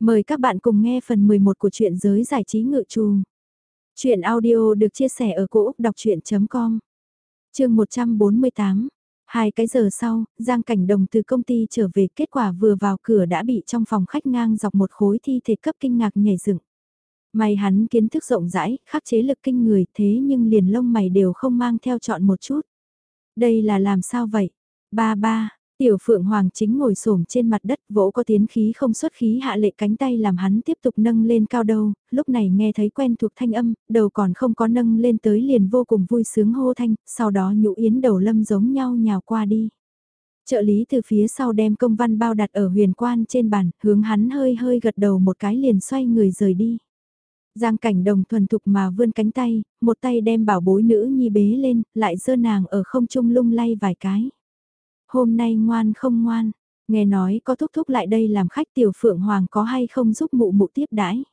Mời các bạn cùng nghe phần 11 của truyện giới giải trí ngự trù. Chuyện audio được chia sẻ ở cỗ đọc chuyện.com Trường 148 Hai cái giờ sau, Giang Cảnh Đồng từ công ty trở về kết quả vừa vào cửa đã bị trong phòng khách ngang dọc một khối thi thể cấp kinh ngạc nhảy dựng. May hắn kiến thức rộng rãi, khắc chế lực kinh người thế nhưng liền lông mày đều không mang theo chọn một chút. Đây là làm sao vậy? Ba ba, Tiểu Phượng Hoàng chính ngồi xổm trên mặt đất vỗ có tiến khí không xuất khí hạ lệ cánh tay làm hắn tiếp tục nâng lên cao đầu. lúc này nghe thấy quen thuộc thanh âm, đầu còn không có nâng lên tới liền vô cùng vui sướng hô thanh, sau đó nhũ yến đầu lâm giống nhau nhào qua đi. Trợ lý từ phía sau đem công văn bao đặt ở huyền quan trên bàn, hướng hắn hơi hơi gật đầu một cái liền xoay người rời đi. Giang cảnh đồng thuần thục mà vươn cánh tay, một tay đem bảo bối nữ nhi bế lên, lại dơ nàng ở không trung lung lay vài cái. Hôm nay ngoan không ngoan, nghe nói có thúc thúc lại đây làm khách tiểu phượng hoàng có hay không giúp mụ mụ tiếp đãi.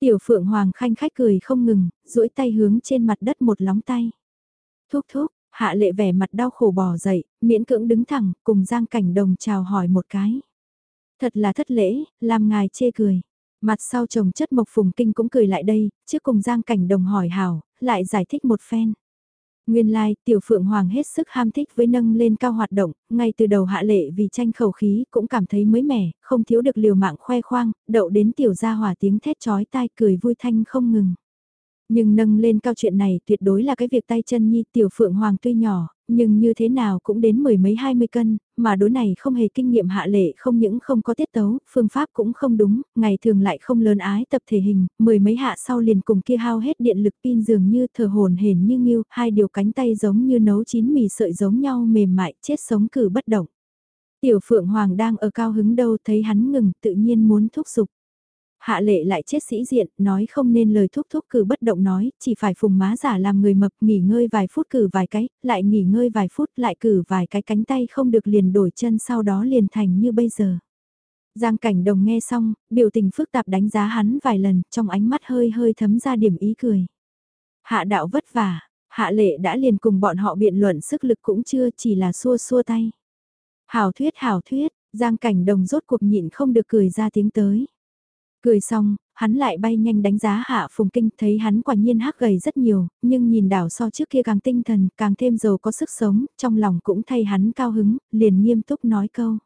Tiểu phượng hoàng khanh khách cười không ngừng, duỗi tay hướng trên mặt đất một lóng tay. Thúc thúc, hạ lệ vẻ mặt đau khổ bò dậy, miễn cưỡng đứng thẳng, cùng giang cảnh đồng chào hỏi một cái. Thật là thất lễ, làm ngài chê cười. Mặt sau chồng chất mộc phùng kinh cũng cười lại đây, trước cùng giang cảnh đồng hỏi hào lại giải thích một phen. Nguyên lai, like, tiểu phượng hoàng hết sức ham thích với nâng lên cao hoạt động, ngay từ đầu hạ lệ vì tranh khẩu khí cũng cảm thấy mới mẻ, không thiếu được liều mạng khoe khoang, đậu đến tiểu gia hỏa tiếng thét chói tai cười vui thanh không ngừng. Nhưng nâng lên cao chuyện này tuyệt đối là cái việc tay chân nhi tiểu phượng hoàng tuy nhỏ, nhưng như thế nào cũng đến mười mấy hai mươi cân, mà đối này không hề kinh nghiệm hạ lệ không những không có tiết tấu, phương pháp cũng không đúng, ngày thường lại không lớn ái tập thể hình, mười mấy hạ sau liền cùng kia hao hết điện lực pin dường như thờ hồn hển như nghiêu, hai điều cánh tay giống như nấu chín mì sợi giống nhau mềm mại, chết sống cử bất động. Tiểu Phượng Hoàng đang ở cao hứng đâu thấy hắn ngừng tự nhiên muốn thúc giục. Hạ lệ lại chết sĩ diện, nói không nên lời thúc thúc cử bất động nói, chỉ phải phùng má giả làm người mập nghỉ ngơi vài phút cử vài cái, lại nghỉ ngơi vài phút lại cử vài cái cánh tay không được liền đổi chân sau đó liền thành như bây giờ. Giang cảnh đồng nghe xong, biểu tình phức tạp đánh giá hắn vài lần, trong ánh mắt hơi hơi thấm ra điểm ý cười. Hạ đạo vất vả, hạ lệ đã liền cùng bọn họ biện luận sức lực cũng chưa chỉ là xua xua tay. Hảo thuyết hảo thuyết, giang cảnh đồng rốt cuộc nhịn không được cười ra tiếng tới. Cười xong, hắn lại bay nhanh đánh giá hạ phùng kinh thấy hắn quả nhiên hắc gầy rất nhiều, nhưng nhìn đảo so trước kia càng tinh thần, càng thêm giàu có sức sống, trong lòng cũng thay hắn cao hứng, liền nghiêm túc nói câu.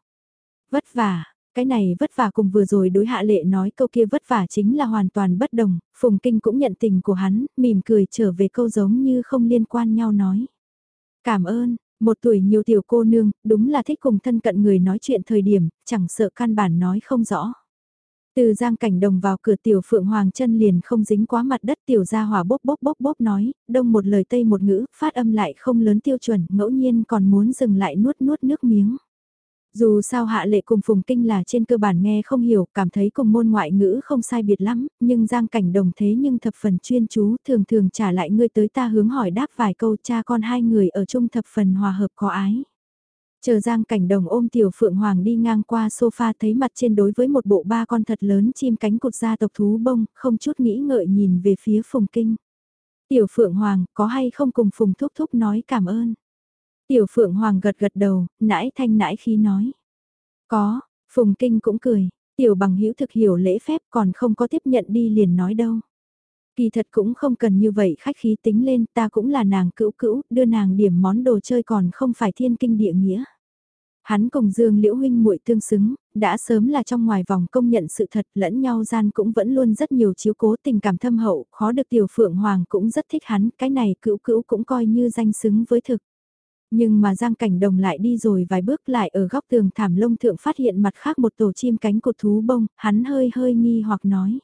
Vất vả, cái này vất vả cùng vừa rồi đối hạ lệ nói câu kia vất vả chính là hoàn toàn bất đồng, phùng kinh cũng nhận tình của hắn, mỉm cười trở về câu giống như không liên quan nhau nói. Cảm ơn, một tuổi nhiều tiểu cô nương, đúng là thích cùng thân cận người nói chuyện thời điểm, chẳng sợ căn bản nói không rõ. Từ giang cảnh đồng vào cửa tiểu phượng hoàng chân liền không dính quá mặt đất tiểu gia hỏa bốc bốc bốc bốc nói, đông một lời tây một ngữ, phát âm lại không lớn tiêu chuẩn, ngẫu nhiên còn muốn dừng lại nuốt nuốt nước miếng. Dù sao hạ lệ cùng phùng kinh là trên cơ bản nghe không hiểu, cảm thấy cùng môn ngoại ngữ không sai biệt lắm, nhưng giang cảnh đồng thế nhưng thập phần chuyên chú thường thường trả lại ngươi tới ta hướng hỏi đáp vài câu cha con hai người ở chung thập phần hòa hợp có ái. Chờ Giang Cảnh Đồng ôm Tiểu Phượng Hoàng đi ngang qua sofa thấy mặt trên đối với một bộ ba con thật lớn chim cánh cụt da tộc thú bông, không chút nghĩ ngợi nhìn về phía Phùng Kinh. Tiểu Phượng Hoàng, có hay không cùng Phùng Thúc Thúc nói cảm ơn? Tiểu Phượng Hoàng gật gật đầu, nãi thanh nãi khi nói. Có, Phùng Kinh cũng cười, Tiểu bằng hữu thực hiểu lễ phép còn không có tiếp nhận đi liền nói đâu. Kỳ thật cũng không cần như vậy khách khí tính lên ta cũng là nàng cữu cữu, đưa nàng điểm món đồ chơi còn không phải thiên kinh địa nghĩa. Hắn cùng Dương Liễu huynh muội tương xứng, đã sớm là trong ngoài vòng công nhận sự thật lẫn nhau gian cũng vẫn luôn rất nhiều chiếu cố tình cảm thâm hậu, khó được tiểu phượng hoàng cũng rất thích hắn, cái này cữu cữu cũng coi như danh xứng với thực. Nhưng mà Giang Cảnh Đồng lại đi rồi vài bước lại ở góc tường thảm lông thượng phát hiện mặt khác một tổ chim cánh cột thú bông, hắn hơi hơi nghi hoặc nói.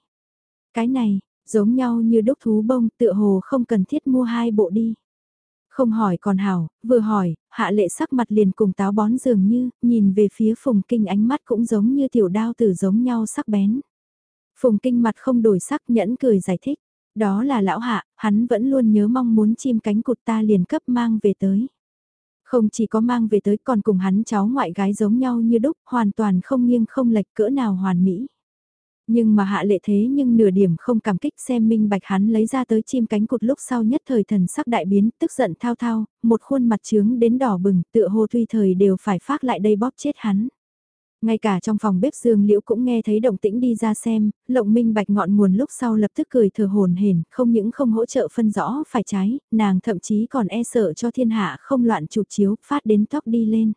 Cái này, giống nhau như đúc thú bông tựa hồ không cần thiết mua hai bộ đi. Không hỏi còn hảo, vừa hỏi, hạ lệ sắc mặt liền cùng táo bón dường như, nhìn về phía phùng kinh ánh mắt cũng giống như tiểu đao tử giống nhau sắc bén. Phùng kinh mặt không đổi sắc nhẫn cười giải thích, đó là lão hạ, hắn vẫn luôn nhớ mong muốn chim cánh cụt ta liền cấp mang về tới. Không chỉ có mang về tới còn cùng hắn cháu ngoại gái giống nhau như đúc, hoàn toàn không nghiêng không lệch cỡ nào hoàn mỹ. Nhưng mà hạ lệ thế nhưng nửa điểm không cảm kích xem minh bạch hắn lấy ra tới chim cánh cụt lúc sau nhất thời thần sắc đại biến, tức giận thao thao, một khuôn mặt trướng đến đỏ bừng, tựa hồ tuy thời đều phải phát lại đây bóp chết hắn. Ngay cả trong phòng bếp Dương Liễu cũng nghe thấy động tĩnh đi ra xem, lộng minh bạch ngọn nguồn lúc sau lập tức cười thở hồn hển, không những không hỗ trợ phân rõ phải trái, nàng thậm chí còn e sợ cho thiên hạ không loạn chụp chiếu, phát đến tóc đi lên.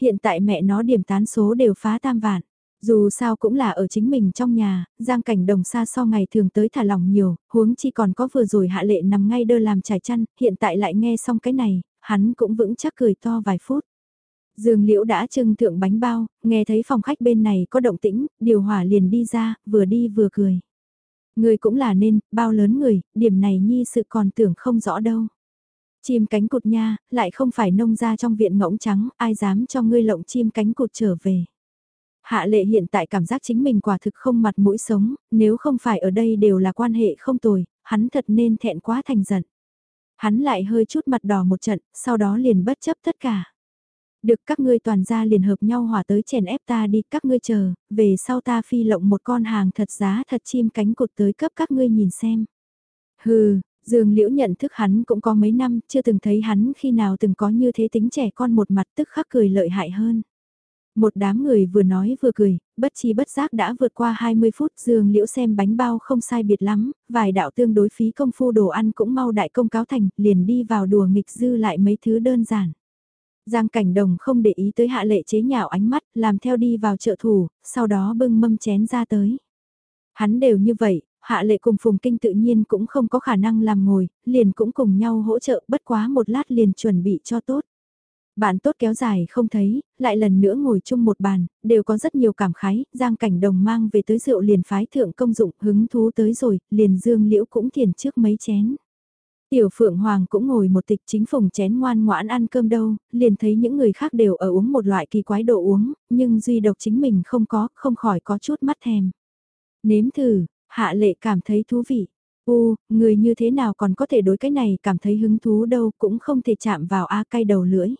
Hiện tại mẹ nó điểm tán số đều phá tam vạn. Dù sao cũng là ở chính mình trong nhà, giang cảnh đồng xa so ngày thường tới thả lòng nhiều, huống chi còn có vừa rồi hạ lệ nằm ngay đơ làm trải chăn, hiện tại lại nghe xong cái này, hắn cũng vững chắc cười to vài phút. Dương Liễu đã trưng thượng bánh bao, nghe thấy phòng khách bên này có động tĩnh, điều hòa liền đi ra, vừa đi vừa cười. Người cũng là nên, bao lớn người, điểm này nhi sự còn tưởng không rõ đâu. Chim cánh cụt nha, lại không phải nông ra trong viện ngỗng trắng, ai dám cho ngươi lộng chim cánh cụt trở về. Hạ lệ hiện tại cảm giác chính mình quả thực không mặt mũi sống, nếu không phải ở đây đều là quan hệ không tồi, hắn thật nên thẹn quá thành giận. Hắn lại hơi chút mặt đỏ một trận, sau đó liền bất chấp tất cả. Được các ngươi toàn ra liền hợp nhau hòa tới chèn ép ta đi, các ngươi chờ, về sau ta phi lộng một con hàng thật giá thật chim cánh cụt tới cấp các ngươi nhìn xem. Hừ, Dương Liễu nhận thức hắn cũng có mấy năm, chưa từng thấy hắn khi nào từng có như thế tính trẻ con một mặt tức khắc cười lợi hại hơn. Một đám người vừa nói vừa cười, bất chi bất giác đã vượt qua 20 phút Dương Liễu xem bánh bao không sai biệt lắm, vài đạo tương đối phí công phu đồ ăn cũng mau đại công cáo thành, liền đi vào đùa nghịch dư lại mấy thứ đơn giản. Giang cảnh đồng không để ý tới hạ lệ chế nhạo ánh mắt, làm theo đi vào trợ thủ, sau đó bưng mâm chén ra tới. Hắn đều như vậy, hạ lệ cùng phùng kinh tự nhiên cũng không có khả năng làm ngồi, liền cũng cùng nhau hỗ trợ bất quá một lát liền chuẩn bị cho tốt. Bạn tốt kéo dài không thấy, lại lần nữa ngồi chung một bàn, đều có rất nhiều cảm khái, giang cảnh đồng mang về tới rượu liền phái thượng công dụng hứng thú tới rồi, liền dương liễu cũng thiền trước mấy chén. Tiểu Phượng Hoàng cũng ngồi một tịch chính phòng chén ngoan ngoãn ăn cơm đâu, liền thấy những người khác đều ở uống một loại kỳ quái đồ uống, nhưng duy độc chính mình không có, không khỏi có chút mắt thèm. Nếm thử, hạ lệ cảm thấy thú vị. U, người như thế nào còn có thể đối cái này cảm thấy hứng thú đâu cũng không thể chạm vào a cay đầu lưỡi.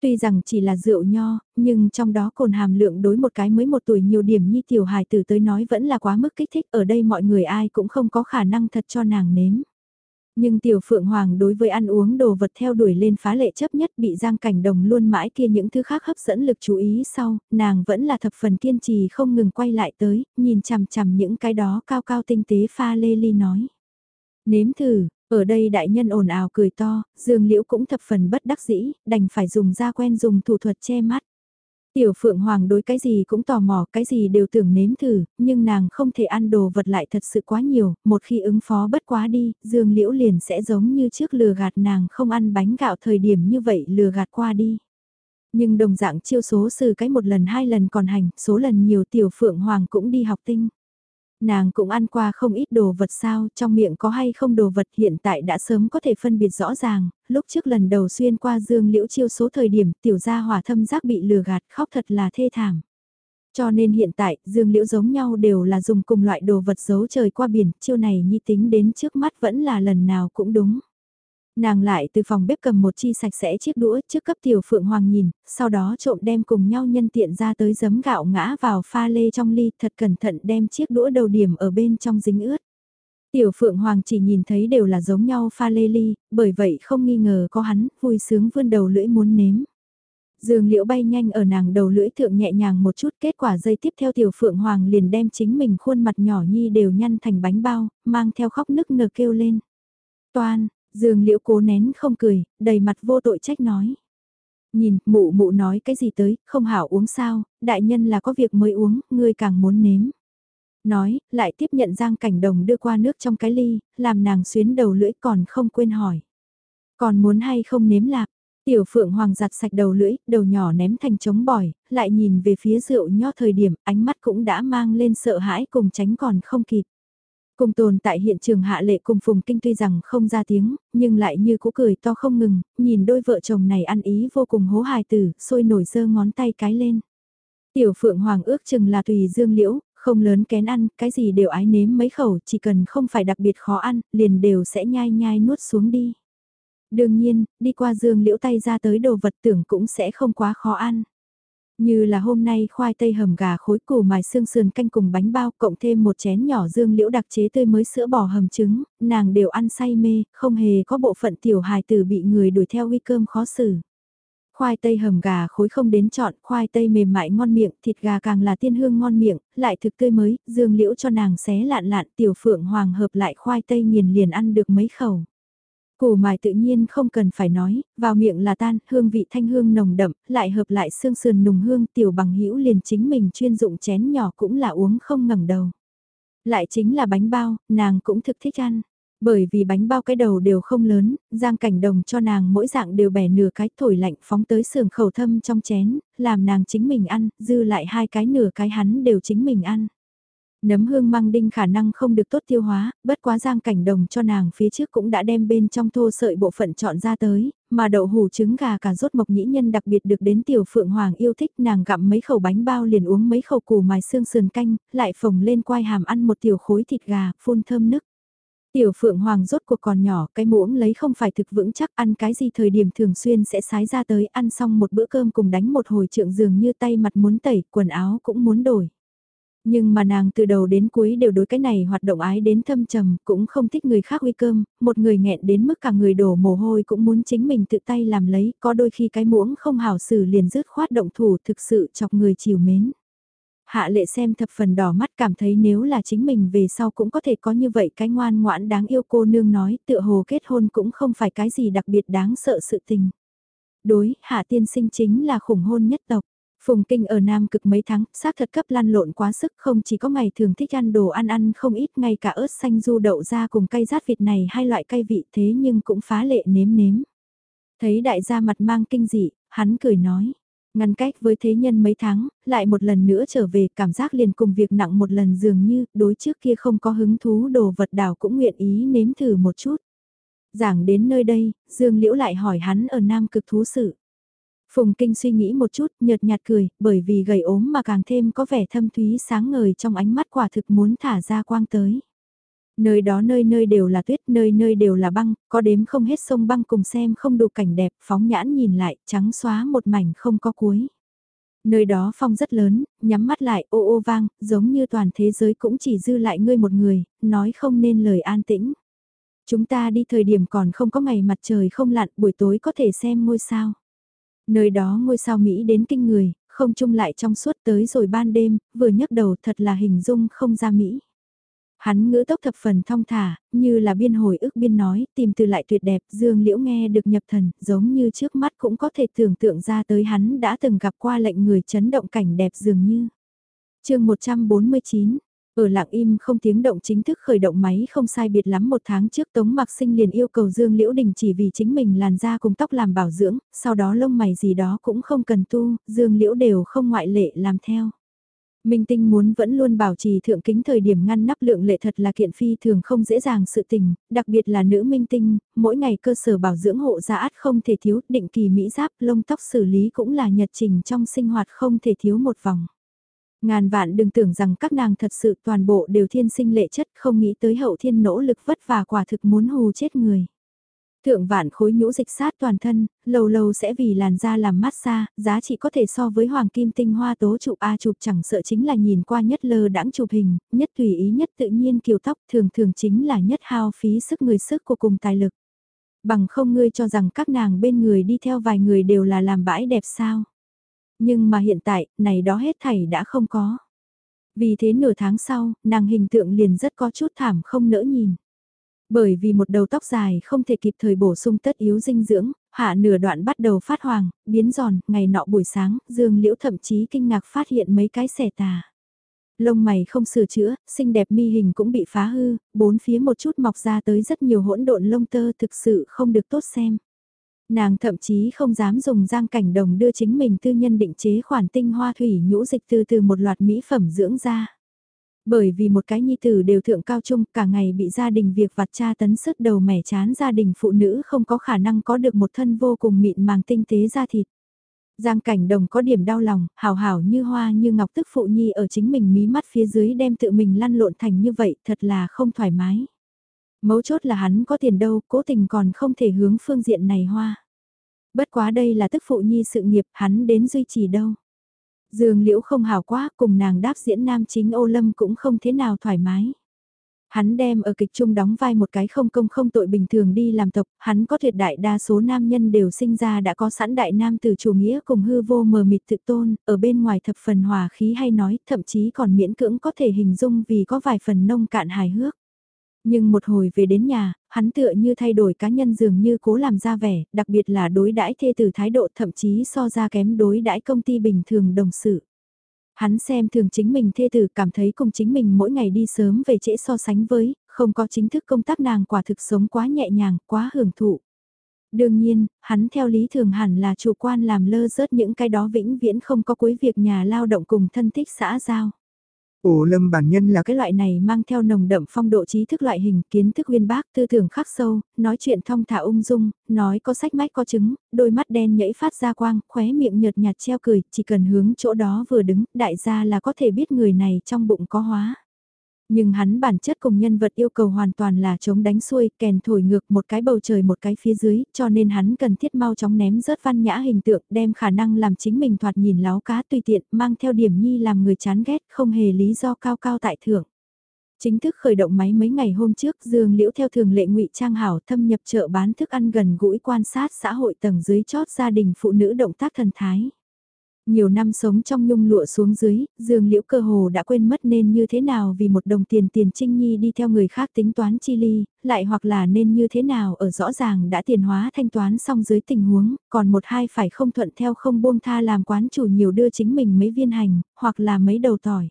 Tuy rằng chỉ là rượu nho, nhưng trong đó cồn hàm lượng đối một cái mới một tuổi nhiều điểm như tiểu hài tử tới nói vẫn là quá mức kích thích ở đây mọi người ai cũng không có khả năng thật cho nàng nếm. Nhưng tiểu phượng hoàng đối với ăn uống đồ vật theo đuổi lên phá lệ chấp nhất bị giang cảnh đồng luôn mãi kia những thứ khác hấp dẫn lực chú ý sau, nàng vẫn là thập phần kiên trì không ngừng quay lại tới, nhìn chằm chằm những cái đó cao cao tinh tế pha lê ly nói. Nếm thử, ở đây đại nhân ồn ào cười to, dương liễu cũng thập phần bất đắc dĩ, đành phải dùng da quen dùng thủ thuật che mắt. Tiểu Phượng Hoàng đối cái gì cũng tò mò, cái gì đều tưởng nếm thử, nhưng nàng không thể ăn đồ vật lại thật sự quá nhiều, một khi ứng phó bất quá đi, Dương Liễu liền sẽ giống như trước lừa gạt nàng không ăn bánh gạo thời điểm như vậy lừa gạt qua đi. Nhưng đồng dạng chiêu số sư cái một lần hai lần còn hành, số lần nhiều Tiểu Phượng Hoàng cũng đi học tinh. Nàng cũng ăn qua không ít đồ vật sao, trong miệng có hay không đồ vật hiện tại đã sớm có thể phân biệt rõ ràng, lúc trước lần đầu xuyên qua dương liễu chiêu số thời điểm tiểu gia hỏa thâm giác bị lừa gạt khóc thật là thê thảm. Cho nên hiện tại, dương liễu giống nhau đều là dùng cùng loại đồ vật giấu trời qua biển, chiêu này nhi tính đến trước mắt vẫn là lần nào cũng đúng. Nàng lại từ phòng bếp cầm một chi sạch sẽ chiếc đũa trước cấp tiểu phượng hoàng nhìn, sau đó trộm đem cùng nhau nhân tiện ra tới giấm gạo ngã vào pha lê trong ly thật cẩn thận đem chiếc đũa đầu điểm ở bên trong dính ướt. Tiểu phượng hoàng chỉ nhìn thấy đều là giống nhau pha lê ly, bởi vậy không nghi ngờ có hắn, vui sướng vươn đầu lưỡi muốn nếm. Dương liễu bay nhanh ở nàng đầu lưỡi thượng nhẹ nhàng một chút kết quả dây tiếp theo tiểu phượng hoàng liền đem chính mình khuôn mặt nhỏ nhi đều nhăn thành bánh bao, mang theo khóc nức nở kêu lên. Toan, Dương Liễu cố nén không cười, đầy mặt vô tội trách nói. Nhìn, mụ mụ nói cái gì tới, không hảo uống sao, đại nhân là có việc mới uống, ngươi càng muốn nếm. Nói, lại tiếp nhận giang cảnh đồng đưa qua nước trong cái ly, làm nàng xuyến đầu lưỡi còn không quên hỏi. Còn muốn hay không nếm lạc, tiểu phượng hoàng giặt sạch đầu lưỡi, đầu nhỏ ném thành trống bỏi, lại nhìn về phía rượu nho thời điểm, ánh mắt cũng đã mang lên sợ hãi cùng tránh còn không kịp. Cùng tồn tại hiện trường hạ lệ cùng Phùng Kinh tuy rằng không ra tiếng, nhưng lại như cũ cười to không ngừng, nhìn đôi vợ chồng này ăn ý vô cùng hố hài tử, sôi nổi giơ ngón tay cái lên. Tiểu Phượng Hoàng ước chừng là tùy dương liễu, không lớn kén ăn, cái gì đều ái nếm mấy khẩu, chỉ cần không phải đặc biệt khó ăn, liền đều sẽ nhai nhai nuốt xuống đi. Đương nhiên, đi qua dương liễu tay ra tới đồ vật tưởng cũng sẽ không quá khó ăn. Như là hôm nay khoai tây hầm gà khối củ mài xương sườn canh cùng bánh bao cộng thêm một chén nhỏ dương liễu đặc chế tươi mới sữa bò hầm trứng, nàng đều ăn say mê, không hề có bộ phận tiểu hài tử bị người đuổi theo uy cơm khó xử. Khoai tây hầm gà khối không đến chọn, khoai tây mềm mại ngon miệng, thịt gà càng là tiên hương ngon miệng, lại thực tươi mới, dương liễu cho nàng xé lạn lạn tiểu phượng hoàng hợp lại khoai tây nghiền liền ăn được mấy khẩu. Củ mài tự nhiên không cần phải nói, vào miệng là tan, hương vị thanh hương nồng đậm, lại hợp lại xương sườn nùng hương tiểu bằng hữu liền chính mình chuyên dụng chén nhỏ cũng là uống không ngẩng đầu. Lại chính là bánh bao, nàng cũng thực thích ăn. Bởi vì bánh bao cái đầu đều không lớn, giang cảnh đồng cho nàng mỗi dạng đều bẻ nửa cái thổi lạnh phóng tới sườn khẩu thâm trong chén, làm nàng chính mình ăn, dư lại hai cái nửa cái hắn đều chính mình ăn. Nấm hương măng đinh khả năng không được tốt tiêu hóa, bất quá giang cảnh đồng cho nàng phía trước cũng đã đem bên trong thô sợi bộ phận chọn ra tới, mà đậu hủ trứng gà cả rốt mộc nhĩ nhân đặc biệt được đến tiểu phượng hoàng yêu thích nàng gặm mấy khẩu bánh bao liền uống mấy khẩu củ mài xương sườn canh, lại phồng lên quai hàm ăn một tiểu khối thịt gà, phun thơm nức. Tiểu phượng hoàng rốt cuộc còn nhỏ, cái muỗng lấy không phải thực vững chắc ăn cái gì thời điểm thường xuyên sẽ sái ra tới ăn xong một bữa cơm cùng đánh một hồi trượng giường như tay mặt muốn tẩy, quần áo cũng muốn đổi. Nhưng mà nàng từ đầu đến cuối đều đối cái này hoạt động ái đến thâm trầm, cũng không thích người khác uy cơm, một người nghẹn đến mức cả người đổ mồ hôi cũng muốn chính mình tự tay làm lấy, có đôi khi cái muỗng không hảo xử liền dứt khoát động thủ thực sự chọc người chiều mến. Hạ lệ xem thập phần đỏ mắt cảm thấy nếu là chính mình về sau cũng có thể có như vậy cái ngoan ngoãn đáng yêu cô nương nói tựa hồ kết hôn cũng không phải cái gì đặc biệt đáng sợ sự tình. Đối, hạ tiên sinh chính là khủng hôn nhất tộc. Phùng Kinh ở Nam cực mấy tháng, xác thật cấp lan lộn quá sức không chỉ có ngày thường thích ăn đồ ăn ăn không ít ngay cả ớt xanh du đậu ra cùng cây rát vịt này hai loại cay vị thế nhưng cũng phá lệ nếm nếm. Thấy đại gia mặt mang kinh dị, hắn cười nói. Ngăn cách với thế nhân mấy tháng, lại một lần nữa trở về cảm giác liền cùng việc nặng một lần dường như đối trước kia không có hứng thú đồ vật đảo cũng nguyện ý nếm thử một chút. Giảng đến nơi đây, Dương Liễu lại hỏi hắn ở Nam cực thú sự. Phùng Kinh suy nghĩ một chút, nhợt nhạt cười, bởi vì gầy ốm mà càng thêm có vẻ thâm thúy sáng ngời trong ánh mắt quả thực muốn thả ra quang tới. Nơi đó nơi nơi đều là tuyết, nơi nơi đều là băng, có đếm không hết sông băng cùng xem không đủ cảnh đẹp, phóng nhãn nhìn lại, trắng xóa một mảnh không có cuối. Nơi đó phong rất lớn, nhắm mắt lại ô ô vang, giống như toàn thế giới cũng chỉ dư lại ngươi một người, nói không nên lời an tĩnh. Chúng ta đi thời điểm còn không có ngày mặt trời không lặn, buổi tối có thể xem ngôi sao. Nơi đó ngôi sao Mỹ đến kinh người, không chung lại trong suốt tới rồi ban đêm, vừa nhấc đầu thật là hình dung không ra Mỹ. Hắn ngữ tốc thập phần thong thả, như là biên hồi ức biên nói, tìm từ lại tuyệt đẹp, Dương Liễu nghe được nhập thần, giống như trước mắt cũng có thể tưởng tượng ra tới hắn đã từng gặp qua lệnh người chấn động cảnh đẹp dường như. chương 149 ở lặng im không tiếng động chính thức khởi động máy không sai biệt lắm một tháng trước Tống Mạc Sinh liền yêu cầu Dương Liễu Đình chỉ vì chính mình làn da cùng tóc làm bảo dưỡng, sau đó lông mày gì đó cũng không cần tu, Dương Liễu đều không ngoại lệ làm theo. Minh Tinh muốn vẫn luôn bảo trì thượng kính thời điểm ngăn nắp lượng lệ thật là kiện phi thường không dễ dàng sự tình, đặc biệt là nữ Minh Tinh, mỗi ngày cơ sở bảo dưỡng hộ da át không thể thiếu, định kỳ mỹ giáp, lông tóc xử lý cũng là nhật trình trong sinh hoạt không thể thiếu một vòng. Ngàn vạn đừng tưởng rằng các nàng thật sự toàn bộ đều thiên sinh lệ chất không nghĩ tới hậu thiên nỗ lực vất vả quả thực muốn hù chết người. Thượng vạn khối nhũ dịch sát toàn thân, lâu lâu sẽ vì làn da làm massage, giá trị có thể so với hoàng kim tinh hoa tố chụp A chụp chẳng sợ chính là nhìn qua nhất lơ đãng chụp hình, nhất tùy ý nhất tự nhiên kiều tóc thường thường chính là nhất hao phí sức người sức của cùng tài lực. Bằng không ngươi cho rằng các nàng bên người đi theo vài người đều là làm bãi đẹp sao. Nhưng mà hiện tại, này đó hết thảy đã không có. Vì thế nửa tháng sau, nàng hình tượng liền rất có chút thảm không nỡ nhìn. Bởi vì một đầu tóc dài không thể kịp thời bổ sung tất yếu dinh dưỡng, hạ nửa đoạn bắt đầu phát hoàng, biến giòn, ngày nọ buổi sáng, Dương Liễu thậm chí kinh ngạc phát hiện mấy cái xẻ tà. Lông mày không sửa chữa, xinh đẹp mi hình cũng bị phá hư, bốn phía một chút mọc ra tới rất nhiều hỗn độn lông tơ thực sự không được tốt xem. Nàng thậm chí không dám dùng giang cảnh đồng đưa chính mình tư nhân định chế khoản tinh hoa thủy nhũ dịch từ từ một loạt mỹ phẩm dưỡng ra. Bởi vì một cái nhi tử đều thượng cao trung cả ngày bị gia đình việc vặt cha tấn sức đầu mẻ chán gia đình phụ nữ không có khả năng có được một thân vô cùng mịn màng tinh tế da thịt. Giang cảnh đồng có điểm đau lòng, hào hào như hoa như ngọc tức phụ nhi ở chính mình mí mắt phía dưới đem tự mình lăn lộn thành như vậy thật là không thoải mái. Mấu chốt là hắn có tiền đâu, cố tình còn không thể hướng phương diện này hoa. Bất quá đây là tức phụ nhi sự nghiệp, hắn đến duy trì đâu. Dương liễu không hào quá, cùng nàng đáp diễn nam chính ô lâm cũng không thế nào thoải mái. Hắn đem ở kịch trung đóng vai một cái không công không tội bình thường đi làm tộc, hắn có tuyệt đại đa số nam nhân đều sinh ra đã có sẵn đại nam từ chủ nghĩa cùng hư vô mờ mịt tự tôn, ở bên ngoài thập phần hòa khí hay nói, thậm chí còn miễn cưỡng có thể hình dung vì có vài phần nông cạn hài hước. Nhưng một hồi về đến nhà, hắn tựa như thay đổi cá nhân dường như cố làm ra vẻ, đặc biệt là đối đãi thê từ thái độ thậm chí so ra kém đối đãi công ty bình thường đồng sự. Hắn xem thường chính mình thê tử cảm thấy cùng chính mình mỗi ngày đi sớm về trễ so sánh với, không có chính thức công tác nàng quả thực sống quá nhẹ nhàng, quá hưởng thụ. Đương nhiên, hắn theo lý thường hẳn là chủ quan làm lơ rớt những cái đó vĩnh viễn không có cuối việc nhà lao động cùng thân thích xã giao. Ổ lâm bản nhân là cái loại này mang theo nồng đậm phong độ trí thức loại hình kiến thức uyên bác tư tưởng khắc sâu, nói chuyện thong thả ung dung, nói có sách mách có chứng, đôi mắt đen nhẫy phát ra quang, khóe miệng nhợt nhạt treo cười, chỉ cần hướng chỗ đó vừa đứng, đại gia là có thể biết người này trong bụng có hóa. Nhưng hắn bản chất cùng nhân vật yêu cầu hoàn toàn là chống đánh xuôi, kèn thổi ngược một cái bầu trời một cái phía dưới, cho nên hắn cần thiết mau chóng ném rớt văn nhã hình tượng, đem khả năng làm chính mình thoạt nhìn láo cá tùy tiện, mang theo điểm nhi làm người chán ghét, không hề lý do cao cao tại thượng. Chính thức khởi động máy mấy ngày hôm trước, Dương Liễu theo thường lệ ngụy trang hảo thâm nhập chợ bán thức ăn gần gũi quan sát xã hội tầng dưới chót gia đình phụ nữ động tác thần thái. Nhiều năm sống trong nhung lụa xuống dưới, Dương Liễu cơ hồ đã quên mất nên như thế nào vì một đồng tiền tiền trinh nhi đi theo người khác tính toán chi ly, lại hoặc là nên như thế nào ở rõ ràng đã tiền hóa thanh toán xong dưới tình huống, còn một hai phải không thuận theo không buông tha làm quán chủ nhiều đưa chính mình mấy viên hành, hoặc là mấy đầu tỏi.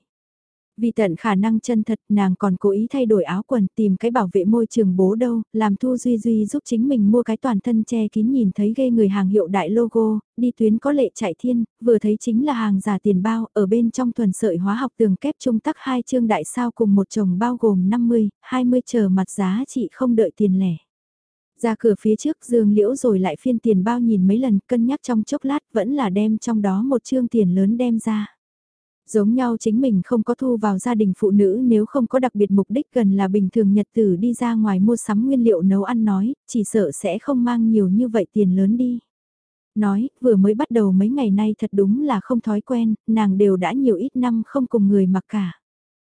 Vì tận khả năng chân thật, nàng còn cố ý thay đổi áo quần tìm cái bảo vệ môi trường bố đâu, làm Thu Duy Duy giúp chính mình mua cái toàn thân che kín nhìn thấy ghê người hàng hiệu đại logo, đi tuyến có lệ chạy thiên, vừa thấy chính là hàng giả tiền bao, ở bên trong thuần sợi hóa học tường kép trung tắc hai chương đại sao cùng một chồng bao gồm 50, 20 chờ mặt giá trị không đợi tiền lẻ. Ra cửa phía trước Dương Liễu rồi lại phiên tiền bao nhìn mấy lần cân nhắc trong chốc lát vẫn là đem trong đó một chương tiền lớn đem ra. Giống nhau chính mình không có thu vào gia đình phụ nữ nếu không có đặc biệt mục đích gần là bình thường nhật tử đi ra ngoài mua sắm nguyên liệu nấu ăn nói, chỉ sợ sẽ không mang nhiều như vậy tiền lớn đi. Nói, vừa mới bắt đầu mấy ngày nay thật đúng là không thói quen, nàng đều đã nhiều ít năm không cùng người mặc cả.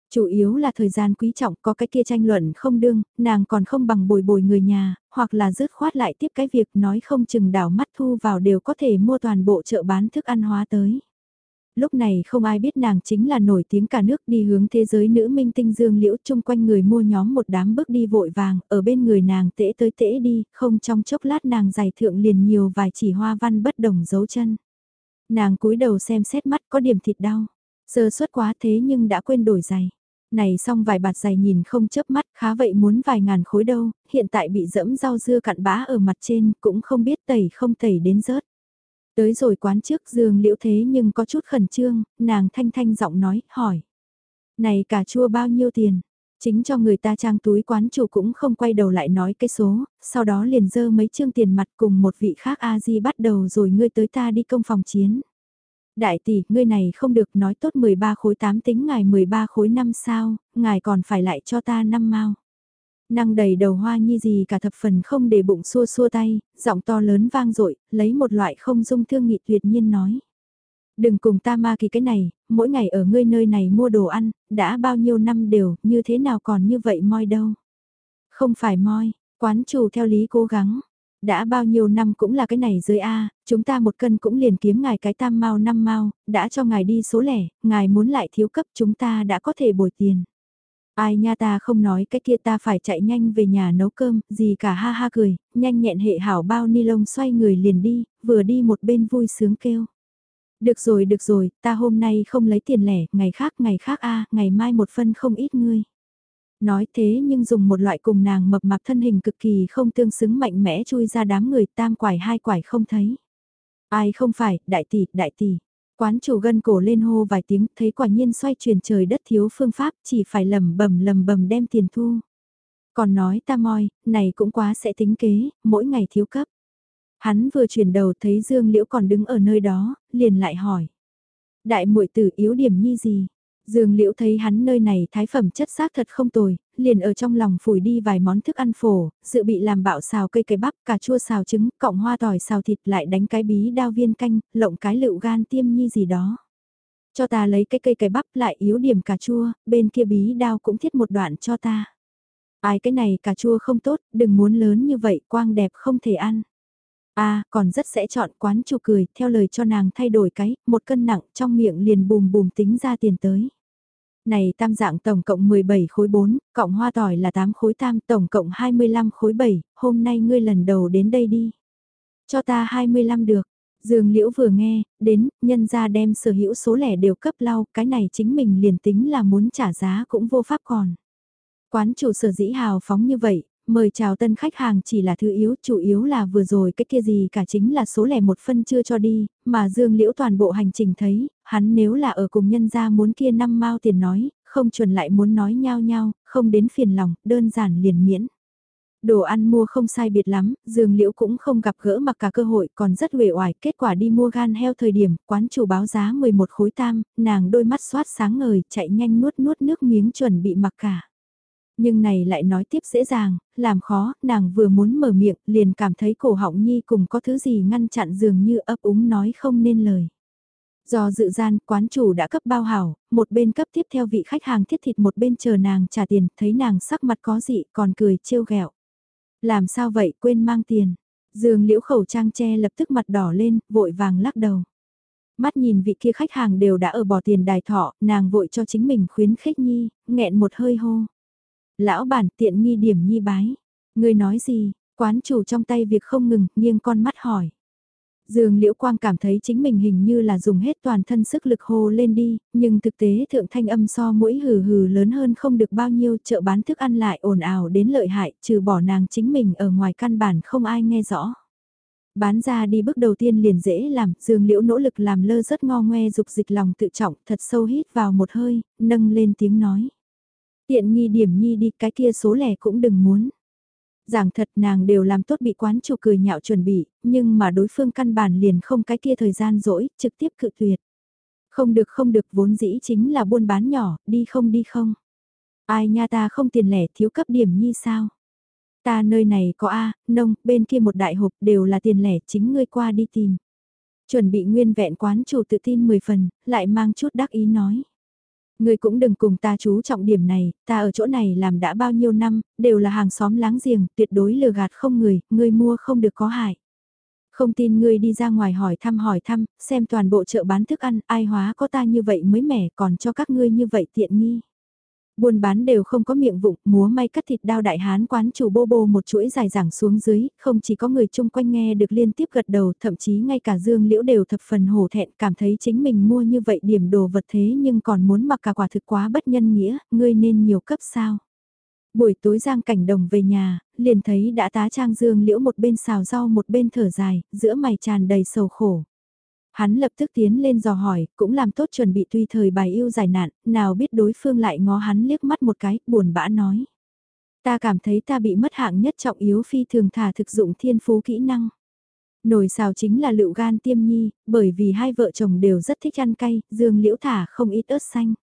Chủ yếu là thời gian quý trọng có cái kia tranh luận không đương, nàng còn không bằng bồi bồi người nhà, hoặc là rớt khoát lại tiếp cái việc nói không chừng đảo mắt thu vào đều có thể mua toàn bộ chợ bán thức ăn hóa tới lúc này không ai biết nàng chính là nổi tiếng cả nước đi hướng thế giới nữ minh tinh dương liễu chung quanh người mua nhóm một đám bước đi vội vàng, ở bên người nàng tễ tới tễ đi, không trong chốc lát nàng giải thượng liền nhiều vài chỉ hoa văn bất đồng dấu chân. Nàng cúi đầu xem xét mắt có điểm thịt đau, sơ suất quá thế nhưng đã quên đổi giày. Này xong vài bạt giày nhìn không chớp mắt khá vậy muốn vài ngàn khối đâu, hiện tại bị dẫm rau dưa cặn bã ở mặt trên cũng không biết tẩy không tẩy đến rớt. Tới rồi quán trước Dương Liễu thế nhưng có chút khẩn trương, nàng thanh thanh giọng nói, hỏi. Này cà chua bao nhiêu tiền? Chính cho người ta trang túi quán chủ cũng không quay đầu lại nói cái số, sau đó liền dơ mấy chương tiền mặt cùng một vị khác A-di bắt đầu rồi ngươi tới ta đi công phòng chiến. Đại tỷ, ngươi này không được nói tốt 13 khối 8 tính ngài 13 khối 5 sao, ngài còn phải lại cho ta 5 mau. Năng đầy đầu hoa nhi gì cả thập phần không để bụng xua xua tay, giọng to lớn vang dội lấy một loại không dung thương nghị tuyệt nhiên nói. Đừng cùng ta ma kỳ cái này, mỗi ngày ở ngươi nơi này mua đồ ăn, đã bao nhiêu năm đều, như thế nào còn như vậy moi đâu. Không phải moi, quán chủ theo lý cố gắng, đã bao nhiêu năm cũng là cái này dưới A, chúng ta một cân cũng liền kiếm ngài cái tam mau năm mau, đã cho ngài đi số lẻ, ngài muốn lại thiếu cấp chúng ta đã có thể bồi tiền. Ai nha ta không nói cái kia ta phải chạy nhanh về nhà nấu cơm, gì cả ha ha cười, nhanh nhẹn hệ hảo bao ni lông xoay người liền đi, vừa đi một bên vui sướng kêu. Được rồi được rồi, ta hôm nay không lấy tiền lẻ, ngày khác ngày khác a ngày mai một phân không ít ngươi. Nói thế nhưng dùng một loại cùng nàng mập mạp thân hình cực kỳ không tương xứng mạnh mẽ chui ra đám người tam quải hai quải không thấy. Ai không phải, đại tỷ, đại tỷ. Quán chủ gân cổ lên hô vài tiếng, thấy quả nhiên xoay chuyển trời đất thiếu phương pháp, chỉ phải lầm bầm lầm bầm đem tiền thu. Còn nói ta moi, này cũng quá sẽ tính kế, mỗi ngày thiếu cấp. Hắn vừa chuyển đầu thấy Dương Liễu còn đứng ở nơi đó, liền lại hỏi. Đại muội tử yếu điểm nhi gì? Dương Liễu thấy hắn nơi này thái phẩm chất xác thật không tồi, liền ở trong lòng phủi đi vài món thức ăn phổ, dự bị làm bạo xào cây cây bắp, cà chua xào trứng, cọng hoa tỏi xào thịt lại đánh cái bí đao viên canh, lộng cái lựu gan tiêm nhi gì đó. Cho ta lấy cái cây cây bắp lại yếu điểm cà chua, bên kia bí đao cũng thiết một đoạn cho ta. Ai cái này cà chua không tốt, đừng muốn lớn như vậy, quang đẹp không thể ăn. À, còn rất sẽ chọn quán chủ cười, theo lời cho nàng thay đổi cái, một cân nặng trong miệng liền bùm bùm tính ra tiền tới. Này tam dạng tổng cộng 17 khối 4, cộng hoa tỏi là 8 khối tam, tổng cộng 25 khối 7, hôm nay ngươi lần đầu đến đây đi. Cho ta 25 được. Dương Liễu vừa nghe, đến, nhân ra đem sở hữu số lẻ đều cấp lau, cái này chính mình liền tính là muốn trả giá cũng vô pháp còn. Quán chủ sở dĩ hào phóng như vậy, mời chào tân khách hàng chỉ là thứ yếu, chủ yếu là vừa rồi cái kia gì cả chính là số lẻ một phân chưa cho đi, mà Dương Liễu toàn bộ hành trình thấy, hắn nếu là ở cùng nhân gia muốn kia năm mao tiền nói, không chuẩn lại muốn nói nhau nhau, không đến phiền lòng, đơn giản liền miễn. Đồ ăn mua không sai biệt lắm, Dương Liễu cũng không gặp gỡ mặc cả cơ hội còn rất uể oải, kết quả đi mua gan heo thời điểm, quán chủ báo giá 11 khối tam, nàng đôi mắt xoát sáng ngời, chạy nhanh nuốt nuốt nước miếng chuẩn bị mặc cả. Nhưng này lại nói tiếp dễ dàng, làm khó, nàng vừa muốn mở miệng, liền cảm thấy cổ họng nhi cùng có thứ gì ngăn chặn dường như ấp úng nói không nên lời. Do dự gian, quán chủ đã cấp bao hảo, một bên cấp tiếp theo vị khách hàng thiết thịt một bên chờ nàng trả tiền, thấy nàng sắc mặt có dị còn cười trêu ghẹo Làm sao vậy quên mang tiền. Dương liễu khẩu trang che lập tức mặt đỏ lên, vội vàng lắc đầu. Mắt nhìn vị kia khách hàng đều đã ở bỏ tiền đài thọ, nàng vội cho chính mình khuyến khích nhi, nghẹn một hơi hô. Lão bản tiện nghi điểm nhi bái. Người nói gì, quán chủ trong tay việc không ngừng, nghiêng con mắt hỏi. Dương Liễu Quang cảm thấy chính mình hình như là dùng hết toàn thân sức lực hô lên đi, nhưng thực tế thượng thanh âm so mũi hừ hừ lớn hơn không được bao nhiêu chợ bán thức ăn lại ồn ào đến lợi hại trừ bỏ nàng chính mình ở ngoài căn bản không ai nghe rõ. Bán ra đi bước đầu tiên liền dễ làm, Dương Liễu nỗ lực làm lơ rất ngo ngoe dục dịch lòng tự trọng thật sâu hít vào một hơi, nâng lên tiếng nói. Tiện nghi điểm nhi đi cái kia số lẻ cũng đừng muốn. Giảng thật nàng đều làm tốt bị quán chủ cười nhạo chuẩn bị, nhưng mà đối phương căn bản liền không cái kia thời gian rỗi, trực tiếp cự tuyệt. Không được không được vốn dĩ chính là buôn bán nhỏ, đi không đi không. Ai nha ta không tiền lẻ thiếu cấp điểm nhi sao. Ta nơi này có A, nông, bên kia một đại hộp đều là tiền lẻ chính ngươi qua đi tìm. Chuẩn bị nguyên vẹn quán chủ tự tin 10 phần, lại mang chút đắc ý nói. Ngươi cũng đừng cùng ta chú trọng điểm này, ta ở chỗ này làm đã bao nhiêu năm, đều là hàng xóm láng giềng, tuyệt đối lừa gạt không người, ngươi mua không được có hại. Không tin ngươi đi ra ngoài hỏi thăm hỏi thăm, xem toàn bộ chợ bán thức ăn, ai hóa có ta như vậy mới mẻ còn cho các ngươi như vậy tiện nghi. Buôn bán đều không có miệng vụng, múa may cắt thịt đao đại hán quán chủ bô bô một chuỗi dài giảng xuống dưới, không chỉ có người chung quanh nghe được liên tiếp gật đầu, thậm chí ngay cả dương liễu đều thập phần hổ thẹn, cảm thấy chính mình mua như vậy điểm đồ vật thế nhưng còn muốn mặc cả quả thực quá bất nhân nghĩa, ngươi nên nhiều cấp sao. Buổi tối giang cảnh đồng về nhà, liền thấy đã tá trang dương liễu một bên xào rau một bên thở dài, giữa mày tràn đầy sầu khổ. Hắn lập tức tiến lên dò hỏi, cũng làm tốt chuẩn bị tùy thời bài yêu giải nạn, nào biết đối phương lại ngó hắn liếc mắt một cái, buồn bã nói. Ta cảm thấy ta bị mất hạng nhất trọng yếu phi thường thả thực dụng thiên phú kỹ năng. Nồi xào chính là lựu gan tiêm nhi, bởi vì hai vợ chồng đều rất thích ăn cay, dương liễu thả không ít ớt xanh.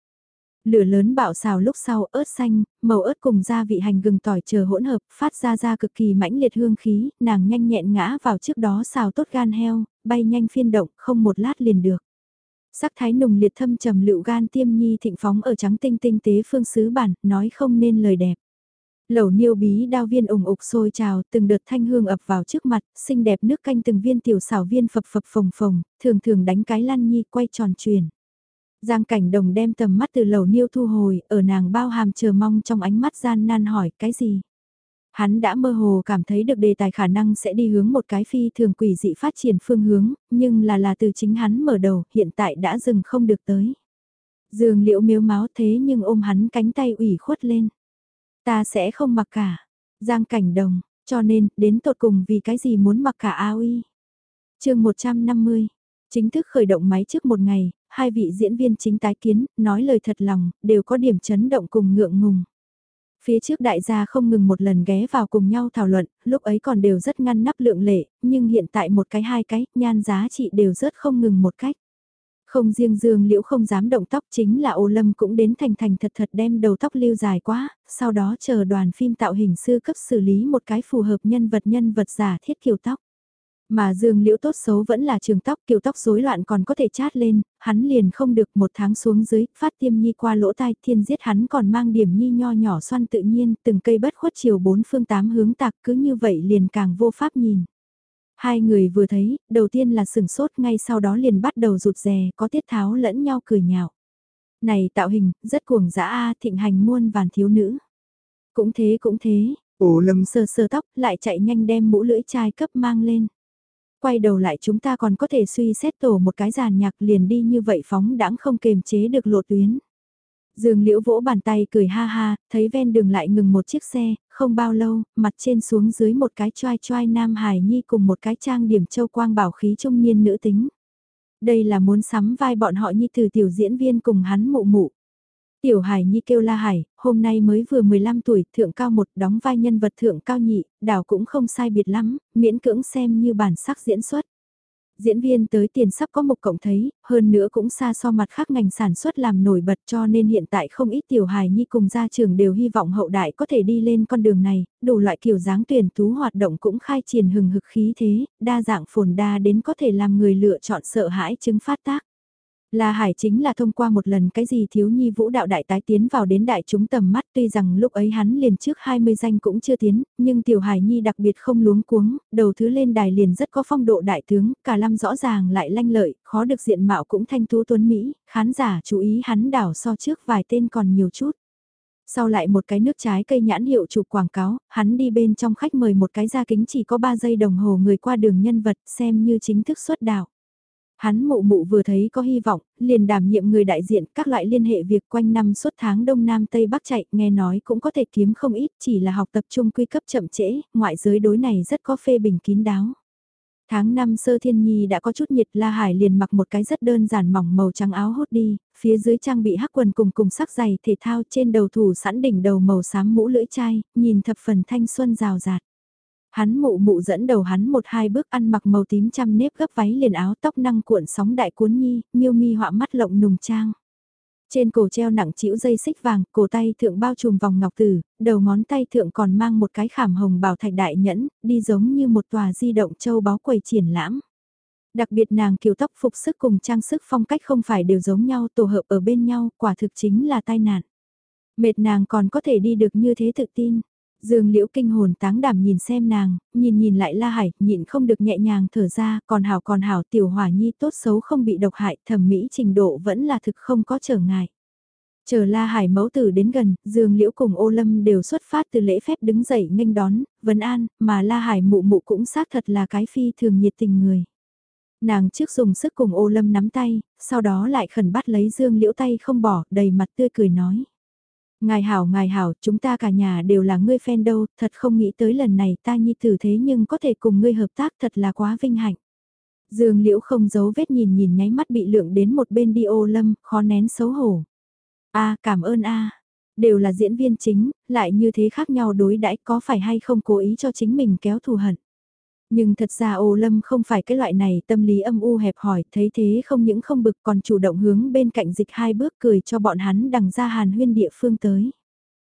Lửa lớn bạo xào lúc sau ớt xanh, màu ớt cùng gia vị hành gừng tỏi chờ hỗn hợp, phát ra ra cực kỳ mãnh liệt hương khí, nàng nhanh nhẹn ngã vào trước đó xào tốt gan heo, bay nhanh phiên động, không một lát liền được. Sắc thái nùng liệt thâm trầm lựu gan tiêm nhi thịnh phóng ở trắng tinh tinh tế phương xứ bản, nói không nên lời đẹp. Lẩu niêu bí đao viên ủng ục sôi trào, từng đợt thanh hương ập vào trước mặt, xinh đẹp nước canh từng viên tiểu xảo viên phập phập phồng phồng, thường thường đánh cái lăn nhi quay tròn truyền. Giang cảnh đồng đem tầm mắt từ lầu niêu thu hồi, ở nàng bao hàm chờ mong trong ánh mắt gian nan hỏi cái gì. Hắn đã mơ hồ cảm thấy được đề tài khả năng sẽ đi hướng một cái phi thường quỷ dị phát triển phương hướng, nhưng là là từ chính hắn mở đầu, hiện tại đã dừng không được tới. Dương liễu miếu máu thế nhưng ôm hắn cánh tay ủy khuất lên. Ta sẽ không mặc cả. Giang cảnh đồng, cho nên, đến tột cùng vì cái gì muốn mặc cả A uy. chương 150, chính thức khởi động máy trước một ngày, hai vị diễn viên chính tái kiến, nói lời thật lòng, đều có điểm chấn động cùng ngượng ngùng. Phía trước đại gia không ngừng một lần ghé vào cùng nhau thảo luận, lúc ấy còn đều rất ngăn nắp lượng lệ, nhưng hiện tại một cái hai cái, nhan giá trị đều rất không ngừng một cách. Không riêng Dương Liễu không dám động tóc chính là ô lâm cũng đến thành thành thật thật đem đầu tóc lưu dài quá, sau đó chờ đoàn phim tạo hình sư cấp xử lý một cái phù hợp nhân vật nhân vật giả thiết kiểu tóc. Mà dương liễu tốt xấu vẫn là trường tóc kiểu tóc rối loạn còn có thể chát lên, hắn liền không được một tháng xuống dưới, phát tiêm nhi qua lỗ tai thiên giết hắn còn mang điểm nhi nho nhỏ xoăn tự nhiên, từng cây bất khuất chiều bốn phương tám hướng tạc cứ như vậy liền càng vô pháp nhìn. Hai người vừa thấy, đầu tiên là sừng sốt ngay sau đó liền bắt đầu rụt rè, có tiết tháo lẫn nhau cười nhạo. Này tạo hình, rất cuồng dã a thịnh hành muôn vàn thiếu nữ. Cũng thế cũng thế, Ổ lâm sờ sờ tóc lại chạy nhanh đem mũ lưỡi chai cấp mang lên. Quay đầu lại chúng ta còn có thể suy xét tổ một cái giàn nhạc liền đi như vậy phóng đãng không kềm chế được lộ tuyến. Dương liễu vỗ bàn tay cười ha ha, thấy ven đường lại ngừng một chiếc xe, không bao lâu, mặt trên xuống dưới một cái choai choai nam hài nhi cùng một cái trang điểm châu quang bảo khí trung niên nữ tính. Đây là muốn sắm vai bọn họ nhi từ tiểu diễn viên cùng hắn mụ mụ. Tiểu Hải Nhi kêu La Hải, hôm nay mới vừa 15 tuổi, thượng cao một, đóng vai nhân vật thượng cao nhị, đảo cũng không sai biệt lắm, miễn cưỡng xem như bản sắc diễn xuất. Diễn viên tới tiền sắp có một cộng thấy, hơn nữa cũng xa so mặt khác ngành sản xuất làm nổi bật cho nên hiện tại không ít tiểu hài nhi cùng gia trường đều hy vọng hậu đại có thể đi lên con đường này, đủ loại kiểu dáng tuyển tú hoạt động cũng khai triển hừng hực khí thế, đa dạng phồn đa đến có thể làm người lựa chọn sợ hãi chứng phát tác. La Hải chính là thông qua một lần cái gì thiếu nhi vũ đạo đại tái tiến vào đến đại chúng tầm mắt tuy rằng lúc ấy hắn liền trước 20 danh cũng chưa tiến, nhưng tiểu Hải nhi đặc biệt không luống cuống, đầu thứ lên đài liền rất có phong độ đại tướng, cả lâm rõ ràng lại lanh lợi, khó được diện mạo cũng thanh tú tuấn Mỹ, khán giả chú ý hắn đảo so trước vài tên còn nhiều chút. Sau lại một cái nước trái cây nhãn hiệu chụp quảng cáo, hắn đi bên trong khách mời một cái ra kính chỉ có 3 giây đồng hồ người qua đường nhân vật xem như chính thức xuất đạo. Hắn mụ mụ vừa thấy có hy vọng, liền đảm nhiệm người đại diện các loại liên hệ việc quanh năm suốt tháng Đông Nam Tây Bắc chạy, nghe nói cũng có thể kiếm không ít, chỉ là học tập trung quy cấp chậm trễ, ngoại giới đối này rất có phê bình kín đáo. Tháng năm sơ thiên nhi đã có chút nhiệt La Hải liền mặc một cái rất đơn giản mỏng màu trắng áo hốt đi, phía dưới trang bị hắc quần cùng cùng sắc giày thể thao trên đầu thủ sẵn đỉnh đầu màu xám mũ lưỡi chai, nhìn thập phần thanh xuân rào rạt. Hắn mụ mụ dẫn đầu hắn một hai bước ăn mặc màu tím trăm nếp gấp váy liền áo tóc năng cuộn sóng đại cuốn nhi, miêu mi họa mắt lộng nùng trang. Trên cổ treo nặng chĩu dây xích vàng, cổ tay thượng bao trùm vòng ngọc tử, đầu ngón tay thượng còn mang một cái khảm hồng bảo thạch đại nhẫn, đi giống như một tòa di động châu báu quầy triển lãm. Đặc biệt nàng kiều tóc phục sức cùng trang sức phong cách không phải đều giống nhau tổ hợp ở bên nhau, quả thực chính là tai nạn. Mệt nàng còn có thể đi được như thế tự tin. Dương Liễu kinh hồn táng đảm nhìn xem nàng, nhìn nhìn lại La Hải, nhịn không được nhẹ nhàng thở ra, còn hảo còn hảo tiểu hỏa nhi tốt xấu không bị độc hại, thẩm mỹ trình độ vẫn là thực không có trở ngại. Chờ La Hải mẫu tử đến gần, Dương Liễu cùng ô lâm đều xuất phát từ lễ phép đứng dậy nghênh đón, vấn an, mà La Hải mụ mụ cũng xác thật là cái phi thường nhiệt tình người. Nàng trước dùng sức cùng ô lâm nắm tay, sau đó lại khẩn bắt lấy Dương Liễu tay không bỏ, đầy mặt tươi cười nói. Ngài hảo ngài hảo, chúng ta cả nhà đều là ngươi fan đâu, thật không nghĩ tới lần này ta nhi tử thế nhưng có thể cùng ngươi hợp tác thật là quá vinh hạnh. Dương liễu không giấu vết nhìn nhìn nháy mắt bị lượng đến một bên đi ô lâm, khó nén xấu hổ. a cảm ơn a đều là diễn viên chính, lại như thế khác nhau đối đãi có phải hay không cố ý cho chính mình kéo thù hận. Nhưng thật ra ô lâm không phải cái loại này tâm lý âm u hẹp hỏi, thấy thế không những không bực còn chủ động hướng bên cạnh dịch hai bước cười cho bọn hắn đằng ra hàn huyên địa phương tới.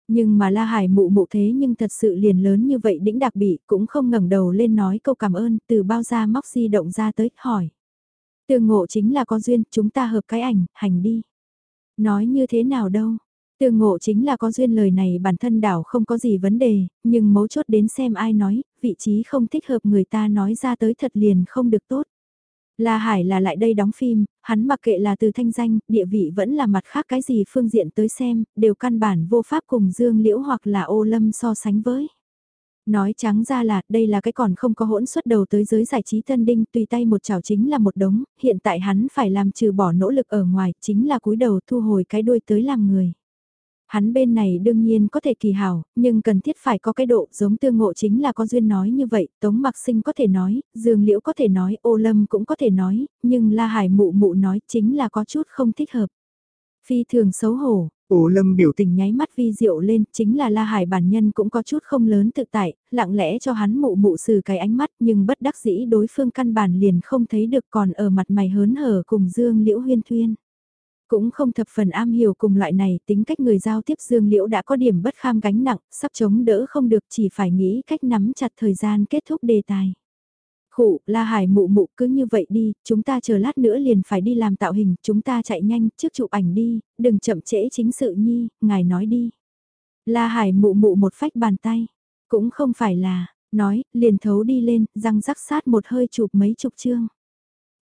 Nhưng mà La Hải mụ mụ thế nhưng thật sự liền lớn như vậy đĩnh đặc bị cũng không ngẩng đầu lên nói câu cảm ơn từ bao ra móc di động ra tới hỏi. Tương ngộ chính là có duyên chúng ta hợp cái ảnh, hành đi. Nói như thế nào đâu, Tương ngộ chính là có duyên lời này bản thân đảo không có gì vấn đề, nhưng mấu chốt đến xem ai nói, vị trí không thích hợp người ta nói ra tới thật liền không được tốt. La Hải là lại đây đóng phim, hắn mặc kệ là từ thanh danh, địa vị vẫn là mặt khác cái gì phương diện tới xem, đều căn bản vô pháp cùng Dương Liễu hoặc là ô lâm so sánh với. Nói trắng ra là đây là cái còn không có hỗn suất đầu tới giới giải trí tân đinh tùy tay một chảo chính là một đống, hiện tại hắn phải làm trừ bỏ nỗ lực ở ngoài chính là cúi đầu thu hồi cái đuôi tới làm người. Hắn bên này đương nhiên có thể kỳ hảo, nhưng cần thiết phải có cái độ giống tương ngộ chính là có duyên nói như vậy, Tống Mặc Sinh có thể nói, Dương Liễu có thể nói, Ô Lâm cũng có thể nói, nhưng La Hải mụ mụ nói chính là có chút không thích hợp. Phi thường xấu hổ, Ô Lâm biểu tình nháy mắt vi diệu lên, chính là La Hải bản nhân cũng có chút không lớn tự tại, lặng lẽ cho hắn mụ mụ xử cái ánh mắt nhưng bất đắc dĩ đối phương căn bản liền không thấy được còn ở mặt mày hớn hở cùng Dương Liễu huyên thuyên. Cũng không thập phần am hiểu cùng loại này tính cách người giao tiếp Dương Liễu đã có điểm bất kham gánh nặng, sắp chống đỡ không được chỉ phải nghĩ cách nắm chặt thời gian kết thúc đề tài. Khụ, La Hải mụ mụ cứ như vậy đi, chúng ta chờ lát nữa liền phải đi làm tạo hình, chúng ta chạy nhanh, trước chụp ảnh đi, đừng chậm trễ chính sự nhi, ngài nói đi. La Hải mụ mụ một phách bàn tay, cũng không phải là, nói, liền thấu đi lên, răng rắc sát một hơi chụp mấy chục chương.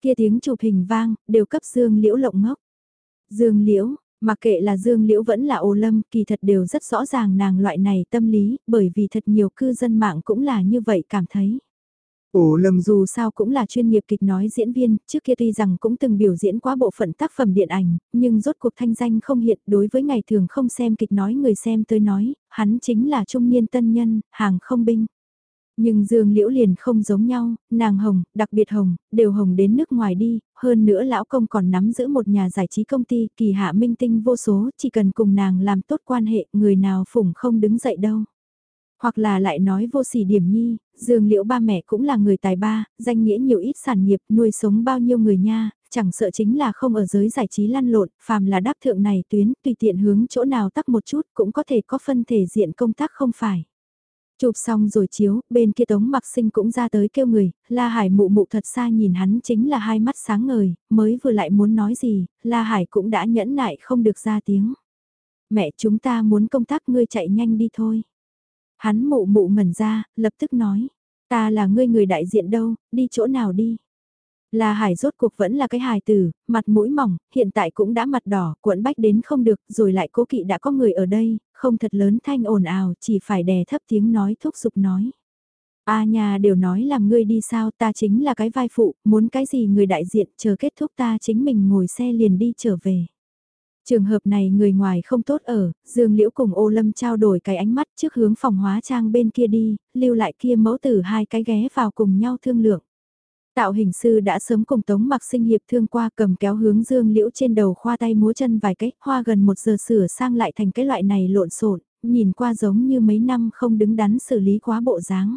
Kia tiếng chụp hình vang, đều cấp Dương Liễu lộng ngốc. Dương Liễu, mặc kệ là Dương Liễu vẫn là ô lâm, kỳ thật đều rất rõ ràng nàng loại này tâm lý, bởi vì thật nhiều cư dân mạng cũng là như vậy cảm thấy. Ổ lâm dù sao cũng là chuyên nghiệp kịch nói diễn viên, trước kia tuy rằng cũng từng biểu diễn quá bộ phận tác phẩm điện ảnh, nhưng rốt cuộc thanh danh không hiện đối với ngày thường không xem kịch nói người xem tới nói, hắn chính là trung niên tân nhân, hàng không binh. Nhưng Dương Liễu liền không giống nhau, nàng hồng, đặc biệt hồng, đều hồng đến nước ngoài đi, hơn nữa lão công còn nắm giữ một nhà giải trí công ty, kỳ hạ minh tinh vô số, chỉ cần cùng nàng làm tốt quan hệ, người nào phủng không đứng dậy đâu. Hoặc là lại nói vô sỉ điểm nhi, Dương Liễu ba mẹ cũng là người tài ba, danh nghĩa nhiều ít sản nghiệp, nuôi sống bao nhiêu người nha, chẳng sợ chính là không ở giới giải trí lăn lộn, phàm là đáp thượng này tuyến, tùy tiện hướng chỗ nào tắc một chút cũng có thể có phân thể diện công tác không phải. Chụp xong rồi chiếu, bên kia Tống Mặc Sinh cũng ra tới kêu người, La Hải mụ mụ thật xa nhìn hắn chính là hai mắt sáng ngời, mới vừa lại muốn nói gì, La Hải cũng đã nhẫn nại không được ra tiếng. Mẹ chúng ta muốn công tác ngươi chạy nhanh đi thôi. Hắn mụ mụ ngẩn ra, lập tức nói, ta là ngươi người đại diện đâu, đi chỗ nào đi. La Hải rốt cuộc vẫn là cái hài tử, mặt mũi mỏng, hiện tại cũng đã mặt đỏ, cuộn bách đến không được, rồi lại cố kỵ đã có người ở đây, không thật lớn thanh ồn ào, chỉ phải đè thấp tiếng nói thúc giục nói. A nhà đều nói làm ngươi đi sao ta chính là cái vai phụ, muốn cái gì người đại diện chờ kết thúc ta chính mình ngồi xe liền đi trở về. Trường hợp này người ngoài không tốt ở, Dương Liễu cùng ô lâm trao đổi cái ánh mắt trước hướng phòng hóa trang bên kia đi, lưu lại kia mẫu tử hai cái ghé vào cùng nhau thương lượng. Tạo hình sư đã sớm cùng Tống Mặc Sinh hiệp thương qua cầm kéo hướng Dương Liễu trên đầu khoa tay múa chân vài cách, hoa gần một giờ sửa sang lại thành cái loại này lộn xộn, nhìn qua giống như mấy năm không đứng đắn xử lý quá bộ dáng.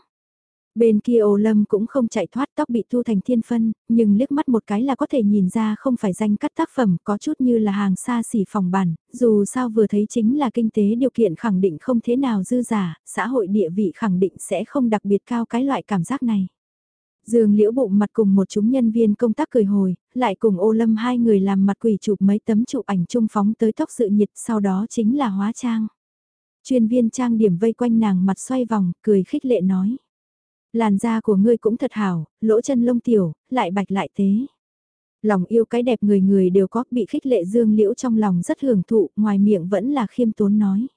Bên kia ồ lâm cũng không chạy thoát tóc bị thu thành thiên phân, nhưng liếc mắt một cái là có thể nhìn ra không phải danh cắt tác phẩm có chút như là hàng xa xỉ phòng bản, dù sao vừa thấy chính là kinh tế điều kiện khẳng định không thế nào dư giả, xã hội địa vị khẳng định sẽ không đặc biệt cao cái loại cảm giác này. Dương liễu bụng mặt cùng một chúng nhân viên công tác cười hồi, lại cùng ô lâm hai người làm mặt quỷ chụp mấy tấm chụp ảnh chung phóng tới tóc sự nhiệt sau đó chính là hóa trang. Chuyên viên trang điểm vây quanh nàng mặt xoay vòng, cười khích lệ nói. Làn da của ngươi cũng thật hảo, lỗ chân lông tiểu, lại bạch lại tế. Lòng yêu cái đẹp người người đều có bị khích lệ dương liễu trong lòng rất hưởng thụ, ngoài miệng vẫn là khiêm tốn nói.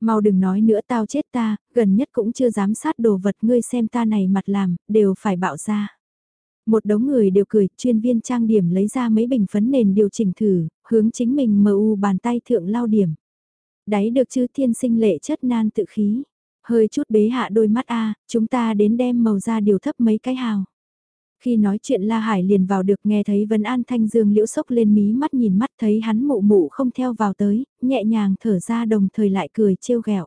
Mau đừng nói nữa tao chết ta, gần nhất cũng chưa dám sát đồ vật ngươi xem ta này mặt làm, đều phải bạo ra. Một đống người đều cười, chuyên viên trang điểm lấy ra mấy bình phấn nền điều chỉnh thử, hướng chính mình mờ u bàn tay thượng lao điểm. đáy được chứ thiên sinh lệ chất nan tự khí. Hơi chút bế hạ đôi mắt a chúng ta đến đem màu da điều thấp mấy cái hào. Khi nói chuyện La Hải liền vào được nghe thấy Vân An Thanh Dương liễu sốc lên mí mắt nhìn mắt thấy hắn mụ mụ không theo vào tới, nhẹ nhàng thở ra đồng thời lại cười trêu ghẹo.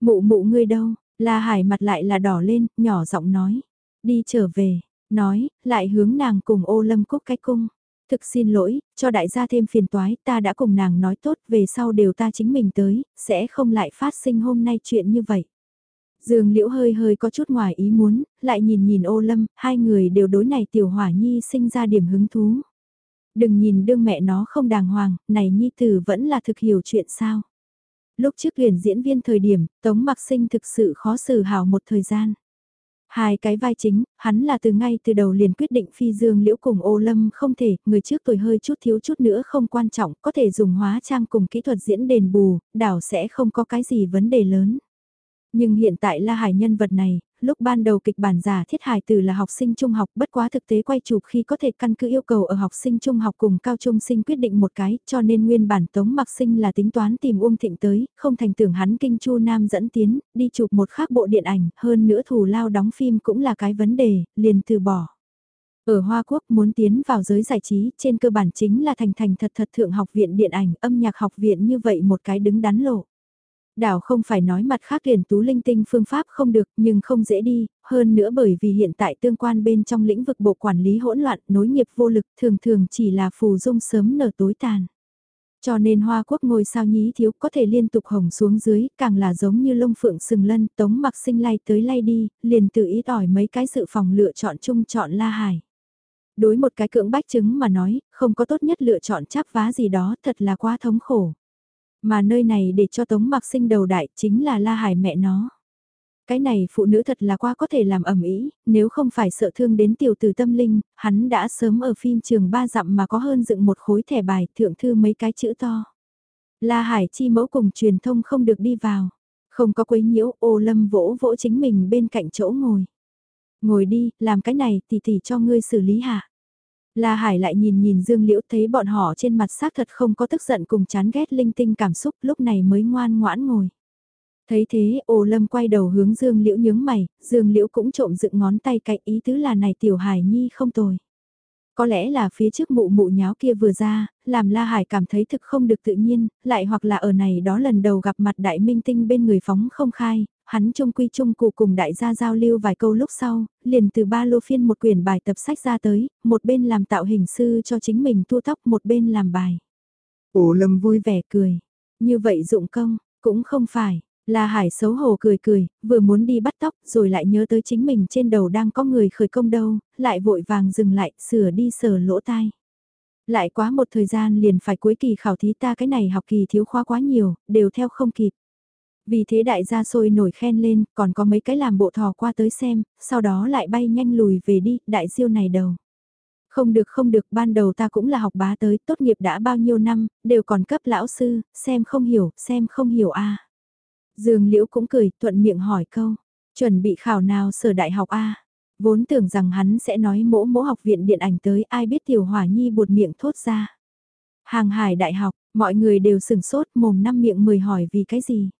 Mụ mụ ngươi đâu, La Hải mặt lại là đỏ lên, nhỏ giọng nói. Đi trở về, nói, lại hướng nàng cùng ô lâm cúc cái cung. Thực xin lỗi, cho đại gia thêm phiền toái, ta đã cùng nàng nói tốt, về sau đều ta chính mình tới, sẽ không lại phát sinh hôm nay chuyện như vậy. Dương Liễu hơi hơi có chút ngoài ý muốn, lại nhìn nhìn ô lâm, hai người đều đối này tiểu hỏa nhi sinh ra điểm hứng thú. Đừng nhìn đương mẹ nó không đàng hoàng, này nhi tử vẫn là thực hiểu chuyện sao. Lúc trước tuyển diễn viên thời điểm, Tống Mặc Sinh thực sự khó xử hào một thời gian. Hai cái vai chính, hắn là từ ngay từ đầu liền quyết định phi dương liễu cùng ô lâm không thể, người trước tuổi hơi chút thiếu chút nữa không quan trọng, có thể dùng hóa trang cùng kỹ thuật diễn đền bù, đảo sẽ không có cái gì vấn đề lớn. Nhưng hiện tại La Hải nhân vật này, lúc ban đầu kịch bản giả thiết hải từ là học sinh trung học bất quá thực tế quay chụp khi có thể căn cứ yêu cầu ở học sinh trung học cùng cao trung sinh quyết định một cái, cho nên nguyên bản tống mặc sinh là tính toán tìm Uông Thịnh tới, không thành tưởng hắn kinh chu nam dẫn tiến, đi chụp một khác bộ điện ảnh, hơn nữa thù lao đóng phim cũng là cái vấn đề, liền từ bỏ. Ở Hoa Quốc muốn tiến vào giới giải trí, trên cơ bản chính là thành thành thật thật thượng học viện điện ảnh, âm nhạc học viện như vậy một cái đứng đắn lộ. Đảo không phải nói mặt khác tuyển tú linh tinh phương pháp không được nhưng không dễ đi, hơn nữa bởi vì hiện tại tương quan bên trong lĩnh vực bộ quản lý hỗn loạn nối nghiệp vô lực thường thường chỉ là phù dung sớm nở tối tàn. Cho nên hoa quốc ngôi sao nhí thiếu có thể liên tục hồng xuống dưới, càng là giống như lông phượng sừng lân, tống mặc sinh lay tới lay đi, liền tự ý tỏi mấy cái sự phòng lựa chọn chung chọn La Hải. Đối một cái cưỡng bách chứng mà nói, không có tốt nhất lựa chọn chắp vá gì đó, thật là quá thống khổ. Mà nơi này để cho tống mặc sinh đầu đại chính là La Hải mẹ nó. Cái này phụ nữ thật là quá có thể làm ẩm ý, nếu không phải sợ thương đến tiểu tử tâm linh, hắn đã sớm ở phim trường ba dặm mà có hơn dựng một khối thẻ bài thượng thư mấy cái chữ to. La Hải chi mẫu cùng truyền thông không được đi vào. Không có quấy nhiễu ô lâm vỗ vỗ chính mình bên cạnh chỗ ngồi. Ngồi đi, làm cái này thì thì cho ngươi xử lý hạ. La Hải lại nhìn nhìn Dương Liễu thấy bọn họ trên mặt xác thật không có tức giận cùng chán ghét linh tinh cảm xúc lúc này mới ngoan ngoãn ngồi. Thấy thế, ô lâm quay đầu hướng Dương Liễu nhướng mày, Dương Liễu cũng trộm dựng ngón tay cạnh ý tứ là này tiểu hải nhi không tồi. Có lẽ là phía trước mụ mụ nháo kia vừa ra, làm La Hải cảm thấy thực không được tự nhiên, lại hoặc là ở này đó lần đầu gặp mặt đại minh tinh bên người phóng không khai, hắn trung quy trung cụ cùng đại gia giao lưu vài câu lúc sau, liền từ ba lô phiên một quyển bài tập sách ra tới, một bên làm tạo hình sư cho chính mình tu tóc một bên làm bài. Ồ lâm vui vẻ cười, như vậy dụng công, cũng không phải, La Hải xấu hổ cười cười, vừa muốn đi bắt tóc rồi lại nhớ tới chính mình trên đầu đang có người khởi công đâu, lại vội vàng dừng lại, sửa đi sờ lỗ tai. Lại quá một thời gian liền phải cuối kỳ khảo thí ta cái này học kỳ thiếu khoa quá nhiều, đều theo không kịp. Vì thế đại gia sôi nổi khen lên, còn có mấy cái làm bộ thò qua tới xem, sau đó lại bay nhanh lùi về đi, đại diêu này đầu. Không được không được, ban đầu ta cũng là học bá tới, tốt nghiệp đã bao nhiêu năm, đều còn cấp lão sư, xem không hiểu, xem không hiểu a Dương Liễu cũng cười, thuận miệng hỏi câu, chuẩn bị khảo nào sở đại học A. Vốn tưởng rằng hắn sẽ nói mỗ mỗ học viện điện ảnh tới ai biết tiểu hỏa nhi buột miệng thốt ra. Hàng hải đại học, mọi người đều sừng sốt mồm năm miệng mười hỏi vì cái gì.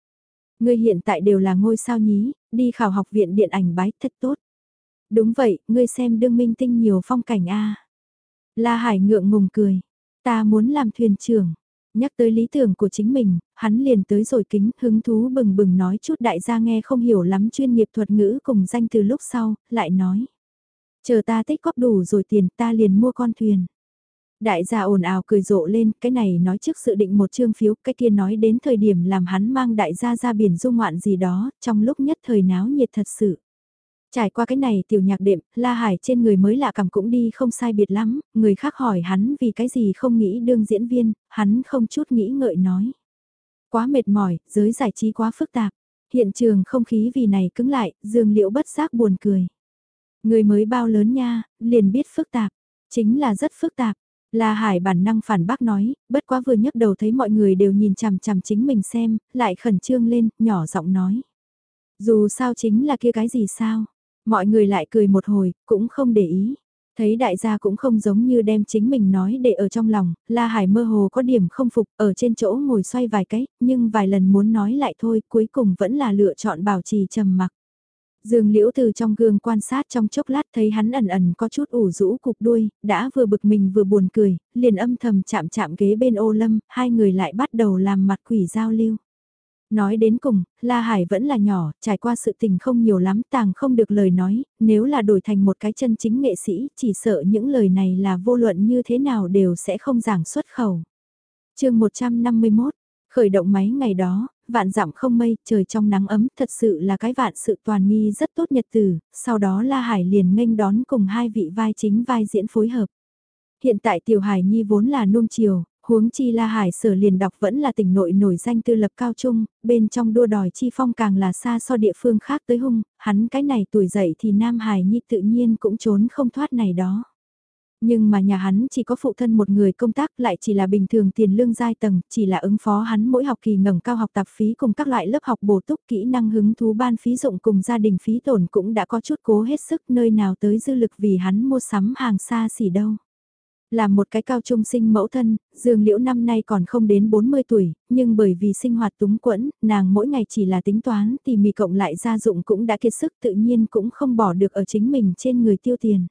Ngươi hiện tại đều là ngôi sao nhí, đi khảo học viện điện ảnh bái thật tốt. Đúng vậy, ngươi xem đương minh tinh nhiều phong cảnh a. La Hải ngượng ngùng cười, ta muốn làm thuyền trưởng. Nhắc tới lý tưởng của chính mình, hắn liền tới rồi kính hứng thú bừng bừng nói chút đại gia nghe không hiểu lắm chuyên nghiệp thuật ngữ cùng danh từ lúc sau, lại nói. Chờ ta tích góp đủ rồi tiền ta liền mua con thuyền. Đại gia ồn ào cười rộ lên, cái này nói trước sự định một chương phiếu, cái kia nói đến thời điểm làm hắn mang đại gia ra biển du ngoạn gì đó, trong lúc nhất thời náo nhiệt thật sự. Trải qua cái này tiểu nhạc đệm, La Hải trên người mới lạ cảm cũng đi không sai biệt lắm, người khác hỏi hắn vì cái gì không nghĩ đương diễn viên, hắn không chút nghĩ ngợi nói. Quá mệt mỏi, giới giải trí quá phức tạp. Hiện trường không khí vì này cứng lại, dương liễu bất giác buồn cười. Người mới bao lớn nha, liền biết phức tạp. Chính là rất phức tạp. La Hải bản năng phản bác nói, bất quá vừa nhấc đầu thấy mọi người đều nhìn chằm chằm chính mình xem, lại khẩn trương lên, nhỏ giọng nói. Dù sao chính là kia cái gì sao, Mọi người lại cười một hồi, cũng không để ý. Thấy đại gia cũng không giống như đem chính mình nói để ở trong lòng, La Hải mơ hồ có điểm không phục ở trên chỗ ngồi xoay vài cái, nhưng vài lần muốn nói lại thôi, cuối cùng vẫn là lựa chọn bảo trì trầm mặc. Dương Liễu từ trong gương quan sát trong chốc lát thấy hắn ẩn ẩn có chút ủ rũ cục đuôi, đã vừa bực mình vừa buồn cười, liền âm thầm chạm chạm ghế bên ô lâm, hai người lại bắt đầu làm mặt quỷ giao lưu. Nói đến cùng, La Hải vẫn là nhỏ, trải qua sự tình không nhiều lắm tàng không được lời nói, nếu là đổi thành một cái chân chính nghệ sĩ, chỉ sợ những lời này là vô luận như thế nào đều sẽ không giảng xuất khẩu. chương 151, khởi động máy ngày đó, vạn dặm không mây, trời trong nắng ấm, thật sự là cái vạn sự toàn nghi rất tốt nhật từ, sau đó La Hải liền nghênh đón cùng hai vị vai chính vai diễn phối hợp. Hiện tại Tiểu Hải Nhi vốn là nuông chiều, Huống chi La Hải sở liền đọc vẫn là tỉnh nội nổi danh tư lập cao trung, bên trong đua đòi chi phong càng là xa so địa phương khác tới hung, hắn cái này tuổi dậy thì Nam Hải Nhi tự nhiên cũng trốn không thoát này đó. Nhưng mà nhà hắn chỉ có phụ thân một người công tác lại chỉ là bình thường tiền lương giai tầng, chỉ là ứng phó hắn mỗi học kỳ ngẩng cao học tập phí cùng các loại lớp học bổ túc kỹ năng hứng thú ban phí dụng cùng gia đình phí tổn cũng đã có chút cố hết sức nơi nào tới dư lực vì hắn mua sắm hàng xa xỉ đâu. Là một cái cao trung sinh mẫu thân, Dương Liễu năm nay còn không đến 40 tuổi, nhưng bởi vì sinh hoạt túng quẫn, nàng mỗi ngày chỉ là tính toán thì mì cộng lại gia dụng cũng đã kiệt sức tự nhiên cũng không bỏ được ở chính mình trên người tiêu tiền.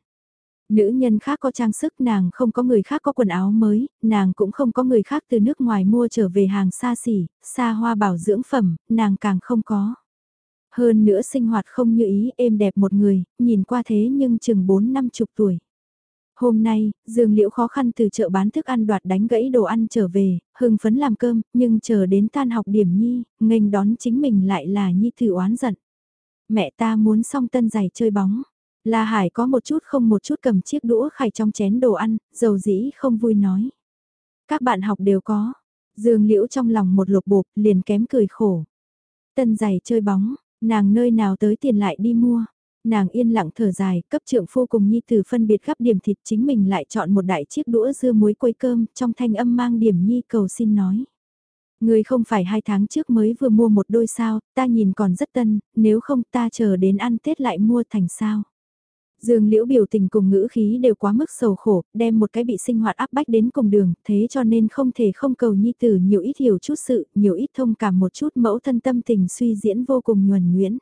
Nữ nhân khác có trang sức nàng không có người khác có quần áo mới, nàng cũng không có người khác từ nước ngoài mua trở về hàng xa xỉ, xa hoa bảo dưỡng phẩm, nàng càng không có. Hơn nữa sinh hoạt không như ý êm đẹp một người, nhìn qua thế nhưng chừng 4 năm chục tuổi. Hôm nay, Dương Liễu khó khăn từ chợ bán thức ăn đoạt đánh gãy đồ ăn trở về, hưng phấn làm cơm, nhưng chờ đến tan học điểm Nhi, nghênh đón chính mình lại là Nhi thử oán giận. Mẹ ta muốn xong tân giày chơi bóng. La Hải có một chút không một chút cầm chiếc đũa khải trong chén đồ ăn, dầu dĩ không vui nói. Các bạn học đều có. Dương Liễu trong lòng một lục bộp liền kém cười khổ. Tân giày chơi bóng, nàng nơi nào tới tiền lại đi mua. Nàng yên lặng thở dài, cấp trượng phu cùng nhi tử phân biệt gắp điểm thịt chính mình lại chọn một đại chiếc đũa dưa muối quấy cơm, trong thanh âm mang điểm nhi cầu xin nói. Người không phải hai tháng trước mới vừa mua một đôi sao, ta nhìn còn rất tân, nếu không ta chờ đến ăn Tết lại mua thành sao. Dương Liễu biểu tình cùng ngữ khí đều quá mức sầu khổ, đem một cái bị sinh hoạt áp bách đến cùng đường, thế cho nên không thể không cầu nhi tử nhiều ít hiểu chút sự, nhiều ít thông cảm một chút mẫu thân tâm tình suy diễn vô cùng nhuần nhuyễn.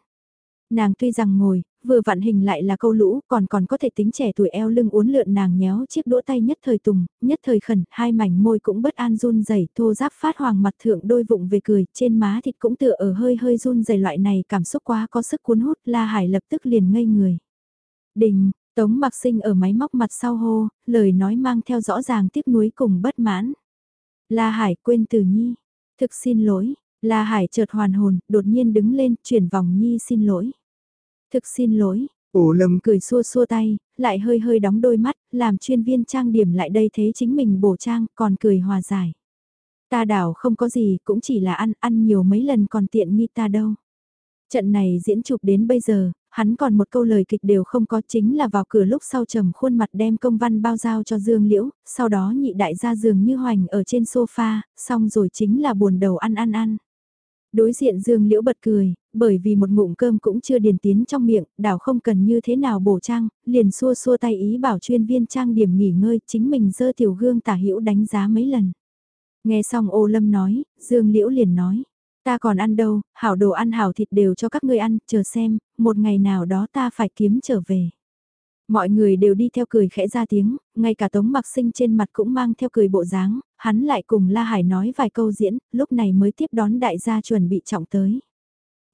Nàng tuy rằng ngồi, vừa vặn hình lại là câu lũ, còn còn có thể tính trẻ tuổi eo lưng uốn lượn nàng nhéo chiếc đũa tay nhất thời tùng, nhất thời khẩn, hai mảnh môi cũng bất an run rẩy thô giáp phát hoàng mặt thượng đôi vụng về cười, trên má thịt cũng tựa ở hơi hơi run rẩy loại này cảm xúc quá có sức cuốn hút, La Hải lập tức liền ngây người. Đình, Tống mặc sinh ở máy móc mặt sau hô, lời nói mang theo rõ ràng tiếc nuối cùng bất mãn. La Hải quên từ nhi, thực xin lỗi, La Hải chợt hoàn hồn, đột nhiên đứng lên, chuyển vòng nhi xin lỗi. Thực xin lỗi, Ổ lâm cười xua xua tay, lại hơi hơi đóng đôi mắt, làm chuyên viên trang điểm lại đây thế chính mình bổ trang, còn cười hòa giải. Ta đảo không có gì, cũng chỉ là ăn, ăn nhiều mấy lần còn tiện nghi ta đâu. Trận này diễn chụp đến bây giờ, hắn còn một câu lời kịch đều không có chính là vào cửa lúc sau trầm khuôn mặt đem công văn bao giao cho Dương Liễu, sau đó nhị đại ra giường như hoành ở trên sofa, xong rồi chính là buồn đầu ăn ăn ăn. Đối diện Dương Liễu bật cười, bởi vì một ngụm cơm cũng chưa điền tiến trong miệng, đảo không cần như thế nào bổ trang, liền xua xua tay ý bảo chuyên viên trang điểm nghỉ ngơi, chính mình dơ tiểu gương tả hữu đánh giá mấy lần. Nghe xong ô lâm nói, Dương Liễu liền nói, ta còn ăn đâu, hảo đồ ăn hảo thịt đều cho các ngươi ăn, chờ xem, một ngày nào đó ta phải kiếm trở về. Mọi người đều đi theo cười khẽ ra tiếng, ngay cả Tống Mặc Sinh trên mặt cũng mang theo cười bộ dáng, hắn lại cùng La Hải nói vài câu diễn, lúc này mới tiếp đón đại gia chuẩn bị trọng tới.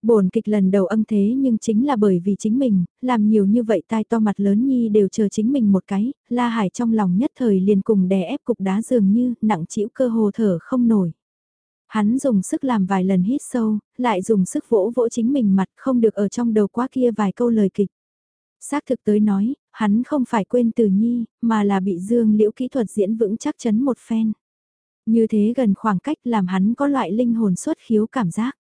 Bồn kịch lần đầu âm thế nhưng chính là bởi vì chính mình, làm nhiều như vậy tai to mặt lớn nhi đều chờ chính mình một cái, La Hải trong lòng nhất thời liền cùng đè ép cục đá dường như nặng chịu cơ hồ thở không nổi. Hắn dùng sức làm vài lần hít sâu, lại dùng sức vỗ vỗ chính mình mặt không được ở trong đầu quá kia vài câu lời kịch. Xác thực tới nói, hắn không phải quên từ nhi, mà là bị dương liễu kỹ thuật diễn vững chắc chắn một phen. Như thế gần khoảng cách làm hắn có loại linh hồn xuất khiếu cảm giác.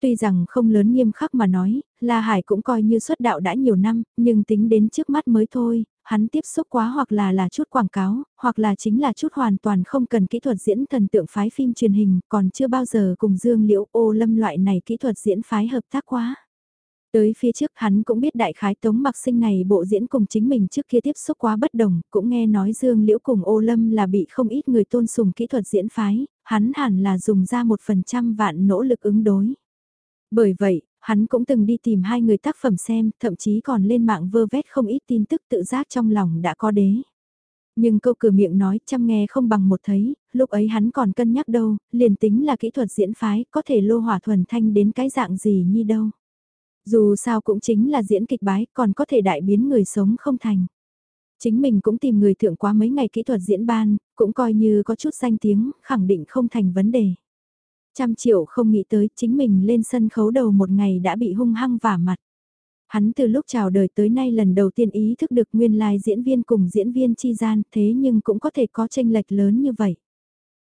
Tuy rằng không lớn nghiêm khắc mà nói, La Hải cũng coi như xuất đạo đã nhiều năm, nhưng tính đến trước mắt mới thôi, hắn tiếp xúc quá hoặc là là chút quảng cáo, hoặc là chính là chút hoàn toàn không cần kỹ thuật diễn thần tượng phái phim truyền hình, còn chưa bao giờ cùng Dương Liễu ô lâm loại này kỹ thuật diễn phái hợp tác quá. Tới phía trước hắn cũng biết đại khái tống mặc sinh này bộ diễn cùng chính mình trước kia tiếp xúc quá bất đồng, cũng nghe nói Dương Liễu cùng ô lâm là bị không ít người tôn sùng kỹ thuật diễn phái, hắn hẳn là dùng ra một phần trăm vạn nỗ lực ứng đối. Bởi vậy, hắn cũng từng đi tìm hai người tác phẩm xem, thậm chí còn lên mạng vơ vét không ít tin tức tự giác trong lòng đã có đế. Nhưng câu cửa miệng nói chăm nghe không bằng một thấy, lúc ấy hắn còn cân nhắc đâu, liền tính là kỹ thuật diễn phái, có thể lô hỏa thuần thanh đến cái dạng gì như đâu. Dù sao cũng chính là diễn kịch bái, còn có thể đại biến người sống không thành. Chính mình cũng tìm người thượng quá mấy ngày kỹ thuật diễn ban, cũng coi như có chút danh tiếng, khẳng định không thành vấn đề. Trăm triệu không nghĩ tới chính mình lên sân khấu đầu một ngày đã bị hung hăng vả mặt. Hắn từ lúc chào đời tới nay lần đầu tiên ý thức được nguyên lai diễn viên cùng diễn viên chi gian thế nhưng cũng có thể có tranh lệch lớn như vậy.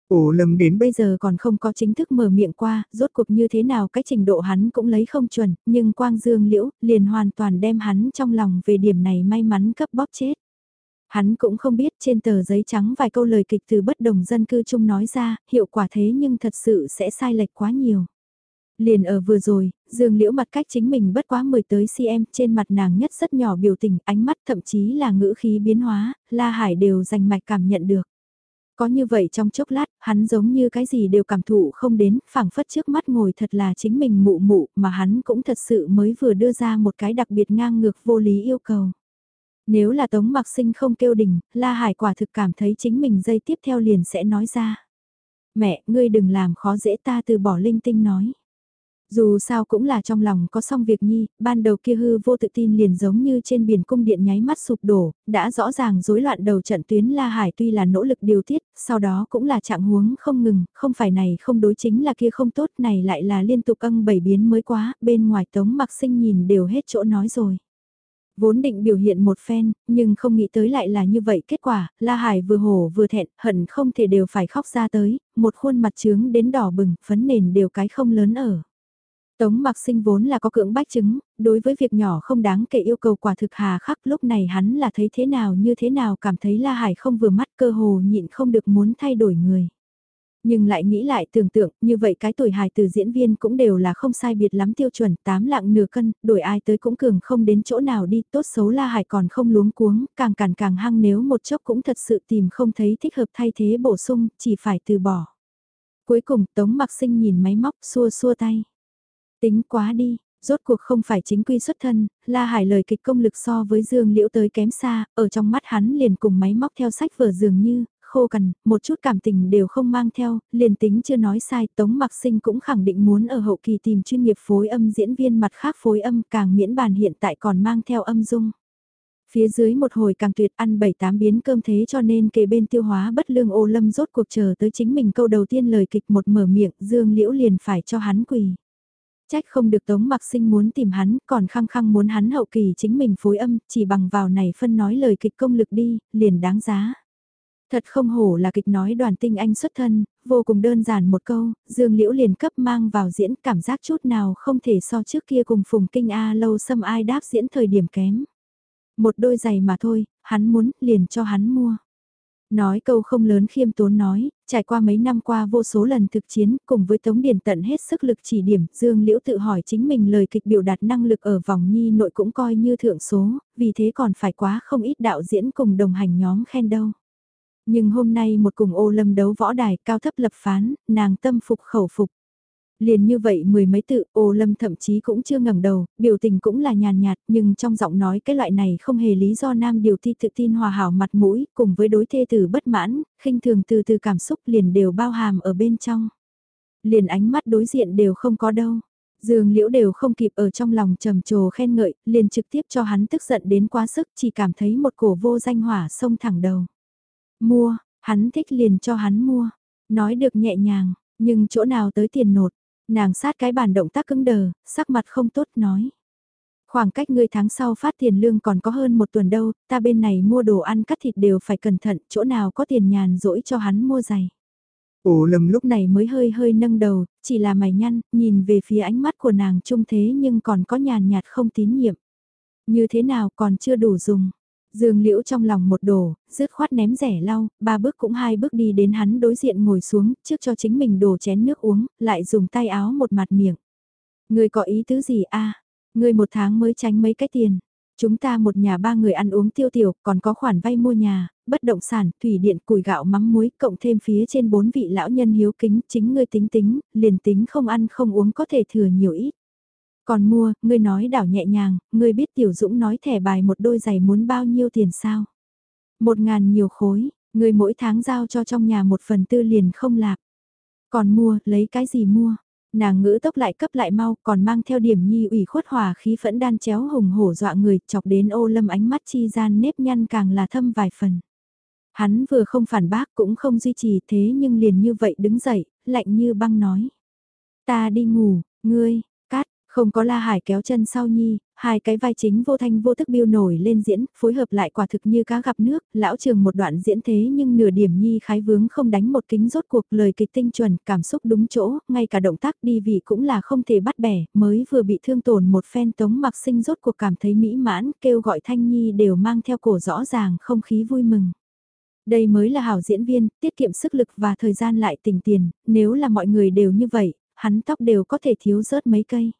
Ổ lầm đến bây giờ còn không có chính thức mở miệng qua, rốt cuộc như thế nào cái trình độ hắn cũng lấy không chuẩn, nhưng Quang Dương Liễu liền hoàn toàn đem hắn trong lòng về điểm này may mắn cấp bóp chết. Hắn cũng không biết trên tờ giấy trắng vài câu lời kịch từ bất đồng dân cư chung nói ra, hiệu quả thế nhưng thật sự sẽ sai lệch quá nhiều. Liền ở vừa rồi, Dương Liễu mặt cách chính mình bất quá 10 tới cm trên mặt nàng nhất rất nhỏ biểu tình, ánh mắt thậm chí là ngữ khí biến hóa, La Hải đều dành mạch cảm nhận được. Có như vậy trong chốc lát, hắn giống như cái gì đều cảm thụ không đến, phảng phất trước mắt ngồi thật là chính mình mụ mụ, mà hắn cũng thật sự mới vừa đưa ra một cái đặc biệt ngang ngược vô lý yêu cầu. Nếu là Tống Mặc Sinh không kêu đình, La Hải quả thực cảm thấy chính mình dây tiếp theo liền sẽ nói ra. Mẹ, ngươi đừng làm khó dễ ta từ bỏ linh tinh nói. Dù sao cũng là trong lòng có xong việc nhi, ban đầu kia hư vô tự tin liền giống như trên biển cung điện nháy mắt sụp đổ, đã rõ ràng rối loạn đầu trận tuyến La Hải tuy là nỗ lực điều tiết, sau đó cũng là trạng huống không ngừng, không phải này không đối chính là kia không tốt này lại là liên tục căng bảy biến mới quá, bên ngoài tống mặc sinh nhìn đều hết chỗ nói rồi. Vốn định biểu hiện một phen, nhưng không nghĩ tới lại là như vậy kết quả, La Hải vừa hổ vừa thẹn, hận không thể đều phải khóc ra tới, một khuôn mặt trướng đến đỏ bừng, phấn nền đều cái không lớn ở. Tống mặc sinh vốn là có cưỡng bách chứng, đối với việc nhỏ không đáng kể yêu cầu quả thực hà khắc lúc này hắn là thấy thế nào như thế nào cảm thấy La Hải không vừa mắt cơ hồ nhịn không được muốn thay đổi người. Nhưng lại nghĩ lại tưởng tượng, như vậy cái tuổi hài từ diễn viên cũng đều là không sai biệt lắm tiêu chuẩn, tám lạng nửa cân, đổi ai tới cũng cường không đến chỗ nào đi, tốt xấu La Hải còn không luống cuống, càng càng càng hăng nếu một chốc cũng thật sự tìm không thấy thích hợp thay thế bổ sung, chỉ phải từ bỏ. Cuối cùng Tống Mặc Sinh nhìn máy móc xua xua tay. Tính quá đi, rốt cuộc không phải chính quy xuất thân, La Hải lời kịch công lực so với Dương Liễu tới kém xa, ở trong mắt hắn liền cùng máy móc theo sách vở dường như, khô cằn, một chút cảm tình đều không mang theo, liền tính chưa nói sai, Tống Mặc Sinh cũng khẳng định muốn ở hậu kỳ tìm chuyên nghiệp phối âm diễn viên mặt khác phối âm càng miễn bàn hiện tại còn mang theo âm dung. Phía dưới một hồi càng tuyệt ăn bảy tám biến cơm thế cho nên kề bên tiêu hóa bất lương ô lâm rốt cuộc chờ tới chính mình câu đầu tiên lời kịch một mở miệng Dương Liễu liền phải cho hắn quỳ. Trách không được Tống Mặc Sinh muốn tìm hắn, còn khăng khăng muốn hắn hậu kỳ chính mình phối âm, chỉ bằng vào này phân nói lời kịch công lực đi, liền đáng giá. Thật không hổ là kịch nói đoàn tinh anh xuất thân, vô cùng đơn giản một câu, Dương Liễu liền cấp mang vào diễn cảm giác chút nào không thể so trước kia cùng Phùng Kinh A lâu xâm ai đáp diễn thời điểm kém. Một đôi giày mà thôi, hắn muốn, liền cho hắn mua. Nói câu không lớn khiêm tốn nói, trải qua mấy năm qua vô số lần thực chiến, cùng với Tống Điền tận hết sức lực chỉ điểm, Dương Liễu tự hỏi chính mình lời kịch biểu đạt năng lực ở vòng nhi nội cũng coi như thượng số, vì thế còn phải quá không ít đạo diễn cùng đồng hành nhóm khen đâu. Nhưng hôm nay một cùng ô lâm đấu võ đài cao thấp lập phán, nàng tâm phục khẩu phục. Liền như vậy mười mấy tự, ô lâm thậm chí cũng chưa ngẩng đầu, biểu tình cũng là nhàn nhạt, nhưng trong giọng nói cái loại này không hề lý do nam điều thi tự tin hòa hảo mặt mũi, cùng với đối thê từ bất mãn, khinh thường từ từ cảm xúc liền đều bao hàm ở bên trong. Liền ánh mắt đối diện đều không có đâu. Dương Liễu đều không kịp ở trong lòng trầm trồ khen ngợi, liền trực tiếp cho hắn tức giận đến quá sức, chỉ cảm thấy một cổ vô danh hỏa sông thẳng đầu. Mua, hắn thích liền cho hắn mua. Nói được nhẹ nhàng, nhưng chỗ nào tới tiền nột. Nàng sát cái bàn động tác cứng đờ, sắc mặt không tốt nói. Khoảng cách ngươi tháng sau phát tiền lương còn có hơn một tuần đâu, ta bên này mua đồ ăn cắt thịt đều phải cẩn thận, chỗ nào có tiền nhàn rỗi cho hắn mua giày. Ổ lầm lúc này mới hơi hơi nâng đầu, chỉ là mày nhăn, nhìn về phía ánh mắt của nàng trung thế nhưng còn có nhàn nhạt không tín nhiệm. Như thế nào còn chưa đủ dùng. Dương Liễu trong lòng một đồ, rứt khoát ném rẻ lau, ba bước cũng hai bước đi đến hắn đối diện ngồi xuống, trước cho chính mình đổ chén nước uống, lại dùng tay áo một mặt miệng. Người có ý tứ gì a? Người một tháng mới tránh mấy cái tiền. Chúng ta một nhà ba người ăn uống tiêu tiểu, còn có khoản vay mua nhà, bất động sản, thủy điện, củi gạo mắm muối, cộng thêm phía trên bốn vị lão nhân hiếu kính, chính ngươi tính tính, liền tính không ăn không uống có thể thừa nhiều ít. Còn mua, ngươi nói đảo nhẹ nhàng, ngươi biết Tiểu Dũng nói thẻ bài một đôi giày muốn bao nhiêu tiền sao? Một ngàn nhiều khối, ngươi mỗi tháng giao cho trong nhà một phần tư liền không lạc. Còn mua, lấy cái gì mua? Nàng ngữ tốc lại cấp lại mau, còn mang theo điểm nhi ủy khuất hòa khí phẫn đan chéo hùng hổ dọa người, chọc đến ô lâm ánh mắt chi gian nếp nhăn càng là thâm vài phần. Hắn vừa không phản bác cũng không duy trì thế nhưng liền như vậy đứng dậy, lạnh như băng nói. Ta đi ngủ, ngươi, không có La Hải kéo chân sau nhi, hai cái vai chính vô thanh vô thức biêu nổi lên diễn, phối hợp lại quả thực như cá gặp nước, lão trường một đoạn diễn thế nhưng nửa điểm nhi khái vướng không đánh một kính rốt cuộc lời kịch tinh chuẩn, cảm xúc đúng chỗ, ngay cả động tác đi vị cũng là không thể bắt bẻ, mới vừa bị thương tổn một phen tống mặc sinh rốt cuộc cảm thấy mỹ mãn, kêu gọi thanh nhi đều mang theo cổ rõ ràng không khí vui mừng. Đây mới là hảo diễn viên, tiết kiệm sức lực và thời gian lại tình tiền, nếu là mọi người đều như vậy, hắn tóc đều có thể thiếu rớt mấy cây.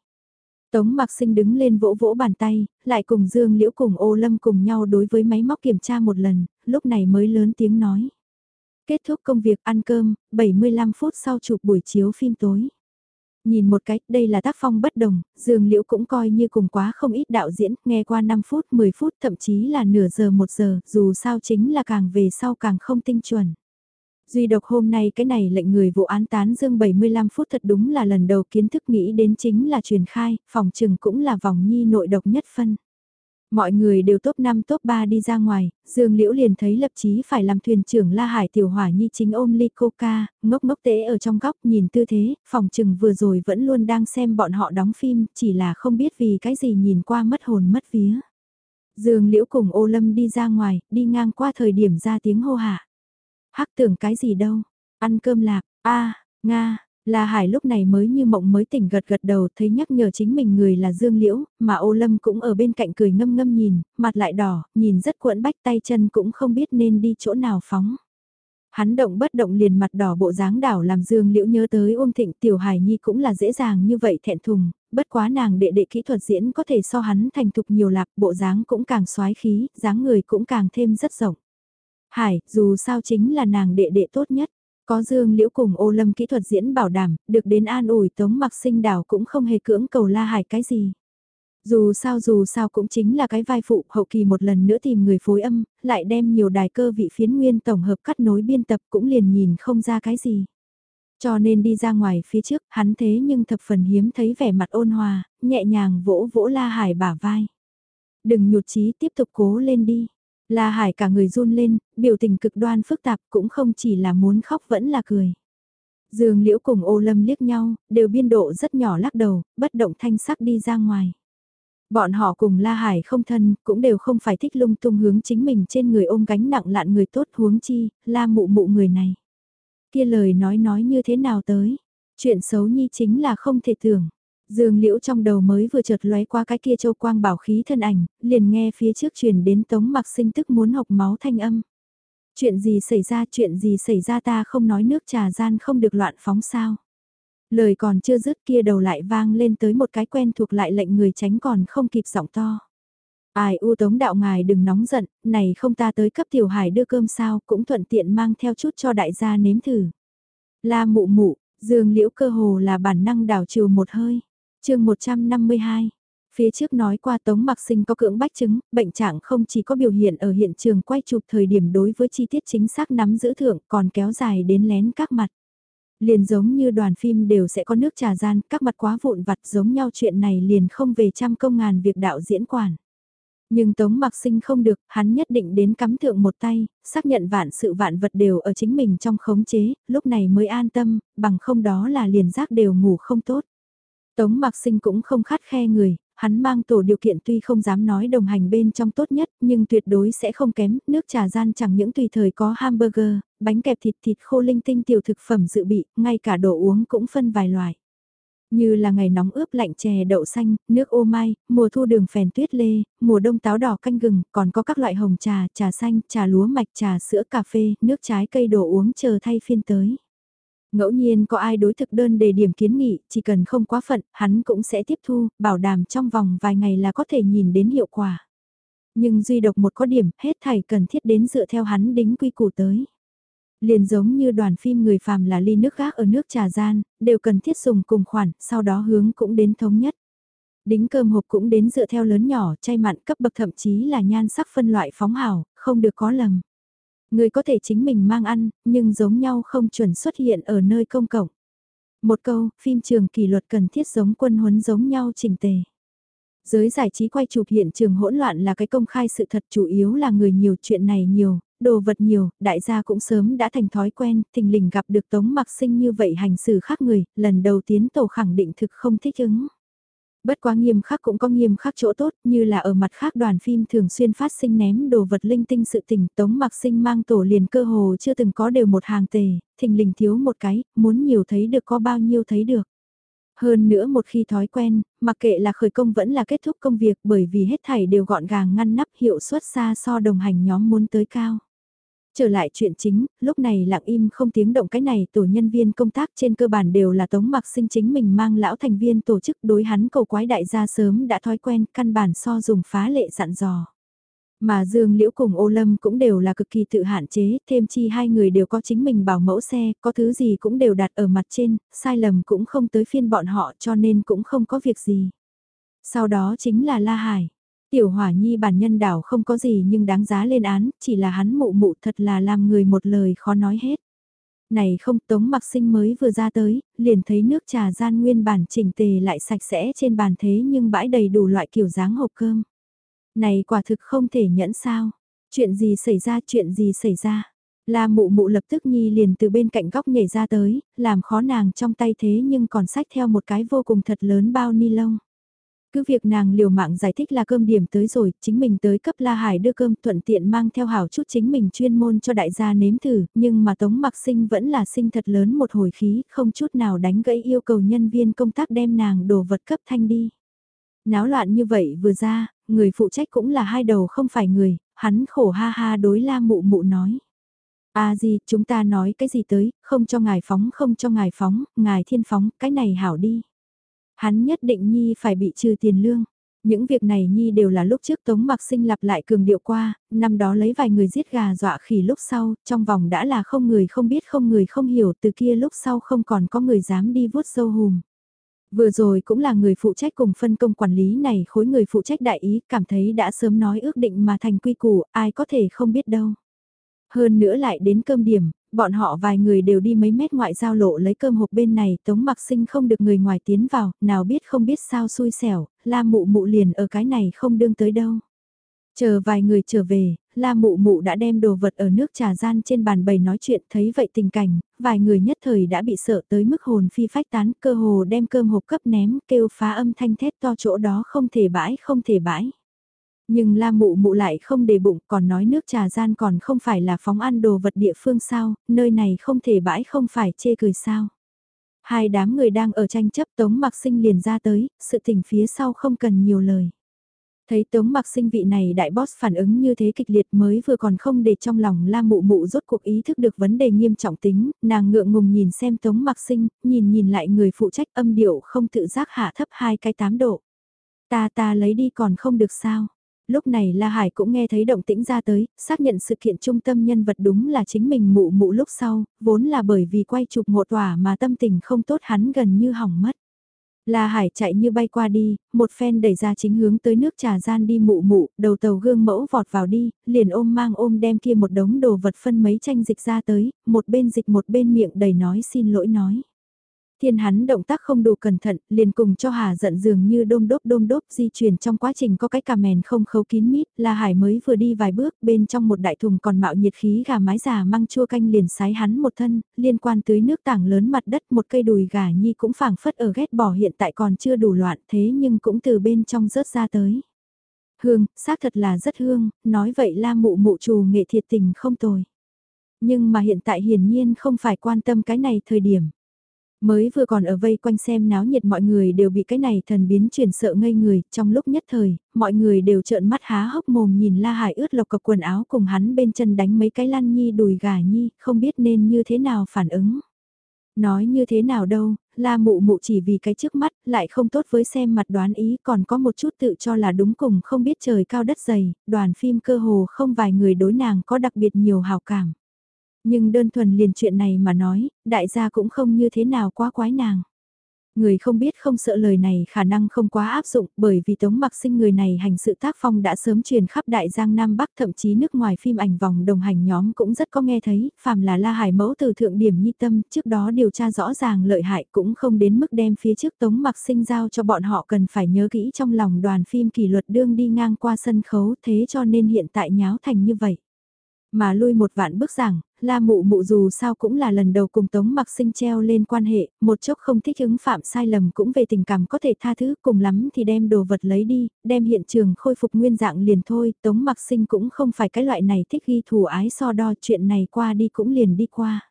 Tống Mạc Sinh đứng lên vỗ vỗ bàn tay, lại cùng Dương Liễu cùng ô lâm cùng nhau đối với máy móc kiểm tra một lần, lúc này mới lớn tiếng nói. Kết thúc công việc ăn cơm, 75 phút sau chụp buổi chiếu phim tối. Nhìn một cách, đây là tác phong bất đồng, Dương Liễu cũng coi như cùng quá không ít đạo diễn, nghe qua 5 phút, 10 phút, thậm chí là nửa giờ một giờ, dù sao chính là càng về sau càng không tinh chuẩn. Duy độc hôm nay cái này lệnh người vụ án tán dương 75 phút thật đúng là lần đầu kiến thức nghĩ đến chính là truyền khai, phòng trừng cũng là vòng nhi nội độc nhất phân. Mọi người đều top 5 top 3 đi ra ngoài, Dương Liễu liền thấy lập chí phải làm thuyền trưởng La Hải Tiểu Hỏa Nhi chính ôm ly coca, ngốc ngốc tế ở trong góc nhìn tư thế, phòng trừng vừa rồi vẫn luôn đang xem bọn họ đóng phim, chỉ là không biết vì cái gì nhìn qua mất hồn mất vía. Dương Liễu cùng ô lâm đi ra ngoài, đi ngang qua thời điểm ra tiếng hô hạ. Hắc tưởng cái gì đâu, ăn cơm lạc, a Nga, La Hải lúc này mới như mộng mới tỉnh gật gật đầu thấy nhắc nhở chính mình người là Dương Liễu, mà ô lâm cũng ở bên cạnh cười ngâm ngâm nhìn, mặt lại đỏ, nhìn rất cuộn bách tay chân cũng không biết nên đi chỗ nào phóng. Hắn động bất động liền mặt đỏ bộ dáng đảo làm Dương Liễu nhớ tới ôm thịnh tiểu hải nhi cũng là dễ dàng như vậy thẹn thùng, bất quá nàng đệ đệ kỹ thuật diễn có thể so hắn thành thục nhiều lạc bộ dáng cũng càng xoái khí, dáng người cũng càng thêm rất rộng. Hải, dù sao chính là nàng đệ đệ tốt nhất. Có Dương Liễu cùng ô lâm kỹ thuật diễn bảo đảm, được đến an ủi Tống mặc sinh đảo cũng không hề cưỡng cầu la hải cái gì. Dù sao dù sao cũng chính là cái vai phụ hậu kỳ một lần nữa tìm người phối âm, lại đem nhiều đài cơ vị phiến nguyên tổng hợp cắt nối biên tập cũng liền nhìn không ra cái gì. Cho nên đi ra ngoài phía trước, hắn thế nhưng thập phần hiếm thấy vẻ mặt ôn hòa, nhẹ nhàng vỗ vỗ La Hải bả vai. Đừng nhụt chí tiếp tục cố lên đi. La Hải cả người run lên, biểu tình cực đoan phức tạp cũng không chỉ là muốn khóc vẫn là cười. Dương Liễu cùng ô lâm liếc nhau, đều biên độ rất nhỏ lắc đầu, bất động thanh sắc đi ra ngoài. Bọn họ cùng La Hải không thân, cũng đều không phải thích lung tung hướng chính mình trên người ôm gánh nặng lạn người tốt huống chi, La mụ mụ người này. Kia lời nói nói như thế nào tới, chuyện xấu nhi chính là không thể tưởng. Dương Liễu trong đầu mới vừa chợt lóe qua cái kia châu quang bảo khí thân ảnh, liền nghe phía trước truyền đến tống mặc sinh tức muốn học máu thanh âm. Chuyện gì xảy ra, chuyện gì xảy ra ta không nói nước trà gian không được loạn phóng sao. Lời còn chưa dứt kia đầu lại vang lên tới một cái quen thuộc lại lệnh người tránh còn không kịp giọng to. Ai u tống đạo ngài đừng nóng giận, này không ta tới cấp tiểu hải đưa cơm sao, cũng thuận tiện mang theo chút cho đại gia nếm thử. La mụ mụ, dương liễu cơ hồ là bản năng đảo trừ một hơi chương 152 Phía trước nói qua Tống Mặc Sinh có cưỡng bách chứng, bệnh trạng không chỉ có biểu hiện ở hiện trường quay chụp thời điểm đối với chi tiết chính xác nắm giữ thượng còn kéo dài đến lén các mặt. Liền giống như đoàn phim đều sẽ có nước trà gian, các mặt quá vụn vặt giống nhau chuyện này liền không về trăm công ngàn việc đạo diễn quản. Nhưng Tống Mặc Sinh không được, hắn nhất định đến cắm thượng một tay, xác nhận vạn sự vạn vật đều ở chính mình trong khống chế, lúc này mới an tâm, bằng không đó là liền giác đều ngủ không tốt. Tống Mạc Sinh cũng không khát khe người, hắn mang tổ điều kiện tuy không dám nói đồng hành bên trong tốt nhất, nhưng tuyệt đối sẽ không kém, nước trà gian chẳng những tùy thời có hamburger, bánh kẹp thịt thịt khô linh tinh tiểu thực phẩm dự bị, ngay cả đồ uống cũng phân vài loại. Như là ngày nóng ướp lạnh chè đậu xanh, nước ô mai, mùa thu đường phèn tuyết lê, mùa đông táo đỏ canh gừng, còn có các loại hồng trà, trà xanh, trà lúa mạch, trà sữa, cà phê, nước trái cây đồ uống chờ thay phiên tới. Ngẫu nhiên có ai đối thực đơn đề điểm kiến nghị, chỉ cần không quá phận, hắn cũng sẽ tiếp thu, bảo đảm trong vòng vài ngày là có thể nhìn đến hiệu quả. Nhưng duy độc một có điểm, hết thảy cần thiết đến dựa theo hắn đính quy củ tới. Liền giống như đoàn phim người phàm là ly nước gác ở nước trà gian, đều cần thiết dùng cùng khoản, sau đó hướng cũng đến thống nhất. Đính cơm hộp cũng đến dựa theo lớn nhỏ, chay mặn cấp bậc thậm chí là nhan sắc phân loại phóng hảo, không được có lầm. Người có thể chính mình mang ăn, nhưng giống nhau không chuẩn xuất hiện ở nơi công cộng. Một câu, phim trường kỷ luật cần thiết giống quân huấn giống nhau chỉnh tề. Giới giải trí quay chụp hiện trường hỗn loạn là cái công khai sự thật chủ yếu là người nhiều chuyện này nhiều, đồ vật nhiều, đại gia cũng sớm đã thành thói quen, thình lình gặp được tống mặc sinh như vậy hành xử khác người, lần đầu tiến tổ khẳng định thực không thích ứng. Bất quá nghiêm khắc cũng có nghiêm khắc chỗ tốt như là ở mặt khác đoàn phim thường xuyên phát sinh ném đồ vật linh tinh sự tình tống mặc sinh mang tổ liền cơ hồ chưa từng có đều một hàng tề, thình lình thiếu một cái, muốn nhiều thấy được có bao nhiêu thấy được. Hơn nữa một khi thói quen, mặc kệ là khởi công vẫn là kết thúc công việc bởi vì hết thảy đều gọn gàng ngăn nắp hiệu suất xa so đồng hành nhóm muốn tới cao. Trở lại chuyện chính, lúc này lặng im không tiếng động cái này tổ nhân viên công tác trên cơ bản đều là tống mặc sinh chính mình mang lão thành viên tổ chức đối hắn cầu quái đại gia sớm đã thói quen căn bản so dùng phá lệ dặn dò. Mà Dương Liễu cùng Ô Lâm cũng đều là cực kỳ tự hạn chế, thêm chi hai người đều có chính mình bảo mẫu xe, có thứ gì cũng đều đặt ở mặt trên, sai lầm cũng không tới phiên bọn họ cho nên cũng không có việc gì. Sau đó chính là La Hải. Tiểu hỏa nhi bản nhân đảo không có gì nhưng đáng giá lên án, chỉ là hắn mụ mụ thật là làm người một lời khó nói hết. Này không tống mặc sinh mới vừa ra tới, liền thấy nước trà gian nguyên bản chỉnh tề lại sạch sẽ trên bàn thế nhưng bãi đầy đủ loại kiểu dáng hộp cơm. Này quả thực không thể nhẫn sao. Chuyện gì xảy ra chuyện gì xảy ra. La mụ mụ lập tức nhi liền từ bên cạnh góc nhảy ra tới, làm khó nàng trong tay thế nhưng còn sách theo một cái vô cùng thật lớn bao ni lông. Cứ việc nàng liều mạng giải thích là cơm điểm tới rồi, chính mình tới cấp La Hải đưa cơm thuận tiện mang theo hảo chút chính mình chuyên môn cho đại gia nếm thử, nhưng mà Tống Mặc Sinh vẫn là sinh thật lớn một hồi khí, không chút nào đánh gãy yêu cầu nhân viên công tác đem nàng đồ vật cấp thanh đi. Náo loạn như vậy vừa ra, người phụ trách cũng là hai đầu không phải người, hắn khổ ha ha đối la mụ mụ nói. À gì, chúng ta nói cái gì tới, không cho ngài phóng, không cho ngài phóng, ngài thiên phóng, cái này hảo đi. Hắn nhất định Nhi phải bị trừ tiền lương. Những việc này Nhi đều là lúc trước Tống Mạc Sinh lặp lại cường điệu qua, năm đó lấy vài người giết gà dọa khỉ lúc sau, trong vòng đã là không người không biết không người không hiểu, từ kia lúc sau không còn có người dám đi vuốt sâu hùm. Vừa rồi cũng là người phụ trách cùng phân công quản lý này khối người phụ trách đại ý cảm thấy đã sớm nói ước định mà thành quy củ, ai có thể không biết đâu. Hơn nữa lại đến cơm điểm, bọn họ vài người đều đi mấy mét ngoại giao lộ lấy cơm hộp bên này, Tống Mặc Sinh không được người ngoài tiến vào, nào biết không biết sao xui xẻo, la mụ mụ liền ở cái này không đương tới đâu. Chờ vài người trở về, la mụ mụ đã đem đồ vật ở nước trà gian trên bàn bày nói chuyện thấy vậy tình cảnh, vài người nhất thời đã bị sợ tới mức hồn phi phách tán cơ hồ đem cơm hộp cấp ném kêu phá âm thanh thét to chỗ đó không thể bãi không thể bãi. Nhưng la mụ mụ lại không để bụng còn nói nước trà gian còn không phải là phóng ăn đồ vật địa phương sao, nơi này không thể bãi không phải chê cười sao. Hai đám người đang ở tranh chấp tống mặc sinh liền ra tới, sự tình phía sau không cần nhiều lời. Thấy tống mặc sinh vị này đại boss phản ứng như thế kịch liệt mới vừa còn không để trong lòng la mụ mụ rốt cuộc ý thức được vấn đề nghiêm trọng tính, nàng ngượng ngùng nhìn xem tống mặc sinh, nhìn nhìn lại người phụ trách âm điệu không tự giác hạ thấp hai cái tám độ. Ta ta lấy đi còn không được sao lúc này La Hải cũng nghe thấy động tĩnh ra tới, xác nhận sự kiện trung tâm nhân vật đúng là chính mình mụ mụ lúc sau, vốn là bởi vì quay chụp một tòa mà tâm tình không tốt hắn gần như hỏng mất. La Hải chạy như bay qua đi, một phen đẩy ra chính hướng tới nước trà gian đi mụ mụ, đầu tàu gương mẫu vọt vào đi, liền ôm mang ôm đem kia một đống đồ vật phân mấy tranh dịch ra tới, một bên dịch một bên miệng đầy nói xin lỗi nói. Thiên hắn động tác không đủ cẩn thận, liền cùng cho Hà giận dường như đôm đốp đôm đốp di chuyển trong quá trình có cái cà mèn không khấu kín mít, là Hải mới vừa đi vài bước, bên trong một đại thùng còn mạo nhiệt khí gà mái già măng chua canh liền sái hắn một thân, liên quan tới nước tảng lớn mặt đất một cây đùi gà nhi cũng phảng phất ở ghét bỏ hiện tại còn chưa đủ loạn thế nhưng cũng từ bên trong rớt ra tới. Hương, xác thật là rất hương, nói vậy la mụ mụ trù nghệ thiệt tình không tồi. Nhưng mà hiện tại hiển nhiên không phải quan tâm cái này thời điểm. Mới vừa còn ở vây quanh xem náo nhiệt mọi người đều bị cái này thần biến chuyển sợ ngây người, trong lúc nhất thời, mọi người đều trợn mắt há hốc mồm nhìn La Hải ướt lộc cọc quần áo cùng hắn bên chân đánh mấy cái lăn nhi đùi gà nhi, không biết nên như thế nào phản ứng. Nói như thế nào đâu, la mụ mụ chỉ vì cái trước mắt, lại không tốt với xem mặt đoán ý, còn có một chút tự cho là đúng cùng không biết trời cao đất dày, đoàn phim cơ hồ không vài người đối nàng có đặc biệt nhiều hào cảm. Nhưng đơn thuần liền chuyện này mà nói, đại gia cũng không như thế nào quá quái nàng. Người không biết không sợ lời này khả năng không quá áp dụng bởi vì tống mặc sinh người này hành sự tác phong đã sớm truyền khắp đại giang Nam Bắc thậm chí nước ngoài phim ảnh vòng đồng hành nhóm cũng rất có nghe thấy, phàm là la hải mẫu từ thượng điểm nhi tâm trước đó điều tra rõ ràng lợi hại cũng không đến mức đem phía trước tống mặc sinh giao cho bọn họ cần phải nhớ kỹ trong lòng đoàn phim kỷ luật đương đi ngang qua sân khấu thế cho nên hiện tại nháo thành như vậy. Mà lui một vạn bước rằng la mụ mụ dù sao cũng là lần đầu cùng Tống mặc sinh treo lên quan hệ, một chốc không thích ứng phạm sai lầm cũng về tình cảm có thể tha thứ cùng lắm thì đem đồ vật lấy đi, đem hiện trường khôi phục nguyên dạng liền thôi, Tống mặc sinh cũng không phải cái loại này thích ghi thù ái so đo chuyện này qua đi cũng liền đi qua.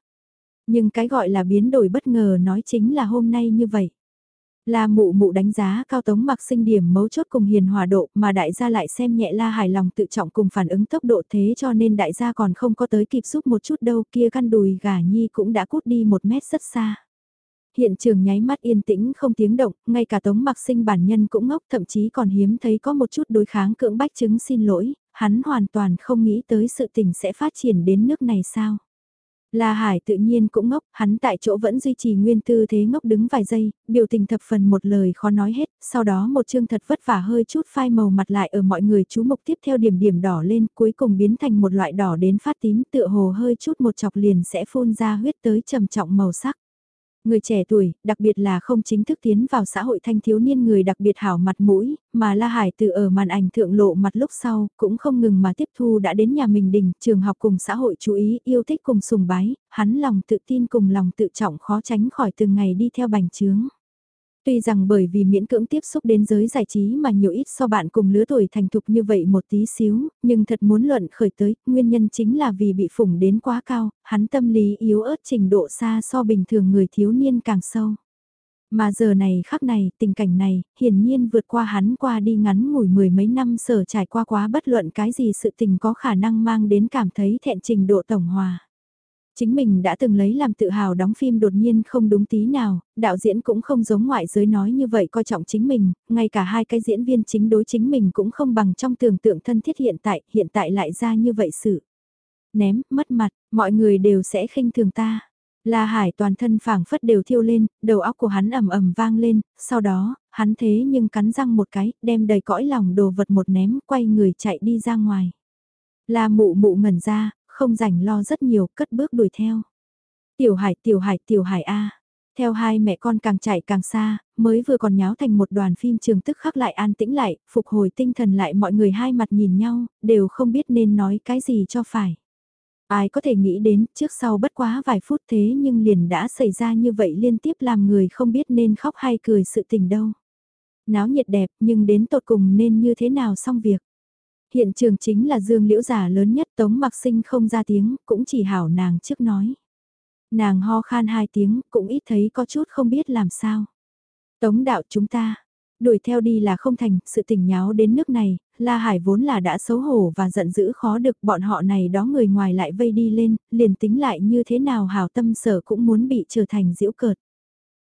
Nhưng cái gọi là biến đổi bất ngờ nói chính là hôm nay như vậy. La mụ mụ đánh giá cao tống mặc sinh điểm mấu chốt cùng hiền hòa độ mà đại gia lại xem nhẹ la hài lòng tự trọng cùng phản ứng tốc độ thế cho nên đại gia còn không có tới kịp giúp một chút đâu kia căn đùi gà nhi cũng đã cút đi một mét rất xa. Hiện trường nháy mắt yên tĩnh không tiếng động, ngay cả tống mặc sinh bản nhân cũng ngốc thậm chí còn hiếm thấy có một chút đối kháng cưỡng bách chứng xin lỗi, hắn hoàn toàn không nghĩ tới sự tình sẽ phát triển đến nước này sao. La Hải tự nhiên cũng ngốc, hắn tại chỗ vẫn duy trì nguyên tư thế ngốc đứng vài giây, biểu tình thập phần một lời khó nói hết, sau đó một chương thật vất vả hơi chút phai màu mặt lại ở mọi người chú mục tiếp theo điểm điểm đỏ lên, cuối cùng biến thành một loại đỏ đến phát tím tựa hồ hơi chút một chọc liền sẽ phun ra huyết tới trầm trọng màu sắc. Người trẻ tuổi, đặc biệt là không chính thức tiến vào xã hội thanh thiếu niên người đặc biệt hảo mặt mũi, mà La Hải từ ở màn ảnh thượng lộ mặt lúc sau, cũng không ngừng mà tiếp thu đã đến nhà mình đình, trường học cùng xã hội chú ý, yêu thích cùng sùng bái, hắn lòng tự tin cùng lòng tự trọng khó tránh khỏi từng ngày đi theo bành trướng. Tuy rằng bởi vì miễn cưỡng tiếp xúc đến giới giải trí mà nhiều ít so bạn cùng lứa tuổi thành thục như vậy một tí xíu, nhưng thật muốn luận khởi tới, nguyên nhân chính là vì bị phủng đến quá cao, hắn tâm lý yếu ớt trình độ xa so bình thường người thiếu niên càng sâu. Mà giờ này khắc này, tình cảnh này, hiển nhiên vượt qua hắn qua đi ngắn ngủi mười mấy năm sở trải qua quá bất luận cái gì sự tình có khả năng mang đến cảm thấy thẹn trình độ tổng hòa. Chính mình đã từng lấy làm tự hào đóng phim đột nhiên không đúng tí nào, đạo diễn cũng không giống ngoại giới nói như vậy coi trọng chính mình, ngay cả hai cái diễn viên chính đối chính mình cũng không bằng trong tưởng tượng thân thiết hiện tại, hiện tại lại ra như vậy sự. Ném, mất mặt, mọi người đều sẽ khinh thường ta. La Hải toàn thân phảng phất đều thiêu lên, đầu óc của hắn ầm ầm vang lên, sau đó, hắn thế nhưng cắn răng một cái, đem đầy cõi lòng đồ vật một ném, quay người chạy đi ra ngoài. La mụ mụ ngẩn ra, không rảnh lo rất nhiều, cất bước đuổi theo. Tiểu hải, tiểu hải, tiểu hải A. Theo hai mẹ con càng chạy càng xa, mới vừa còn nháo thành một đoàn phim trường tức khắc lại an tĩnh lại, phục hồi tinh thần lại mọi người hai mặt nhìn nhau, đều không biết nên nói cái gì cho phải. Ai có thể nghĩ đến trước sau bất quá vài phút thế nhưng liền đã xảy ra như vậy liên tiếp làm người không biết nên khóc hay cười sự tình đâu. Náo nhiệt đẹp nhưng đến tột cùng nên như thế nào xong việc. Hiện trường chính là dương liễu giả lớn nhất tống mặc sinh không ra tiếng, cũng chỉ hảo nàng trước nói. Nàng ho khan hai tiếng, cũng ít thấy có chút không biết làm sao. Tống đạo chúng ta, đuổi theo đi là không thành, sự tình nháo đến nước này, La Hải vốn là đã xấu hổ và giận dữ khó được bọn họ này đó người ngoài lại vây đi lên, liền tính lại như thế nào hảo tâm sở cũng muốn bị trở thành diễu cợt.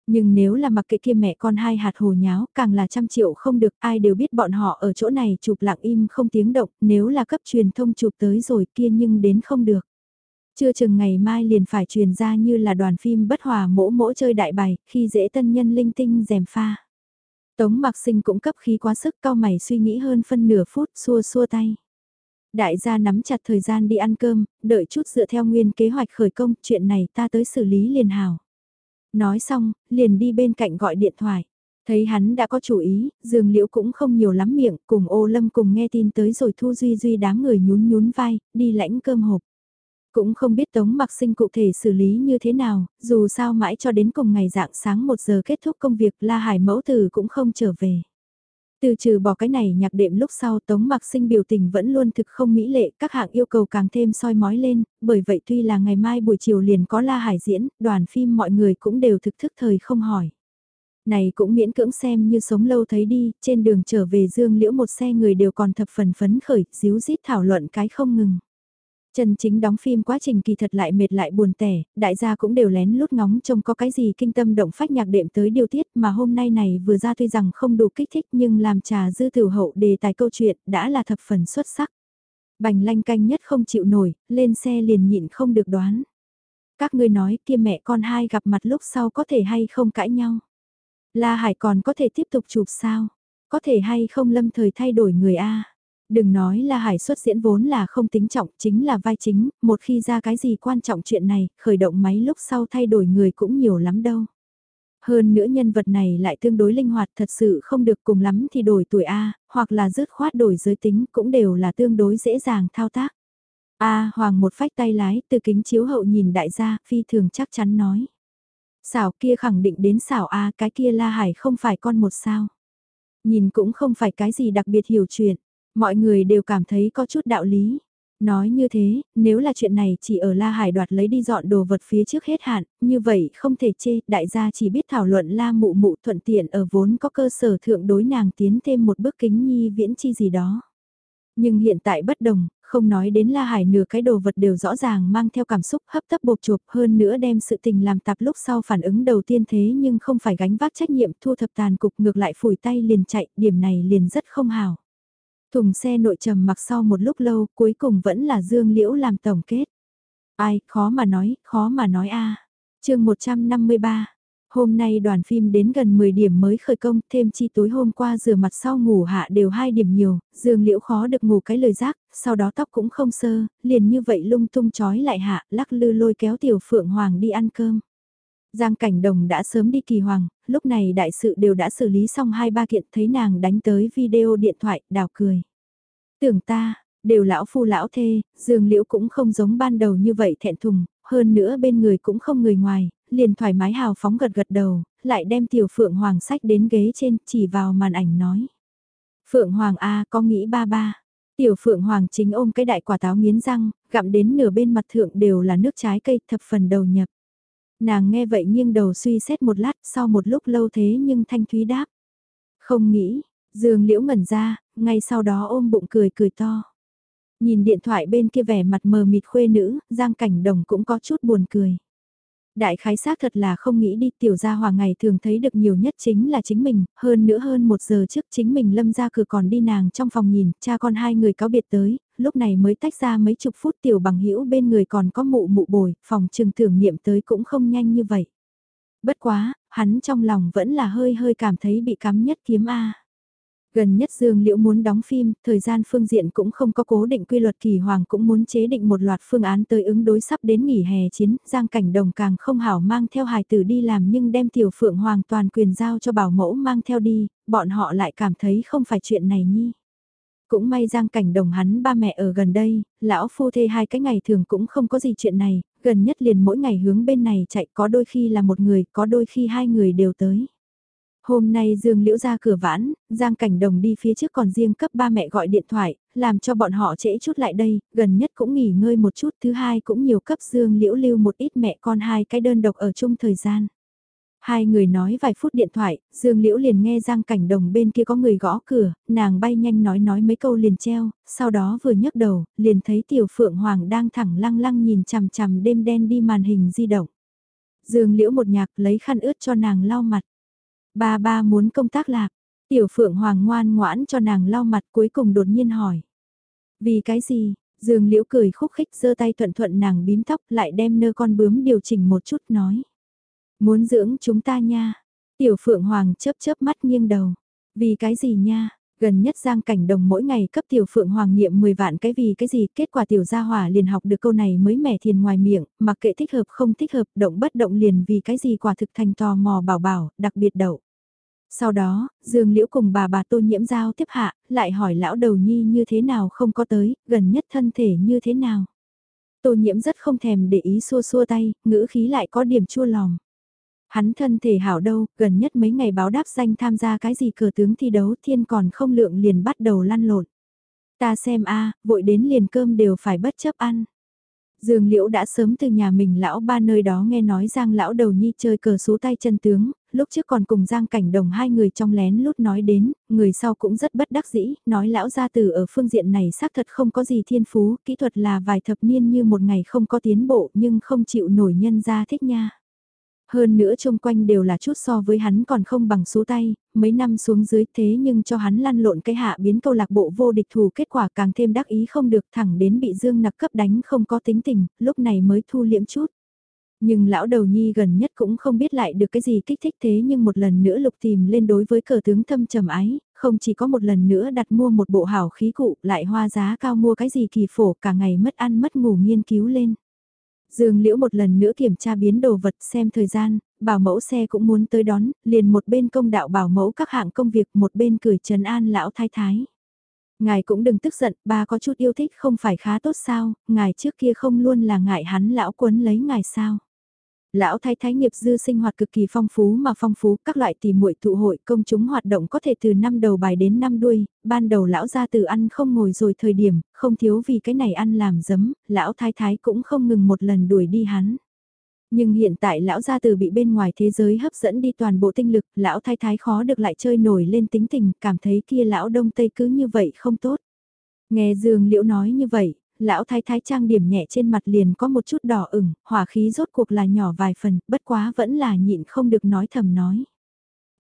Nhưng nếu là mặc kệ kia mẹ con hai hạt hồ nháo, càng là trăm triệu không được, ai đều biết bọn họ ở chỗ này chụp lặng im không tiếng động, nếu là cấp truyền thông chụp tới rồi kia nhưng đến không được. Chưa chừng ngày mai liền phải truyền ra như là đoàn phim bất hòa mỗ mỗ chơi đại bài, khi dễ tân nhân linh tinh dèm pha. Tống mặc sinh cũng cấp khí quá sức cao mày suy nghĩ hơn phân nửa phút xua xua tay. Đại gia nắm chặt thời gian đi ăn cơm, đợi chút dựa theo nguyên kế hoạch khởi công, chuyện này ta tới xử lý liền hào. Nói xong, liền đi bên cạnh gọi điện thoại. Thấy hắn đã có chủ ý, Dương Liễu cũng không nhiều lắm miệng, cùng ô lâm cùng nghe tin tới rồi Thu Duy Duy đám người nhún nhún vai, đi lãnh cơm hộp. Cũng không biết Tống Mặc Sinh cụ thể xử lý như thế nào, dù sao mãi cho đến cùng ngày dạng sáng 1 giờ kết thúc công việc La Hải mẫu tử cũng không trở về. Từ trừ bỏ cái này nhạc đệm lúc sau Tống Mặc Sinh biểu tình vẫn luôn thực không mỹ lệ, các hạng yêu cầu càng thêm soi mói lên, bởi vậy tuy là ngày mai buổi chiều liền có La Hải diễn, đoàn phim mọi người cũng đều thực thức thời không hỏi. Này cũng miễn cưỡng xem như sống lâu thấy đi, trên đường trở về Dương Liễu một xe người đều còn thập phần phấn khởi, díu dít thảo luận cái không ngừng. Chân chính đóng phim quá trình kỳ thật lại mệt lại buồn tẻ, đại gia cũng đều lén lút ngóng trông có cái gì kinh tâm động phách nhạc đệm tới điều tiết mà hôm nay này vừa ra tuy rằng không đủ kích thích nhưng làm trà dư tiểu hậu đề tài câu chuyện đã là thập phần xuất sắc. Bành lanh canh nhất không chịu nổi, lên xe liền nhịn không được đoán. Các ngươi nói kia mẹ con hai gặp mặt lúc sau có thể hay không cãi nhau. La Hải còn có thể tiếp tục chụp sao? Có thể hay không lâm thời thay đổi người A? Đừng nói là hải xuất diễn vốn là không tính trọng, chính là vai chính, một khi ra cái gì quan trọng chuyện này, khởi động máy lúc sau thay đổi người cũng nhiều lắm đâu. Hơn nữa nhân vật này lại tương đối linh hoạt thật sự không được cùng lắm thì đổi tuổi A, hoặc là dứt khoát đổi giới tính cũng đều là tương đối dễ dàng thao tác. A Hoàng một phách tay lái từ kính chiếu hậu nhìn đại gia, phi thường chắc chắn nói. Xảo kia khẳng định đến xảo A cái kia La Hải không phải con một sao. Nhìn cũng không phải cái gì đặc biệt hiểu chuyện. Mọi người đều cảm thấy có chút đạo lý. Nói như thế, nếu là chuyện này chỉ ở La Hải đoạt lấy đi dọn đồ vật phía trước hết hạn, như vậy không thể chê, đại gia chỉ biết thảo luận La Mụ Mụ thuận tiện ở vốn có cơ sở thượng đối nàng tiến thêm một bước kính nhi viễn chi gì đó. Nhưng hiện tại bất đồng, không nói đến La Hải nửa cái đồ vật đều rõ ràng mang theo cảm xúc hấp tấp bột chuộc hơn nữa đem sự tình làm tạp lúc sau phản ứng đầu tiên thế nhưng không phải gánh vác trách nhiệm thu thập tàn cục ngược lại phủi tay liền chạy, điểm này liền rất không hào. Thùng xe nội trầm mặc sau một lúc lâu cuối cùng vẫn là Dương Liễu làm tổng kết. Ai, khó mà nói, khó mà nói a. Chương 153. Hôm nay đoàn phim đến gần 10 điểm mới khởi công, thêm chi tối hôm qua rửa mặt sau ngủ hạ đều 2 điểm nhiều, Dương Liễu khó được ngủ cái lời giác, sau đó tóc cũng không sơ, liền như vậy lung tung chói lại hạ, lắc lư lôi kéo tiểu phượng hoàng đi ăn cơm. Giang Cảnh Đồng đã sớm đi kỳ hoàng, lúc này đại sự đều đã xử lý xong hai ba kiện thấy nàng đánh tới video điện thoại, đào cười. Tưởng ta, đều lão phu lão thê, Dương Liễu cũng không giống ban đầu như vậy thẹn thùng, hơn nữa bên người cũng không người ngoài, liền thoải mái hào phóng gật gật đầu, lại đem tiểu Phượng Hoàng sách đến ghế trên chỉ vào màn ảnh nói. Phượng Hoàng A có nghĩ ba ba. Tiểu Phượng Hoàng chính ôm cái đại quả táo miến răng, gặm đến nửa bên mặt thượng đều là nước trái cây thập phần đầu nhập. Nàng nghe vậy nghiêng đầu suy xét một lát sau một lúc lâu thế nhưng Thanh Thúy đáp. Không nghĩ, Dương Liễu ngẩn ra, ngay sau đó ôm bụng cười cười to. Nhìn điện thoại bên kia vẻ mặt mờ mịt khuê nữ, Giang Cảnh Đồng cũng có chút buồn cười. Đại khái xác thật là không nghĩ đi tiểu gia hòa ngày thường thấy được nhiều nhất chính là chính mình, hơn nữa hơn một giờ trước chính mình lâm ra cửa còn đi nàng trong phòng nhìn, cha con hai người cáo biệt tới, lúc này mới tách ra mấy chục phút tiểu bằng hữu bên người còn có mụ mụ bồi, phòng trường thưởng niệm tới cũng không nhanh như vậy. Bất quá, hắn trong lòng vẫn là hơi hơi cảm thấy bị cắm nhất kiếm A. Gần nhất Dương Liễu muốn đóng phim, thời gian phương diện cũng không có cố định quy luật kỳ hoàng cũng muốn chế định một loạt phương án tới ứng đối sắp đến nghỉ hè chiến, Giang Cảnh Đồng càng không hảo mang theo hài tử đi làm nhưng đem tiểu phượng hoàng toàn quyền giao cho bảo mẫu mang theo đi, bọn họ lại cảm thấy không phải chuyện này nhi. Cũng may Giang Cảnh Đồng hắn ba mẹ ở gần đây, lão phu thê hai cái ngày thường cũng không có gì chuyện này, gần nhất liền mỗi ngày hướng bên này chạy có đôi khi là một người, có đôi khi hai người đều tới. Hôm nay Dương Liễu ra cửa vãn, Giang Cảnh Đồng đi phía trước còn riêng cấp ba mẹ gọi điện thoại, làm cho bọn họ trễ chút lại đây, gần nhất cũng nghỉ ngơi một chút, thứ hai cũng nhiều cấp Dương Liễu lưu một ít mẹ con hai cái đơn độc ở chung thời gian. Hai người nói vài phút điện thoại, Dương Liễu liền nghe Giang Cảnh Đồng bên kia có người gõ cửa, nàng bay nhanh nói nói mấy câu liền treo, sau đó vừa nhấc đầu, liền thấy Tiểu Phượng Hoàng đang thẳng lăng lăng nhìn chằm chằm đêm đen đi màn hình di động. Dương Liễu một nhạc lấy khăn ướt cho nàng lau mặt. Ba ba muốn công tác lạc, tiểu phượng hoàng ngoan ngoãn cho nàng lau mặt cuối cùng đột nhiên hỏi. Vì cái gì, dương liễu cười khúc khích giơ tay thuận thuận nàng bím tóc lại đem nơ con bướm điều chỉnh một chút nói. Muốn dưỡng chúng ta nha, tiểu phượng hoàng chớp chớp mắt nghiêng đầu. Vì cái gì nha, Gần nhất Giang Cảnh Đồng mỗi ngày cấp tiểu phượng hoàng niệm 10 vạn cái vì cái gì, kết quả tiểu gia hỏa liền học được câu này mới mẻ thiền ngoài miệng, mặc kệ thích hợp không thích hợp, động bất động liền vì cái gì quả thực thành tò mò bảo bảo, đặc biệt đậu. Sau đó, Dương Liễu cùng bà bà Tô Nhiễm Giao tiếp hạ, lại hỏi lão đầu nhi như thế nào không có tới, gần nhất thân thể như thế nào. Tô Nhiễm rất không thèm để ý xua xua tay, ngữ khí lại có điểm chua lòng. Hắn thân thể hảo đâu, gần nhất mấy ngày báo đáp danh tham gia cái gì cờ tướng thi đấu thiên còn không lượng liền bắt đầu lăn lộn. Ta xem a vội đến liền cơm đều phải bất chấp ăn. Dương Liễu đã sớm từ nhà mình lão ba nơi đó nghe nói Giang lão đầu nhi chơi cờ số tay chân tướng, lúc trước còn cùng Giang Cảnh Đồng hai người trong lén lút nói đến, người sau cũng rất bất đắc dĩ, nói lão gia tử ở phương diện này xác thật không có gì thiên phú, kỹ thuật là vài thập niên như một ngày không có tiến bộ nhưng không chịu nổi nhân gia thích nha. Hơn nữa chung quanh đều là chút so với hắn còn không bằng số tay, mấy năm xuống dưới thế nhưng cho hắn lăn lộn cái hạ biến câu lạc bộ vô địch thù kết quả càng thêm đắc ý không được thẳng đến bị Dương nặc cấp đánh không có tính tình, lúc này mới thu liễm chút. Nhưng lão đầu nhi gần nhất cũng không biết lại được cái gì kích thích thế nhưng một lần nữa lục tìm lên đối với cờ tướng thâm trầm ái, không chỉ có một lần nữa đặt mua một bộ hảo khí cụ lại hoa giá cao mua cái gì kỳ phổ cả ngày mất ăn mất ngủ nghiên cứu lên. Dương Liễu một lần nữa kiểm tra biến đồ vật xem thời gian, bảo mẫu xe cũng muốn tới đón, liền một bên công đạo bảo mẫu các hạng công việc một bên cười trần an lão thái thái. Ngài cũng đừng tức giận, ba có chút yêu thích không phải khá tốt sao, ngài trước kia không luôn là ngại hắn lão quấn lấy ngài sao. Lão thái thái nghiệp dư sinh hoạt cực kỳ phong phú mà phong phú, các loại tìm muội tụ hội công chúng hoạt động có thể từ năm đầu bài đến năm đuôi, ban đầu lão gia từ ăn không ngồi rồi thời điểm, không thiếu vì cái này ăn làm giấm, lão thái thái cũng không ngừng một lần đuổi đi hắn. Nhưng hiện tại lão gia từ bị bên ngoài thế giới hấp dẫn đi toàn bộ tinh lực, lão thái thái khó được lại chơi nổi lên tính tình, cảm thấy kia lão đông tây cứ như vậy không tốt. Nghe Dương Liễu nói như vậy, lão thái thái trang điểm nhẹ trên mặt liền có một chút đỏ ửng, hỏa khí rốt cuộc là nhỏ vài phần, bất quá vẫn là nhịn không được nói thầm nói.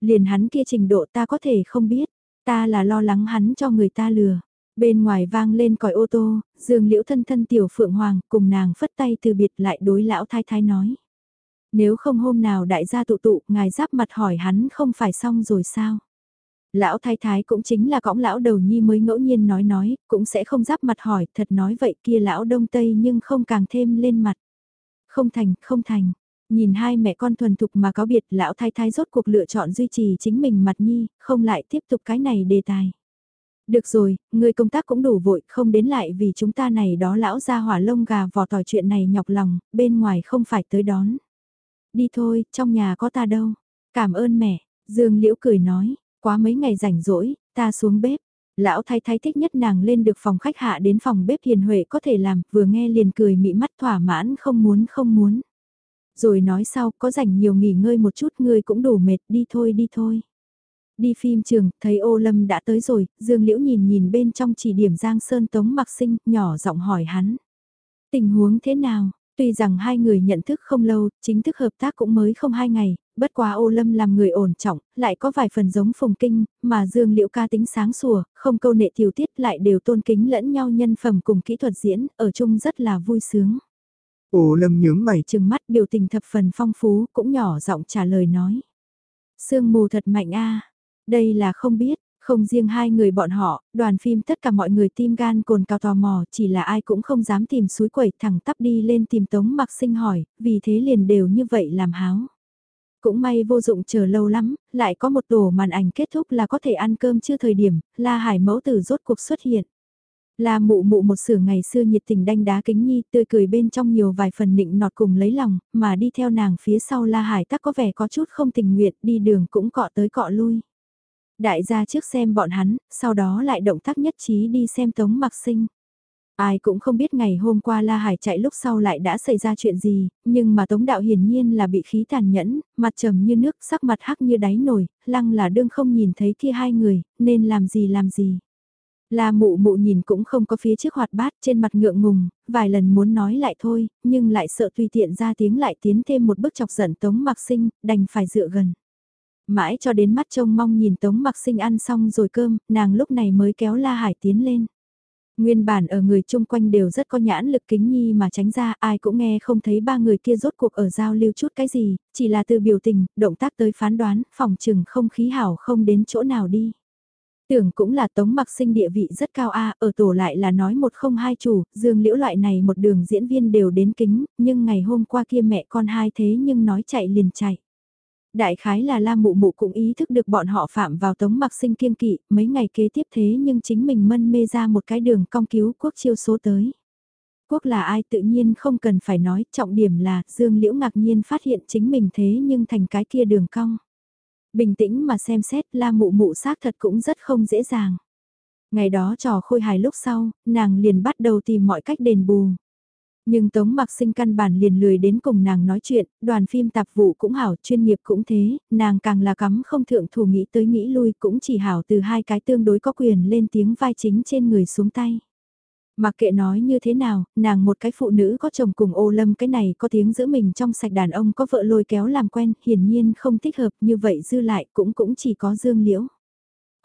Liền hắn kia trình độ ta có thể không biết, ta là lo lắng hắn cho người ta lừa. Bên ngoài vang lên còi ô tô, dương liễu thân thân tiểu phượng hoàng cùng nàng phất tay từ biệt lại đối lão thái thái nói. Nếu không hôm nào đại gia tụ tụ, ngài giáp mặt hỏi hắn không phải xong rồi sao? Lão thái thái cũng chính là cõng lão đầu nhi mới ngẫu nhiên nói nói, cũng sẽ không giáp mặt hỏi, thật nói vậy kia lão đông tây nhưng không càng thêm lên mặt. Không thành, không thành. Nhìn hai mẹ con thuần thục mà có biệt lão thái thái rốt cuộc lựa chọn duy trì chính mình mặt nhi, không lại tiếp tục cái này đề tài. Được rồi, người công tác cũng đủ vội, không đến lại vì chúng ta này đó lão ra hỏa lông gà vò tỏi chuyện này nhọc lòng, bên ngoài không phải tới đón. Đi thôi, trong nhà có ta đâu. Cảm ơn mẹ, Dương Liễu cười nói, quá mấy ngày rảnh rỗi, ta xuống bếp. Lão thái thái thích nhất nàng lên được phòng khách hạ đến phòng bếp hiền huệ có thể làm, vừa nghe liền cười mị mắt thỏa mãn không muốn không muốn. Rồi nói sau, có rảnh nhiều nghỉ ngơi một chút ngươi cũng đủ mệt, đi thôi đi thôi. Đi phim trường, thấy ô lâm đã tới rồi, Dương Liễu nhìn nhìn bên trong chỉ điểm Giang Sơn Tống mặc sinh, nhỏ giọng hỏi hắn. Tình huống thế nào? Tuy rằng hai người nhận thức không lâu, chính thức hợp tác cũng mới không hai ngày, bất quá ô lâm làm người ổn trọng, lại có vài phần giống phùng kinh, mà Dương Liễu ca tính sáng sủa, không câu nệ tiểu tiết lại đều tôn kính lẫn nhau nhân phẩm cùng kỹ thuật diễn, ở chung rất là vui sướng. Ô lâm nhướng mày chừng mắt biểu tình thập phần phong phú, cũng nhỏ giọng trả lời nói. Sương mù thật mạnh a đây là không biết, không riêng hai người bọn họ, đoàn phim tất cả mọi người tim gan cồn cao tò mò, chỉ là ai cũng không dám tìm suối quẩy thẳng tắp đi lên tìm Tống Mặc Sinh hỏi, vì thế liền đều như vậy làm háo. Cũng may vô dụng chờ lâu lắm, lại có một tổ màn ảnh kết thúc là có thể ăn cơm chưa thời điểm, La Hải mẫu tử rốt cuộc xuất hiện. La mụ mụ một sửa ngày xưa nhiệt tình đanh đá kính nhi tươi cười bên trong nhiều vài phần nịnh nọt cùng lấy lòng, mà đi theo nàng phía sau La Hải tắc có vẻ có chút không tình nguyện đi đường cũng cọ tới cọ lui. Đại gia trước xem bọn hắn, sau đó lại động tác nhất trí đi xem Tống Mặc Sinh. Ai cũng không biết ngày hôm qua La Hải chạy lúc sau lại đã xảy ra chuyện gì, nhưng mà Tống Đạo hiển nhiên là bị khí tàn nhẫn, mặt trầm như nước, sắc mặt hắc như đáy nổi, lăng là đương không nhìn thấy kia hai người, nên làm gì làm gì. La mụ mụ nhìn cũng không có phía trước hoạt bát trên mặt ngượng ngùng, vài lần muốn nói lại thôi, nhưng lại sợ tùy tiện ra tiếng lại tiến thêm một bước chọc giận Tống Mặc Sinh, đành phải dựa gần. Mãi cho đến mắt trông mong nhìn Tống Mặc Sinh ăn xong rồi cơm, nàng lúc này mới kéo La Hải tiến lên. Nguyên bản ở người chung quanh đều rất có nhãn lực kính nhi mà tránh ra ai cũng nghe không thấy ba người kia rốt cuộc ở giao lưu chút cái gì, chỉ là từ biểu tình, động tác tới phán đoán, phòng trừng không khí hảo không đến chỗ nào đi. Tưởng cũng là tống mặc sinh địa vị rất cao a ở tổ lại là nói một không hai chủ, dương liễu loại này một đường diễn viên đều đến kính, nhưng ngày hôm qua kia mẹ con hai thế nhưng nói chạy liền chạy. Đại khái là la mụ mụ cũng ý thức được bọn họ phạm vào tống mặc sinh kiêng kỵ, mấy ngày kế tiếp thế nhưng chính mình mân mê ra một cái đường cong cứu quốc chiêu số tới. Quốc là ai tự nhiên không cần phải nói, trọng điểm là Dương Liễu ngạc nhiên phát hiện chính mình thế nhưng thành cái kia đường cong. Bình tĩnh mà xem xét la mụ mụ xác thật cũng rất không dễ dàng. Ngày đó trò khôi hài lúc sau, nàng liền bắt đầu tìm mọi cách đền bù. Nhưng Tống Mặc Sinh căn bản liền lười đến cùng nàng nói chuyện, đoàn phim tạp vụ cũng hảo, chuyên nghiệp cũng thế, nàng càng là cắm không thượng thủ nghĩ tới nghĩ lui cũng chỉ hảo từ hai cái tương đối có quyền lên tiếng vai chính trên người xuống tay. Mặc kệ nói như thế nào, nàng một cái phụ nữ có chồng cùng ô lâm cái này có tiếng giữ mình trong sạch đàn ông có vợ lôi kéo làm quen, hiển nhiên không thích hợp như vậy dư lại cũng cũng chỉ có dương liễu.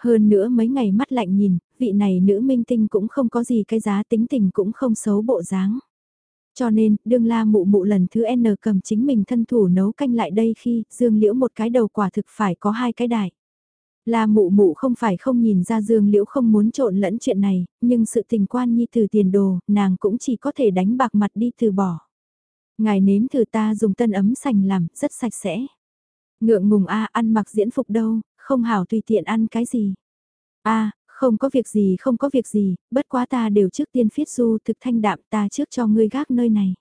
Hơn nữa mấy ngày mắt lạnh nhìn, vị này nữ minh tinh cũng không có gì cái giá tính tình cũng không xấu bộ dáng. Cho nên, đương la mụ mụ lần thứ N cầm chính mình thân thủ nấu canh lại đây khi Dương Liễu một cái đầu quả thực phải có hai cái đại. La mụ mụ không phải không nhìn ra Dương Liễu không muốn trộn lẫn chuyện này, nhưng sự tình quan nhi từ tiền đồ, nàng cũng chỉ có thể đánh bạc mặt đi từ bỏ. Ngài nếm thử ta dùng tân ấm sành làm, rất sạch sẽ. Ngượng ngùng a ăn mặc diễn phục đâu, không hảo tùy tiện ăn cái gì. a không có việc gì không có việc gì, bất quá ta đều trước tiên phiết du thực thanh đạm ta trước cho ngươi gác nơi này.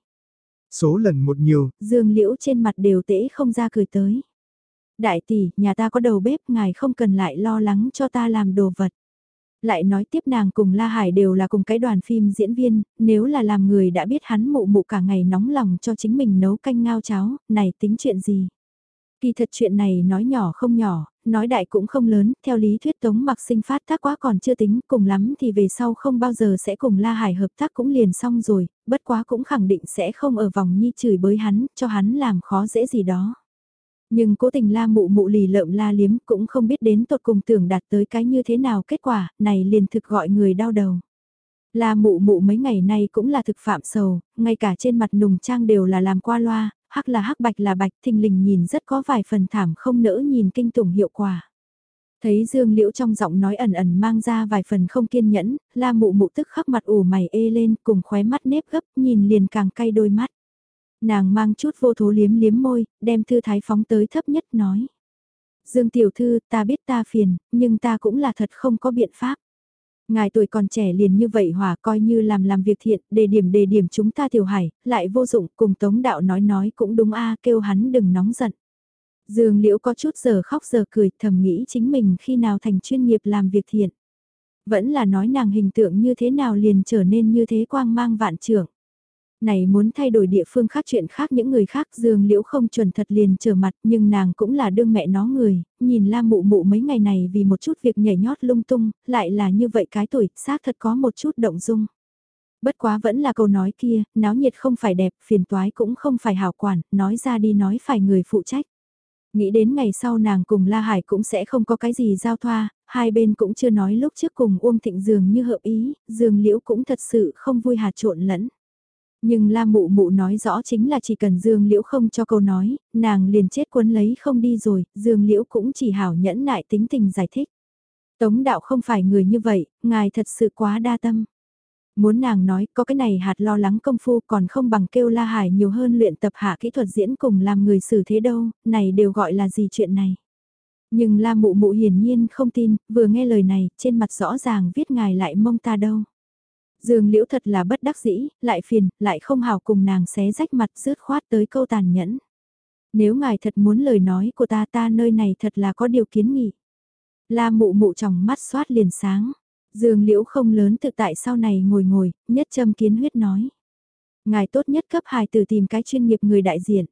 Số lần một nhiều, Dương liễu trên mặt đều tễ không ra cười tới. Đại tỷ, nhà ta có đầu bếp, ngài không cần lại lo lắng cho ta làm đồ vật. Lại nói tiếp nàng cùng La Hải đều là cùng cái đoàn phim diễn viên, nếu là làm người đã biết hắn mụ mụ cả ngày nóng lòng cho chính mình nấu canh ngao cháo, này tính chuyện gì. Kỳ thật chuyện này nói nhỏ không nhỏ, nói đại cũng không lớn, theo lý thuyết Tống mặc sinh phát tác quá còn chưa tính, cùng lắm thì về sau không bao giờ sẽ cùng La Hải hợp tác cũng liền xong rồi, bất quá cũng khẳng định sẽ không ở vòng nhi chửi bới hắn, cho hắn làm khó dễ gì đó. Nhưng cố tình la mụ mụ lì lợm la liếm cũng không biết đến tột cùng tưởng đạt tới cái như thế nào kết quả, này liền thực gọi người đau đầu. La mụ mụ mấy ngày nay cũng là thực phạm sầu, ngay cả trên mặt nùng trang đều là làm qua loa, hắc là hắc bạch là bạch thình lình nhìn rất có vài phần thảm không nỡ nhìn kinh tủng hiệu quả. Thấy Dương Liễu trong giọng nói ẩn ẩn mang ra vài phần không kiên nhẫn, la mụ mụ tức khắc mặt ủ mày ê lên cùng khóe mắt nếp gấp nhìn liền càng cay đôi mắt. Nàng mang chút vô thố liếm liếm môi, đem thư thái phóng tới thấp nhất nói. Dương tiểu thư ta biết ta phiền, nhưng ta cũng là thật không có biện pháp. Ngài tuổi còn trẻ liền như vậy hòa coi như làm làm việc thiện, đề điểm đề điểm chúng ta tiểu hải, lại vô dụng cùng tống đạo nói nói cũng đúng a kêu hắn đừng nóng giận. Dương Liễu có chút giờ khóc giờ cười thầm nghĩ chính mình khi nào thành chuyên nghiệp làm việc thiện. Vẫn là nói nàng hình tượng như thế nào liền trở nên như thế quang mang vạn trưởng. Này muốn thay đổi địa phương khác chuyện khác những người khác Dương Liễu không chuẩn thật liền trở mặt nhưng nàng cũng là đương mẹ nó người, nhìn la mụ mụ mấy ngày này vì một chút việc nhảy nhót lung tung, lại là như vậy cái tuổi, xác thật có một chút động dung. Bất quá vẫn là câu nói kia, náo nhiệt không phải đẹp, phiền toái cũng không phải hảo quản, nói ra đi nói phải người phụ trách. Nghĩ đến ngày sau nàng cùng La Hải cũng sẽ không có cái gì giao thoa, hai bên cũng chưa nói lúc trước cùng Uông Thịnh dường như hợp ý, dường liễu cũng thật sự không vui hà trộn lẫn. Nhưng La Mụ Mụ nói rõ chính là chỉ cần Dương Liễu không cho câu nói, nàng liền chết quấn lấy không đi rồi, Dương Liễu cũng chỉ hảo nhẫn nại tính tình giải thích. Tống đạo không phải người như vậy, ngài thật sự quá đa tâm. Muốn nàng nói có cái này hạt lo lắng công phu còn không bằng kêu La Hải nhiều hơn luyện tập hạ kỹ thuật diễn cùng làm người xử thế đâu, này đều gọi là gì chuyện này. Nhưng La Mụ Mụ hiển nhiên không tin, vừa nghe lời này, trên mặt rõ ràng viết ngài lại mong ta đâu. Dương Liễu thật là bất đắc dĩ, lại phiền, lại không hào cùng nàng xé rách mặt rớt khoát tới câu tàn nhẫn. Nếu ngài thật muốn lời nói của ta ta nơi này thật là có điều kiến nghị. La mụ mụ trong mắt xoát liền sáng. Dương Liễu không lớn thực tại sau này ngồi ngồi, nhất châm kiến huyết nói. Ngài tốt nhất cấp hài từ tìm cái chuyên nghiệp người đại diện.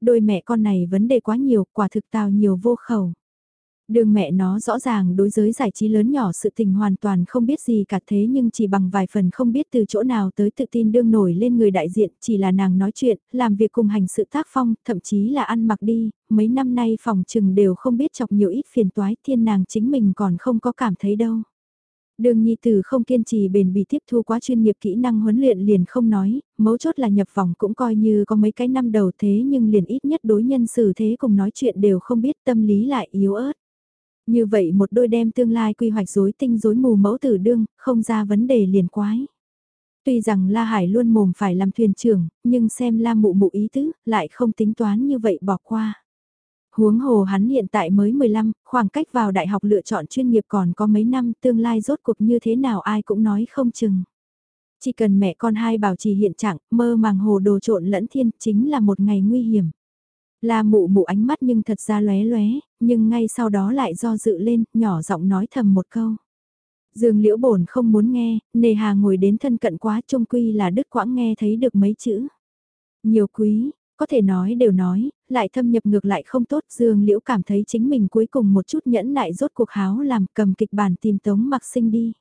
Đôi mẹ con này vấn đề quá nhiều, quả thực tào nhiều vô khẩu. Đường mẹ nó rõ ràng đối giới giải trí lớn nhỏ sự tình hoàn toàn không biết gì cả thế nhưng chỉ bằng vài phần không biết từ chỗ nào tới tự tin đương nổi lên người đại diện chỉ là nàng nói chuyện, làm việc cùng hành sự tác phong, thậm chí là ăn mặc đi, mấy năm nay phòng trừng đều không biết chọc nhiều ít phiền toái thiên nàng chính mình còn không có cảm thấy đâu. Đường nhi tử không kiên trì bền bỉ tiếp thu quá chuyên nghiệp kỹ năng huấn luyện liền không nói, mấu chốt là nhập vòng cũng coi như có mấy cái năm đầu thế nhưng liền ít nhất đối nhân xử thế cùng nói chuyện đều không biết tâm lý lại yếu ớt. Như vậy một đôi đem tương lai quy hoạch rối tinh rối mù mẫu tử đương, không ra vấn đề liền quái. Tuy rằng La Hải luôn mồm phải làm thuyền trưởng, nhưng xem La Mụ Mụ ý tứ, lại không tính toán như vậy bỏ qua. Huống hồ hắn hiện tại mới 15, khoảng cách vào đại học lựa chọn chuyên nghiệp còn có mấy năm tương lai rốt cuộc như thế nào ai cũng nói không chừng. Chỉ cần mẹ con hai bảo trì hiện trạng, mơ màng hồ đồ trộn lẫn thiên chính là một ngày nguy hiểm. La mụ mụ ánh mắt nhưng thật ra lóe lóe, nhưng ngay sau đó lại do dự lên, nhỏ giọng nói thầm một câu. Dương liễu bổn không muốn nghe, nề hà ngồi đến thân cận quá trung quy là đứt quãng nghe thấy được mấy chữ. Nhiều quý, có thể nói đều nói, lại thâm nhập ngược lại không tốt Dương liễu cảm thấy chính mình cuối cùng một chút nhẫn nại rốt cuộc háo làm cầm kịch bản tìm tống mặc sinh đi.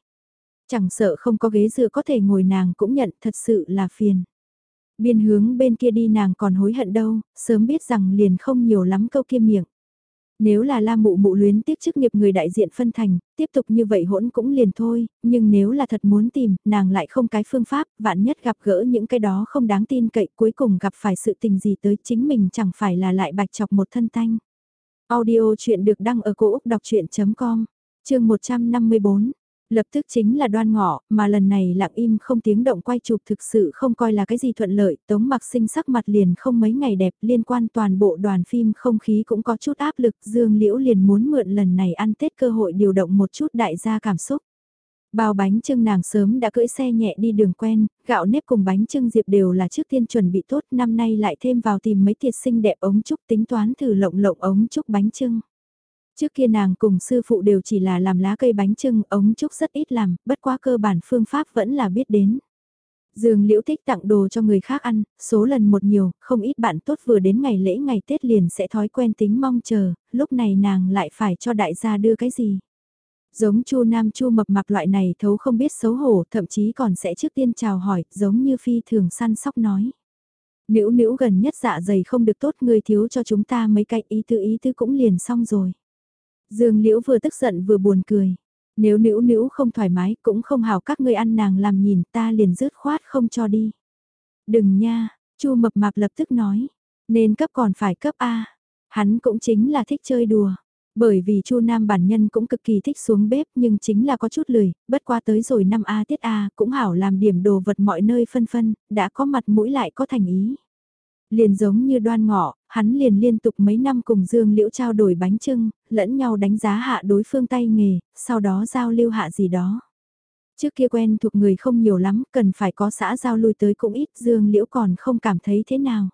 Chẳng sợ không có ghế dựa có thể ngồi nàng cũng nhận thật sự là phiền. Biên hướng bên kia đi nàng còn hối hận đâu, sớm biết rằng liền không nhiều lắm câu kia miệng. Nếu là la mụ mụ luyến tiếc chức nghiệp người đại diện phân thành, tiếp tục như vậy hỗn cũng liền thôi, nhưng nếu là thật muốn tìm, nàng lại không cái phương pháp, vạn nhất gặp gỡ những cái đó không đáng tin cậy cuối cùng gặp phải sự tình gì tới chính mình chẳng phải là lại bạch chọc một thân tanh. Audio chuyện được đăng ở cổ Úc đọc chuyện.com, chương 154. Lập tức chính là đoan ngọ, mà lần này lặng im không tiếng động quay chụp thực sự không coi là cái gì thuận lợi, tống mặc sinh sắc mặt liền không mấy ngày đẹp liên quan toàn bộ đoàn phim không khí cũng có chút áp lực, Dương Liễu liền muốn mượn lần này ăn Tết cơ hội điều động một chút đại gia cảm xúc. Bao bánh trưng nàng sớm đã cưỡi xe nhẹ đi đường quen, gạo nếp cùng bánh trưng diệp đều là trước tiên chuẩn bị tốt, năm nay lại thêm vào tìm mấy thiệt xinh đẹp ống trúc tính toán thử lộng lộng ống trúc bánh trưng. Trước kia nàng cùng sư phụ đều chỉ là làm lá cây bánh trưng, ống trúc rất ít làm, bất quá cơ bản phương pháp vẫn là biết đến. Dương Liễu thích tặng đồ cho người khác ăn, số lần một nhiều, không ít bạn tốt vừa đến ngày lễ ngày Tết liền sẽ thói quen tính mong chờ, lúc này nàng lại phải cho đại gia đưa cái gì. Giống chu nam chu mập mạp loại này thấu không biết xấu hổ, thậm chí còn sẽ trước tiên chào hỏi, giống như phi thường săn sóc nói. Nữ nữ gần nhất dạ dày không được tốt người thiếu cho chúng ta mấy cái ý tư ý tư cũng liền xong rồi. Dương Liễu vừa tức giận vừa buồn cười. Nếu nữ nữ không thoải mái cũng không hào các ngươi ăn nàng làm nhìn ta liền rứt khoát không cho đi. Đừng nha, Chu mập mạp lập tức nói. Nên cấp còn phải cấp A. Hắn cũng chính là thích chơi đùa. Bởi vì Chu Nam bản nhân cũng cực kỳ thích xuống bếp nhưng chính là có chút lười, bất qua tới rồi năm A tiết A cũng hảo làm điểm đồ vật mọi nơi phân phân, đã có mặt mũi lại có thành ý. Liền giống như đoan ngọ, hắn liền liên tục mấy năm cùng Dương Liễu trao đổi bánh trưng, lẫn nhau đánh giá hạ đối phương tay nghề, sau đó giao lưu hạ gì đó. Trước kia quen thuộc người không nhiều lắm, cần phải có xã giao lui tới cũng ít, Dương Liễu còn không cảm thấy thế nào.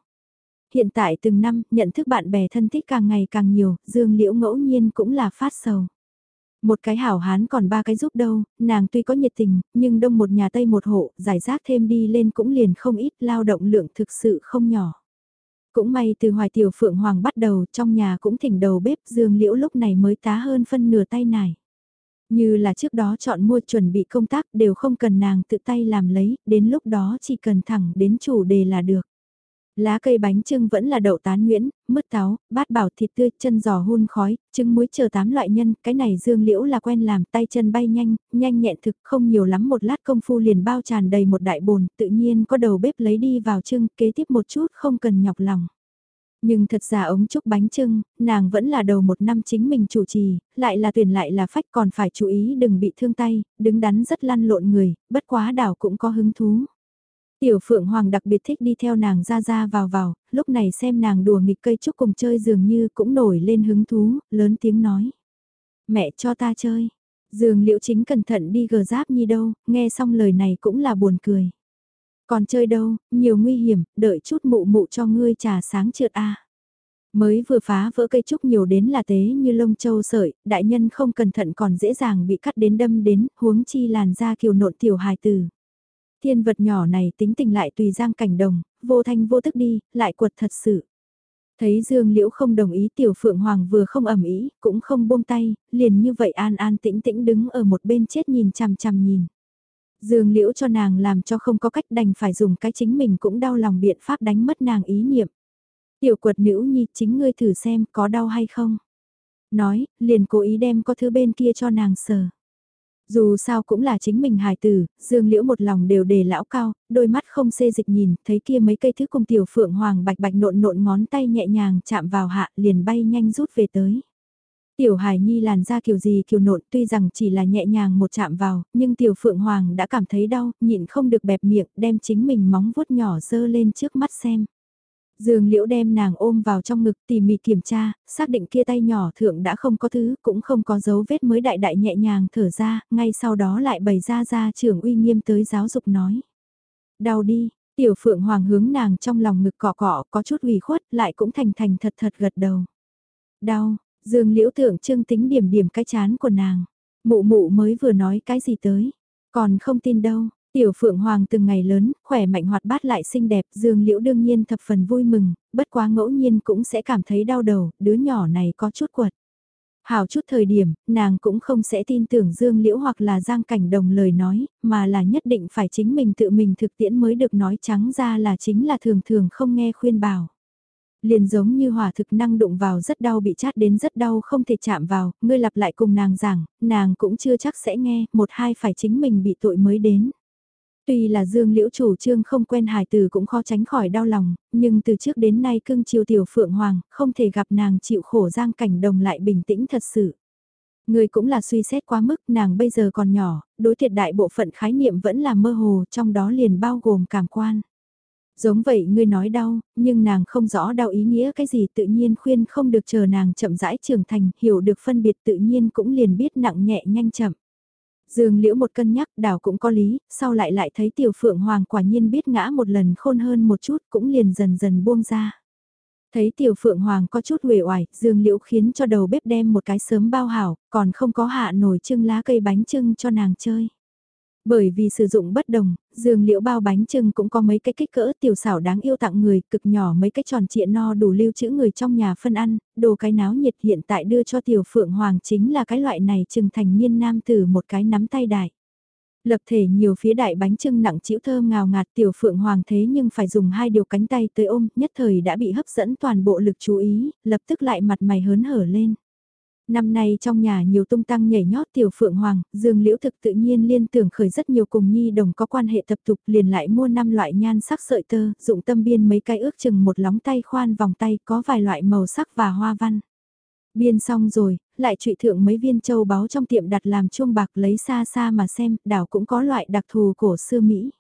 Hiện tại từng năm, nhận thức bạn bè thân thích càng ngày càng nhiều, Dương Liễu ngẫu nhiên cũng là phát sầu. Một cái hảo hán còn ba cái giúp đâu, nàng tuy có nhiệt tình, nhưng đông một nhà tây một hộ, giải rác thêm đi lên cũng liền không ít, lao động lượng thực sự không nhỏ. Cũng may từ hoài tiểu phượng hoàng bắt đầu trong nhà cũng thỉnh đầu bếp dương liễu lúc này mới tá hơn phân nửa tay nải. Như là trước đó chọn mua chuẩn bị công tác đều không cần nàng tự tay làm lấy, đến lúc đó chỉ cần thẳng đến chủ đề là được. Lá cây bánh trưng vẫn là đậu tán nguyễn, mứt táo, bát bảo thịt tươi, chân giò hun khói, trứng muối chờ tám loại nhân, cái này dương liễu là quen làm tay chân bay nhanh, nhanh nhẹn thực không nhiều lắm một lát công phu liền bao tràn đầy một đại bồn, tự nhiên có đầu bếp lấy đi vào trưng, kế tiếp một chút không cần nhọc lòng. Nhưng thật ra ống trúc bánh trưng, nàng vẫn là đầu một năm chính mình chủ trì, lại là tuyển lại là phách còn phải chú ý đừng bị thương tay, đứng đắn rất lăn lộn người, bất quá đảo cũng có hứng thú. Tiểu Phượng Hoàng đặc biệt thích đi theo nàng ra ra vào vào, lúc này xem nàng đùa nghịch cây trúc cùng chơi dường như cũng nổi lên hứng thú, lớn tiếng nói. Mẹ cho ta chơi. Dường Liễu Chính cẩn thận đi gờ giáp nhi đâu, nghe xong lời này cũng là buồn cười. Còn chơi đâu, nhiều nguy hiểm, đợi chút mụ mụ cho ngươi trà sáng trượt a. Mới vừa phá vỡ cây trúc nhiều đến là tế như lông châu sợi, đại nhân không cẩn thận còn dễ dàng bị cắt đến đâm đến, huống chi làn da kiều nộn tiểu hài tử. Thiên vật nhỏ này tính tình lại tùy giang cảnh đồng, vô thanh vô tức đi, lại quật thật sự. Thấy Dương Liễu không đồng ý tiểu phượng hoàng vừa không ẩm ý, cũng không buông tay, liền như vậy an an tĩnh tĩnh đứng ở một bên chết nhìn chằm chằm nhìn. Dương Liễu cho nàng làm cho không có cách đành phải dùng cái chính mình cũng đau lòng biện pháp đánh mất nàng ý niệm. Tiểu quật nữ nhi chính ngươi thử xem có đau hay không. Nói, liền cố ý đem có thứ bên kia cho nàng sờ. Dù sao cũng là chính mình hài tử, dương liễu một lòng đều đề lão cao, đôi mắt không xê dịch nhìn, thấy kia mấy cây thứ cùng tiểu phượng hoàng bạch bạch nộn nộn ngón tay nhẹ nhàng chạm vào hạ liền bay nhanh rút về tới. Tiểu hải nhi làn da kiểu gì kiểu nộn tuy rằng chỉ là nhẹ nhàng một chạm vào, nhưng tiểu phượng hoàng đã cảm thấy đau, nhịn không được bẹp miệng, đem chính mình móng vuốt nhỏ dơ lên trước mắt xem. Dương Liễu đem nàng ôm vào trong ngực tỉ mỉ kiểm tra, xác định kia tay nhỏ thượng đã không có thứ, cũng không có dấu vết mới đại đại nhẹ nhàng thở ra, ngay sau đó lại bày ra ra trưởng uy nghiêm tới giáo dục nói. Đau đi, tiểu phượng hoàng hướng nàng trong lòng ngực cọ cọ có chút ủy khuất lại cũng thành thành thật thật gật đầu. Đau, Dương Liễu tưởng trưng tính điểm điểm cái chán của nàng. Mụ mụ mới vừa nói cái gì tới, còn không tin đâu, Tiểu Phượng Hoàng từng ngày lớn, khỏe mạnh hoạt bát lại xinh đẹp, Dương Liễu đương nhiên thập phần vui mừng, bất quá ngẫu nhiên cũng sẽ cảm thấy đau đầu, đứa nhỏ này có chút quật. Hảo chút thời điểm, nàng cũng không sẽ tin tưởng Dương Liễu hoặc là Giang Cảnh Đồng lời nói, mà là nhất định phải chính mình tự mình thực tiễn mới được nói trắng ra là chính là thường thường không nghe khuyên bảo liền giống như hỏa thực năng đụng vào rất đau bị chát đến rất đau không thể chạm vào, ngươi lặp lại cùng nàng giảng, nàng cũng chưa chắc sẽ nghe, một hai phải chính mình bị tội mới đến. Tuy là Dương Liễu chủ trương không quen hài từ cũng khó tránh khỏi đau lòng, nhưng từ trước đến nay cưng chiều tiểu phượng hoàng, không thể gặp nàng chịu khổ giang cảnh đồng lại bình tĩnh thật sự. Người cũng là suy xét quá mức, nàng bây giờ còn nhỏ, đối thiệt đại bộ phận khái niệm vẫn là mơ hồ, trong đó liền bao gồm cảm quan. Giống vậy ngươi nói đau, nhưng nàng không rõ đau ý nghĩa cái gì tự nhiên khuyên không được chờ nàng chậm rãi trưởng thành, hiểu được phân biệt tự nhiên cũng liền biết nặng nhẹ nhanh chậm. Dương liễu một cân nhắc đảo cũng có lý, sau lại lại thấy tiểu phượng hoàng quả nhiên biết ngã một lần khôn hơn một chút cũng liền dần dần buông ra. Thấy tiểu phượng hoàng có chút uể oải, dương liễu khiến cho đầu bếp đem một cái sớm bao hảo, còn không có hạ nổi trưng lá cây bánh trưng cho nàng chơi. Bởi vì sử dụng bất đồng, dương liễu bao bánh trưng cũng có mấy cái kích cỡ tiểu xảo đáng yêu tặng người, cực nhỏ mấy cái tròn trịa no đủ lưu trữ người trong nhà phân ăn, đồ cái náo nhiệt hiện tại đưa cho tiểu phượng hoàng chính là cái loại này trừng thành niên nam tử một cái nắm tay đại. Lập thể nhiều phía đại bánh trưng nặng chịu thơm ngào ngạt tiểu phượng hoàng thế nhưng phải dùng hai điều cánh tay tới ôm, nhất thời đã bị hấp dẫn toàn bộ lực chú ý, lập tức lại mặt mày hớn hở lên. Năm nay trong nhà nhiều tung tăng nhảy nhót tiểu phượng hoàng, dương liễu thực tự nhiên liên tưởng khởi rất nhiều cùng nhi đồng có quan hệ tập tục liền lại mua năm loại nhan sắc sợi tơ, dụng tâm biên mấy cái ước chừng một lóng tay khoan vòng tay có vài loại màu sắc và hoa văn. Biên xong rồi, lại trụy thượng mấy viên châu báu trong tiệm đặt làm chuông bạc lấy xa xa mà xem, đảo cũng có loại đặc thù cổ xưa Mỹ.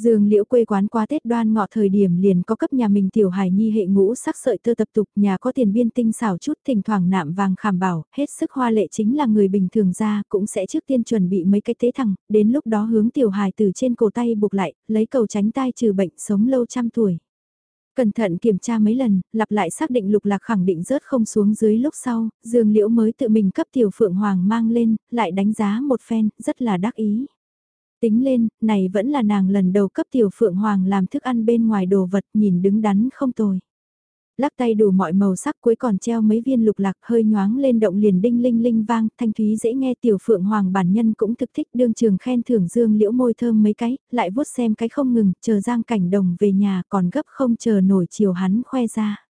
Dương liễu quê quán qua Tết đoan ngọ thời điểm liền có cấp nhà mình tiểu hài nhi hệ ngũ sắc sợi tơ tập tục nhà có tiền biên tinh xảo chút thỉnh thoảng nạm vàng khảm bảo, hết sức hoa lệ chính là người bình thường ra cũng sẽ trước tiên chuẩn bị mấy cái tế thẳng, đến lúc đó hướng tiểu hài từ trên cổ tay buộc lại, lấy cầu tránh tai trừ bệnh sống lâu trăm tuổi. Cẩn thận kiểm tra mấy lần, lặp lại xác định lục lạc khẳng định rớt không xuống dưới lúc sau, dương liễu mới tự mình cấp tiểu phượng hoàng mang lên, lại đánh giá một phen, rất là đắc ý. Tính lên, này vẫn là nàng lần đầu cấp tiểu phượng hoàng làm thức ăn bên ngoài đồ vật nhìn đứng đắn không tồi. Lắc tay đủ mọi màu sắc cuối còn treo mấy viên lục lạc hơi nhoáng lên động liền đinh linh linh vang, thanh thúy dễ nghe tiểu phượng hoàng bản nhân cũng thực thích đương trường khen thưởng dương liễu môi thơm mấy cái, lại vuốt xem cái không ngừng, chờ giang cảnh đồng về nhà còn gấp không chờ nổi chiều hắn khoe ra.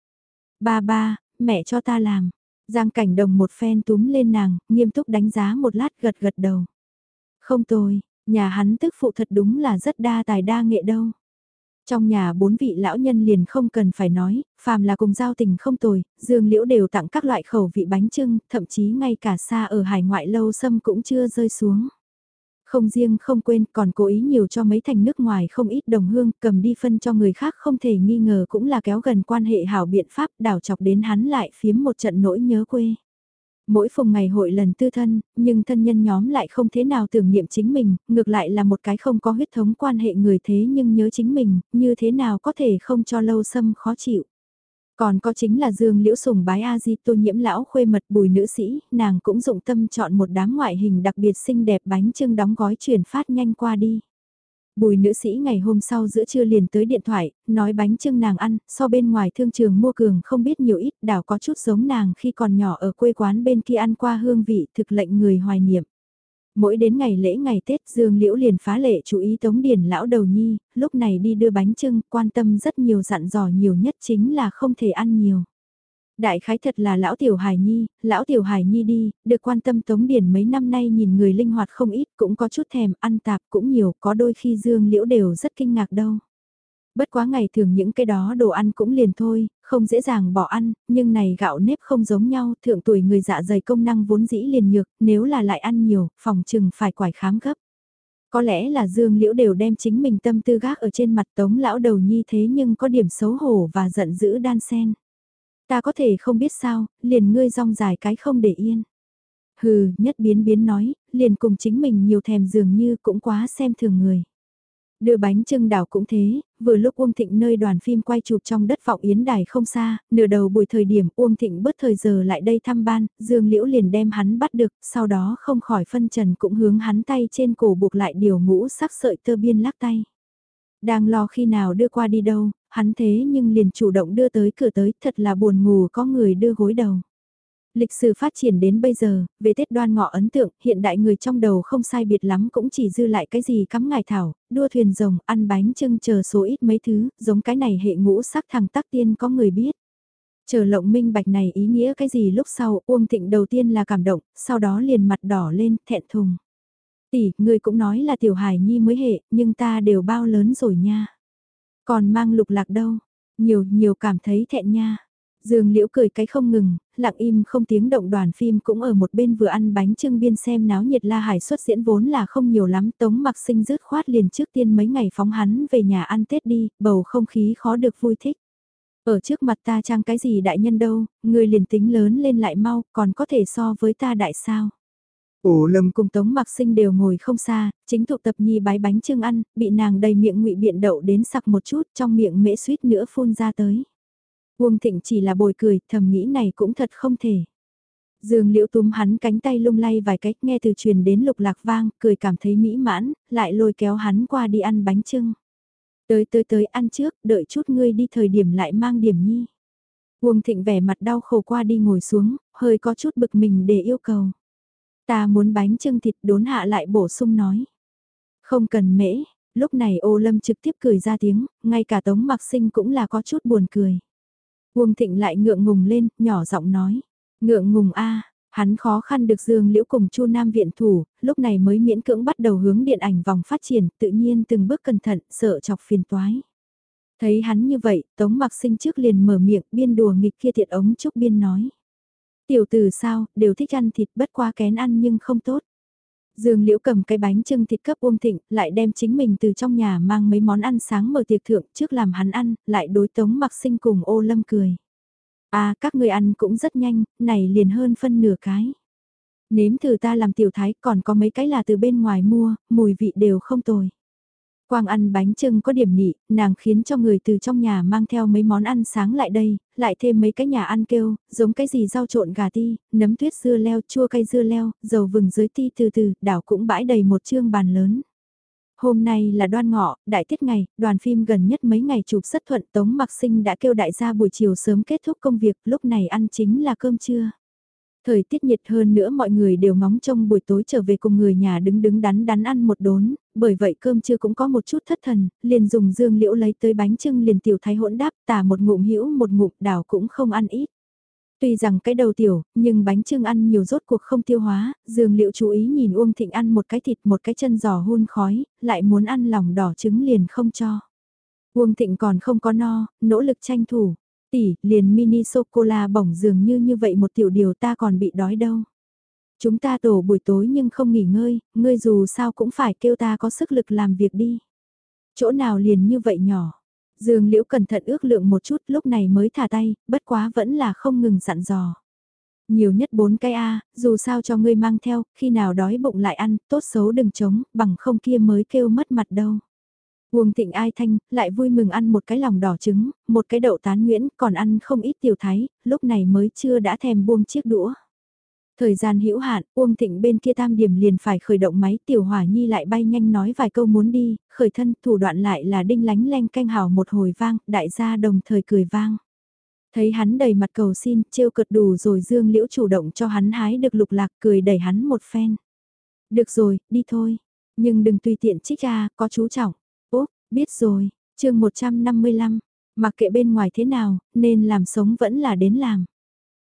Ba ba, mẹ cho ta làm. Giang cảnh đồng một phen túm lên nàng, nghiêm túc đánh giá một lát gật gật đầu. Không tồi, Nhà hắn tức phụ thật đúng là rất đa tài đa nghệ đâu. Trong nhà bốn vị lão nhân liền không cần phải nói, phàm là cùng giao tình không tồi, dương liễu đều tặng các loại khẩu vị bánh trưng, thậm chí ngay cả xa ở hải ngoại lâu xâm cũng chưa rơi xuống. Không riêng không quên còn cố ý nhiều cho mấy thành nước ngoài không ít đồng hương cầm đi phân cho người khác không thể nghi ngờ cũng là kéo gần quan hệ hảo biện pháp đảo chọc đến hắn lại phiếm một trận nỗi nhớ quê. Mỗi phùng ngày hội lần tư thân, nhưng thân nhân nhóm lại không thế nào tưởng niệm chính mình, ngược lại là một cái không có huyết thống quan hệ người thế nhưng nhớ chính mình, như thế nào có thể không cho lâu xâm khó chịu. Còn có chính là Dương Liễu Sùng bái A-di tô nhiễm lão khuê mật bùi nữ sĩ, nàng cũng dụng tâm chọn một đám ngoại hình đặc biệt xinh đẹp bánh trưng đóng gói chuyển phát nhanh qua đi. Bùi nữ sĩ ngày hôm sau giữa trưa liền tới điện thoại, nói bánh trưng nàng ăn, so bên ngoài thương trường mua cường không biết nhiều ít đảo có chút giống nàng khi còn nhỏ ở quê quán bên kia ăn qua hương vị thực lệnh người hoài niệm. Mỗi đến ngày lễ ngày Tết Dương Liễu liền phá lệ chú ý Tống Điển lão đầu nhi, lúc này đi đưa bánh trưng quan tâm rất nhiều dặn dò nhiều nhất chính là không thể ăn nhiều. Đại khái thật là lão tiểu hài nhi, lão tiểu hài nhi đi, được quan tâm Tống Điển mấy năm nay nhìn người linh hoạt không ít, cũng có chút thèm, ăn tạp cũng nhiều, có đôi khi Dương Liễu đều rất kinh ngạc đâu. Bất quá ngày thường những cái đó đồ ăn cũng liền thôi, không dễ dàng bỏ ăn, nhưng này gạo nếp không giống nhau, thượng tuổi người dạ dày công năng vốn dĩ liền nhược, nếu là lại ăn nhiều, phòng chừng phải quải khám gấp. Có lẽ là Dương Liễu đều đem chính mình tâm tư gác ở trên mặt tống lão đầu nhi thế nhưng có điểm xấu hổ và giận dữ đan sen. Ta có thể không biết sao, liền ngươi rong dài cái không để yên. Hừ, nhất biến biến nói, liền cùng chính mình nhiều thèm dường như cũng quá xem thường người. Đưa bánh trưng đảo cũng thế, vừa lúc Uông Thịnh nơi đoàn phim quay chụp trong đất vọng yến đài không xa, nửa đầu buổi thời điểm Uông Thịnh bớt thời giờ lại đây thăm ban, Dương Liễu liền đem hắn bắt được, sau đó không khỏi phân trần cũng hướng hắn tay trên cổ buộc lại điều ngũ sắc sợi tơ biên lắc tay. Đang lo khi nào đưa qua đi đâu, hắn thế nhưng liền chủ động đưa tới cửa tới, thật là buồn ngủ có người đưa gối đầu. Lịch sử phát triển đến bây giờ, về Tết đoan ngọ ấn tượng, hiện đại người trong đầu không sai biệt lắm cũng chỉ dư lại cái gì cắm ngải thảo, đua thuyền rồng, ăn bánh trưng chờ số ít mấy thứ, giống cái này hệ ngũ sắc thằng tắc tiên có người biết. Chờ lộng minh bạch này ý nghĩa cái gì lúc sau, Uông Thịnh đầu tiên là cảm động, sau đó liền mặt đỏ lên, thẹn thùng. Tỷ, người cũng nói là tiểu hải nhi mới hệ, nhưng ta đều bao lớn rồi nha. Còn mang lục lạc đâu, nhiều nhiều cảm thấy thẹn nha. Dương Liễu cười cái không ngừng, lặng im không tiếng động đoàn phim cũng ở một bên vừa ăn bánh trưng biên xem náo nhiệt La Hải xuất diễn vốn là không nhiều lắm, Tống Mặc Sinh rứt khoát liền trước tiên mấy ngày phóng hắn về nhà ăn Tết đi, bầu không khí khó được vui thích. Ở trước mặt ta trang cái gì đại nhân đâu, người liền tính lớn lên lại mau, còn có thể so với ta đại sao. Ổ lâm cùng Tống Mặc Sinh đều ngồi không xa, chính tụ tập nhi bái bánh trưng ăn, bị nàng đầy miệng ngụy biện đậu đến sặc một chút trong miệng mễ suýt nữa phun ra tới. Uông Thịnh chỉ là bồi cười, thầm nghĩ này cũng thật không thể. Dương Liễu túm hắn cánh tay lung lay vài cách nghe từ truyền đến lục lạc vang, cười cảm thấy mỹ mãn, lại lôi kéo hắn qua đi ăn bánh trưng. Tới tới tới ăn trước, đợi chút ngươi đi thời điểm lại mang điểm nhi. Uông Thịnh vẻ mặt đau khổ qua đi ngồi xuống, hơi có chút bực mình để yêu cầu. Ta muốn bánh trưng thịt đốn hạ lại bổ sung nói. Không cần mễ, lúc này ô lâm trực tiếp cười ra tiếng, ngay cả tống mặc sinh cũng là có chút buồn cười. Uông Thịnh lại ngượng ngùng lên, nhỏ giọng nói. Ngượng ngùng a hắn khó khăn được Dương Liễu cùng Chu Nam viện thủ, lúc này mới miễn cưỡng bắt đầu hướng điện ảnh vòng phát triển, tự nhiên từng bước cẩn thận, sợ chọc phiền toái. Thấy hắn như vậy, Tống Mặc Sinh trước liền mở miệng, biên đùa nghịch kia thiệt ống trúc biên nói. Tiểu tử sao, đều thích ăn thịt bất qua kén ăn nhưng không tốt. Dương Liễu cầm cái bánh trưng thịt cấp Uông Thịnh, lại đem chính mình từ trong nhà mang mấy món ăn sáng mở tiệc thượng trước làm hắn ăn, lại đối Tống Mặc Sinh cùng ô lâm cười. À các người ăn cũng rất nhanh, này liền hơn phân nửa cái. Nếm thử ta làm tiểu thái còn có mấy cái là từ bên ngoài mua, mùi vị đều không tồi. Quang ăn bánh trưng có điểm nị, nàng khiến cho người từ trong nhà mang theo mấy món ăn sáng lại đây, lại thêm mấy cái nhà ăn kêu, giống cái gì rau trộn gà ti, nấm tuyết dưa leo, chua cay dưa leo, dầu vừng dưới ti từ từ, đảo cũng bãi đầy một chương bàn lớn. Hôm nay là đoan ngọ, đại tiết ngày, đoàn phim gần nhất mấy ngày chụp rất thuận Tống Mặc Sinh đã kêu đại gia buổi chiều sớm kết thúc công việc, lúc này ăn chính là cơm trưa. Thời tiết nhiệt hơn nữa mọi người đều ngóng trông buổi tối trở về cùng người nhà đứng đứng đắn đắn ăn một đốn, bởi vậy cơm trưa cũng có một chút thất thần, liền dùng dương liễu lấy tới bánh trưng liền tiểu thái hỗn đáp tả một ngụm hữu một ngụm đảo cũng không ăn ít. Tuy rằng cái đầu tiểu, nhưng bánh trưng ăn nhiều rốt cuộc không tiêu hóa, dương liệu chú ý nhìn Uông Thịnh ăn một cái thịt một cái chân giò hun khói, lại muốn ăn lòng đỏ trứng liền không cho. Uông Thịnh còn không có no, nỗ lực tranh thủ. Tỷ, liền mini sô-cô-la bỏng dường như như vậy một tiểu điều ta còn bị đói đâu. Chúng ta tổ buổi tối nhưng không nghỉ ngơi, ngươi dù sao cũng phải kêu ta có sức lực làm việc đi. Chỗ nào liền như vậy nhỏ. Dương Liễu cẩn thận ước lượng một chút lúc này mới thả tay, bất quá vẫn là không ngừng dặn dò. Nhiều nhất bốn cái A, dù sao cho ngươi mang theo, khi nào đói bụng lại ăn, tốt xấu đừng chống, bằng không kia mới kêu mất mặt đâu. Uông Thịnh ai thanh, lại vui mừng ăn một cái lòng đỏ trứng, một cái đậu tán nguyễn, còn ăn không ít tiểu thái, lúc này mới chưa đã thèm buông chiếc đũa. Thời gian hữu hạn, Uông Thịnh bên kia tam điểm liền phải khởi động máy tiểu hỏa nhi lại bay nhanh nói vài câu muốn đi, khởi thân thủ đoạn lại là đinh lánh leng canh hào một hồi vang, đại gia đồng thời cười vang. Thấy hắn đầy mặt cầu xin, trêu cợt đủ rồi dương liễu chủ động cho hắn hái được lục lạc cười đẩy hắn một phen. Được rồi, đi thôi. Nhưng đừng tùy tiện trích ra, có chú trọng. Biết rồi, chương 155, mặc kệ bên ngoài thế nào, nên làm sống vẫn là đến làm.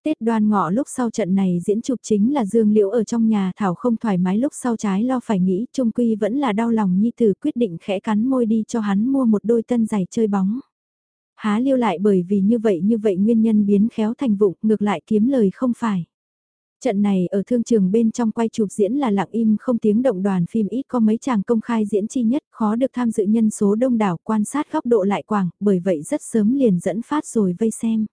Tết đoan ngọ lúc sau trận này diễn chụp chính là Dương Liễu ở trong nhà Thảo không thoải mái lúc sau trái lo phải nghĩ trung quy vẫn là đau lòng Nhi Tử quyết định khẽ cắn môi đi cho hắn mua một đôi tân giày chơi bóng. Há liêu lại bởi vì như vậy như vậy nguyên nhân biến khéo thành vụng ngược lại kiếm lời không phải. Trận này ở thương trường bên trong quay chụp diễn là lặng im, không tiếng động đoàn phim ít có mấy chàng công khai diễn chi nhất, khó được tham dự nhân số đông đảo, quan sát góc độ lại quảng, bởi vậy rất sớm liền dẫn phát rồi vây xem.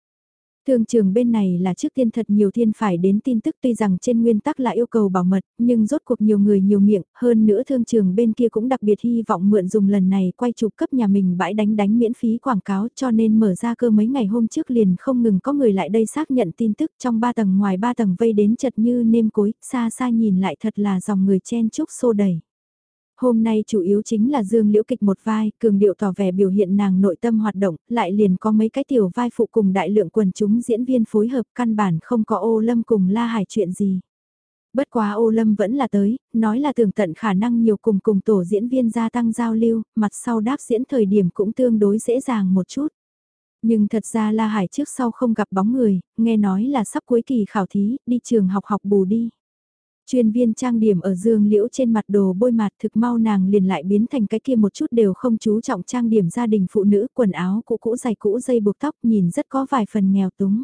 Thương trường bên này là trước tiên thật nhiều thiên phải đến tin tức tuy rằng trên nguyên tắc là yêu cầu bảo mật, nhưng rốt cuộc nhiều người nhiều miệng, hơn nữa thương trường bên kia cũng đặc biệt hy vọng mượn dùng lần này quay chụp cấp nhà mình bãi đánh đánh miễn phí quảng cáo cho nên mở ra cơ mấy ngày hôm trước liền không ngừng có người lại đây xác nhận tin tức trong ba tầng ngoài ba tầng vây đến chật như nêm cối, xa xa nhìn lại thật là dòng người chen chúc xô đẩy. Hôm nay chủ yếu chính là Dương Liễu kịch một vai, cường điệu tỏ vẻ biểu hiện nàng nội tâm hoạt động, lại liền có mấy cái tiểu vai phụ cùng đại lượng quần chúng diễn viên phối hợp căn bản không có ô lâm cùng la hải chuyện gì. Bất quá ô lâm vẫn là tới, nói là tưởng tận khả năng nhiều cùng cùng tổ diễn viên gia tăng giao lưu, mặt sau đáp diễn thời điểm cũng tương đối dễ dàng một chút. Nhưng thật ra La Hải trước sau không gặp bóng người, nghe nói là sắp cuối kỳ khảo thí, đi trường học học bù đi. Chuyên viên trang điểm ở dương liễu trên mặt đồ bôi mặt thực mau nàng liền lại biến thành cái kia một chút đều không chú trọng trang điểm gia đình phụ nữ quần áo cũ cũ dày cũ dây buộc tóc nhìn rất có vài phần nghèo túng.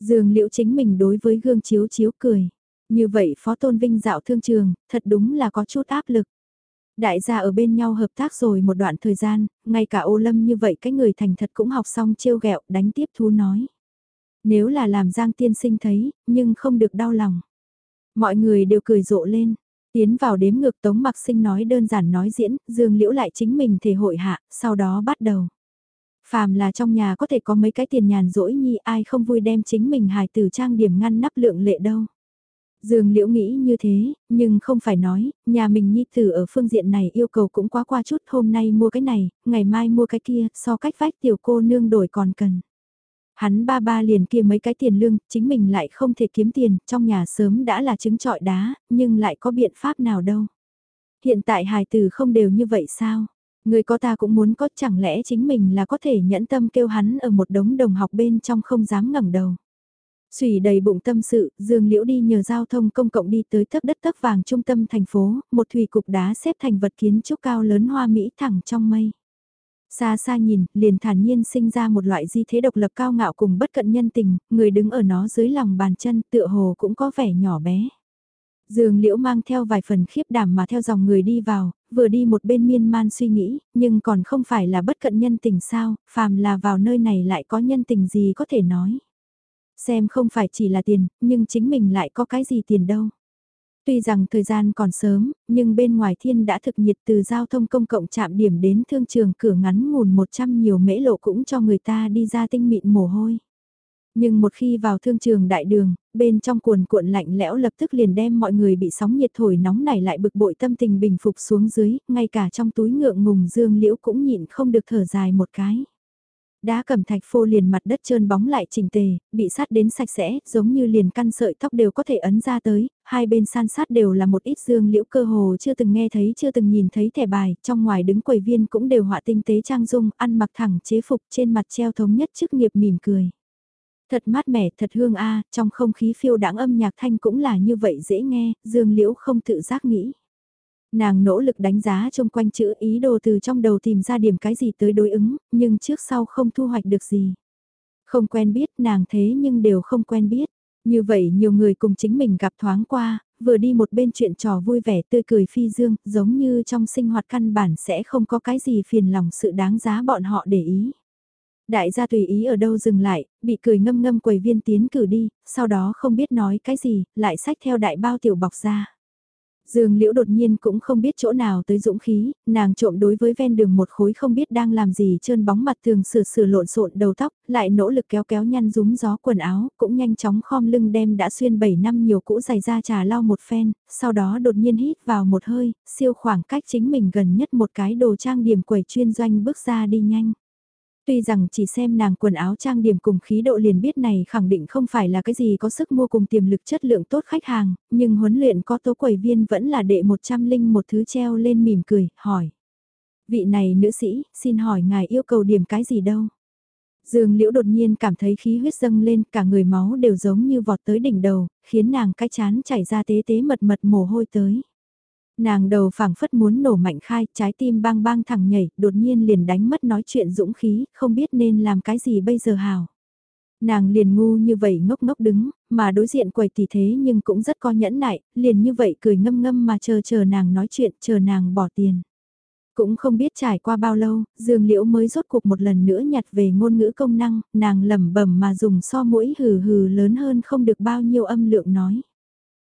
Dương liễu chính mình đối với gương chiếu chiếu cười. Như vậy Phó Tôn Vinh dạo thương trường, thật đúng là có chút áp lực. Đại gia ở bên nhau hợp tác rồi một đoạn thời gian, ngay cả ô lâm như vậy cái người thành thật cũng học xong trêu ghẹo đánh tiếp thú nói. Nếu là làm Giang tiên sinh thấy, nhưng không được đau lòng. Mọi người đều cười rộ lên. Tiến vào đếm ngược Tống Mặc Sinh nói đơn giản nói diễn, Dương Liễu lại chính mình thể hội hạ, sau đó bắt đầu. Phàm là trong nhà có thể có mấy cái tiền nhàn rỗi nhi ai không vui đem chính mình hài tử trang điểm ngăn nắp lượng lệ đâu. Dương Liễu nghĩ như thế, nhưng không phải nói, nhà mình nhi tử ở phương diện này yêu cầu cũng quá qua chút hôm nay mua cái này, ngày mai mua cái kia, so cách vách tiểu cô nương đổi còn cần. Hắn ba ba liền kia mấy cái tiền lương, chính mình lại không thể kiếm tiền, trong nhà sớm đã là trứng trọi đá, nhưng lại có biện pháp nào đâu. Hiện tại hài tử không đều như vậy sao? Người có ta cũng muốn có chẳng lẽ chính mình là có thể nhẫn tâm kêu hắn ở một đống đồng học bên trong không dám ngẩng đầu. Xùy đầy bụng tâm sự, Dương Liễu đi nhờ giao thông công cộng đi tới thấp đất tấc vàng trung tâm thành phố, một thủy cục đá xếp thành vật kiến trúc cao lớn hoa mỹ thẳng trong mây. Xa xa nhìn, liền thản nhiên sinh ra một loại di thế độc lập cao ngạo cùng bất cận nhân tình, người đứng ở nó dưới lòng bàn chân tựa hồ cũng có vẻ nhỏ bé. Dương Liễu mang theo vài phần khiếp đảm mà theo dòng người đi vào, vừa đi một bên miên man suy nghĩ, nhưng còn không phải là bất cận nhân tình sao, phàm là vào nơi này lại có nhân tình gì có thể nói. Xem không phải chỉ là tiền, nhưng chính mình lại có cái gì tiền đâu. Tuy rằng thời gian còn sớm, nhưng bên ngoài thiên đã thực nhiệt từ giao thông công cộng chạm điểm đến thương trường cửa ngắn ngủn 100 nhiều mễ lộ cũng cho người ta đi ra tinh mịn mồ hôi. Nhưng một khi vào thương trường đại đường, bên trong cuồn cuộn lạnh lẽo lập tức liền đem mọi người bị sóng nhiệt thổi nóng này lại bực bội tâm tình bình phục xuống dưới, ngay cả trong túi ngượng ngùng dương liễu cũng nhịn không được thở dài một cái. Đá cẩm thạch phô liền mặt đất trơn bóng lại chỉnh tề, bị sát đến sạch sẽ, giống như liền căn sợi tóc đều có thể ấn ra tới, hai bên san sát đều là một ít dương liễu cơ hồ chưa từng nghe thấy chưa từng nhìn thấy thẻ bài, trong ngoài đứng quầy viên cũng đều họa tinh tế trang dung, ăn mặc thẳng chế phục trên mặt treo thống nhất chức nghiệp mỉm cười. Thật mát mẻ, thật hương a, trong không khí phiêu đãng âm nhạc thanh cũng là như vậy dễ nghe, Dương Liễu không tự giác nghĩ. Nàng nỗ lực đánh giá chung quanh chữ ý đồ từ trong đầu tìm ra điểm cái gì tới đối ứng, nhưng trước sau không thu hoạch được gì. Không quen biết nàng thế nhưng đều không quen biết. Như vậy nhiều người cùng chính mình gặp thoáng qua, vừa đi một bên chuyện trò vui vẻ tươi cười phi dương, giống như trong sinh hoạt căn bản sẽ không có cái gì phiền lòng sự đáng giá bọn họ để ý. Đại gia tùy ý ở đâu dừng lại, bị cười ngâm ngâm quầy viên tiến cử đi, sau đó không biết nói cái gì, lại sách theo đại bao tiểu bọc ra. Dương Liễu đột nhiên cũng không biết chỗ nào tới dũng khí, nàng trộm đối với ven đường một khối không biết đang làm gì trơn bóng mặt thường sửa sửa lộn xộn đầu tóc, lại nỗ lực kéo kéo nhăn rúm gió quần áo, cũng nhanh chóng khom lưng đem đã xuyên 7 năm nhiều cũ giày ra trà lau một phen, sau đó đột nhiên hít vào một hơi, siêu khoảng cách chính mình gần nhất một cái đồ trang điểm quầy chuyên doanh bước ra đi nhanh. Tuy rằng chỉ xem nàng quần áo trang điểm cùng khí độ liền biết này khẳng định không phải là cái gì có sức mua cùng tiềm lực chất lượng tốt khách hàng, nhưng huấn luyện có tố quầy viên vẫn là đệ 100 linh một thứ treo lên mỉm cười, hỏi. Vị này nữ sĩ, xin hỏi ngài yêu cầu điểm cái gì đâu? Dương Liễu đột nhiên cảm thấy khí huyết dâng lên, cả người máu đều giống như vọt tới đỉnh đầu, khiến nàng cái chán chảy ra tế tế mật mật mồ hôi tới. Nàng đầu phảng phất muốn nổ mạnh khai, trái tim bang bang thẳng nhảy, đột nhiên liền đánh mất nói chuyện dũng khí, không biết nên làm cái gì bây giờ hào. Nàng liền ngu như vậy ngốc ngốc đứng, mà đối diện quầy tỷ thế nhưng cũng rất có nhẫn nại, liền như vậy cười ngâm ngâm mà chờ chờ nàng nói chuyện, chờ nàng bỏ tiền. Cũng không biết trải qua bao lâu, Dương Liễu mới rốt cuộc một lần nữa nhặt về ngôn ngữ công năng, nàng lẩm bẩm mà dùng so mũi hừ hừ lớn hơn không được bao nhiêu âm lượng nói.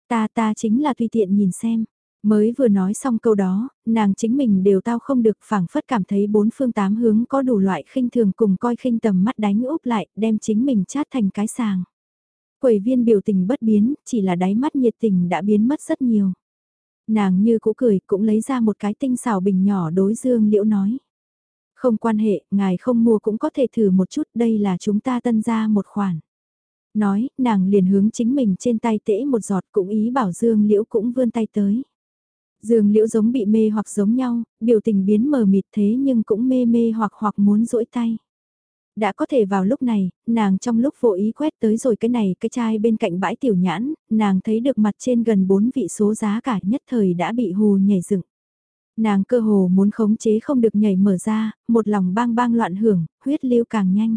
Ta ta chính là tùy tiện nhìn xem. Mới vừa nói xong câu đó, nàng chính mình đều tao không được phảng phất cảm thấy bốn phương tám hướng có đủ loại khinh thường cùng coi khinh tầm mắt đánh úp lại, đem chính mình chát thành cái sàng. Quầy viên biểu tình bất biến, chỉ là đáy mắt nhiệt tình đã biến mất rất nhiều. Nàng như cũ cười, cũng lấy ra một cái tinh xào bình nhỏ đối dương liễu nói. Không quan hệ, ngài không mua cũng có thể thử một chút, đây là chúng ta tân ra một khoản. Nói, nàng liền hướng chính mình trên tay tễ một giọt cũng ý bảo dương liễu cũng vươn tay tới. Dương liễu giống bị mê hoặc giống nhau, biểu tình biến mờ mịt thế nhưng cũng mê mê hoặc hoặc muốn rỗi tay. Đã có thể vào lúc này, nàng trong lúc vô ý quét tới rồi cái này cái chai bên cạnh bãi tiểu nhãn, nàng thấy được mặt trên gần 4 vị số giá cả nhất thời đã bị hù nhảy dựng. Nàng cơ hồ muốn khống chế không được nhảy mở ra, một lòng bang bang loạn hưởng, huyết lưu càng nhanh.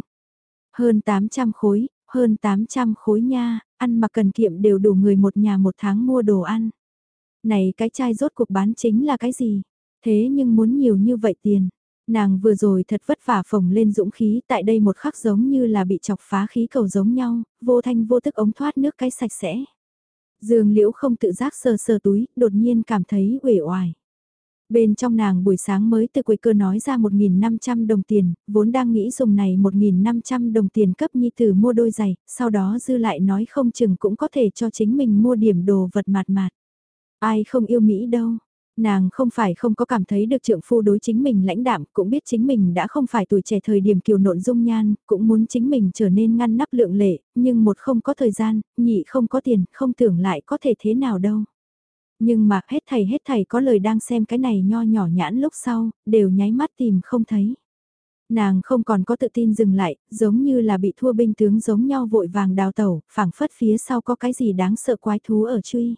Hơn 800 khối, hơn 800 khối nha, ăn mà cần kiệm đều đủ người một nhà một tháng mua đồ ăn. Này cái chai rốt cuộc bán chính là cái gì? Thế nhưng muốn nhiều như vậy tiền. Nàng vừa rồi thật vất vả phồng lên dũng khí tại đây một khắc giống như là bị chọc phá khí cầu giống nhau, vô thanh vô tức ống thoát nước cái sạch sẽ. Dương liễu không tự giác sờ sờ túi, đột nhiên cảm thấy uể oải. Bên trong nàng buổi sáng mới từ quầy cơ nói ra 1.500 đồng tiền, vốn đang nghĩ dùng này 1.500 đồng tiền cấp nhi tử mua đôi giày, sau đó dư lại nói không chừng cũng có thể cho chính mình mua điểm đồ vật mạt mạt. Ai không yêu Mỹ đâu. Nàng không phải không có cảm thấy được trượng phu đối chính mình lãnh đạm, cũng biết chính mình đã không phải tuổi trẻ thời điểm kiều nộn dung nhan, cũng muốn chính mình trở nên ngăn nắp lượng lệ, nhưng một không có thời gian, nhị không có tiền, không tưởng lại có thể thế nào đâu. Nhưng mà hết thầy hết thầy có lời đang xem cái này nho nhỏ nhãn lúc sau, đều nháy mắt tìm không thấy. Nàng không còn có tự tin dừng lại, giống như là bị thua binh tướng giống nhau vội vàng đào tẩu, phảng phất phía sau có cái gì đáng sợ quái thú ở truy.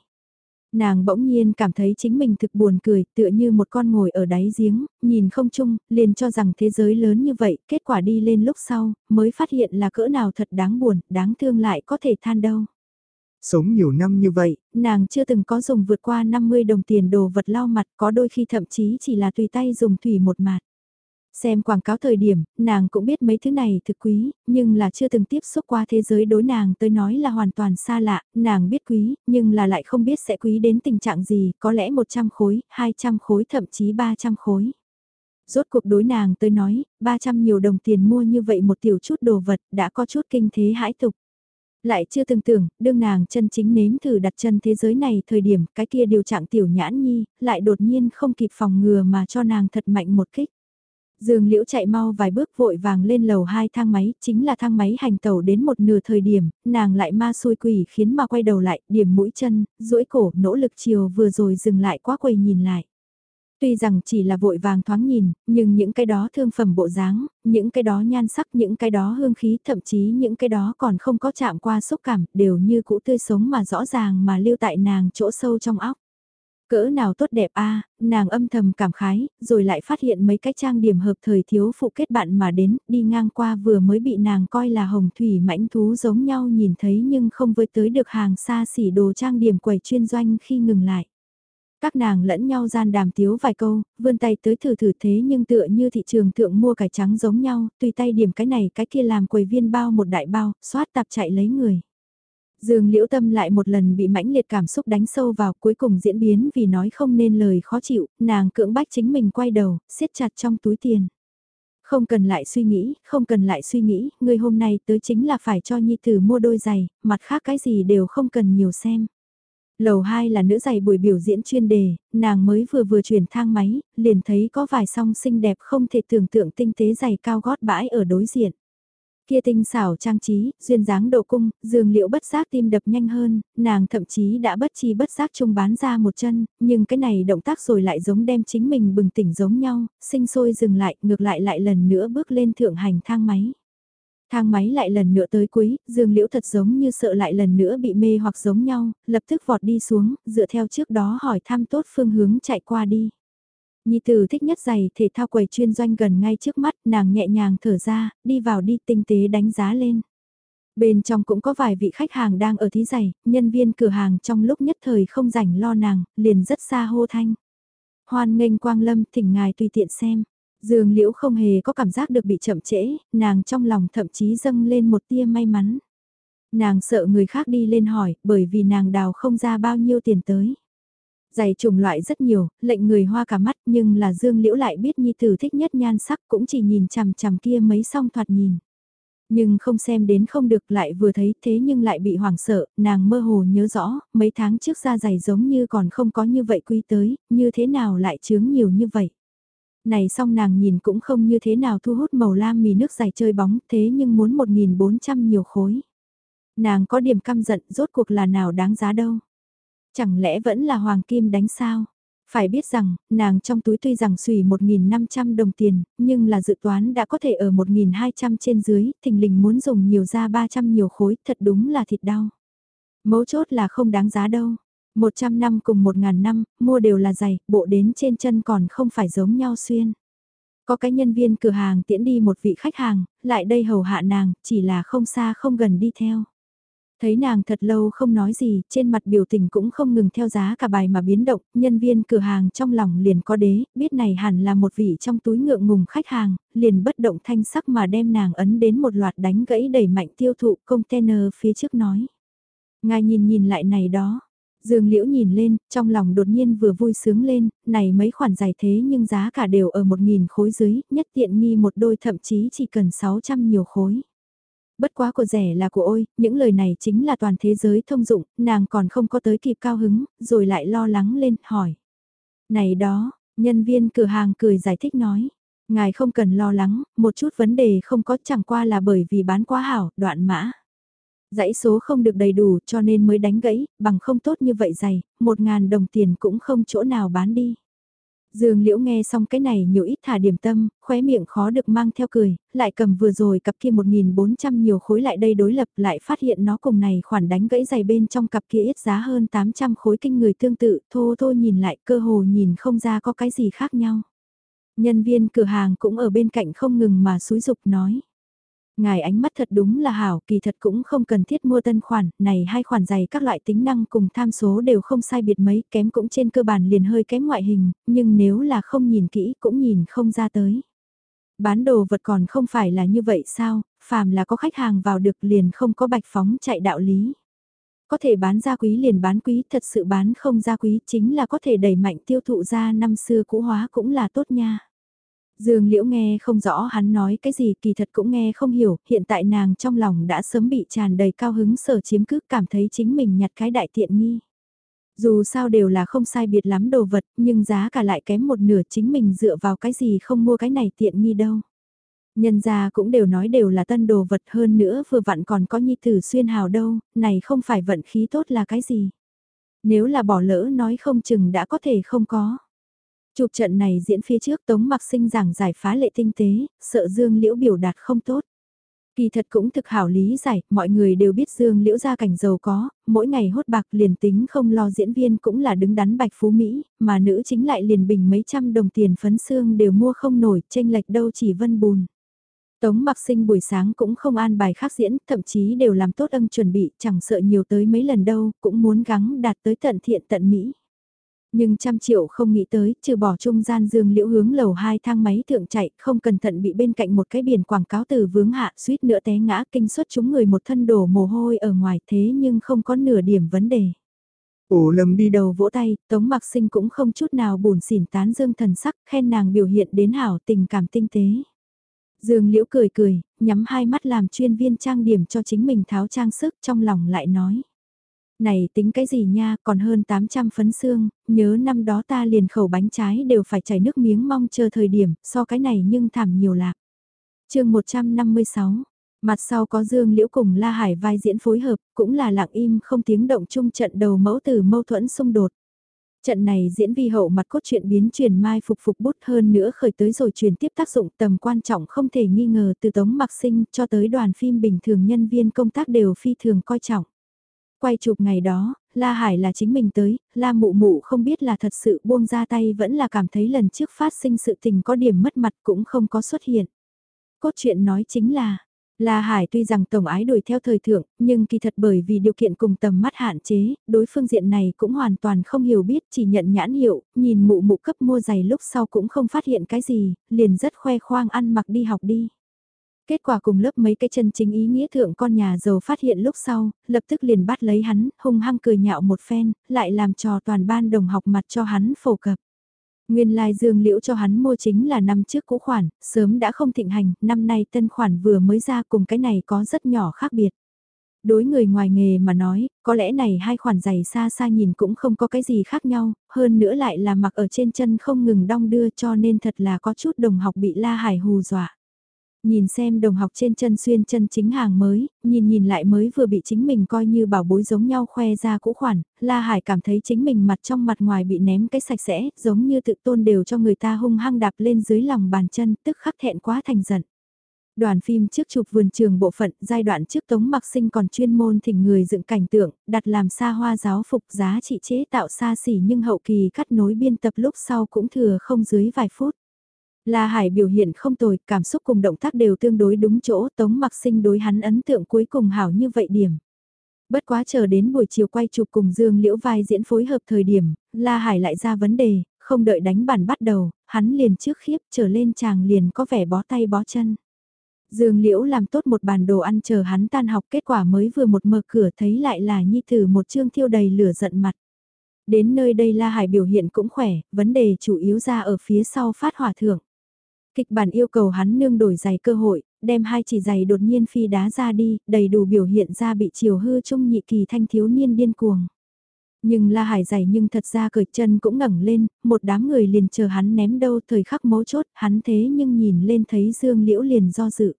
Nàng bỗng nhiên cảm thấy chính mình thực buồn cười, tựa như một con ngồi ở đáy giếng, nhìn không chung, liền cho rằng thế giới lớn như vậy, kết quả đi lên lúc sau, mới phát hiện là cỡ nào thật đáng buồn, đáng thương lại có thể than đâu. Sống nhiều năm như vậy, nàng chưa từng có dùng vượt qua 50 đồng tiền đồ vật lau mặt, có đôi khi thậm chí chỉ là tùy tay dùng thủy một mặt. Xem quảng cáo thời điểm, nàng cũng biết mấy thứ này thực quý, nhưng là chưa từng tiếp xúc qua thế giới đối nàng tới nói là hoàn toàn xa lạ, nàng biết quý, nhưng là lại không biết sẽ quý đến tình trạng gì, có lẽ 100 khối, 200 khối thậm chí 300 khối. Rốt cuộc đối nàng tới nói, 300 nhiều đồng tiền mua như vậy một tiểu chút đồ vật đã có chút kinh thế hãi tục. Lại chưa từng tưởng, đương nàng chân chính nếm thử đặt chân thế giới này thời điểm cái kia điều trạng tiểu nhãn nhi, lại đột nhiên không kịp phòng ngừa mà cho nàng thật mạnh một kích. Dương Liễu chạy mau vài bước vội vàng lên lầu hai thang máy, chính là thang máy hành tàu đến một nửa thời điểm, nàng lại ma xui quỷ khiến mà quay đầu lại, điểm mũi chân, duỗi cổ, nỗ lực chiều vừa rồi dừng lại quá quầy nhìn lại. Tuy rằng chỉ là vội vàng thoáng nhìn, nhưng những cái đó thương phẩm bộ dáng, những cái đó nhan sắc, những cái đó hương khí, thậm chí những cái đó còn không có chạm qua xúc cảm, đều như cũ tươi sống mà rõ ràng mà lưu tại nàng chỗ sâu trong óc. Cỡ nào tốt đẹp a nàng âm thầm cảm khái, rồi lại phát hiện mấy cái trang điểm hợp thời thiếu phụ kết bạn mà đến, đi ngang qua vừa mới bị nàng coi là hồng thủy mãnh thú giống nhau nhìn thấy nhưng không với tới được hàng xa xỉ đồ trang điểm quầy chuyên doanh khi ngừng lại. Các nàng lẫn nhau gian đàm tiếu vài câu, vươn tay tới thử thử thế nhưng tựa như thị trường thượng mua cải trắng giống nhau, tùy tay điểm cái này cái kia làm quầy viên bao một đại bao, xoát tạp chạy lấy người. Dương Liễu Tâm lại một lần bị mãnh liệt cảm xúc đánh sâu vào cuối cùng diễn biến vì nói không nên lời khó chịu, nàng cưỡng bách chính mình quay đầu, siết chặt trong túi tiền. Không cần lại suy nghĩ, không cần lại suy nghĩ, người hôm nay tới chính là phải cho Nhi Tử mua đôi giày, mặt khác cái gì đều không cần nhiều xem. Lầu 2 là nữ giày buổi biểu diễn chuyên đề, nàng mới vừa vừa chuyển thang máy, liền thấy có vài song xinh đẹp không thể tưởng tượng tinh tế giày cao gót bãi ở đối diện. Kia tinh xảo trang trí, duyên dáng độ cung, dường liệu bất giác tim đập nhanh hơn, nàng thậm chí đã bất chi bất giác trung bán ra một chân, nhưng cái này động tác rồi lại giống đem chính mình bừng tỉnh giống nhau, sinh sôi dừng lại, ngược lại lại lần nữa bước lên thượng hành thang máy. Thang máy lại lần nữa tới cuối, dương liễu thật giống như sợ lại lần nữa bị mê hoặc giống nhau, lập tức vọt đi xuống, dựa theo trước đó hỏi thăm tốt phương hướng chạy qua đi. Nhi tử thích nhất giày thể thao quầy chuyên doanh gần ngay trước mắt, nàng nhẹ nhàng thở ra, đi vào đi tinh tế đánh giá lên. Bên trong cũng có vài vị khách hàng đang ở thí giày, nhân viên cửa hàng trong lúc nhất thời không rảnh lo nàng, liền rất xa hô thanh. Hoan nghênh quang lâm thỉnh ngài tùy tiện xem. Dương liễu không hề có cảm giác được bị chậm trễ, nàng trong lòng thậm chí dâng lên một tia may mắn. Nàng sợ người khác đi lên hỏi, bởi vì nàng đào không ra bao nhiêu tiền tới. Giày trùng loại rất nhiều, lệnh người hoa cả mắt nhưng là Dương Liễu lại biết Nhi Tử thích nhất nhan sắc cũng chỉ nhìn chằm chằm kia mấy song thoạt nhìn. Nhưng không xem đến không được lại vừa thấy thế nhưng lại bị hoảng sợ, nàng mơ hồ nhớ rõ, mấy tháng trước ra giày giống như còn không có như vậy quý tới, như thế nào lại chướng nhiều như vậy. Này xong nàng nhìn cũng không như thế nào thu hút màu lam mì nước giày chơi bóng thế nhưng muốn 1.400 nhiều khối. Nàng có điểm căm giận rốt cuộc là nào đáng giá đâu. Chẳng lẽ vẫn là hoàng kim đánh sao? Phải biết rằng, nàng trong túi tuy rằng xùy 1.500 đồng tiền, nhưng là dự toán đã có thể ở 1.200 trên dưới, thình lình muốn dùng nhiều ra 300 nhiều khối, thật đúng là thịt đau. Mấu chốt là không đáng giá đâu. 100 năm cùng 1.000 năm, mua đều là giày, bộ đến trên chân còn không phải giống nhau xuyên. Có cái nhân viên cửa hàng tiễn đi một vị khách hàng, lại đây hầu hạ nàng, chỉ là không xa không gần đi theo. Thấy nàng thật lâu không nói gì, trên mặt biểu tình cũng không ngừng theo giá cả bài mà biến động, nhân viên cửa hàng trong lòng liền có đế, biết này hẳn là một vị trong túi ngượng ngùng khách hàng, liền bất động thanh sắc mà đem nàng ấn đến một loạt đánh gãy đẩy mạnh tiêu thụ container phía trước nói. Ngài nhìn nhìn lại này đó. Dương Liễu nhìn lên, trong lòng đột nhiên vừa vui sướng lên, này mấy khoản giải thế nhưng giá cả đều ở một nghìn khối dưới, nhất tiện nghi một đôi thậm chí chỉ cần 600 nhiều khối. Bất quá của rẻ là của ôi, những lời này chính là toàn thế giới thông dụng, nàng còn không có tới kịp cao hứng, rồi lại lo lắng lên, hỏi. Này đó, nhân viên cửa hàng cười giải thích nói. Ngài không cần lo lắng, một chút vấn đề không có chẳng qua là bởi vì bán quá hảo, đoạn mã. Dãy số không được đầy đủ cho nên mới đánh gãy, bằng không tốt như vậy dày, một ngàn đồng tiền cũng không chỗ nào bán đi. Dương Liễu nghe xong cái này nhiều ít thả điểm tâm, khóe miệng khó được mang theo cười, lại cầm vừa rồi cặp kia 1.400 nhiều khối lại đây đối lập lại phát hiện nó cùng này khoản đánh gãy dày bên trong cặp kia ít giá hơn 800 khối kinh người tương tự, thô thô nhìn lại cơ hồ nhìn không ra có cái gì khác nhau. Nhân viên cửa hàng cũng ở bên cạnh không ngừng mà xúi dục nói. Ngài ánh mắt thật đúng là hảo, kỳ thật cũng không cần thiết mua tân khoản, này hai khoản giày các loại tính năng cùng tham số đều không sai biệt mấy, kém cũng trên cơ bản liền hơi kém ngoại hình, nhưng nếu là không nhìn kỹ cũng nhìn không ra tới. Bán đồ vật còn không phải là như vậy sao, phàm là có khách hàng vào được liền không có bạch phóng chạy đạo lý. Có thể bán ra quý liền bán quý, thật sự bán không ra quý chính là có thể đẩy mạnh tiêu thụ ra năm xưa cũ hóa cũng là tốt nha. Dương Liễu nghe không rõ hắn nói cái gì kỳ thật cũng nghe không hiểu, hiện tại nàng trong lòng đã sớm bị tràn đầy cao hứng sở chiếm cứ cảm thấy chính mình nhặt cái đại tiện nghi. Dù sao đều là không sai biệt lắm đồ vật, nhưng giá cả lại kém một nửa chính mình dựa vào cái gì không mua cái này tiện nghi đâu. Nhân gia cũng đều nói đều là tân đồ vật hơn nữa vừa vặn còn có nhi tử xuyên hào đâu, này không phải vận khí tốt là cái gì. Nếu là bỏ lỡ nói không chừng đã có thể không có. Chụp trận này diễn phía trước Tống Mặc Sinh giảng giải phá lệ tinh tế, sợ Dương Liễu biểu đạt không tốt. Kỳ thật cũng thực hảo lý giải, mọi người đều biết Dương Liễu gia cảnh giàu có, mỗi ngày hốt bạc liền tính không lo diễn viên cũng là đứng đắn bạch phú Mỹ, mà nữ chính lại liền bình mấy trăm đồng tiền phấn xương đều mua không nổi, tranh lệch đâu chỉ vân bùn. Tống mặc sinh buổi sáng cũng không an bài khác diễn, thậm chí đều làm tốt âm chuẩn bị, chẳng sợ nhiều tới mấy lần đâu, cũng muốn gắng đạt tới tận thiện tận Mỹ. Nhưng trăm triệu không nghĩ tới, trừ bỏ trung gian dương liễu hướng lầu hai thang máy thượng chạy, không cẩn thận bị bên cạnh một cái biển quảng cáo từ vướng hạ suýt nữa té ngã kinh suất chúng người một thân đổ mồ hôi ở ngoài thế nhưng không có nửa điểm vấn đề. Ổ lầm đi đầu vỗ tay, Tống Mặc Sinh cũng không chút nào buồn xỉn tán dương thần sắc, khen nàng biểu hiện đến hảo tình cảm tinh tế. Dương Liễu cười cười, nhắm hai mắt làm chuyên viên trang điểm cho chính mình tháo trang sức trong lòng lại nói này tính cái gì nha, còn hơn 800 phấn xương, nhớ năm đó ta liền khẩu bánh trái đều phải chảy nước miếng mong chờ thời điểm, so cái này nhưng thảm nhiều lạc. chương 156 Mặt sau có Dương Liễu cùng La Hải vai diễn phối hợp, cũng là lặng im không tiếng động chung trận đầu mẫu từ mâu thuẫn xung đột. Trận này diễn vi hậu mặt cốt truyện biến truyền mai phục phục bút hơn nữa khởi tới rồi truyền tiếp tác dụng tầm quan trọng không thể nghi ngờ từ tống mặc sinh cho tới đoàn phim bình thường nhân viên công tác đều phi thường coi trọng. Quay chụp ngày đó, La Hải là chính mình tới, La Mụ Mụ không biết là thật sự buông ra tay vẫn là cảm thấy lần trước phát sinh sự tình có điểm mất mặt cũng không có xuất hiện. Cốt truyện nói chính là, La Hải tuy rằng tổng ái đuổi theo thời thượng, nhưng kỳ thật bởi vì điều kiện cùng tầm mắt hạn chế, đối phương diện này cũng hoàn toàn không hiểu biết, chỉ nhận nhãn hiệu, nhìn mụ mụ cấp mua giày lúc sau cũng không phát hiện cái gì, liền rất khoe khoang ăn mặc đi học đi. Kết quả cùng lớp mấy cái chân chính ý nghĩa thượng con nhà giàu phát hiện lúc sau, lập tức liền bắt lấy hắn, hung hăng cười nhạo một phen, lại làm trò toàn ban đồng học mặt cho hắn phổ cập. Nguyên lai dương liễu cho hắn mua chính là năm trước cũ khoản, sớm đã không thịnh hành, năm nay tân khoản vừa mới ra cùng cái này có rất nhỏ khác biệt. Đối người ngoài nghề mà nói, có lẽ này hai khoản giày xa xa nhìn cũng không có cái gì khác nhau, hơn nữa lại là mặc ở trên chân không ngừng đong đưa cho nên thật là có chút đồng học bị la hải hù dọa. Nhìn xem đồng học trên chân xuyên chân chính hàng mới, nhìn nhìn lại mới vừa bị chính mình coi như bảo bối giống nhau khoe ra cũ khoản, La Hải cảm thấy chính mình mặt trong mặt ngoài bị ném cái sạch sẽ, giống như tự tôn đều cho người ta hung hăng đạp lên dưới lòng bàn chân, tức khắc thẹn quá thành giận. Đoàn phim trước chụp vườn trường bộ phận, giai đoạn trước Tống Mặc Sinh còn chuyên môn thỉnh người dựng cảnh tượng, đặt làm xa hoa giáo phục giá trị chế tạo xa xỉ nhưng hậu kỳ cắt nối biên tập lúc sau cũng thừa không dưới vài phút. La Hải biểu hiện không tồi, cảm xúc cùng động tác đều tương đối đúng chỗ, Tống Mặc Sinh đối hắn ấn tượng cuối cùng hảo như vậy điểm. Bất quá chờ đến buổi chiều quay chụp cùng Dương Liễu vai diễn phối hợp thời điểm, La Hải lại ra vấn đề, không đợi đánh bản bắt đầu, hắn liền trước khiếp trở lên chàng liền có vẻ bó tay bó chân. Dương Liễu làm tốt một bàn đồ ăn chờ hắn tan học kết quả mới vừa một mở cửa thấy lại là nhi tử một chương thiêu đầy lửa giận mặt. Đến nơi đây La Hải biểu hiện cũng khỏe, vấn đề chủ yếu ra ở phía sau phát hỏa thưởng. Kịch bản yêu cầu hắn nương đổi giày cơ hội, đem hai chỉ giày đột nhiên phi đá ra đi, đầy đủ biểu hiện ra bị chiều hư trung nhị kỳ thanh thiếu niên điên cuồng. Nhưng La Hải giày nhưng thật ra cởi chân cũng ngẩng lên, một đám người liền chờ hắn ném đâu thời khắc mấu chốt, hắn thế nhưng nhìn lên thấy Dương Liễu liền do dự.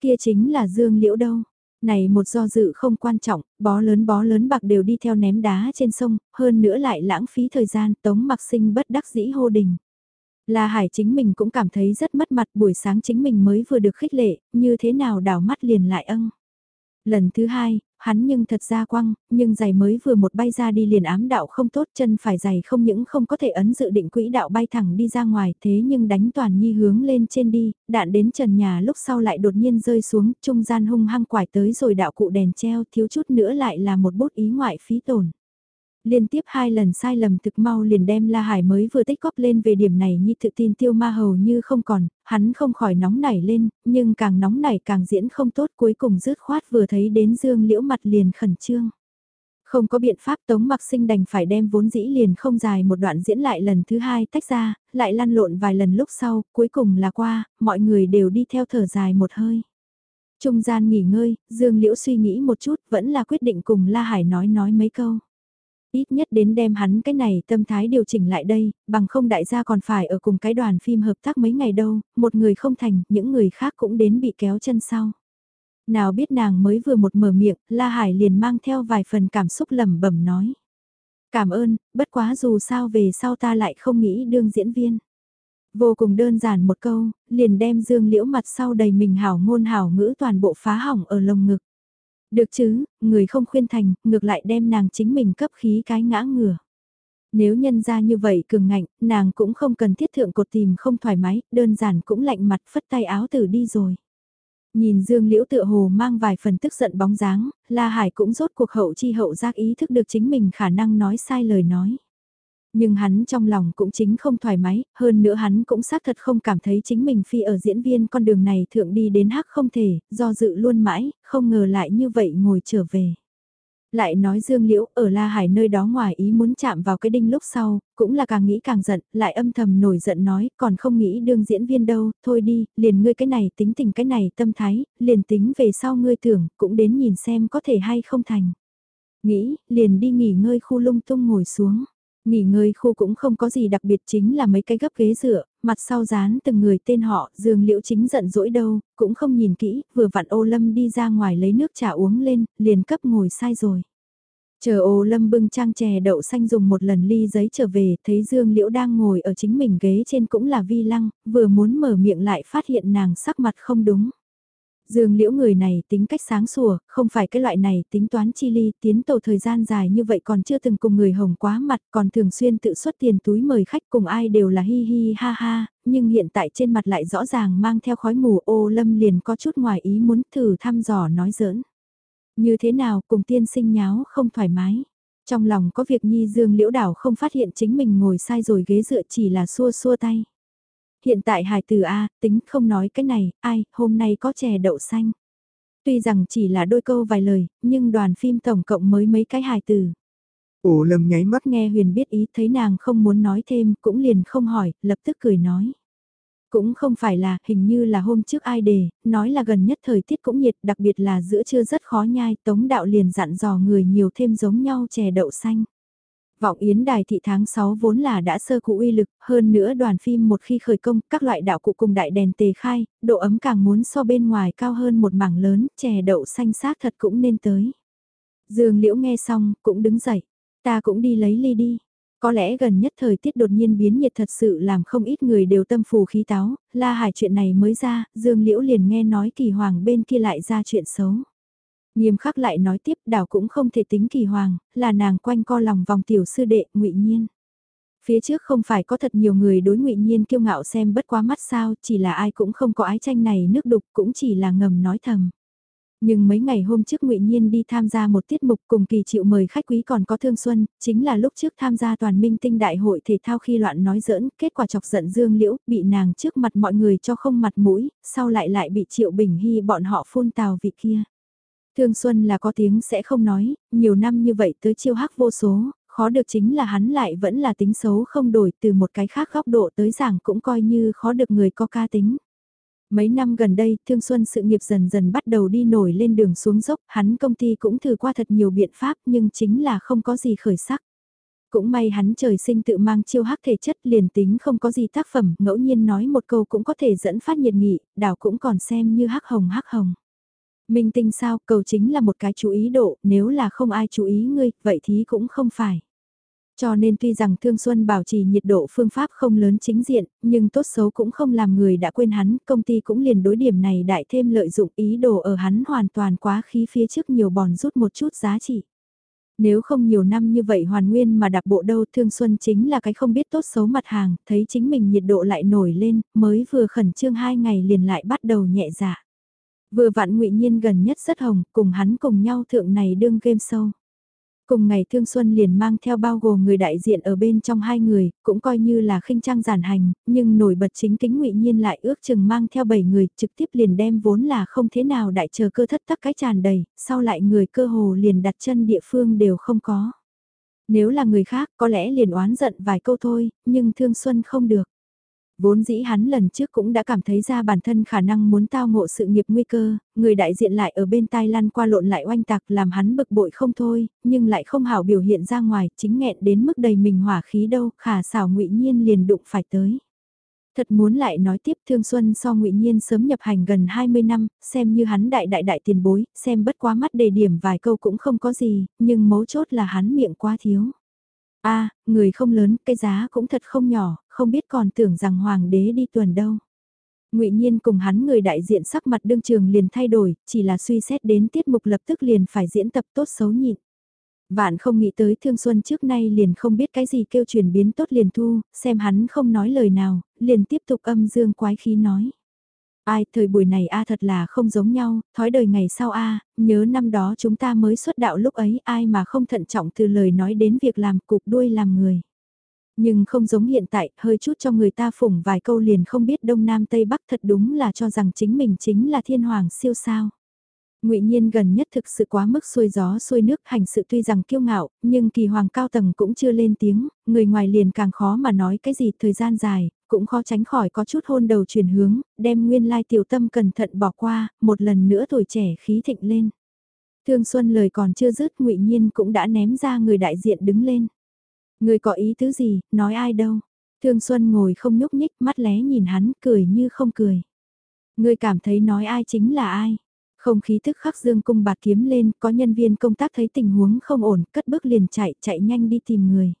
Kia chính là Dương Liễu đâu. Này một do dự không quan trọng, bó lớn bó lớn bạc đều đi theo ném đá trên sông, hơn nữa lại lãng phí thời gian, tống mặc sinh bất đắc dĩ hô đình. La Hải chính mình cũng cảm thấy rất mất mặt buổi sáng chính mình mới vừa được khích lệ, như thế nào đảo mắt liền lại âng. Lần thứ hai, hắn nhưng thật ra quăng, nhưng giày mới vừa một bay ra đi liền ám đạo không tốt chân phải giày không những không có thể ấn dự định quỹ đạo bay thẳng đi ra ngoài thế nhưng đánh toàn nhi hướng lên trên đi, đạn đến trần nhà lúc sau lại đột nhiên rơi xuống, trung gian hung hăng quải tới rồi đạo cụ đèn treo thiếu chút nữa lại là một bút ý ngoại phí tổn liên tiếp hai lần sai lầm thực mau liền đem La Hải mới vừa tích góp lên về điểm này như tự tin tiêu ma hầu như không còn, hắn không khỏi nóng nảy lên, nhưng càng nóng nảy càng diễn không tốt cuối cùng rứt khoát vừa thấy đến dương liễu mặt liền khẩn trương. Không có biện pháp tống mặc sinh đành phải đem vốn dĩ liền không dài một đoạn diễn lại lần thứ hai tách ra, lại lăn lộn vài lần lúc sau, cuối cùng là qua, mọi người đều đi theo thở dài một hơi. Trung gian nghỉ ngơi, Dương Liễu suy nghĩ một chút vẫn là quyết định cùng La Hải nói nói mấy câu. Ít nhất đến đem hắn cái này tâm thái điều chỉnh lại đây, bằng không đại gia còn phải ở cùng cái đoàn phim hợp tác mấy ngày đâu, một người không thành, những người khác cũng đến bị kéo chân sau. Nào biết nàng mới vừa một mở miệng, La Hải liền mang theo vài phần cảm xúc lẩm bẩm nói. Cảm ơn, bất quá dù sao về sau ta lại không nghĩ đương diễn viên. Vô cùng đơn giản một câu, liền đem dương liễu mặt sau đầy mình hảo ngôn hảo ngữ toàn bộ phá hỏng ở lồng ngực. Được chứ, người không khuyên thành, ngược lại đem nàng chính mình cấp khí cái ngã ngửa. Nếu nhân ra như vậy cường ngạnh, nàng cũng không cần thiết thượng cột tìm không thoải mái, đơn giản cũng lạnh mặt phất tay áo tử đi rồi. Nhìn Dương Liễu tựa hồ mang vài phần tức giận bóng dáng, La Hải cũng rốt cuộc hậu chi hậu giác ý thức được chính mình khả năng nói sai lời nói. Nhưng hắn trong lòng cũng chính không thoải mái, hơn nữa hắn cũng xác thật không cảm thấy chính mình phi ở diễn viên con đường này thượng đi đến hắc không thể, do dự luôn mãi, không ngờ lại như vậy ngồi trở về. Lại nói Dương Liễu ở La Hải nơi đó ngoài ý muốn chạm vào cái đinh lúc sau, cũng là càng nghĩ càng giận, lại âm thầm nổi giận nói, còn không nghĩ đương diễn viên đâu, thôi đi, liền ngươi cái này tính tình cái này tâm thái, liền tính về sau ngươi tưởng, cũng đến nhìn xem có thể hay không thành. Nghĩ, liền đi nghỉ ngơi khu lung tung ngồi xuống. Nghỉ ngơi khu cũng không có gì đặc biệt chính là mấy cái gấp ghế dựa, mặt sau dán từng người tên họ, dương liễu chính giận dỗi đâu, cũng không nhìn kỹ, vừa vặn ô lâm đi ra ngoài lấy nước trà uống lên, liền cấp ngồi sai rồi. Chờ ô lâm bưng trang chè đậu xanh dùng một lần ly giấy trở về, thấy dương liễu đang ngồi ở chính mình ghế trên cũng là vi lăng, vừa muốn mở miệng lại phát hiện nàng sắc mặt không đúng. Dương liễu người này tính cách sáng sủa, không phải cái loại này tính toán chi ly, tiến tổ thời gian dài như vậy còn chưa từng cùng người hồng quá mặt, còn thường xuyên tự xuất tiền túi mời khách cùng ai đều là hi hi ha ha, nhưng hiện tại trên mặt lại rõ ràng mang theo khói mù ô lâm liền có chút ngoài ý muốn thử thăm dò nói giỡn. Như thế nào cùng tiên sinh nháo không thoải mái. Trong lòng có việc nhi dương liễu đảo không phát hiện chính mình ngồi sai rồi ghế dựa chỉ là xua xua tay. Hiện tại hài từ A, tính không nói cái này, ai, hôm nay có chè đậu xanh. Tuy rằng chỉ là đôi câu vài lời, nhưng đoàn phim tổng cộng mới mấy cái hài từ. Ồ lâm nháy mắt nghe Huyền biết ý thấy nàng không muốn nói thêm, cũng liền không hỏi, lập tức cười nói. Cũng không phải là, hình như là hôm trước ai đề, nói là gần nhất thời tiết cũng nhiệt, đặc biệt là giữa trưa rất khó nhai, tống đạo liền dặn dò người nhiều thêm giống nhau chè đậu xanh. Vọng Yến Đài thị tháng 6 vốn là đã sơ cụ uy lực, hơn nữa đoàn phim một khi khởi công, các loại đạo cụ cùng đại đèn tề khai, độ ấm càng muốn so bên ngoài cao hơn một mảng lớn, chè đậu xanh xác thật cũng nên tới. Dương Liễu nghe xong, cũng đứng dậy, ta cũng đi lấy ly đi. Có lẽ gần nhất thời tiết đột nhiên biến nhiệt thật sự làm không ít người đều tâm phù khí táo, la hải chuyện này mới ra, Dương Liễu liền nghe nói kỳ hoàng bên kia lại ra chuyện xấu. Nghiêm khắc lại nói tiếp đảo cũng không thể tính kỳ hoàng, là nàng quanh co lòng vòng tiểu sư đệ ngụy Nhiên. Phía trước không phải có thật nhiều người đối ngụy Nhiên kiêu ngạo xem bất quá mắt sao, chỉ là ai cũng không có ái tranh này nước đục cũng chỉ là ngầm nói thầm. Nhưng mấy ngày hôm trước ngụy Nhiên đi tham gia một tiết mục cùng kỳ chịu mời khách quý còn có Thương Xuân, chính là lúc trước tham gia toàn minh tinh đại hội thể thao khi loạn nói giỡn, kết quả chọc giận Dương Liễu, bị nàng trước mặt mọi người cho không mặt mũi, sau lại lại bị Triệu Bình Hy bọn họ phun tào vị kia. Thương Xuân là có tiếng sẽ không nói, nhiều năm như vậy tới chiêu hắc vô số, khó được chính là hắn lại vẫn là tính xấu không đổi từ một cái khác góc độ tới giảng cũng coi như khó được người có ca tính. Mấy năm gần đây, Thương Xuân sự nghiệp dần dần bắt đầu đi nổi lên đường xuống dốc, hắn công ty cũng thử qua thật nhiều biện pháp nhưng chính là không có gì khởi sắc. Cũng may hắn trời sinh tự mang chiêu hắc thể chất liền tính không có gì tác phẩm, ngẫu nhiên nói một câu cũng có thể dẫn phát nhiệt nghị, đảo cũng còn xem như hắc hồng hắc hồng. Minh tinh sao, cầu chính là một cái chú ý độ, nếu là không ai chú ý ngươi, vậy thì cũng không phải. Cho nên tuy rằng Thương Xuân bảo trì nhiệt độ phương pháp không lớn chính diện, nhưng tốt xấu cũng không làm người đã quên hắn, công ty cũng liền đối điểm này đại thêm lợi dụng ý đồ ở hắn hoàn toàn quá khí phía trước nhiều bòn rút một chút giá trị. Nếu không nhiều năm như vậy hoàn nguyên mà đạp bộ đâu Thương Xuân chính là cái không biết tốt xấu mặt hàng, thấy chính mình nhiệt độ lại nổi lên, mới vừa khẩn trương hai ngày liền lại bắt đầu nhẹ dạ. Vừa vặn ngụy Nhiên gần nhất rất hồng, cùng hắn cùng nhau thượng này đương game show. Cùng ngày Thương Xuân liền mang theo bao gồm người đại diện ở bên trong hai người, cũng coi như là khinh trang giản hành, nhưng nổi bật chính kính ngụy Nhiên lại ước chừng mang theo bảy người, trực tiếp liền đem vốn là không thế nào đại chờ cơ thất tắc cái tràn đầy, sau lại người cơ hồ liền đặt chân địa phương đều không có. Nếu là người khác có lẽ liền oán giận vài câu thôi, nhưng Thương Xuân không được. Vốn dĩ hắn lần trước cũng đã cảm thấy ra bản thân khả năng muốn tao ngộ sự nghiệp nguy cơ, người đại diện lại ở bên tai lăn qua lộn lại oanh tạc làm hắn bực bội không thôi, nhưng lại không hảo biểu hiện ra ngoài, chính nghẹn đến mức đầy mình hỏa khí đâu, khả xảo ngụy nhiên liền đụng phải tới. Thật muốn lại nói tiếp Thương Xuân so ngụy Nhiên sớm nhập hành gần 20 năm, xem như hắn đại đại đại tiền bối, xem bất quá mắt đề điểm vài câu cũng không có gì, nhưng mấu chốt là hắn miệng quá thiếu a người không lớn, cái giá cũng thật không nhỏ, không biết còn tưởng rằng hoàng đế đi tuần đâu. Ngụy Nhiên cùng hắn người đại diện sắc mặt đương trường liền thay đổi, chỉ là suy xét đến tiết mục lập tức liền phải diễn tập tốt xấu nhịn. Vạn không nghĩ tới Thương Xuân trước nay liền không biết cái gì kêu chuyển biến tốt liền thu, xem hắn không nói lời nào, liền tiếp tục âm dương quái khí nói. Ai, thời buổi này a thật là không giống nhau, thói đời ngày sau a nhớ năm đó chúng ta mới xuất đạo lúc ấy ai mà không thận trọng từ lời nói đến việc làm cục đuôi làm người. Nhưng không giống hiện tại, hơi chút cho người ta phủng vài câu liền không biết Đông Nam Tây Bắc thật đúng là cho rằng chính mình chính là thiên hoàng siêu sao. Ngụy Nhiên gần nhất thực sự quá mức xuôi gió xuôi nước hành sự tuy rằng kiêu ngạo, nhưng kỳ hoàng cao tầng cũng chưa lên tiếng, người ngoài liền càng khó mà nói cái gì thời gian dài, cũng khó tránh khỏi có chút hôn đầu chuyển hướng, đem nguyên lai tiểu tâm cẩn thận bỏ qua, một lần nữa tuổi trẻ khí thịnh lên. Thương Xuân lời còn chưa dứt Ngụy Nhiên cũng đã ném ra người đại diện đứng lên. Người có ý tứ gì, nói ai đâu. Thương Xuân ngồi không nhúc nhích mắt lé nhìn hắn cười như không cười. Người cảm thấy nói ai chính là ai. Không khí tức khắc dương cung bạt kiếm lên, có nhân viên công tác thấy tình huống không ổn, cất bước liền chạy, chạy nhanh đi tìm người.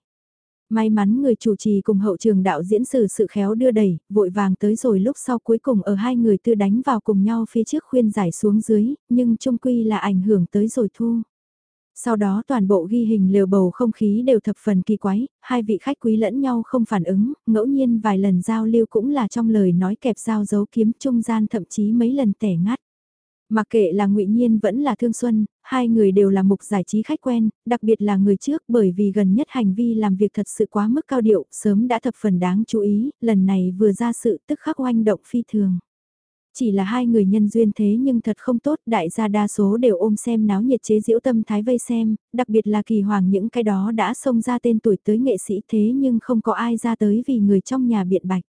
May mắn người chủ trì cùng hậu trường đạo diễn sử sự khéo đưa đẩy, vội vàng tới rồi lúc sau cuối cùng ở hai người tư đánh vào cùng nhau phía trước khuyên giải xuống dưới, nhưng trung quy là ảnh hưởng tới rồi thu. Sau đó toàn bộ ghi hình lều bầu không khí đều thập phần kỳ quái, hai vị khách quý lẫn nhau không phản ứng, ngẫu nhiên vài lần giao lưu cũng là trong lời nói kẹp giao dấu kiếm trung gian thậm chí mấy lần tẻ ngắt. Mặc kệ là ngụy Nhiên vẫn là Thương Xuân, hai người đều là mục giải trí khách quen, đặc biệt là người trước bởi vì gần nhất hành vi làm việc thật sự quá mức cao điệu, sớm đã thập phần đáng chú ý, lần này vừa ra sự tức khắc oanh động phi thường. Chỉ là hai người nhân duyên thế nhưng thật không tốt, đại gia đa số đều ôm xem náo nhiệt chế diễu tâm thái vây xem, đặc biệt là kỳ hoàng những cái đó đã xông ra tên tuổi tới nghệ sĩ thế nhưng không có ai ra tới vì người trong nhà biện bạch.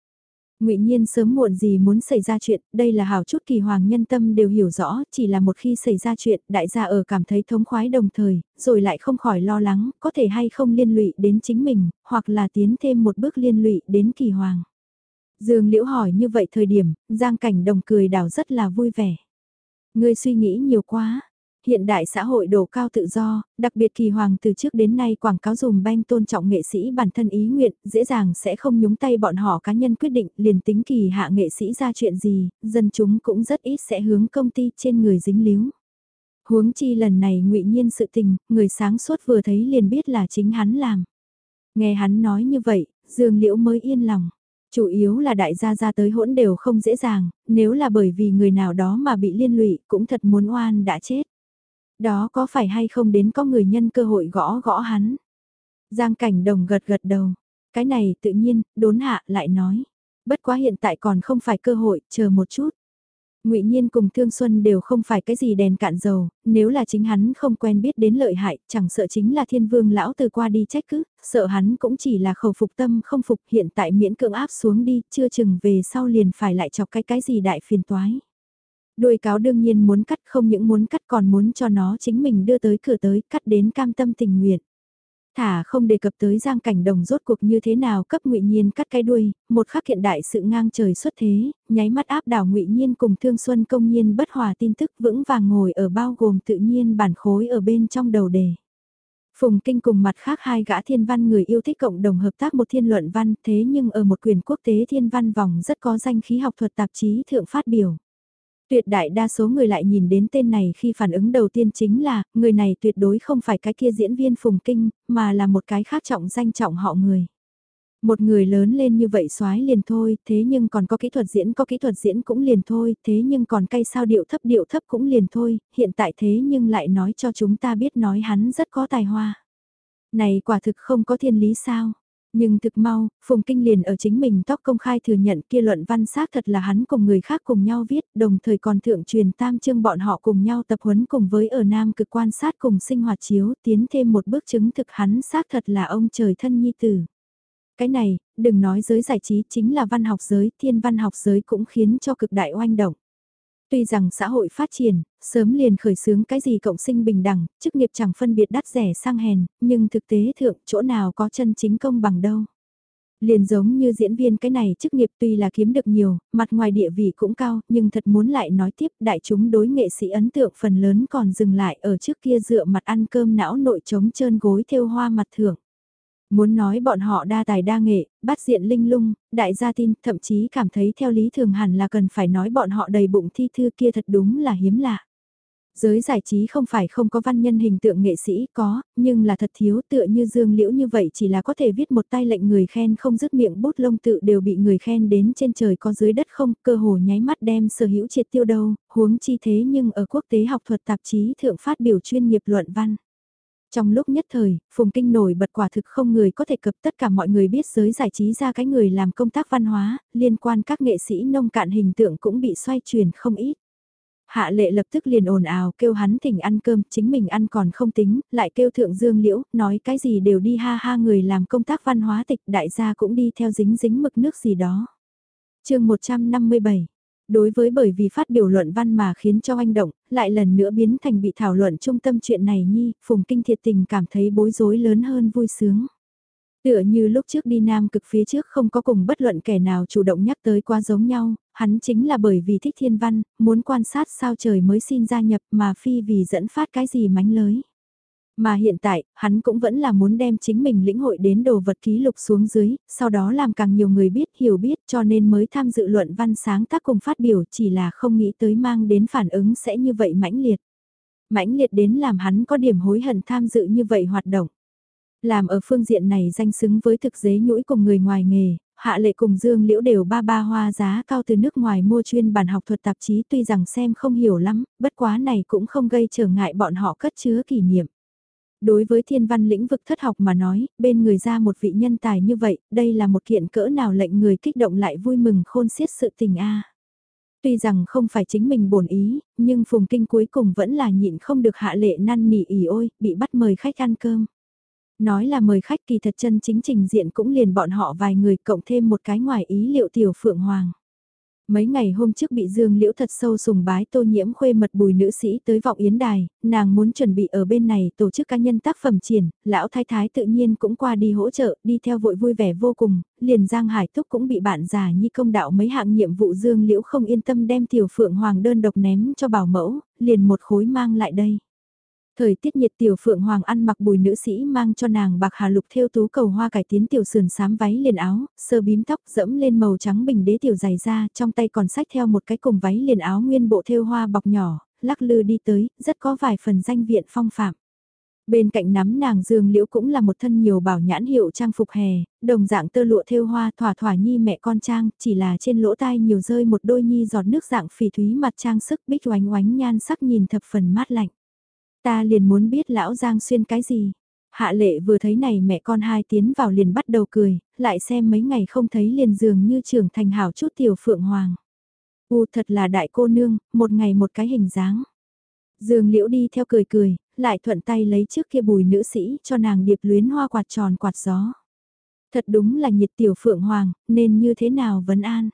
Ngụy Nhiên sớm muộn gì muốn xảy ra chuyện, đây là hảo chút kỳ hoàng nhân tâm đều hiểu rõ, chỉ là một khi xảy ra chuyện, đại gia ở cảm thấy thống khoái đồng thời, rồi lại không khỏi lo lắng, có thể hay không liên lụy đến chính mình, hoặc là tiến thêm một bước liên lụy đến kỳ hoàng. Dương Liễu hỏi như vậy thời điểm, Giang Cảnh Đồng cười đảo rất là vui vẻ. Ngươi suy nghĩ nhiều quá. Hiện đại xã hội đổ cao tự do, đặc biệt kỳ hoàng từ trước đến nay quảng cáo dùm banh tôn trọng nghệ sĩ bản thân ý nguyện, dễ dàng sẽ không nhúng tay bọn họ cá nhân quyết định liền tính kỳ hạ nghệ sĩ ra chuyện gì, dân chúng cũng rất ít sẽ hướng công ty trên người dính líu. Huống chi lần này ngụy nhiên sự tình, người sáng suốt vừa thấy liền biết là chính hắn làm. Nghe hắn nói như vậy, Dương Liễu mới yên lòng. Chủ yếu là đại gia ra tới hỗn đều không dễ dàng, nếu là bởi vì người nào đó mà bị liên lụy cũng thật muốn oan đã chết. Đó có phải hay không đến có người nhân cơ hội gõ gõ hắn. Giang cảnh đồng gật gật đầu. Cái này tự nhiên, đốn hạ lại nói. Bất quá hiện tại còn không phải cơ hội, chờ một chút ngụy Nhiên cùng Thương Xuân đều không phải cái gì đèn cạn dầu, nếu là chính hắn không quen biết đến lợi hại, chẳng sợ chính là thiên vương lão từ qua đi trách cứ, sợ hắn cũng chỉ là khẩu phục tâm không phục hiện tại miễn cưỡng áp xuống đi, chưa chừng về sau liền phải lại chọc cái cái gì đại phiền toái. Đuôi cáo đương nhiên muốn cắt không những muốn cắt còn muốn cho nó chính mình đưa tới cửa tới, cắt đến cam tâm tình nguyện. Thả không đề cập tới giang cảnh đồng rốt cuộc như thế nào cấp ngụy Nhiên cắt cái đuôi, một khắc hiện đại sự ngang trời xuất thế, nháy mắt áp đảo ngụy Nhiên cùng Thương Xuân công nhiên bất hòa tin tức vững vàng ngồi ở bao gồm tự nhiên bản khối ở bên trong đầu đề. Phùng Kinh cùng mặt khác hai gã thiên văn người yêu thích cộng đồng hợp tác một thiên luận văn thế nhưng ở một quyền quốc tế thiên văn vòng rất có danh khí học thuật tạp chí thượng phát biểu. Tuyệt đại đa số người lại nhìn đến tên này khi phản ứng đầu tiên chính là, người này tuyệt đối không phải cái kia diễn viên Phùng Kinh, mà là một cái khác trọng danh trọng họ người. Một người lớn lên như vậy xoái liền thôi, thế nhưng còn có kỹ thuật diễn có kỹ thuật diễn cũng liền thôi, thế nhưng còn cây sao điệu thấp điệu thấp cũng liền thôi, hiện tại thế nhưng lại nói cho chúng ta biết nói hắn rất có tài hoa. Này quả thực không có thiên lý sao? Nhưng thực mau, Phùng Kinh liền ở chính mình tóc công khai thừa nhận kia luận văn xác thật là hắn cùng người khác cùng nhau viết, đồng thời còn thượng truyền tam chương bọn họ cùng nhau tập huấn cùng với ở Nam cực quan sát cùng sinh hoạt chiếu tiến thêm một bước chứng thực hắn xác thật là ông trời thân nhi tử. Cái này, đừng nói giới giải trí chính là văn học giới, thiên văn học giới cũng khiến cho cực đại oanh động. Tuy rằng xã hội phát triển, sớm liền khởi xướng cái gì cộng sinh bình đẳng, chức nghiệp chẳng phân biệt đắt rẻ sang hèn, nhưng thực tế thượng chỗ nào có chân chính công bằng đâu. Liền giống như diễn viên cái này chức nghiệp tuy là kiếm được nhiều, mặt ngoài địa vị cũng cao, nhưng thật muốn lại nói tiếp đại chúng đối nghệ sĩ ấn tượng phần lớn còn dừng lại ở trước kia dựa mặt ăn cơm não nội trống trơn gối theo hoa mặt thưởng. Muốn nói bọn họ đa tài đa nghệ, bắt diện linh lung, đại gia tin, thậm chí cảm thấy theo lý thường hẳn là cần phải nói bọn họ đầy bụng thi thư kia thật đúng là hiếm lạ. Giới giải trí không phải không có văn nhân hình tượng nghệ sĩ có, nhưng là thật thiếu tựa như dương liễu như vậy chỉ là có thể viết một tay lệnh người khen không dứt miệng bút lông tự đều bị người khen đến trên trời có dưới đất không, cơ hồ nháy mắt đem sở hữu triệt tiêu đâu, huống chi thế nhưng ở quốc tế học thuật tạp chí thượng phát biểu chuyên nghiệp luận văn. Trong lúc nhất thời, Phùng Kinh nổi bật quả thực không người có thể cập tất cả mọi người biết giới giải trí ra cái người làm công tác văn hóa, liên quan các nghệ sĩ nông cạn hình tượng cũng bị xoay chuyển không ít. Hạ lệ lập tức liền ồn ào kêu hắn thỉnh ăn cơm, chính mình ăn còn không tính, lại kêu thượng dương liễu, nói cái gì đều đi ha ha người làm công tác văn hóa tịch đại gia cũng đi theo dính dính mực nước gì đó. chương 157 Đối với bởi vì phát biểu luận văn mà khiến cho anh động, lại lần nữa biến thành bị thảo luận trung tâm chuyện này nhi, Phùng Kinh thiệt tình cảm thấy bối rối lớn hơn vui sướng. Tựa như lúc trước đi Nam cực phía trước không có cùng bất luận kẻ nào chủ động nhắc tới qua giống nhau, hắn chính là bởi vì thích thiên văn, muốn quan sát sao trời mới xin gia nhập mà phi vì dẫn phát cái gì mánh lới. Mà hiện tại, hắn cũng vẫn là muốn đem chính mình lĩnh hội đến đồ vật ký lục xuống dưới, sau đó làm càng nhiều người biết hiểu biết cho nên mới tham dự luận văn sáng tác cùng phát biểu chỉ là không nghĩ tới mang đến phản ứng sẽ như vậy mãnh liệt. Mãnh liệt đến làm hắn có điểm hối hận tham dự như vậy hoạt động. Làm ở phương diện này danh xứng với thực dế nhũi cùng người ngoài nghề, Hạ lệ cùng Dương Liễu đều ba ba hoa giá cao từ nước ngoài mua chuyên bản học thuật tạp chí tuy rằng xem không hiểu lắm, bất quá này cũng không gây trở ngại bọn họ cất chứa kỷ niệm. Đối với thiên văn lĩnh vực thất học mà nói, bên người ra một vị nhân tài như vậy, đây là một kiện cỡ nào lệnh người kích động lại vui mừng khôn xiết sự tình a. Tuy rằng không phải chính mình bổn ý, nhưng Phùng Kinh cuối cùng vẫn là nhịn không được hạ lệ năn nỉ ỉ ôi, bị bắt mời khách ăn cơm. Nói là mời khách kỳ thật chân chính trình diện cũng liền bọn họ vài người cộng thêm một cái ngoài ý liệu tiểu phượng hoàng. Mấy ngày hôm trước bị Dương Liễu thật sâu sùng bái tô nhiễm khuê mật bùi nữ sĩ tới vọng yến đài, nàng muốn chuẩn bị ở bên này tổ chức cá nhân tác phẩm triển, lão thái thái tự nhiên cũng qua đi hỗ trợ, đi theo vội vui vẻ vô cùng, liền Giang Hải Túc cũng bị bạn già nhi công đạo mấy hạng nhiệm vụ Dương Liễu không yên tâm đem tiểu phượng hoàng đơn độc ném cho bảo mẫu, liền một khối mang lại đây. Thời tiết nhiệt tiểu phượng hoàng ăn mặc bùi nữ sĩ mang cho nàng bạc hà lục theo tú cầu hoa cải tiến tiểu sườn sám váy liền áo, sơ bím tóc dẫm lên màu trắng bình đế tiểu dày da, trong tay còn sách theo một cái cùng váy liền áo nguyên bộ theo hoa bọc nhỏ, lắc lư đi tới, rất có vài phần danh viện phong phạm. Bên cạnh nắm nàng dương liễu cũng là một thân nhiều bảo nhãn hiệu trang phục hè, đồng dạng tơ lụa thêu hoa thỏa thỏa nhi mẹ con trang, chỉ là trên lỗ tai nhiều rơi một đôi nhi giọt nước dạng phỉ thúy mặt trang sức bích oánh oánh nhan sắc nhìn thập phần mát lạnh. Ta liền muốn biết lão Giang xuyên cái gì. Hạ lệ vừa thấy này mẹ con hai tiến vào liền bắt đầu cười, lại xem mấy ngày không thấy liền dường như trưởng thành hảo chút tiểu phượng hoàng. U thật là đại cô nương, một ngày một cái hình dáng. Dương liễu đi theo cười cười, lại thuận tay lấy trước kia bùi nữ sĩ cho nàng điệp luyến hoa quạt tròn quạt gió. Thật đúng là nhiệt tiểu phượng hoàng, nên như thế nào vấn an.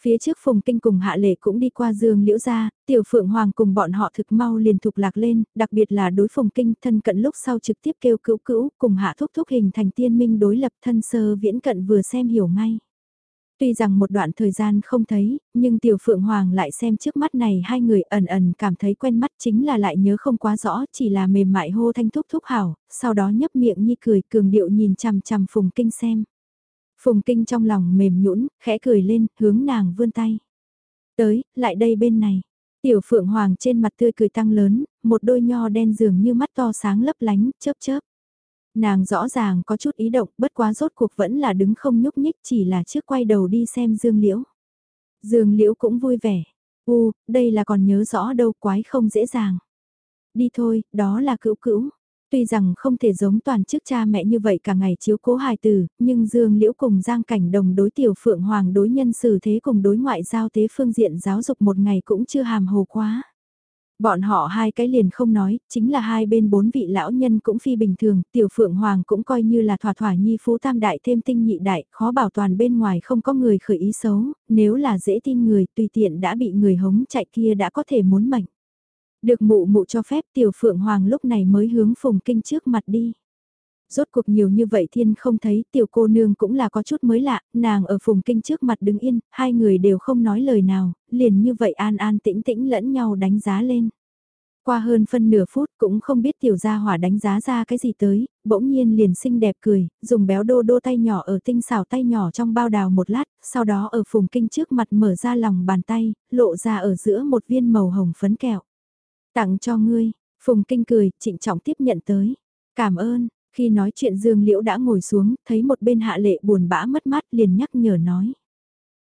Phía trước Phùng Kinh cùng Hạ Lệ cũng đi qua Dương Liễu gia, Tiểu Phượng Hoàng cùng bọn họ thực mau liền thục lạc lên, đặc biệt là đối Phùng Kinh thân cận lúc sau trực tiếp kêu cứu cứu cùng Hạ Thúc Thúc hình thành tiên minh đối lập thân sơ viễn cận vừa xem hiểu ngay. Tuy rằng một đoạn thời gian không thấy, nhưng Tiểu Phượng Hoàng lại xem trước mắt này hai người ẩn ẩn cảm thấy quen mắt chính là lại nhớ không quá rõ chỉ là mềm mại hô thanh thúc thúc hảo, sau đó nhấp miệng nhi cười cường điệu nhìn chằm chằm Phùng Kinh xem. Phùng Kinh trong lòng mềm nhũn, khẽ cười lên, hướng nàng vươn tay. Tới, lại đây bên này. Tiểu Phượng Hoàng trên mặt tươi cười tăng lớn, một đôi nho đen dường như mắt to sáng lấp lánh, chớp chớp. Nàng rõ ràng có chút ý động, bất quá rốt cuộc vẫn là đứng không nhúc nhích chỉ là trước quay đầu đi xem Dương Liễu. Dương Liễu cũng vui vẻ. U, đây là còn nhớ rõ đâu quái không dễ dàng. Đi thôi, đó là cữu cữu. Tuy rằng không thể giống toàn chức cha mẹ như vậy cả ngày chiếu cố hài tử, nhưng Dương Liễu cùng Giang Cảnh Đồng đối tiểu Phượng Hoàng đối nhân xử thế cùng đối ngoại giao tế phương diện giáo dục một ngày cũng chưa hàm hồ quá. Bọn họ hai cái liền không nói, chính là hai bên bốn vị lão nhân cũng phi bình thường, tiểu phượng hoàng cũng coi như là thỏa thỏa nhi phú tam đại thêm tinh nhị đại, khó bảo toàn bên ngoài không có người khởi ý xấu, nếu là dễ tin người tùy tiện đã bị người hống chạy kia đã có thể muốn mệnh. Được mụ mụ cho phép tiểu phượng hoàng lúc này mới hướng phùng kinh trước mặt đi. Rốt cuộc nhiều như vậy thiên không thấy tiểu cô nương cũng là có chút mới lạ, nàng ở phùng kinh trước mặt đứng yên, hai người đều không nói lời nào, liền như vậy an an tĩnh tĩnh lẫn nhau đánh giá lên. Qua hơn phân nửa phút cũng không biết tiểu gia hỏa đánh giá ra cái gì tới, bỗng nhiên liền xinh đẹp cười, dùng béo đô đô tay nhỏ ở tinh xảo tay nhỏ trong bao đào một lát, sau đó ở phùng kinh trước mặt mở ra lòng bàn tay, lộ ra ở giữa một viên màu hồng phấn kẹo. Tặng cho ngươi, phùng kinh cười, trịnh trọng tiếp nhận tới. Cảm ơn, khi nói chuyện Dương Liễu đã ngồi xuống, thấy một bên hạ lệ buồn bã mất mát liền nhắc nhở nói.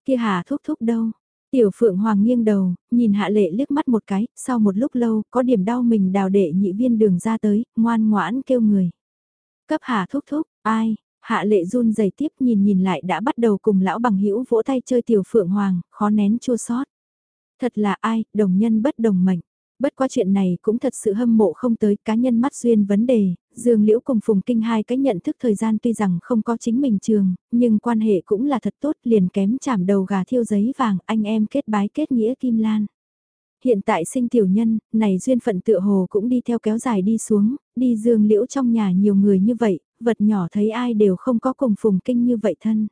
Kia hà thúc thúc đâu? Tiểu Phượng Hoàng nghiêng đầu, nhìn hạ lệ liếc mắt một cái, sau một lúc lâu, có điểm đau mình đào đệ nhị viên đường ra tới, ngoan ngoãn kêu người. Cấp hà thúc thúc, ai? Hạ lệ run rẩy tiếp nhìn nhìn lại đã bắt đầu cùng lão bằng hữu vỗ tay chơi Tiểu Phượng Hoàng, khó nén chua sót. Thật là ai, đồng nhân bất đồng mệnh. Bất qua chuyện này cũng thật sự hâm mộ không tới cá nhân mắt duyên vấn đề, Dương Liễu cùng Phùng Kinh hai cái nhận thức thời gian tuy rằng không có chính mình trường, nhưng quan hệ cũng là thật tốt liền kém chạm đầu gà thiêu giấy vàng anh em kết bái kết nghĩa Kim Lan. Hiện tại sinh tiểu nhân, này duyên phận tựa hồ cũng đi theo kéo dài đi xuống, đi Dương Liễu trong nhà nhiều người như vậy, vật nhỏ thấy ai đều không có cùng Phùng Kinh như vậy thân.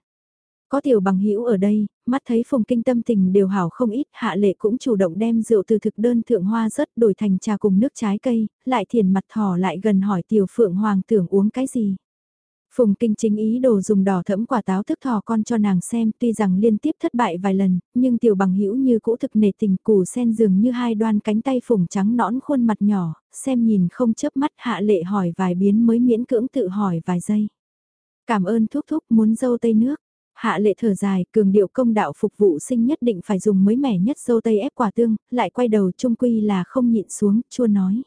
Có tiểu bằng hữu ở đây, mắt thấy phùng kinh tâm tình đều hảo không ít, hạ lệ cũng chủ động đem rượu từ thực đơn thượng hoa rớt đổi thành trà cùng nước trái cây, lại thiền mặt thỏ lại gần hỏi tiểu phượng hoàng tưởng uống cái gì. Phùng kinh chính ý đồ dùng đỏ thẫm quả táo thức thò con cho nàng xem tuy rằng liên tiếp thất bại vài lần, nhưng tiểu bằng hữu như cũ thực nề tình củ sen dường như hai đoan cánh tay phùng trắng nõn khuôn mặt nhỏ, xem nhìn không chớp mắt hạ lệ hỏi vài biến mới miễn cưỡng tự hỏi vài giây. Cảm ơn thúc thúc muốn dâu tây nước. Hạ lệ thở dài, cường điệu công đạo phục vụ sinh nhất định phải dùng mới mẻ nhất dâu tây ép quả tương, lại quay đầu trung quy là không nhịn xuống, chua nói.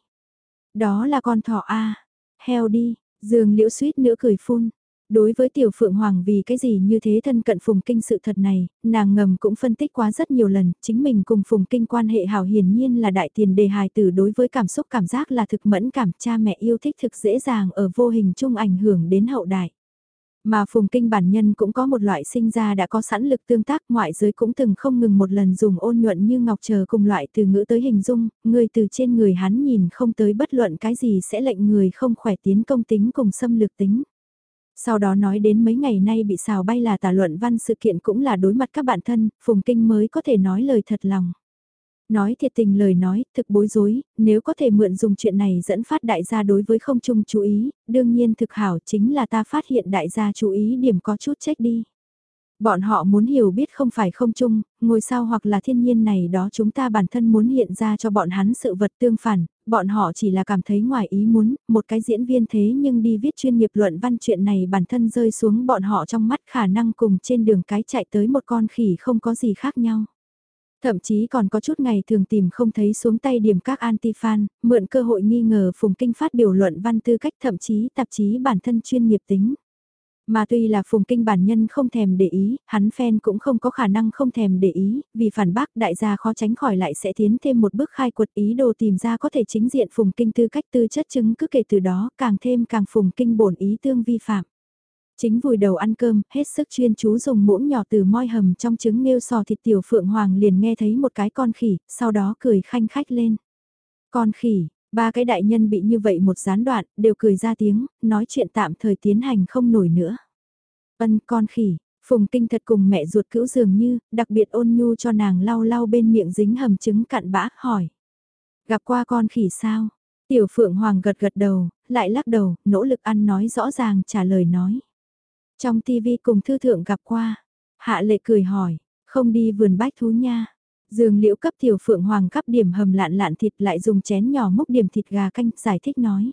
Đó là con thỏ A, heo đi, dương liễu suýt nữa cười phun. Đối với tiểu phượng hoàng vì cái gì như thế thân cận phùng kinh sự thật này, nàng ngầm cũng phân tích quá rất nhiều lần, chính mình cùng phùng kinh quan hệ hào hiển nhiên là đại tiền đề hài tử đối với cảm xúc cảm giác là thực mẫn cảm cha mẹ yêu thích thực dễ dàng ở vô hình chung ảnh hưởng đến hậu đại. Mà phùng kinh bản nhân cũng có một loại sinh ra đã có sẵn lực tương tác ngoại giới cũng từng không ngừng một lần dùng ôn nhuận như ngọc chờ cùng loại từ ngữ tới hình dung, người từ trên người hắn nhìn không tới bất luận cái gì sẽ lệnh người không khỏe tiến công tính cùng xâm lược tính. Sau đó nói đến mấy ngày nay bị xào bay là tả luận văn sự kiện cũng là đối mặt các bạn thân, phùng kinh mới có thể nói lời thật lòng. Nói thiệt tình lời nói, thực bối rối, nếu có thể mượn dùng chuyện này dẫn phát đại gia đối với không chung chú ý, đương nhiên thực hảo chính là ta phát hiện đại gia chú ý điểm có chút trách đi. Bọn họ muốn hiểu biết không phải không chung, ngôi sao hoặc là thiên nhiên này đó chúng ta bản thân muốn hiện ra cho bọn hắn sự vật tương phản, bọn họ chỉ là cảm thấy ngoài ý muốn, một cái diễn viên thế nhưng đi viết chuyên nghiệp luận văn chuyện này bản thân rơi xuống bọn họ trong mắt khả năng cùng trên đường cái chạy tới một con khỉ không có gì khác nhau. Thậm chí còn có chút ngày thường tìm không thấy xuống tay điểm các anti-fan, mượn cơ hội nghi ngờ Phùng Kinh phát biểu luận văn tư cách thậm chí tạp chí bản thân chuyên nghiệp tính. Mà tuy là Phùng Kinh bản nhân không thèm để ý, hắn fan cũng không có khả năng không thèm để ý, vì phản bác đại gia khó tránh khỏi lại sẽ tiến thêm một bước khai quật ý đồ tìm ra có thể chính diện Phùng Kinh tư cách tư chất chứng cứ kể từ đó càng thêm càng Phùng Kinh bổn ý tương vi phạm. Chính vùi đầu ăn cơm, hết sức chuyên chú dùng muỗng nhỏ từ moi hầm trong trứng nghêu sò thịt tiểu phượng hoàng liền nghe thấy một cái con khỉ, sau đó cười khanh khách lên. Con khỉ, ba cái đại nhân bị như vậy một gián đoạn, đều cười ra tiếng, nói chuyện tạm thời tiến hành không nổi nữa. vân con khỉ, Phùng Kinh thật cùng mẹ ruột cữu dường như, đặc biệt ôn nhu cho nàng lau lau bên miệng dính hầm trứng cặn bã, hỏi. Gặp qua con khỉ sao? Tiểu Phượng Hoàng gật gật đầu, lại lắc đầu, nỗ lực ăn nói rõ ràng trả lời nói. Trong tivi cùng thư thượng gặp qua, hạ lệ cười hỏi, không đi vườn bách thú nha. Dương liễu cấp tiểu phượng hoàng cấp điểm hầm lạn lạn thịt lại dùng chén nhỏ múc điểm thịt gà canh giải thích nói.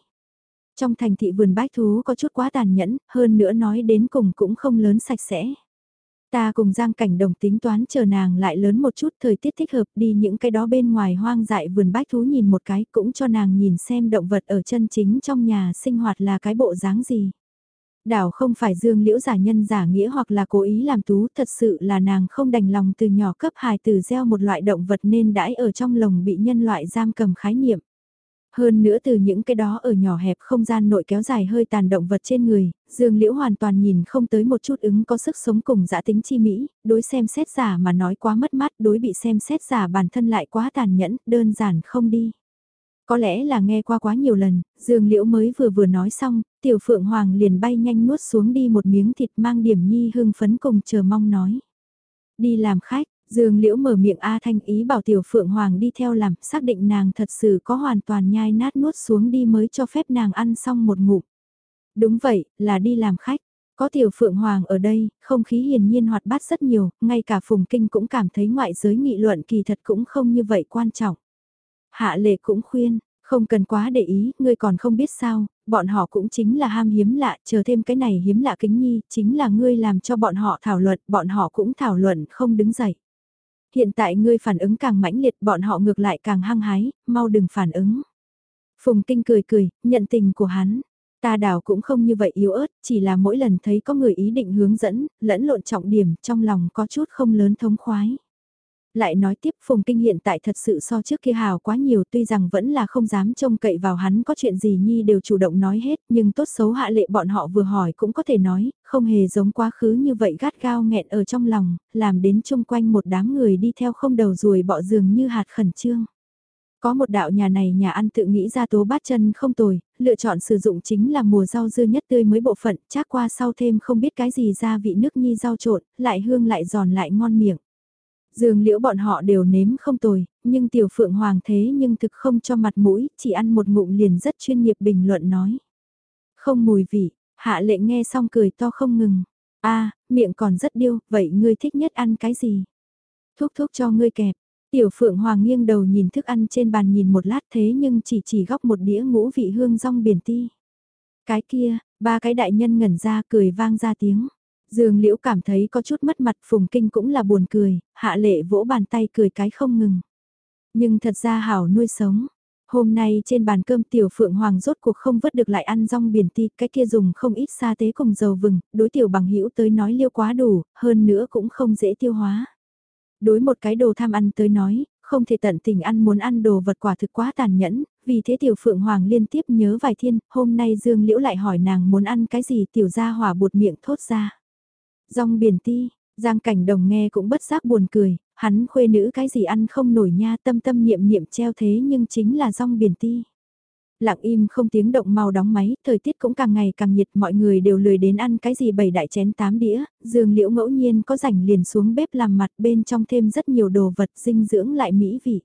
Trong thành thị vườn bách thú có chút quá tàn nhẫn, hơn nữa nói đến cùng cũng không lớn sạch sẽ. Ta cùng Giang Cảnh Đồng tính toán chờ nàng lại lớn một chút thời tiết thích hợp đi những cái đó bên ngoài hoang dại vườn bách thú nhìn một cái cũng cho nàng nhìn xem động vật ở chân chính trong nhà sinh hoạt là cái bộ dáng gì. Đảo không phải dương liễu giả nhân giả nghĩa hoặc là cố ý làm tú thật sự là nàng không đành lòng từ nhỏ cấp hài từ gieo một loại động vật nên đãi ở trong lồng bị nhân loại giam cầm khái niệm. Hơn nữa từ những cái đó ở nhỏ hẹp không gian nội kéo dài hơi tàn động vật trên người, Dương Liễu hoàn toàn nhìn không tới một chút ứng có sức sống cùng dã tính chi mỹ, đối xem xét giả mà nói quá mất mát, đối bị xem xét giả bản thân lại quá tàn nhẫn, đơn giản không đi. Có lẽ là nghe qua quá nhiều lần, Dương Liễu mới vừa vừa nói xong, Tiểu Phượng Hoàng liền bay nhanh nuốt xuống đi một miếng thịt mang điểm nhi hưng phấn cùng chờ mong nói. Đi làm khách, Dương Liễu mở miệng A Thanh ý bảo Tiểu Phượng Hoàng đi theo làm, xác định nàng thật sự có hoàn toàn nhai nát nuốt xuống đi mới cho phép nàng ăn xong một ngụm. Đúng vậy, là đi làm khách. Có Tiểu Phượng Hoàng ở đây, không khí hiền nhiên hoạt bát rất nhiều, ngay cả Phùng Kinh cũng cảm thấy ngoại giới nghị luận kỳ thật cũng không như vậy quan trọng. Hạ lệ cũng khuyên, không cần quá để ý, ngươi còn không biết sao, bọn họ cũng chính là ham hiếm lạ, chờ thêm cái này hiếm lạ kính nhi, chính là ngươi làm cho bọn họ thảo luận, bọn họ cũng thảo luận không đứng dậy. Hiện tại ngươi phản ứng càng mãnh liệt, bọn họ ngược lại càng hăng hái, mau đừng phản ứng. Phùng Kinh cười cười, nhận tình của hắn. Ta đảo cũng không như vậy yếu ớt, chỉ là mỗi lần thấy có người ý định hướng dẫn, lẫn lộn trọng điểm, trong lòng có chút không lớn thống khoái. Lại nói tiếp Phùng Kinh hiện tại thật sự so trước kia hào quá nhiều tuy rằng vẫn là không dám trông cậy vào hắn có chuyện gì Nhi đều chủ động nói hết nhưng tốt xấu hạ lệ bọn họ vừa hỏi cũng có thể nói, không hề giống quá khứ như vậy gắt gao nghẹn ở trong lòng, làm đến chung quanh một đám người đi theo không đầu ruồi bọ giường như hạt khẩn trương. Có một đạo nhà này nhà ăn tự nghĩ ra tố bát chân không tồi, lựa chọn sử dụng chính là mùa rau dưa nhất tươi mới bộ phận, chắc qua sau thêm không biết cái gì ra vị nước nhi rau trộn, lại hương lại giòn lại ngon miệng dường liễu bọn họ đều nếm không tồi, nhưng tiểu phượng hoàng thế nhưng thực không cho mặt mũi, chỉ ăn một ngụm liền rất chuyên nghiệp bình luận nói. Không mùi vị, hạ lệ nghe xong cười to không ngừng. a miệng còn rất điêu, vậy ngươi thích nhất ăn cái gì? thuốc thuốc cho ngươi kẹp. Tiểu phượng hoàng nghiêng đầu nhìn thức ăn trên bàn nhìn một lát thế nhưng chỉ chỉ góc một đĩa ngũ vị hương rong biển ti. Cái kia, ba cái đại nhân ngẩn ra cười vang ra tiếng. Dương Liễu cảm thấy có chút mất mặt Phùng Kinh cũng là buồn cười, hạ lệ vỗ bàn tay cười cái không ngừng. Nhưng thật ra hảo nuôi sống. Hôm nay trên bàn cơm tiểu phượng hoàng rốt cuộc không vớt được lại ăn rong biển ti, cái kia dùng không ít sa tế cùng dầu vừng, đối tiểu bằng hữu tới nói liêu quá đủ, hơn nữa cũng không dễ tiêu hóa. Đối một cái đồ tham ăn tới nói, không thể tận tình ăn muốn ăn đồ vật quả thực quá tàn nhẫn, vì thế tiểu phượng hoàng liên tiếp nhớ vài thiên, hôm nay Dương Liễu lại hỏi nàng muốn ăn cái gì tiểu gia hỏa buột miệng thốt ra. Rong biển ti, Giang cảnh đồng nghe cũng bất giác buồn cười, hắn khuê nữ cái gì ăn không nổi nha tâm tâm niệm niệm treo thế nhưng chính là rong biển ti. Lặng im không tiếng động mau đóng máy, thời tiết cũng càng ngày càng nhiệt mọi người đều lười đến ăn cái gì bảy đại chén tám đĩa, dương liễu ngẫu nhiên có rảnh liền xuống bếp làm mặt bên trong thêm rất nhiều đồ vật dinh dưỡng lại mỹ vị.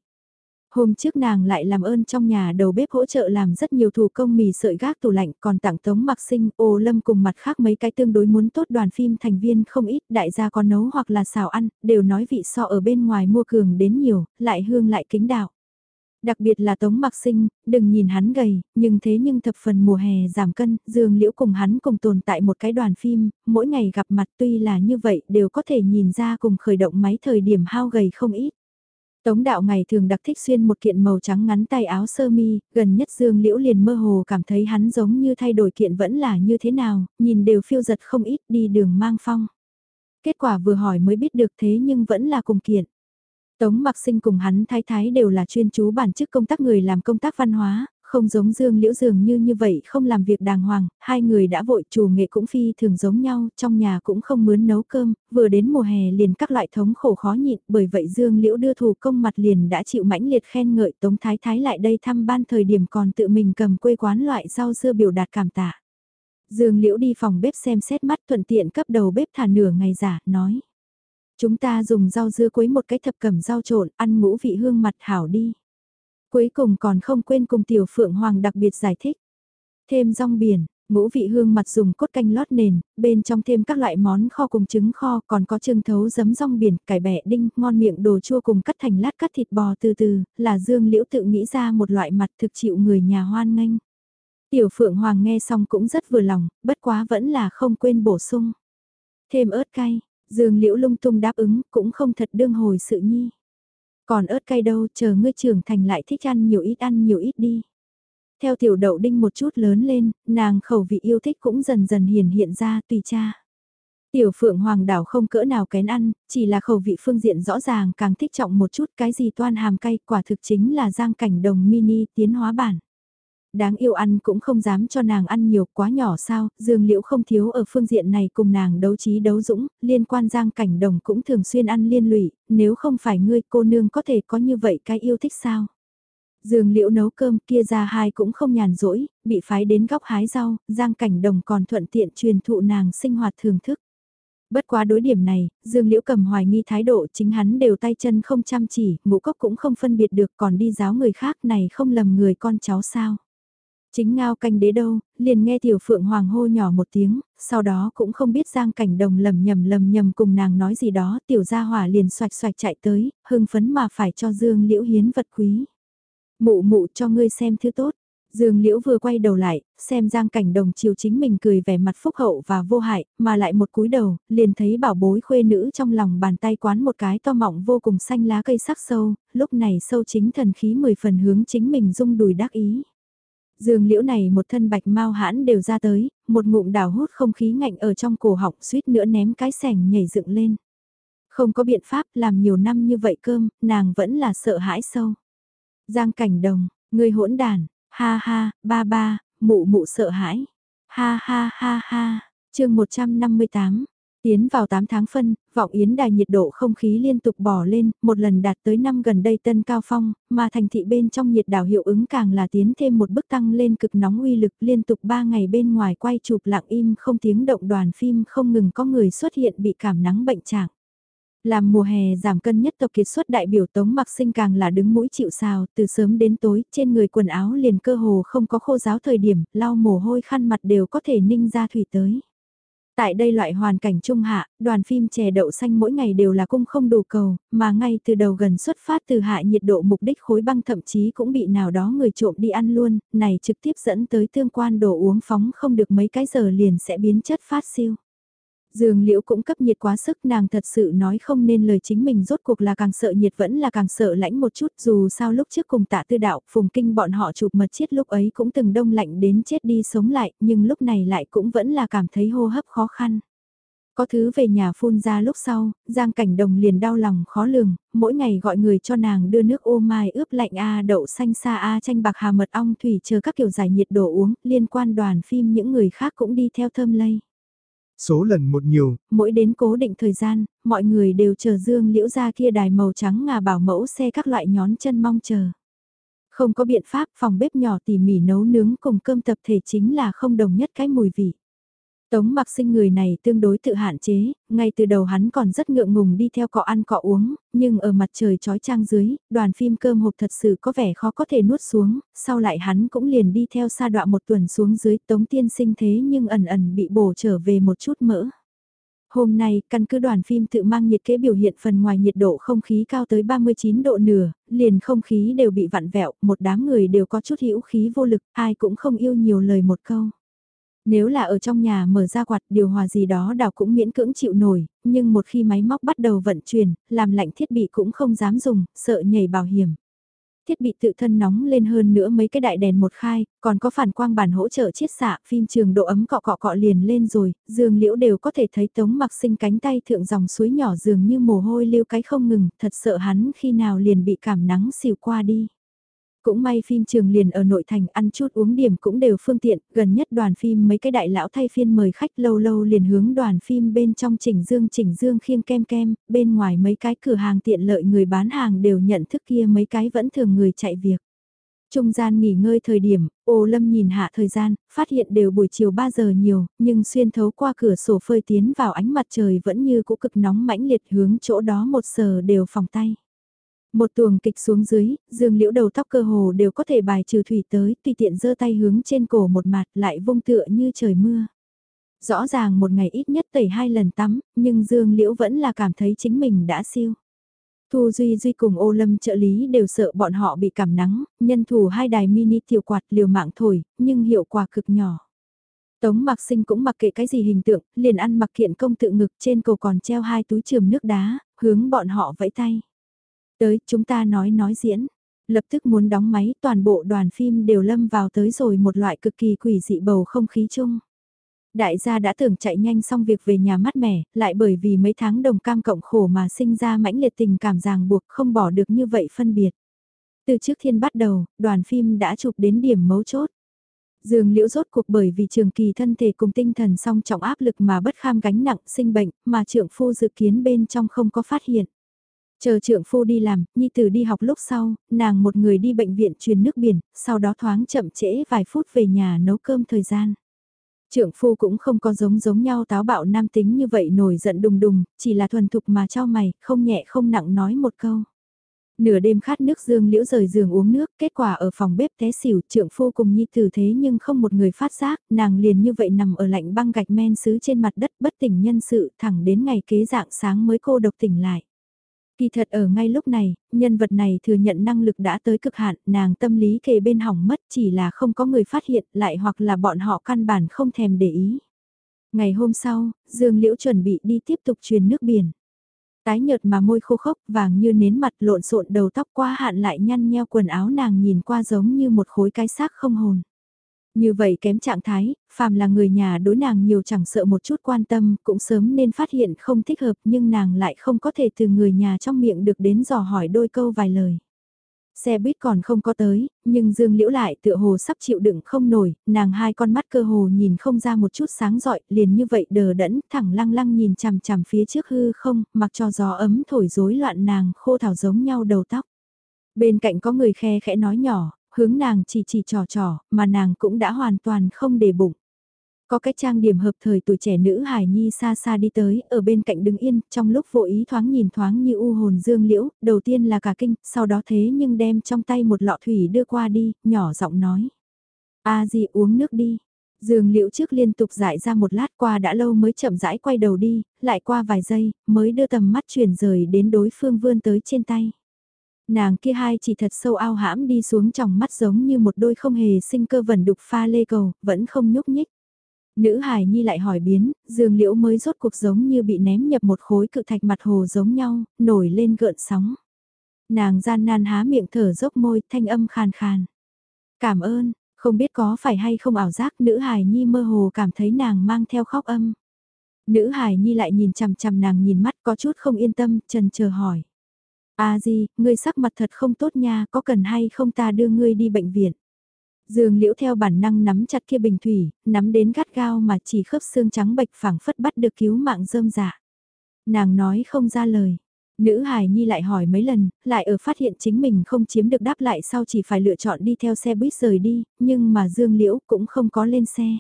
Hôm trước nàng lại làm ơn trong nhà đầu bếp hỗ trợ làm rất nhiều thủ công mì sợi gác tủ lạnh còn tặng tống mặc sinh, ô lâm cùng mặt khác mấy cái tương đối muốn tốt đoàn phim thành viên không ít đại gia có nấu hoặc là xào ăn, đều nói vị so ở bên ngoài mua cường đến nhiều, lại hương lại kính đạo. Đặc biệt là Tống Mặc Sinh, đừng nhìn hắn gầy, nhưng thế nhưng thập phần mùa hè giảm cân, Dương Liễu cùng hắn cùng tồn tại một cái đoàn phim, mỗi ngày gặp mặt tuy là như vậy đều có thể nhìn ra cùng khởi động máy thời điểm hao gầy không ít. Tống đạo ngày thường đặc thích xuyên một kiện màu trắng ngắn tay áo sơ mi, gần nhất Dương Liễu liền mơ hồ cảm thấy hắn giống như thay đổi kiện vẫn là như thế nào, nhìn đều phiêu giật không ít đi đường mang phong. Kết quả vừa hỏi mới biết được thế nhưng vẫn là cùng kiện. Tống mặc sinh cùng hắn thái thái đều là chuyên chú bản chức công tác người làm công tác văn hóa, không giống Dương Liễu dường như như vậy không làm việc đàng hoàng, hai người đã vội chủ nghệ cũng phi thường giống nhau, trong nhà cũng không mướn nấu cơm, vừa đến mùa hè liền các loại thống khổ khó nhịn, bởi vậy Dương Liễu đưa thủ công mặt liền đã chịu mãnh liệt khen ngợi Tống Thái Thái lại đây thăm ban thời điểm còn tự mình cầm quê quán loại rau dưa biểu đạt cảm tạ. Dương Liễu đi phòng bếp xem xét mắt thuận tiện cấp đầu bếp thả nửa ngày giả, nói. Chúng ta dùng rau dưa quấy một cái thập cẩm rau trộn, ăn ngũ vị hương mặt hảo đi. Cuối cùng còn không quên cùng tiểu phượng hoàng đặc biệt giải thích. Thêm rong biển, ngũ vị hương mặt dùng cốt canh lót nền, bên trong thêm các loại món kho cùng trứng kho, còn có trưng thấu giấm rong biển, cải bẹ đinh, ngon miệng đồ chua cùng cắt thành lát cắt thịt bò từ từ, là Dương Liễu tự nghĩ ra một loại mặt thực chịu người nhà hoan nghênh. Tiểu Phượng Hoàng nghe xong cũng rất vừa lòng, bất quá vẫn là không quên bổ sung. Thêm ớt cay, Dương Liễu lung tung đáp ứng, cũng không thật đương hồi sự nhi. Còn ớt cay đâu, chờ ngươi trưởng thành lại thích ăn nhiều ít ăn nhiều ít đi. Theo tiểu đậu đinh một chút lớn lên, nàng khẩu vị yêu thích cũng dần dần hiển hiện ra tùy cha. Tiểu phượng hoàng đảo không cỡ nào kén ăn, chỉ là khẩu vị phương diện rõ ràng càng thích trọng một chút cái gì toan hàm cay quả thực chính là giang cảnh đồng mini tiến hóa bản đáng yêu ăn cũng không dám cho nàng ăn nhiều quá nhỏ sao, dương liễu không thiếu ở phương diện này cùng nàng đấu trí đấu dũng, liên quan giang cảnh đồng cũng thường xuyên ăn liên lụy, nếu không phải ngươi cô nương có thể có như vậy cái yêu thích sao. Dương liễu nấu cơm kia ra hai cũng không nhàn rỗi, bị phái đến góc hái rau, giang cảnh đồng còn thuận tiện truyền thụ nàng sinh hoạt thường thức. Bất quá đối điểm này, Dương Liễu cầm hoài nghi thái độ chính hắn đều tay chân không chăm chỉ, ngũ cốc cũng không phân biệt được còn đi giáo người khác này không lầm người con cháu sao. Chính ngao canh đế đâu, liền nghe tiểu phượng hoàng hô nhỏ một tiếng, sau đó cũng không biết giang cảnh đồng lầm nhầm lầm nhầm cùng nàng nói gì đó, tiểu gia hỏa liền xoạch xoạch chạy tới, hưng phấn mà phải cho Dương Liễu hiến vật quý. Mụ mụ cho ngươi xem thứ tốt. Dương Liễu vừa quay đầu lại, xem Giang Cảnh Đồng chiều chính mình cười vẻ mặt phúc hậu và vô hại, mà lại một cúi đầu, liền thấy bảo bối khuê nữ trong lòng bàn tay quán một cái to mọng vô cùng xanh lá cây sắc sâu, lúc này sâu chính thần khí mười phần hướng chính mình rung đùi đắc ý. Dương liễu này một thân bạch mau hãn đều ra tới, một ngụm đào hút không khí ngạnh ở trong cổ họng suýt nữa ném cái sẻng nhảy dựng lên. Không có biện pháp làm nhiều năm như vậy cơm, nàng vẫn là sợ hãi sâu. Giang cảnh đồng, người hỗn đàn, ha ha, ba ba, mụ mụ sợ hãi. Ha ha ha ha, chương 158, Tiến vào 8 tháng phân, vọng yến đài nhiệt độ không khí liên tục bỏ lên, một lần đạt tới năm gần đây tân cao phong, mà thành thị bên trong nhiệt đảo hiệu ứng càng là tiến thêm một bước tăng lên cực nóng uy lực liên tục 3 ngày bên ngoài quay chụp lặng im không tiếng động đoàn phim không ngừng có người xuất hiện bị cảm nắng bệnh trạng. Làm mùa hè giảm cân nhất tộc kiệt xuất đại biểu tống mặc sinh càng là đứng mũi chịu sào, từ sớm đến tối, trên người quần áo liền cơ hồ không có khô giáo thời điểm, lau mồ hôi khăn mặt đều có thể ninh ra thủy tới. Tại đây loại hoàn cảnh trung hạ, đoàn phim chè đậu xanh mỗi ngày đều là cung không đủ cầu, mà ngay từ đầu gần xuất phát từ hạ nhiệt độ mục đích khối băng thậm chí cũng bị nào đó người trộm đi ăn luôn, này trực tiếp dẫn tới tương quan đồ uống phóng không được mấy cái giờ liền sẽ biến chất phát siêu. Dương Liễu cũng cấp nhiệt quá sức nàng thật sự nói không nên lời chính mình rốt cuộc là càng sợ nhiệt vẫn là càng sợ lãnh một chút dù sao lúc trước cùng tạ tư đạo phùng kinh bọn họ chụp mật chiết lúc ấy cũng từng đông lạnh đến chết đi sống lại nhưng lúc này lại cũng vẫn là cảm thấy hô hấp khó khăn. Có thứ về nhà phun ra lúc sau, Giang Cảnh Đồng liền đau lòng khó lường, mỗi ngày gọi người cho nàng đưa nước ô mai ướp lạnh A đậu xanh xa A chanh bạc hà mật ong thủy chờ các kiểu giải nhiệt đồ uống, liên quan đoàn phim những người khác cũng đi theo thơm lây. Số lần một nhiều. Mỗi đến cố định thời gian, mọi người đều chờ Dương Liễu ra kia đài màu trắng ngà bảo mẫu xe các loại nhón chân mong chờ. Không có biện pháp phòng bếp nhỏ tỉ mỉ nấu nướng cùng cơm tập thể chính là không đồng nhất cái mùi vị. Tống mặc sinh người này tương đối tự hạn chế, ngay từ đầu hắn còn rất ngượng ngùng đi theo cọ ăn cọ uống, nhưng ở mặt trời trói trang dưới, đoàn phim cơm hộp thật sự có vẻ khó có thể nuốt xuống, sau lại hắn cũng liền đi theo xa đoạn một tuần xuống dưới tống tiên sinh thế nhưng ẩn ẩn bị bổ trở về một chút mỡ. Hôm nay, căn cứ đoàn phim tự mang nhiệt kế biểu hiện phần ngoài nhiệt độ không khí cao tới 39 độ nửa, liền không khí đều bị vặn vẹo, một đám người đều có chút hữu khí vô lực, ai cũng không yêu nhiều lời một câu. Nếu là ở trong nhà mở ra quạt điều hòa gì đó đào cũng miễn cưỡng chịu nổi, nhưng một khi máy móc bắt đầu vận chuyển, làm lạnh thiết bị cũng không dám dùng, sợ nhảy bảo hiểm. Thiết bị tự thân nóng lên hơn nữa mấy cái đại đèn một khai, còn có phản quang bản hỗ trợ chiết xạ, phim trường độ ấm cọ cọ cọ liền lên rồi, dương liễu đều có thể thấy tống mặc sinh cánh tay thượng dòng suối nhỏ dường như mồ hôi lưu cái không ngừng, thật sợ hắn khi nào liền bị cảm nắng xìu qua đi. Cũng may phim trường liền ở nội thành ăn chút uống điểm cũng đều phương tiện, gần nhất đoàn phim mấy cái đại lão thay phiên mời khách lâu lâu liền hướng đoàn phim bên trong chỉnh dương chỉnh dương khiêng kem kem, bên ngoài mấy cái cửa hàng tiện lợi người bán hàng đều nhận thức kia mấy cái vẫn thường người chạy việc. Trung gian nghỉ ngơi thời điểm, ô lâm nhìn hạ thời gian, phát hiện đều buổi chiều 3 giờ nhiều, nhưng xuyên thấu qua cửa sổ phơi tiến vào ánh mặt trời vẫn như cũ cực nóng mãnh liệt hướng chỗ đó một giờ đều phòng tay. Một tuồng kịch xuống dưới, dương liễu đầu tóc cơ hồ đều có thể bài trừ thủy tới, tùy tiện giơ tay hướng trên cổ một mặt lại vung tựa như trời mưa. Rõ ràng một ngày ít nhất tẩy hai lần tắm, nhưng dương liễu vẫn là cảm thấy chính mình đã siêu. Thu Duy Duy cùng ô lâm trợ lý đều sợ bọn họ bị cảm nắng, nhân thủ hai đài mini tiểu quạt liều mạng thổi, nhưng hiệu quả cực nhỏ. Tống mặc sinh cũng mặc kệ cái gì hình tượng, liền ăn mặc kiện công tự ngực trên cầu còn treo hai túi trường nước đá, hướng bọn họ vẫy tay. Tới, chúng ta nói nói diễn. Lập tức muốn đóng máy, toàn bộ đoàn phim đều lâm vào tới rồi một loại cực kỳ quỷ dị bầu không khí chung. Đại gia đã tưởng chạy nhanh xong việc về nhà mát mẻ, lại bởi vì mấy tháng đồng cam cộng khổ mà sinh ra mãnh liệt tình cảm ràng buộc không bỏ được như vậy phân biệt. Từ trước thiên bắt đầu, đoàn phim đã chụp đến điểm mấu chốt. Dương liễu rốt cuộc bởi vì trường kỳ thân thể cùng tinh thần song trọng áp lực mà bất kham gánh nặng sinh bệnh mà trưởng phu dự kiến bên trong không có phát hiện. Chờ trượng phu đi làm, nhi tử đi học lúc sau, nàng một người đi bệnh viện truyền nước biển, sau đó thoáng chậm trễ vài phút về nhà nấu cơm thời gian. Trượng phu cũng không có giống giống nhau táo bạo nam tính như vậy nổi giận đùng đùng, chỉ là thuần thục mà cho mày, không nhẹ không nặng nói một câu. Nửa đêm khát nước dương liễu rời giường uống nước, kết quả ở phòng bếp té xỉu trượng phu cùng nhi tử thế nhưng không một người phát giác, nàng liền như vậy nằm ở lạnh băng gạch men sứ trên mặt đất bất tỉnh nhân sự thẳng đến ngày kế dạng sáng mới cô độc tỉnh lại. Kỳ thật ở ngay lúc này, nhân vật này thừa nhận năng lực đã tới cực hạn, nàng tâm lý kề bên hỏng mất chỉ là không có người phát hiện lại hoặc là bọn họ căn bản không thèm để ý. Ngày hôm sau, Dương Liễu chuẩn bị đi tiếp tục truyền nước biển. Tái nhợt mà môi khô khốc vàng như nến mặt lộn xộn đầu tóc qua hạn lại nhăn nheo quần áo nàng nhìn qua giống như một khối cái xác không hồn. Như vậy kém trạng thái, phàm là người nhà đối nàng nhiều chẳng sợ một chút quan tâm, cũng sớm nên phát hiện không thích hợp nhưng nàng lại không có thể từ người nhà trong miệng được đến dò hỏi đôi câu vài lời. Xe buýt còn không có tới, nhưng Dương Liễu lại tựa hồ sắp chịu đựng không nổi, nàng hai con mắt cơ hồ nhìn không ra một chút sáng rọi, liền như vậy đờ đẫn, thẳng lăng lăng nhìn chằm chằm phía trước hư không, mặc cho gió ấm thổi rối loạn nàng khô thảo giống nhau đầu tóc. Bên cạnh có người khe khẽ nói nhỏ, hướng nàng chỉ chỉ trò trò, mà nàng cũng đã hoàn toàn không để bụng. Có cái trang điểm hợp thời tuổi trẻ nữ hài nhi xa xa đi tới, ở bên cạnh đứng yên, trong lúc vô ý thoáng nhìn thoáng như u hồn dương liễu, đầu tiên là cả kinh, sau đó thế nhưng đem trong tay một lọ thủy đưa qua đi, nhỏ giọng nói. a gì uống nước đi. Dương liễu trước liên tục dại ra một lát qua đã lâu mới chậm rãi quay đầu đi, lại qua vài giây, mới đưa tầm mắt chuyển rời đến đối phương vươn tới trên tay. Nàng kia hai chỉ thật sâu ao hãm đi xuống trong mắt giống như một đôi không hề sinh cơ vẩn đục pha lê cầu, vẫn không nhúc nhích. Nữ hài nhi lại hỏi biến, dương liễu mới rốt cuộc giống như bị ném nhập một khối cự thạch mặt hồ giống nhau, nổi lên gợn sóng. Nàng gian nan há miệng thở dốc môi, thanh âm khàn khàn. Cảm ơn, không biết có phải hay không ảo giác nữ hài nhi mơ hồ cảm thấy nàng mang theo khóc âm. Nữ hài nhi lại nhìn chằm chằm nàng nhìn mắt có chút không yên tâm, trần chờ hỏi. À gì, ngươi sắc mặt thật không tốt nha, có cần hay không ta đưa ngươi đi bệnh viện. Dương liễu theo bản năng nắm chặt kia bình thủy, nắm đến gắt gao mà chỉ khớp xương trắng bạch phẳng phất bắt được cứu mạng rơm dạ. Nàng nói không ra lời. Nữ hài nhi lại hỏi mấy lần, lại ở phát hiện chính mình không chiếm được đáp lại sau chỉ phải lựa chọn đi theo xe buýt rời đi, nhưng mà Dương Liễu cũng không có lên xe.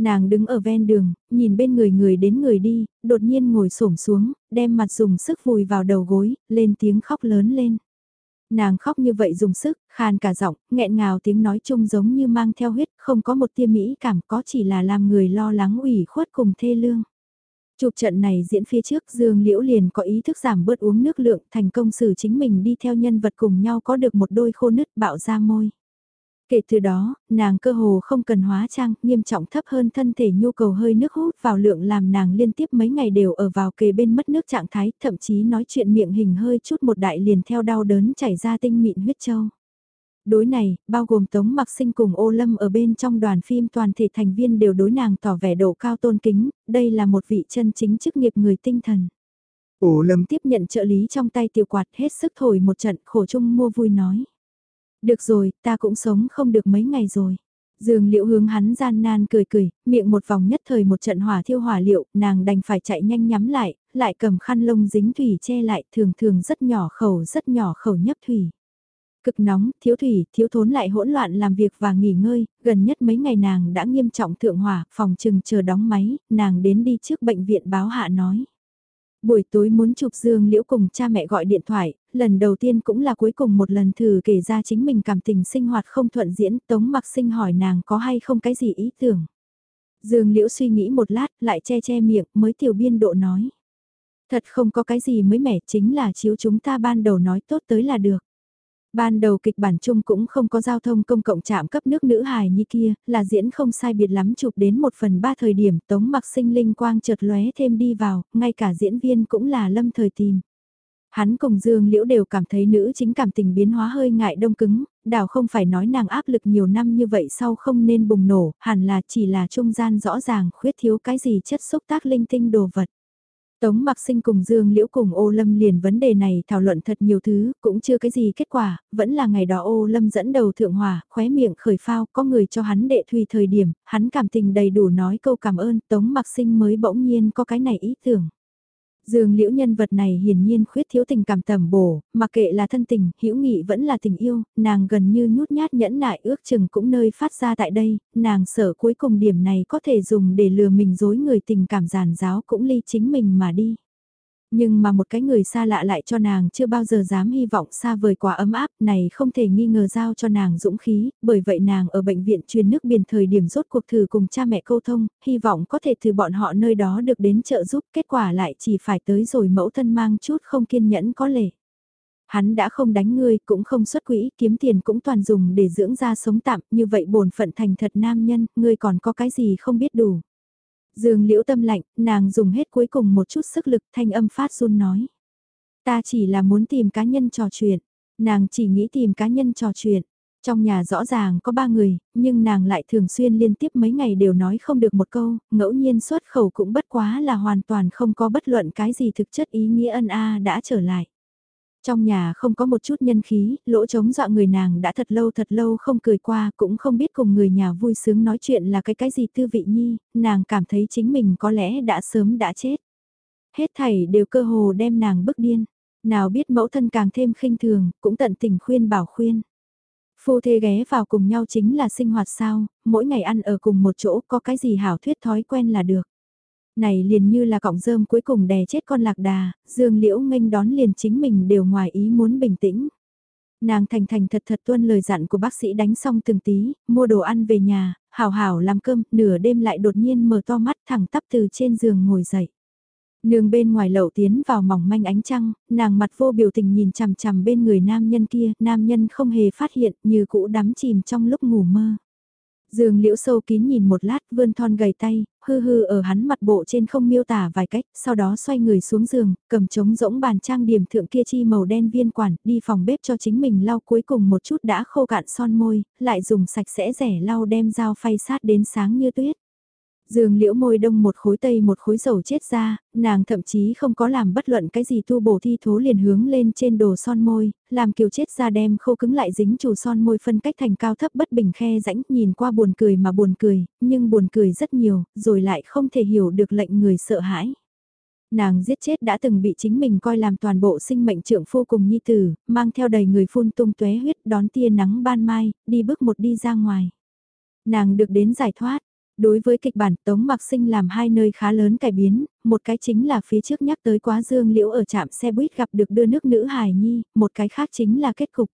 Nàng đứng ở ven đường, nhìn bên người người đến người đi, đột nhiên ngồi xổm xuống, đem mặt dùng sức vùi vào đầu gối, lên tiếng khóc lớn lên. Nàng khóc như vậy dùng sức, khan cả giọng, nghẹn ngào tiếng nói chung giống như mang theo huyết, không có một tia mỹ cảm có chỉ là làm người lo lắng ủy khuất cùng thê lương. Chụp trận này diễn phía trước Dương Liễu liền có ý thức giảm bớt uống nước lượng thành công xử chính mình đi theo nhân vật cùng nhau có được một đôi khô nứt bạo ra môi. Kể từ đó, nàng cơ hồ không cần hóa trang, nghiêm trọng thấp hơn thân thể nhu cầu hơi nước hút vào lượng làm nàng liên tiếp mấy ngày đều ở vào kề bên mất nước trạng thái, thậm chí nói chuyện miệng hình hơi chút một đại liền theo đau đớn chảy ra tinh mịn huyết châu. Đối này, bao gồm Tống Mặc Sinh cùng Ô Lâm ở bên trong đoàn phim toàn thể thành viên đều đối nàng tỏ vẻ độ cao tôn kính, đây là một vị chân chính chức nghiệp người tinh thần. Ô Lâm tiếp nhận trợ lý trong tay tiểu quạt hết sức thổi một trận khổ chung mua vui nói. Được rồi, ta cũng sống không được mấy ngày rồi. Dương liễu hướng hắn gian nan cười cười, miệng một vòng nhất thời một trận hỏa thiêu hỏa liệu, nàng đành phải chạy nhanh nhắm lại, lại cầm khăn lông dính thủy che lại thường thường rất nhỏ khẩu rất nhỏ khẩu nhấp thủy. Cực nóng, thiếu thủy, thiếu thốn lại hỗn loạn làm việc và nghỉ ngơi, gần nhất mấy ngày nàng đã nghiêm trọng thượng hỏa, phòng trừng chờ đóng máy, nàng đến đi trước bệnh viện báo hạ nói. Buổi tối muốn chụp Dương Liễu cùng cha mẹ gọi điện thoại, lần đầu tiên cũng là cuối cùng một lần thử kể ra chính mình cảm tình sinh hoạt không thuận diễn, Tống Mặc Sinh hỏi nàng có hay không cái gì ý tưởng. Dương Liễu suy nghĩ một lát, lại che che miệng, mới tiểu biên độ nói. Thật không có cái gì mới mẻ, chính là chiếu chúng ta ban đầu nói tốt tới là được. Ban đầu kịch bản chung cũng không có giao thông công cộng chạm cấp nước nữ hài như kia, là diễn không sai biệt lắm chụp đến một phần ba thời điểm tống mặc sinh linh quang chợt lóe thêm đi vào, ngay cả diễn viên cũng là lâm thời tìm. Hắn cùng Dương Liễu đều cảm thấy nữ chính cảm tình biến hóa hơi ngại đông cứng, đảo không phải nói nàng áp lực nhiều năm như vậy sau không nên bùng nổ, hẳn là chỉ là trung gian rõ ràng khuyết thiếu cái gì chất xúc tác linh tinh đồ vật. Tống Mặc Sinh cùng Dương Liễu cùng Ô Lâm liền vấn đề này thảo luận thật nhiều thứ, cũng chưa cái gì kết quả, vẫn là ngày đó Ô Lâm dẫn đầu thượng hòa, khóe miệng khởi phao, có người cho hắn đệ thùy thời điểm, hắn cảm tình đầy đủ nói câu cảm ơn, Tống Mặc Sinh mới bỗng nhiên có cái này ý tưởng. Dương liễu nhân vật này hiển nhiên khuyết thiếu tình cảm tầm bổ, mặc kệ là thân tình, hữu nghị vẫn là tình yêu, nàng gần như nhút nhát nhẫn nại ước chừng cũng nơi phát ra tại đây, nàng sợ cuối cùng điểm này có thể dùng để lừa mình dối người tình cảm giàn giáo cũng ly chính mình mà đi. Nhưng mà một cái người xa lạ lại cho nàng chưa bao giờ dám hy vọng xa vời quá ấm áp này không thể nghi ngờ giao cho nàng dũng khí, bởi vậy nàng ở bệnh viện truyền nước biển thời điểm rốt cuộc thử cùng cha mẹ câu thông, hy vọng có thể từ bọn họ nơi đó được đến trợ giúp, kết quả lại chỉ phải tới rồi mẫu thân mang chút không kiên nhẫn có lệ. Hắn đã không đánh ngươi, cũng không xuất quỹ, kiếm tiền cũng toàn dùng để dưỡng ra sống tạm, như vậy bổn phận thành thật nam nhân, ngươi còn có cái gì không biết đủ. Dương liễu tâm lạnh, nàng dùng hết cuối cùng một chút sức lực thanh âm phát run nói. Ta chỉ là muốn tìm cá nhân trò chuyện, nàng chỉ nghĩ tìm cá nhân trò chuyện. Trong nhà rõ ràng có ba người, nhưng nàng lại thường xuyên liên tiếp mấy ngày đều nói không được một câu, ngẫu nhiên xuất khẩu cũng bất quá là hoàn toàn không có bất luận cái gì thực chất ý nghĩa ân a đã trở lại. Trong nhà không có một chút nhân khí, lỗ trống dọa người nàng đã thật lâu thật lâu không cười qua, cũng không biết cùng người nhà vui sướng nói chuyện là cái cái gì tư vị nhi, nàng cảm thấy chính mình có lẽ đã sớm đã chết. Hết thảy đều cơ hồ đem nàng bức điên, nào biết mẫu thân càng thêm khinh thường, cũng tận tình khuyên bảo khuyên. Phu thê ghé vào cùng nhau chính là sinh hoạt sao, mỗi ngày ăn ở cùng một chỗ có cái gì hảo thuyết thói quen là được. Này liền như là cọng rơm cuối cùng đè chết con lạc đà, dương liễu nghênh đón liền chính mình đều ngoài ý muốn bình tĩnh. Nàng thành thành thật thật tuân lời dặn của bác sĩ đánh xong từng tí, mua đồ ăn về nhà, hào hào làm cơm, nửa đêm lại đột nhiên mở to mắt thẳng tắp từ trên giường ngồi dậy. Nương bên ngoài lậu tiến vào mỏng manh ánh trăng, nàng mặt vô biểu tình nhìn chằm chằm bên người nam nhân kia, nam nhân không hề phát hiện như cũ đắm chìm trong lúc ngủ mơ. Dương liễu sâu kín nhìn một lát vươn thon gầy tay, hư hư ở hắn mặt bộ trên không miêu tả vài cách, sau đó xoay người xuống giường, cầm trống rỗng bàn trang điểm thượng kia chi màu đen viên quản, đi phòng bếp cho chính mình lau cuối cùng một chút đã khô cạn son môi, lại dùng sạch sẽ rẻ lau đem dao phay sát đến sáng như tuyết. Dương liễu môi đông một khối tây một khối dầu chết ra, nàng thậm chí không có làm bất luận cái gì tu bổ thi thố liền hướng lên trên đồ son môi, làm kiều chết ra đem khô cứng lại dính chủ son môi phân cách thành cao thấp bất bình khe rãnh nhìn qua buồn cười mà buồn cười, nhưng buồn cười rất nhiều, rồi lại không thể hiểu được lệnh người sợ hãi. Nàng giết chết đã từng bị chính mình coi làm toàn bộ sinh mệnh trưởng phu cùng nhi tử, mang theo đầy người phun tung tuế huyết đón tia nắng ban mai, đi bước một đi ra ngoài. Nàng được đến giải thoát, Đối với kịch bản Tống Mạc Sinh làm hai nơi khá lớn cải biến, một cái chính là phía trước nhắc tới quá dương liễu ở trạm xe buýt gặp được đưa nước nữ hài nhi, một cái khác chính là kết cục.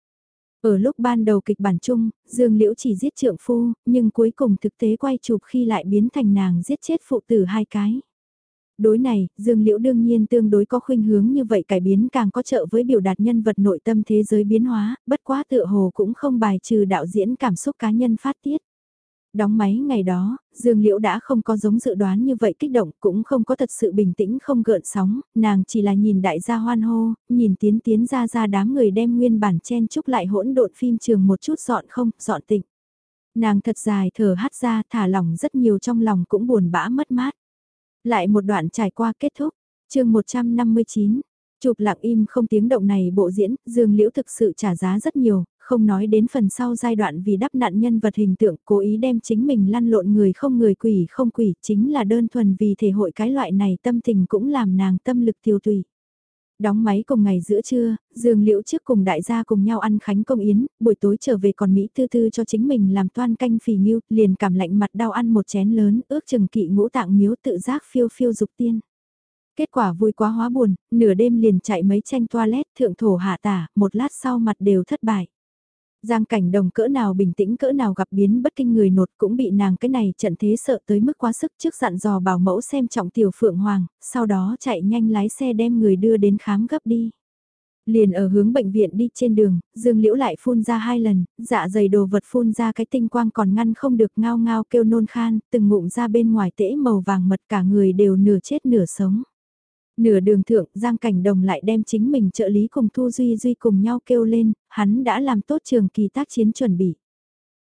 Ở lúc ban đầu kịch bản chung, Dương Liễu chỉ giết trượng phu, nhưng cuối cùng thực tế quay chụp khi lại biến thành nàng giết chết phụ tử hai cái. Đối này, Dương Liễu đương nhiên tương đối có khuynh hướng như vậy cải biến càng có trợ với biểu đạt nhân vật nội tâm thế giới biến hóa, bất quá tựa hồ cũng không bài trừ đạo diễn cảm xúc cá nhân phát tiết. Đóng máy ngày đó, Dương Liễu đã không có giống dự đoán như vậy kích động, cũng không có thật sự bình tĩnh không gợn sóng, nàng chỉ là nhìn đại gia hoan hô, nhìn tiến tiến ra ra đám người đem nguyên bản chen chúc lại hỗn độn phim trường một chút dọn không, dọn tịnh. Nàng thật dài thở hát ra thả lỏng rất nhiều trong lòng cũng buồn bã mất mát. Lại một đoạn trải qua kết thúc, chương 159, Chụp lặng im không tiếng động này bộ diễn, Dương Liễu thực sự trả giá rất nhiều, không nói đến phần sau giai đoạn vì đắp nạn nhân vật hình tượng cố ý đem chính mình lăn lộn người không người quỷ không quỷ chính là đơn thuần vì thể hội cái loại này tâm tình cũng làm nàng tâm lực tiêu tùy. Đóng máy cùng ngày giữa trưa, Dương Liễu trước cùng đại gia cùng nhau ăn khánh công yến, buổi tối trở về còn Mỹ tư tư cho chính mình làm toan canh phì nghiêu, liền cảm lạnh mặt đau ăn một chén lớn, ước chừng kỵ ngũ tạng miếu tự giác phiêu phiêu dục tiên. Kết quả vui quá hóa buồn, nửa đêm liền chạy mấy tranh toilet thượng thổ hạ tả, một lát sau mặt đều thất bại. Giang cảnh đồng cỡ nào bình tĩnh cỡ nào gặp biến bất kinh người nột cũng bị nàng cái này trận thế sợ tới mức quá sức trước dặn dò bảo mẫu xem trọng tiểu phượng hoàng, sau đó chạy nhanh lái xe đem người đưa đến khám gấp đi. Liền ở hướng bệnh viện đi trên đường, dương liễu lại phun ra hai lần, dạ dày đồ vật phun ra cái tinh quang còn ngăn không được ngao ngao kêu nôn khan, từng ngụm ra bên ngoài tễ màu vàng mật cả người đều nửa chết nửa sống. Nửa đường thượng, Giang Cảnh Đồng lại đem chính mình trợ lý cùng Thu Duy Duy cùng nhau kêu lên, hắn đã làm tốt trường kỳ tác chiến chuẩn bị.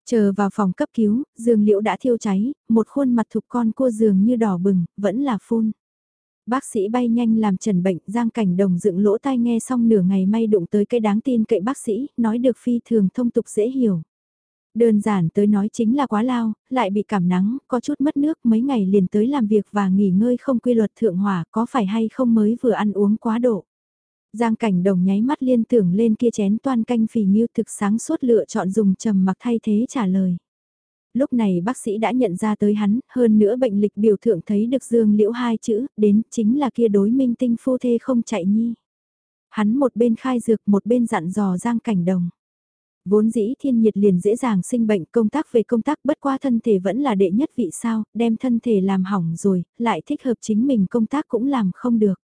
Chờ vào phòng cấp cứu, giường liễu đã thiêu cháy, một khuôn mặt thục con cua giường như đỏ bừng, vẫn là phun. Bác sĩ bay nhanh làm trần bệnh, Giang Cảnh Đồng dựng lỗ tai nghe xong nửa ngày may đụng tới cái đáng tin cậy bác sĩ, nói được phi thường thông tục dễ hiểu. Đơn giản tới nói chính là quá lao, lại bị cảm nắng, có chút mất nước mấy ngày liền tới làm việc và nghỉ ngơi không quy luật thượng hỏa có phải hay không mới vừa ăn uống quá độ. Giang cảnh đồng nháy mắt liên tưởng lên kia chén toan canh phì nghiêu thực sáng suốt lựa chọn dùng trầm mặc thay thế trả lời. Lúc này bác sĩ đã nhận ra tới hắn, hơn nữa bệnh lịch biểu thượng thấy được dương liễu hai chữ, đến chính là kia đối minh tinh phu thê không chạy nhi. Hắn một bên khai dược một bên dặn dò giang cảnh đồng. Vốn dĩ thiên nhiệt liền dễ dàng sinh bệnh công tác về công tác bất qua thân thể vẫn là đệ nhất vị sao, đem thân thể làm hỏng rồi, lại thích hợp chính mình công tác cũng làm không được.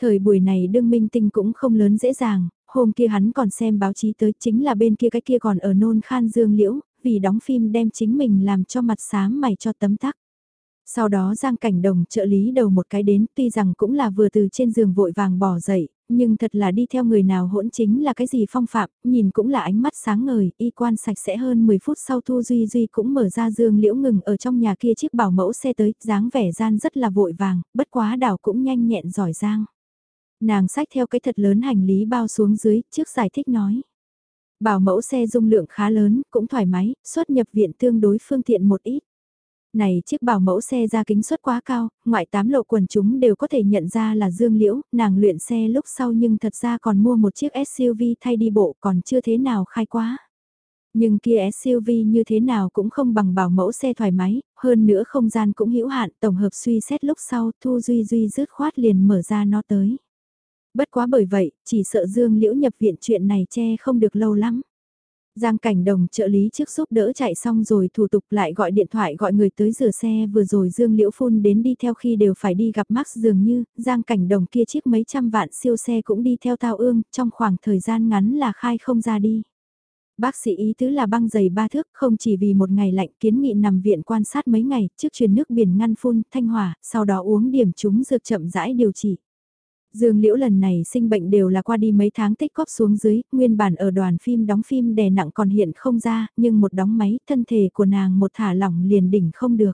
Thời buổi này đương minh tinh cũng không lớn dễ dàng, hôm kia hắn còn xem báo chí tới chính là bên kia cái kia còn ở nôn khan dương liễu, vì đóng phim đem chính mình làm cho mặt xám mày cho tấm tắc. Sau đó Giang Cảnh Đồng trợ lý đầu một cái đến tuy rằng cũng là vừa từ trên giường vội vàng bỏ dậy, nhưng thật là đi theo người nào hỗn chính là cái gì phong phạm, nhìn cũng là ánh mắt sáng ngời, y quan sạch sẽ hơn 10 phút sau Thu Duy Duy cũng mở ra dương liễu ngừng ở trong nhà kia chiếc bảo mẫu xe tới, dáng vẻ gian rất là vội vàng, bất quá đảo cũng nhanh nhẹn giỏi giang. Nàng sách theo cái thật lớn hành lý bao xuống dưới, trước giải thích nói. Bảo mẫu xe dung lượng khá lớn, cũng thoải mái, xuất nhập viện tương đối phương tiện một ít. Này chiếc bảo mẫu xe ra kính suất quá cao, ngoại tám lộ quần chúng đều có thể nhận ra là Dương Liễu, nàng luyện xe lúc sau nhưng thật ra còn mua một chiếc SUV thay đi bộ còn chưa thế nào khai quá. Nhưng kia SUV như thế nào cũng không bằng bảo mẫu xe thoải mái, hơn nữa không gian cũng hữu hạn, tổng hợp suy xét lúc sau Thu Duy Duy rứt khoát liền mở ra nó tới. Bất quá bởi vậy, chỉ sợ Dương Liễu nhập viện chuyện này che không được lâu lắm. Giang cảnh đồng trợ lý trước giúp đỡ chạy xong rồi thủ tục lại gọi điện thoại gọi người tới rửa xe vừa rồi Dương Liễu Phun đến đi theo khi đều phải đi gặp Max dường như, Giang cảnh đồng kia chiếc mấy trăm vạn siêu xe cũng đi theo tao ương, trong khoảng thời gian ngắn là khai không ra đi. Bác sĩ ý tứ là băng dày ba thước không chỉ vì một ngày lạnh kiến nghị nằm viện quan sát mấy ngày trước truyền nước biển ngăn phun, thanh hỏa, sau đó uống điểm chúng dược chậm rãi điều trị. Dương Liễu lần này sinh bệnh đều là qua đi mấy tháng tích góp xuống dưới, nguyên bản ở đoàn phim đóng phim đè nặng còn hiện không ra, nhưng một đóng máy, thân thể của nàng một thả lỏng liền đỉnh không được.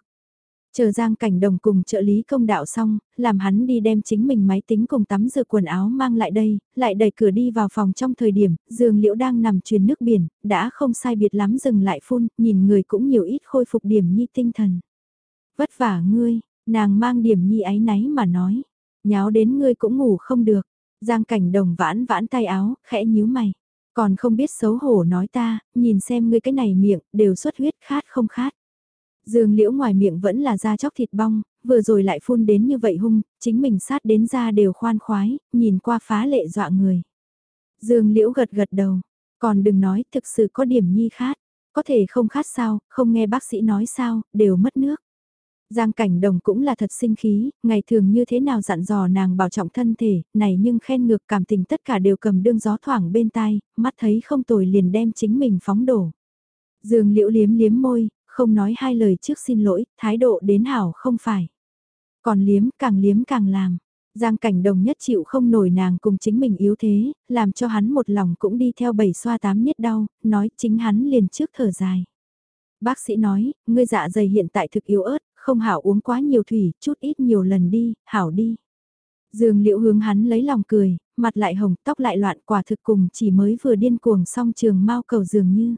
Chờ Giang Cảnh Đồng cùng trợ lý công đạo xong, làm hắn đi đem chính mình máy tính cùng tắm rửa quần áo mang lại đây, lại đẩy cửa đi vào phòng trong thời điểm, Dương Liễu đang nằm truyền nước biển, đã không sai biệt lắm dừng lại phun, nhìn người cũng nhiều ít khôi phục điểm nhi tinh thần. Vất vả ngươi, nàng mang điểm nhi ái náy mà nói. Nháo đến ngươi cũng ngủ không được. Giang cảnh đồng vãn vãn tay áo, khẽ nhíu mày. Còn không biết xấu hổ nói ta, nhìn xem ngươi cái này miệng, đều xuất huyết khát không khát. Dương liễu ngoài miệng vẫn là da chóc thịt bong, vừa rồi lại phun đến như vậy hung, chính mình sát đến da đều khoan khoái, nhìn qua phá lệ dọa người. Dương liễu gật gật đầu, còn đừng nói thực sự có điểm nhi khát, có thể không khát sao, không nghe bác sĩ nói sao, đều mất nước. Giang cảnh đồng cũng là thật sinh khí, ngày thường như thế nào dặn dò nàng bảo trọng thân thể, này nhưng khen ngược cảm tình tất cả đều cầm đương gió thoảng bên tai, mắt thấy không tồi liền đem chính mình phóng đổ. Dương liễu liếm liếm môi, không nói hai lời trước xin lỗi, thái độ đến hảo không phải. Còn liếm càng liếm càng làm. Giang cảnh đồng nhất chịu không nổi nàng cùng chính mình yếu thế, làm cho hắn một lòng cũng đi theo bảy xoa tám nhất đau, nói chính hắn liền trước thở dài. Bác sĩ nói, ngươi dạ dày hiện tại thực yếu ớt, không hảo uống quá nhiều thủy, chút ít nhiều lần đi, hảo đi. Dương Liễu hướng hắn lấy lòng cười, mặt lại hồng, tóc lại loạn quả thực cùng chỉ mới vừa điên cuồng xong trường mau cầu dường như.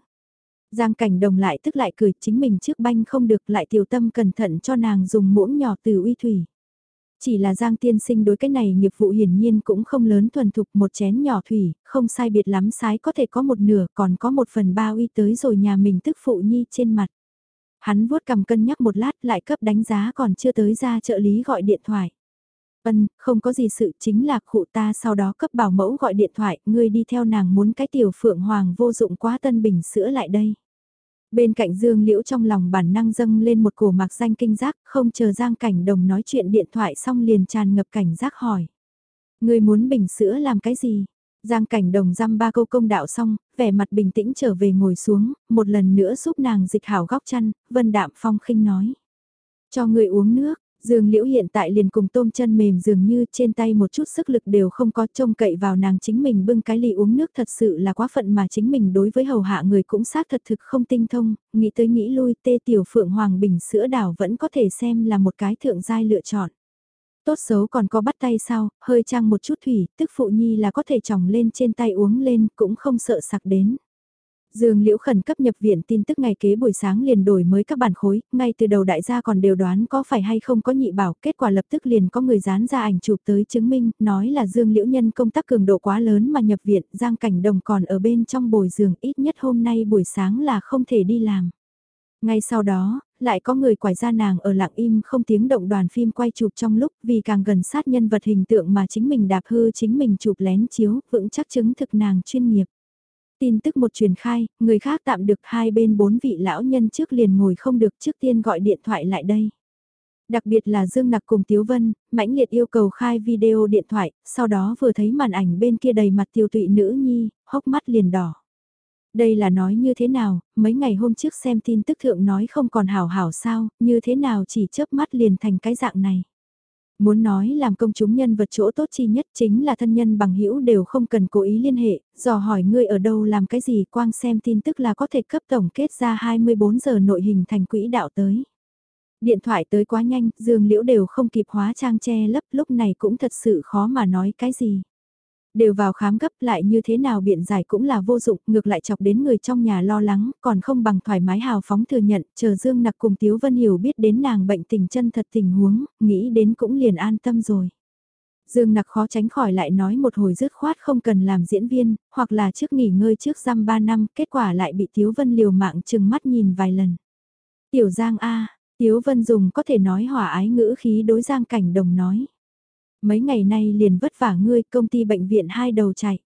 Giang cảnh đồng lại tức lại cười chính mình trước banh không được lại tiểu tâm cẩn thận cho nàng dùng muỗng nhỏ từ uy thủy. Chỉ là Giang tiên sinh đối cái này nghiệp vụ hiển nhiên cũng không lớn thuần thục một chén nhỏ thủy, không sai biệt lắm sái có thể có một nửa còn có một phần ba uy tới rồi nhà mình tức phụ nhi trên mặt. Hắn vuốt cầm cân nhắc một lát lại cấp đánh giá còn chưa tới ra trợ lý gọi điện thoại. vân không có gì sự chính là cụ ta sau đó cấp bảo mẫu gọi điện thoại, ngươi đi theo nàng muốn cái tiểu phượng hoàng vô dụng quá tân bình sữa lại đây. Bên cạnh Dương Liễu trong lòng bản năng dâng lên một cổ mạc danh kinh giác, không chờ Giang Cảnh Đồng nói chuyện điện thoại xong liền tràn ngập cảnh giác hỏi. Ngươi muốn bình sữa làm cái gì? Giang Cảnh Đồng răm ba câu công đạo xong, vẻ mặt bình tĩnh trở về ngồi xuống, một lần nữa giúp nàng dịch hảo góc chăn, Vân Đạm Phong khinh nói. Cho người uống nước, Dương Liễu hiện tại liền cùng tôm chân mềm dường như trên tay một chút sức lực đều không có trông cậy vào nàng chính mình bưng cái ly uống nước thật sự là quá phận mà chính mình đối với hầu hạ người cũng xác thật thực không tinh thông, nghĩ tới nghĩ lui tê tiểu phượng hoàng bình sữa đảo vẫn có thể xem là một cái thượng giai lựa chọn. Tốt xấu còn có bắt tay sao, hơi trang một chút thủy, tức phụ nhi là có thể tròng lên trên tay uống lên cũng không sợ sặc đến. Dương Liễu khẩn cấp nhập viện tin tức ngày kế buổi sáng liền đổi mới các bản khối, ngay từ đầu đại gia còn đều đoán có phải hay không có nhị bảo, kết quả lập tức liền có người dán ra ảnh chụp tới chứng minh, nói là Dương Liễu nhân công tác cường độ quá lớn mà nhập viện, Giang Cảnh Đồng còn ở bên trong bồi giường ít nhất hôm nay buổi sáng là không thể đi làm. Ngay sau đó, lại có người quải ra nàng ở lặng im không tiếng động đoàn phim quay chụp trong lúc vì càng gần sát nhân vật hình tượng mà chính mình đạp hư chính mình chụp lén chiếu, vững chắc chứng thực nàng chuyên nghiệp. Tin tức một truyền khai, người khác tạm được hai bên bốn vị lão nhân trước liền ngồi không được trước tiên gọi điện thoại lại đây. Đặc biệt là Dương Nặc cùng Tiếu Vân, mãnh liệt yêu cầu khai video điện thoại, sau đó vừa thấy màn ảnh bên kia đầy mặt tiêu tụy nữ nhi, hốc mắt liền đỏ. Đây là nói như thế nào, mấy ngày hôm trước xem tin tức thượng nói không còn hảo hảo sao, như thế nào chỉ chớp mắt liền thành cái dạng này. Muốn nói làm công chúng nhân vật chỗ tốt chi nhất chính là thân nhân bằng hữu đều không cần cố ý liên hệ, dò hỏi ngươi ở đâu làm cái gì quang xem tin tức là có thể cấp tổng kết ra 24 giờ nội hình thành quỹ đạo tới. Điện thoại tới quá nhanh, dương liễu đều không kịp hóa trang che lấp lúc này cũng thật sự khó mà nói cái gì. Đều vào khám gấp lại như thế nào biện giải cũng là vô dụng, ngược lại chọc đến người trong nhà lo lắng, còn không bằng thoải mái hào phóng thừa nhận, chờ Dương Nặc cùng Tiếu Vân Hiểu biết đến nàng bệnh tình chân thật tình huống, nghĩ đến cũng liền an tâm rồi. Dương Nặc khó tránh khỏi lại nói một hồi dứt khoát không cần làm diễn viên, hoặc là trước nghỉ ngơi trước giam 3 năm, kết quả lại bị Tiếu Vân liều mạng chừng mắt nhìn vài lần. Tiểu Giang A, Tiếu Vân dùng có thể nói hỏa ái ngữ khí đối Giang Cảnh Đồng nói. Mấy ngày nay liền vất vả ngươi công ty bệnh viện hai đầu chạy.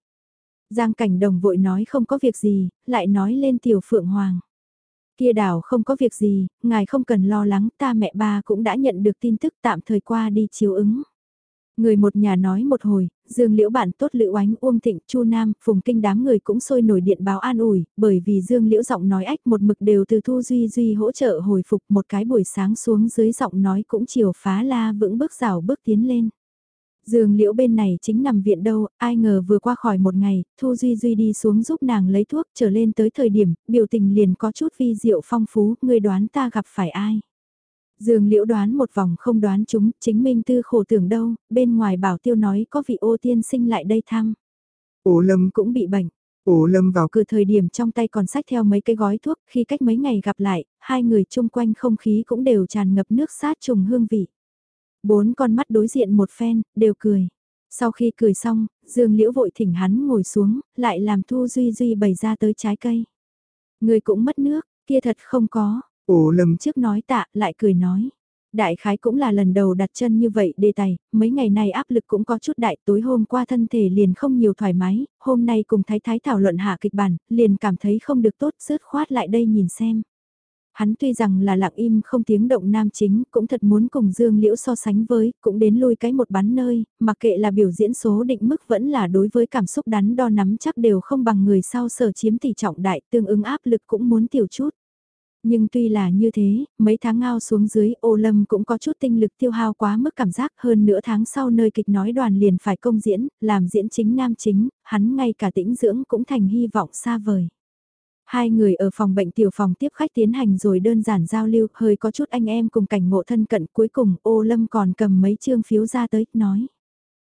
Giang cảnh đồng vội nói không có việc gì, lại nói lên tiểu phượng hoàng. Kia đảo không có việc gì, ngài không cần lo lắng ta mẹ ba cũng đã nhận được tin tức tạm thời qua đi chiếu ứng. Người một nhà nói một hồi, Dương Liễu bạn tốt Lữ Oánh, Uông Thịnh, Chu Nam, Phùng Kinh đám người cũng sôi nổi điện báo an ủi, bởi vì Dương Liễu giọng nói ách một mực đều từ Thu Duy Duy hỗ trợ hồi phục một cái buổi sáng xuống dưới giọng nói cũng chiều phá la vững bước rào bước tiến lên. Dương liễu bên này chính nằm viện đâu, ai ngờ vừa qua khỏi một ngày, Thu Duy Duy đi xuống giúp nàng lấy thuốc trở lên tới thời điểm, biểu tình liền có chút vi diệu phong phú, người đoán ta gặp phải ai. Dương liễu đoán một vòng không đoán chúng, chính minh tư khổ tưởng đâu, bên ngoài bảo tiêu nói có vị ô tiên sinh lại đây thăm. Ô lâm cũng bị bệnh. Ô lâm vào cửa thời điểm trong tay còn sách theo mấy cái gói thuốc, khi cách mấy ngày gặp lại, hai người chung quanh không khí cũng đều tràn ngập nước sát trùng hương vị. Bốn con mắt đối diện một phen, đều cười. Sau khi cười xong, Dương Liễu vội thỉnh hắn ngồi xuống, lại làm Thu Duy Duy bày ra tới trái cây. Người cũng mất nước, kia thật không có. Ồ lâm trước nói tạ, lại cười nói. Đại khái cũng là lần đầu đặt chân như vậy đề tài, mấy ngày này áp lực cũng có chút đại tối hôm qua thân thể liền không nhiều thoải mái, hôm nay cùng thái thái thảo luận hạ kịch bản, liền cảm thấy không được tốt sớt khoát lại đây nhìn xem. Hắn tuy rằng là lặng im không tiếng động nam chính, cũng thật muốn cùng Dương Liễu so sánh với, cũng đến lui cái một bắn nơi, mặc kệ là biểu diễn số định mức vẫn là đối với cảm xúc đắn đo nắm chắc đều không bằng người sau sở chiếm tỷ trọng đại, tương ứng áp lực cũng muốn tiểu chút. Nhưng tuy là như thế, mấy tháng ngao xuống dưới ô lâm cũng có chút tinh lực tiêu hao quá mức cảm giác hơn nửa tháng sau nơi kịch nói đoàn liền phải công diễn, làm diễn chính nam chính, hắn ngay cả tĩnh dưỡng cũng thành hy vọng xa vời. Hai người ở phòng bệnh tiểu phòng tiếp khách tiến hành rồi đơn giản giao lưu, hơi có chút anh em cùng cảnh ngộ thân cận cuối cùng ô lâm còn cầm mấy chương phiếu ra tới, nói.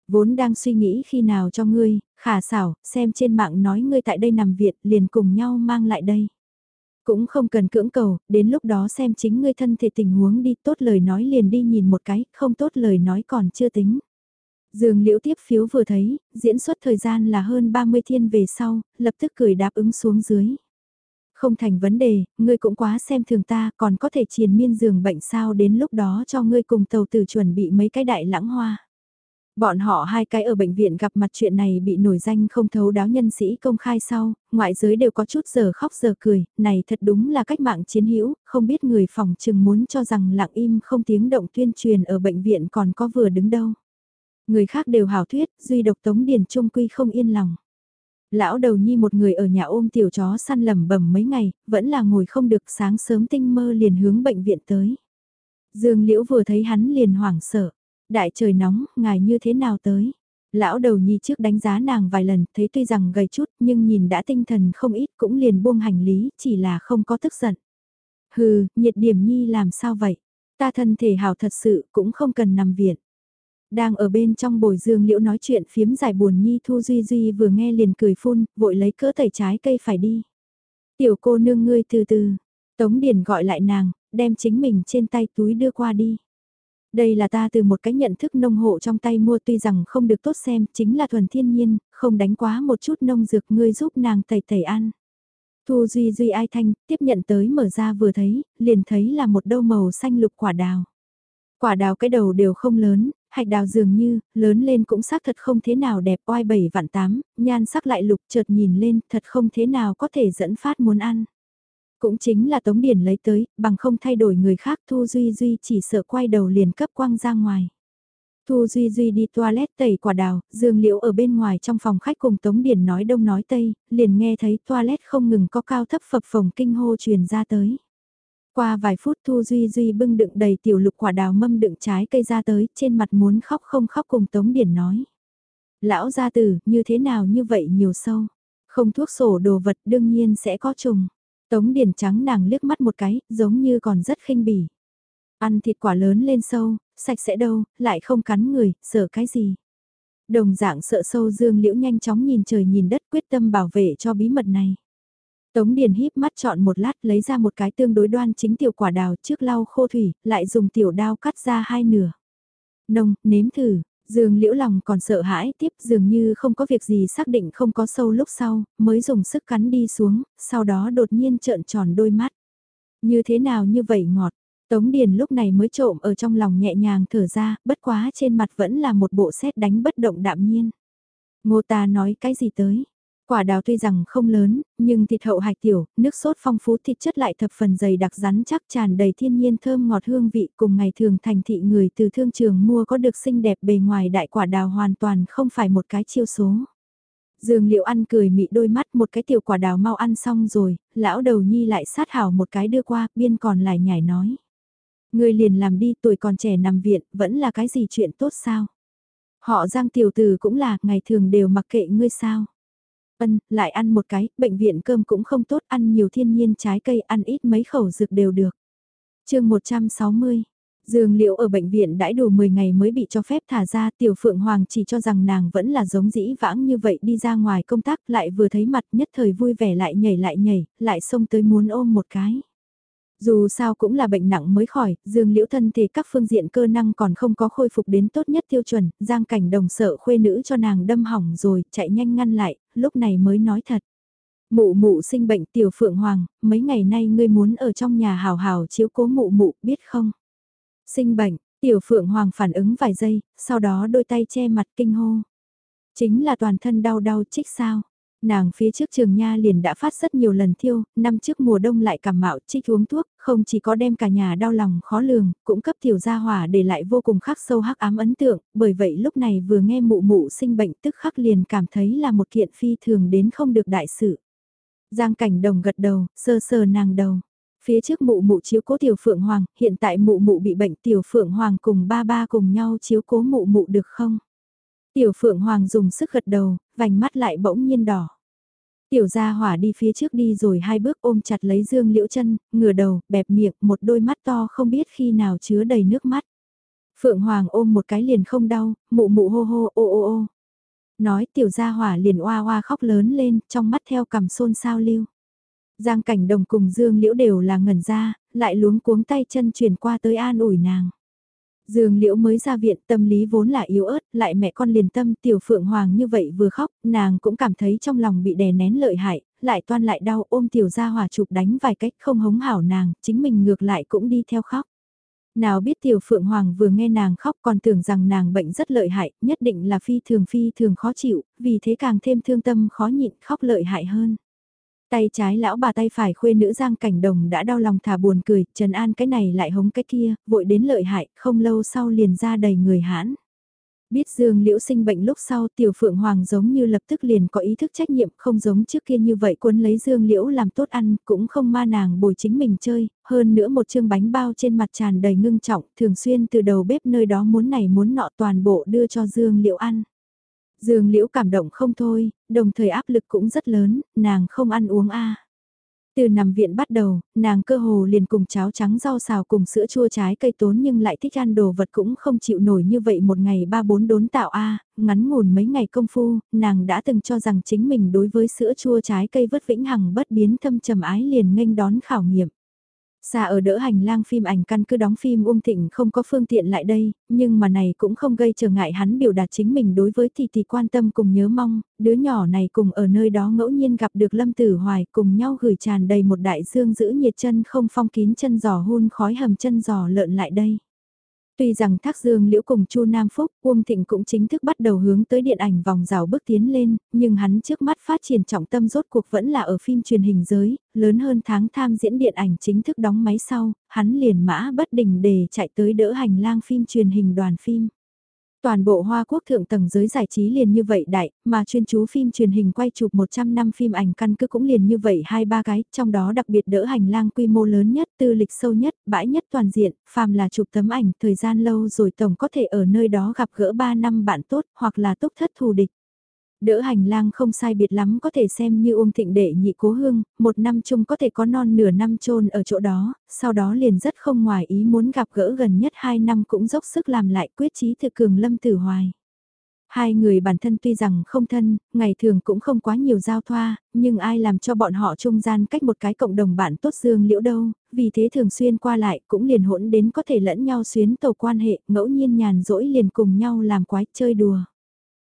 Vốn đang suy nghĩ khi nào cho ngươi, khả xảo, xem trên mạng nói ngươi tại đây nằm viện liền cùng nhau mang lại đây. Cũng không cần cưỡng cầu, đến lúc đó xem chính ngươi thân thể tình huống đi tốt lời nói liền đi nhìn một cái, không tốt lời nói còn chưa tính. Dương liễu tiếp phiếu vừa thấy, diễn xuất thời gian là hơn 30 thiên về sau, lập tức cười đáp ứng xuống dưới. Không thành vấn đề, ngươi cũng quá xem thường ta, còn có thể triền miên giường bệnh sao đến lúc đó cho ngươi cùng tàu tử chuẩn bị mấy cái đại lãng hoa. Bọn họ hai cái ở bệnh viện gặp mặt chuyện này bị nổi danh không thấu đáo nhân sĩ công khai sau, ngoại giới đều có chút giờ khóc giờ cười, này thật đúng là cách mạng chiến hữu, không biết người phòng chừng muốn cho rằng lặng im không tiếng động tuyên truyền ở bệnh viện còn có vừa đứng đâu. Người khác đều hảo thuyết, duy độc Tống Điền Trung Quy không yên lòng. Lão đầu nhi một người ở nhà ôm tiểu chó săn lầm bầm mấy ngày, vẫn là ngồi không được sáng sớm tinh mơ liền hướng bệnh viện tới. Dương Liễu vừa thấy hắn liền hoảng sợ. Đại trời nóng, ngài như thế nào tới? Lão đầu nhi trước đánh giá nàng vài lần, thấy tuy rằng gầy chút, nhưng nhìn đã tinh thần không ít cũng liền buông hành lý, chỉ là không có tức giận. Hừ, nhiệt điểm nhi làm sao vậy? Ta thân thể hào thật sự cũng không cần nằm viện. Đang ở bên trong bồi dương liễu nói chuyện phiếm giải buồn nhi Thu Duy Duy vừa nghe liền cười phun, vội lấy cỡ tẩy trái cây phải đi. Tiểu cô nương ngươi từ từ, Tống Điền gọi lại nàng, đem chính mình trên tay túi đưa qua đi. Đây là ta từ một cái nhận thức nông hộ trong tay mua tuy rằng không được tốt xem, chính là thuần thiên nhiên, không đánh quá một chút nông dược ngươi giúp nàng tẩy tẩy ăn. Thu Duy Duy ai thanh, tiếp nhận tới mở ra vừa thấy, liền thấy là một đâu màu xanh lục quả đào. Quả đào cái đầu đều không lớn, hạch đào dường như, lớn lên cũng xác thật không thế nào đẹp oai bảy vạn tám, nhan sắc lại lục chợt nhìn lên, thật không thế nào có thể dẫn phát muốn ăn. Cũng chính là Tống Điển lấy tới, bằng không thay đổi người khác Thu Duy Duy chỉ sợ quay đầu liền cấp quang ra ngoài. Thu Duy Duy đi toilet tẩy quả đào, Dương Liễu ở bên ngoài trong phòng khách cùng Tống Điển nói đông nói tây, liền nghe thấy toilet không ngừng có cao thấp phập phồng kinh hô truyền ra tới. Qua vài phút Thu Duy Duy bưng đựng đầy tiểu lục quả đào mâm đựng trái cây ra tới, trên mặt muốn khóc không khóc cùng Tống Điển nói. Lão gia tử, như thế nào như vậy nhiều sâu. Không thuốc sổ đồ vật đương nhiên sẽ có trùng. Tống Điển trắng nàng liếc mắt một cái, giống như còn rất khinh bỉ. Ăn thịt quả lớn lên sâu, sạch sẽ đâu, lại không cắn người, sợ cái gì. Đồng dạng sợ sâu dương liễu nhanh chóng nhìn trời nhìn đất quyết tâm bảo vệ cho bí mật này. Tống Điền híp mắt chọn một lát lấy ra một cái tương đối đoan chính tiểu quả đào trước lau khô thủy, lại dùng tiểu đao cắt ra hai nửa. Nông, nếm thử, Dương liễu lòng còn sợ hãi tiếp dường như không có việc gì xác định không có sâu lúc sau, mới dùng sức cắn đi xuống, sau đó đột nhiên trợn tròn đôi mắt. Như thế nào như vậy ngọt, Tống Điền lúc này mới trộm ở trong lòng nhẹ nhàng thở ra, bất quá trên mặt vẫn là một bộ xét đánh bất động đạm nhiên. Ngô ta nói cái gì tới, Quả đào tuy rằng không lớn, nhưng thịt hậu hạch tiểu, nước sốt phong phú thịt chất lại thập phần dày đặc rắn chắc tràn đầy thiên nhiên thơm ngọt hương vị cùng ngày thường thành thị người từ thương trường mua có được xinh đẹp bề ngoài đại quả đào hoàn toàn không phải một cái chiêu số. Dương liệu ăn cười mị đôi mắt một cái tiểu quả đào mau ăn xong rồi, lão đầu nhi lại sát hảo một cái đưa qua, biên còn lại nhảy nói. Người liền làm đi tuổi còn trẻ nằm viện, vẫn là cái gì chuyện tốt sao? Họ giang tiểu tử cũng là, ngày thường đều mặc kệ ngươi sao? Ân, lại ăn một cái, bệnh viện cơm cũng không tốt, ăn nhiều thiên nhiên trái cây, ăn ít mấy khẩu dược đều được. chương 160 Dương liệu ở bệnh viện đãi đủ 10 ngày mới bị cho phép thả ra tiểu phượng hoàng chỉ cho rằng nàng vẫn là giống dĩ vãng như vậy đi ra ngoài công tác lại vừa thấy mặt nhất thời vui vẻ lại nhảy lại nhảy, lại xông tới muốn ôm một cái. Dù sao cũng là bệnh nặng mới khỏi, dương liễu thân thể các phương diện cơ năng còn không có khôi phục đến tốt nhất tiêu chuẩn, giang cảnh đồng sợ khuê nữ cho nàng đâm hỏng rồi, chạy nhanh ngăn lại, lúc này mới nói thật. Mụ mụ sinh bệnh tiểu phượng hoàng, mấy ngày nay ngươi muốn ở trong nhà hào hào chiếu cố mụ mụ, biết không? Sinh bệnh, tiểu phượng hoàng phản ứng vài giây, sau đó đôi tay che mặt kinh hô. Chính là toàn thân đau đau trích sao? Nàng phía trước trường nha liền đã phát rất nhiều lần thiêu, năm trước mùa đông lại cảm mạo trích uống thuốc, không chỉ có đem cả nhà đau lòng khó lường, cũng cấp tiểu gia hỏa để lại vô cùng khắc sâu hắc ám ấn tượng, bởi vậy lúc này vừa nghe mụ mụ sinh bệnh tức khắc liền cảm thấy là một kiện phi thường đến không được đại sự. Giang cảnh đồng gật đầu, sơ sơ nàng đầu. Phía trước mụ mụ chiếu cố tiểu phượng hoàng, hiện tại mụ mụ bị bệnh tiểu phượng hoàng cùng ba ba cùng nhau chiếu cố mụ mụ được không? Tiểu Phượng Hoàng dùng sức gật đầu, vành mắt lại bỗng nhiên đỏ. Tiểu gia hỏa đi phía trước đi rồi hai bước ôm chặt lấy Dương Liễu chân, ngửa đầu, bẹp miệng, một đôi mắt to không biết khi nào chứa đầy nước mắt. Phượng Hoàng ôm một cái liền không đau, mụ mụ hô hô ô ô ô. Nói tiểu gia hỏa liền oa oa khóc lớn lên, trong mắt theo cầm xôn sao lưu. Giang cảnh đồng cùng Dương Liễu đều là ngẩn ra, lại luống cuống tay chân chuyển qua tới an ủi nàng. Dương Liễu mới ra viện tâm lý vốn là yếu ớt, lại mẹ con liền tâm tiểu phượng hoàng như vậy vừa khóc, nàng cũng cảm thấy trong lòng bị đè nén lợi hại, lại toan lại đau ôm tiểu gia hòa chụp đánh vài cách không hống hảo nàng, chính mình ngược lại cũng đi theo khóc. Nào biết tiểu phượng hoàng vừa nghe nàng khóc còn tưởng rằng nàng bệnh rất lợi hại, nhất định là phi thường phi thường khó chịu, vì thế càng thêm thương tâm khó nhịn khóc lợi hại hơn. Tay trái lão bà tay phải khuê nữ Giang Cảnh Đồng đã đau lòng thả buồn cười, Trần An cái này lại hống cái kia, vội đến lợi hại, không lâu sau liền ra đầy người hãn. Biết Dương Liễu sinh bệnh lúc sau tiểu phượng hoàng giống như lập tức liền có ý thức trách nhiệm không giống trước kia như vậy cuốn lấy Dương Liễu làm tốt ăn cũng không ma nàng bồi chính mình chơi, hơn nữa một chương bánh bao trên mặt tràn đầy ngưng trọng thường xuyên từ đầu bếp nơi đó muốn này muốn nọ toàn bộ đưa cho Dương Liễu ăn. Dương Liễu cảm động không thôi, đồng thời áp lực cũng rất lớn, nàng không ăn uống a. Từ nằm viện bắt đầu, nàng cơ hồ liền cùng cháo trắng rau xào cùng sữa chua trái cây tốn nhưng lại thích ăn đồ vật cũng không chịu nổi như vậy một ngày ba bốn đốn tạo a ngắn ngủn mấy ngày công phu, nàng đã từng cho rằng chính mình đối với sữa chua trái cây vất vĩnh hằng bất biến thâm trầm ái liền nghênh đón khảo nghiệm. Xa ở đỡ hành lang phim ảnh căn cứ đóng phim Uông Thịnh không có phương tiện lại đây, nhưng mà này cũng không gây trở ngại hắn biểu đạt chính mình đối với thì thì quan tâm cùng nhớ mong, đứa nhỏ này cùng ở nơi đó ngẫu nhiên gặp được Lâm Tử Hoài cùng nhau gửi tràn đầy một đại dương giữ nhiệt chân không phong kín chân giò hun khói hầm chân giò lợn lại đây. Tuy rằng Thác Dương Liễu cùng Chu Nam Phúc, Uông Thịnh cũng chính thức bắt đầu hướng tới điện ảnh vòng rào bước tiến lên, nhưng hắn trước mắt phát triển trọng tâm rốt cuộc vẫn là ở phim truyền hình giới, lớn hơn tháng tham diễn điện ảnh chính thức đóng máy sau, hắn liền mã bất đình để chạy tới đỡ hành lang phim truyền hình đoàn phim. Toàn bộ Hoa Quốc thượng tầng giới giải trí liền như vậy đại, mà chuyên chú phim truyền hình quay chụp 100 năm phim ảnh căn cứ cũng liền như vậy hai ba cái, trong đó đặc biệt đỡ hành lang quy mô lớn nhất, tư lịch sâu nhất, bãi nhất toàn diện, phàm là chụp tấm ảnh thời gian lâu rồi tổng có thể ở nơi đó gặp gỡ 3 năm bạn tốt hoặc là túc thất thù địch. Đỡ hành lang không sai biệt lắm có thể xem như Uông Thịnh đệ nhị cố hương, một năm chung có thể có non nửa năm trôn ở chỗ đó, sau đó liền rất không ngoài ý muốn gặp gỡ gần nhất hai năm cũng dốc sức làm lại quyết chí thực cường lâm tử hoài. Hai người bản thân tuy rằng không thân, ngày thường cũng không quá nhiều giao thoa, nhưng ai làm cho bọn họ trung gian cách một cái cộng đồng bạn tốt dương liễu đâu, vì thế thường xuyên qua lại cũng liền hỗn đến có thể lẫn nhau xuyến tàu quan hệ, ngẫu nhiên nhàn rỗi liền cùng nhau làm quái chơi đùa.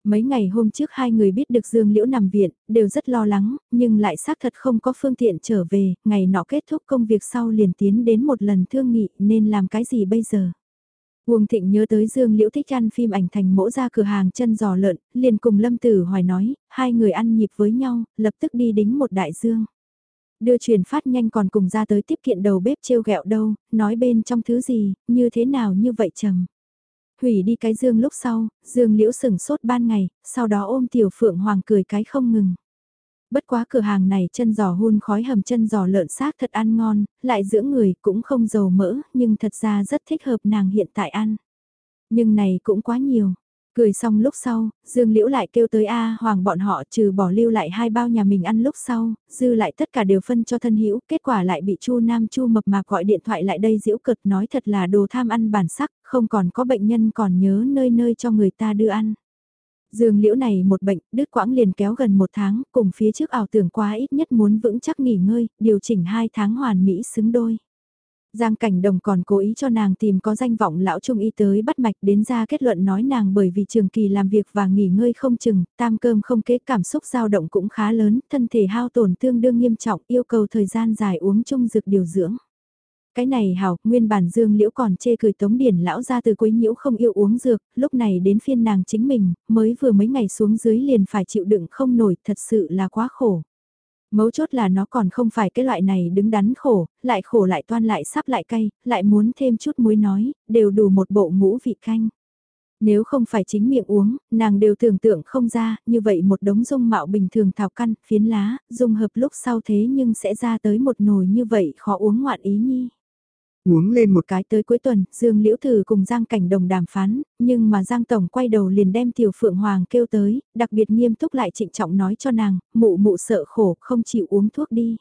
Mấy ngày hôm trước hai người biết được Dương Liễu nằm viện, đều rất lo lắng, nhưng lại xác thật không có phương tiện trở về, ngày nọ kết thúc công việc sau liền tiến đến một lần thương nghị nên làm cái gì bây giờ. Uông Thịnh nhớ tới Dương Liễu thích ăn phim ảnh thành mẫu ra cửa hàng chân giò lợn, liền cùng Lâm Tử Hoài nói, hai người ăn nhịp với nhau, lập tức đi đính một đại dương. Đưa truyền phát nhanh còn cùng ra tới tiếp kiện đầu bếp trêu ghẹo đâu, nói bên trong thứ gì, như thế nào như vậy trầm. Hủy đi cái dương lúc sau, dương liễu sừng sốt ban ngày, sau đó ôm tiểu phượng hoàng cười cái không ngừng. Bất quá cửa hàng này chân giò hun khói hầm chân giò lợn xác thật ăn ngon, lại dưỡng người cũng không dầu mỡ, nhưng thật ra rất thích hợp nàng hiện tại ăn. Nhưng này cũng quá nhiều, Cười xong lúc sau, Dương Liễu lại kêu tới A Hoàng bọn họ trừ bỏ lưu lại hai bao nhà mình ăn lúc sau, dư lại tất cả đều phân cho thân hữu kết quả lại bị Chu Nam Chu mập mạp gọi điện thoại lại đây diễu cực nói thật là đồ tham ăn bản sắc, không còn có bệnh nhân còn nhớ nơi nơi cho người ta đưa ăn. Dương Liễu này một bệnh, đứt quãng liền kéo gần một tháng, cùng phía trước ảo tưởng quá ít nhất muốn vững chắc nghỉ ngơi, điều chỉnh hai tháng hoàn mỹ xứng đôi. Giang Cảnh Đồng còn cố ý cho nàng tìm có danh vọng lão trung y tới bắt mạch đến ra kết luận nói nàng bởi vì trường kỳ làm việc và nghỉ ngơi không chừng, tam cơm không kế cảm xúc dao động cũng khá lớn, thân thể hao tổn tương đương nghiêm trọng yêu cầu thời gian dài uống chung dược điều dưỡng. Cái này hảo, nguyên bản dương liễu còn chê cười tống điển lão ra từ quấy nhiễu không yêu uống dược, lúc này đến phiên nàng chính mình, mới vừa mấy ngày xuống dưới liền phải chịu đựng không nổi, thật sự là quá khổ. Mấu chốt là nó còn không phải cái loại này đứng đắn khổ, lại khổ lại toan lại sắp lại cay, lại muốn thêm chút muối nói, đều đủ một bộ ngũ vị canh. Nếu không phải chính miệng uống, nàng đều tưởng tượng không ra, như vậy một đống dung mạo bình thường thảo căn, phiến lá, dung hợp lúc sau thế nhưng sẽ ra tới một nồi như vậy khó uống ngoạn ý nhi. Uống lên một cái tới cuối tuần, Dương Liễu Thử cùng Giang Cảnh Đồng đàm phán, nhưng mà Giang Tổng quay đầu liền đem Tiểu Phượng Hoàng kêu tới, đặc biệt nghiêm túc lại trịnh trọng nói cho nàng, mụ mụ sợ khổ, không chịu uống thuốc đi.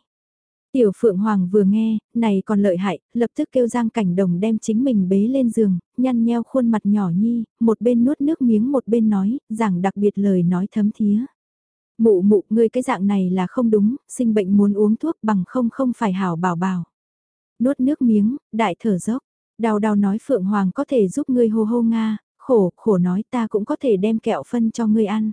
Tiểu Phượng Hoàng vừa nghe, này còn lợi hại, lập tức kêu Giang Cảnh Đồng đem chính mình bế lên giường, nhăn nheo khuôn mặt nhỏ nhi, một bên nuốt nước miếng một bên nói, giảng đặc biệt lời nói thấm thía. Mụ mụ, ngươi cái dạng này là không đúng, sinh bệnh muốn uống thuốc bằng không không phải hảo bảo bảo. Nuốt nước miếng, đại thở dốc, đau đau nói Phượng Hoàng có thể giúp ngươi hô hô Nga, khổ, khổ nói ta cũng có thể đem kẹo phân cho ngươi ăn.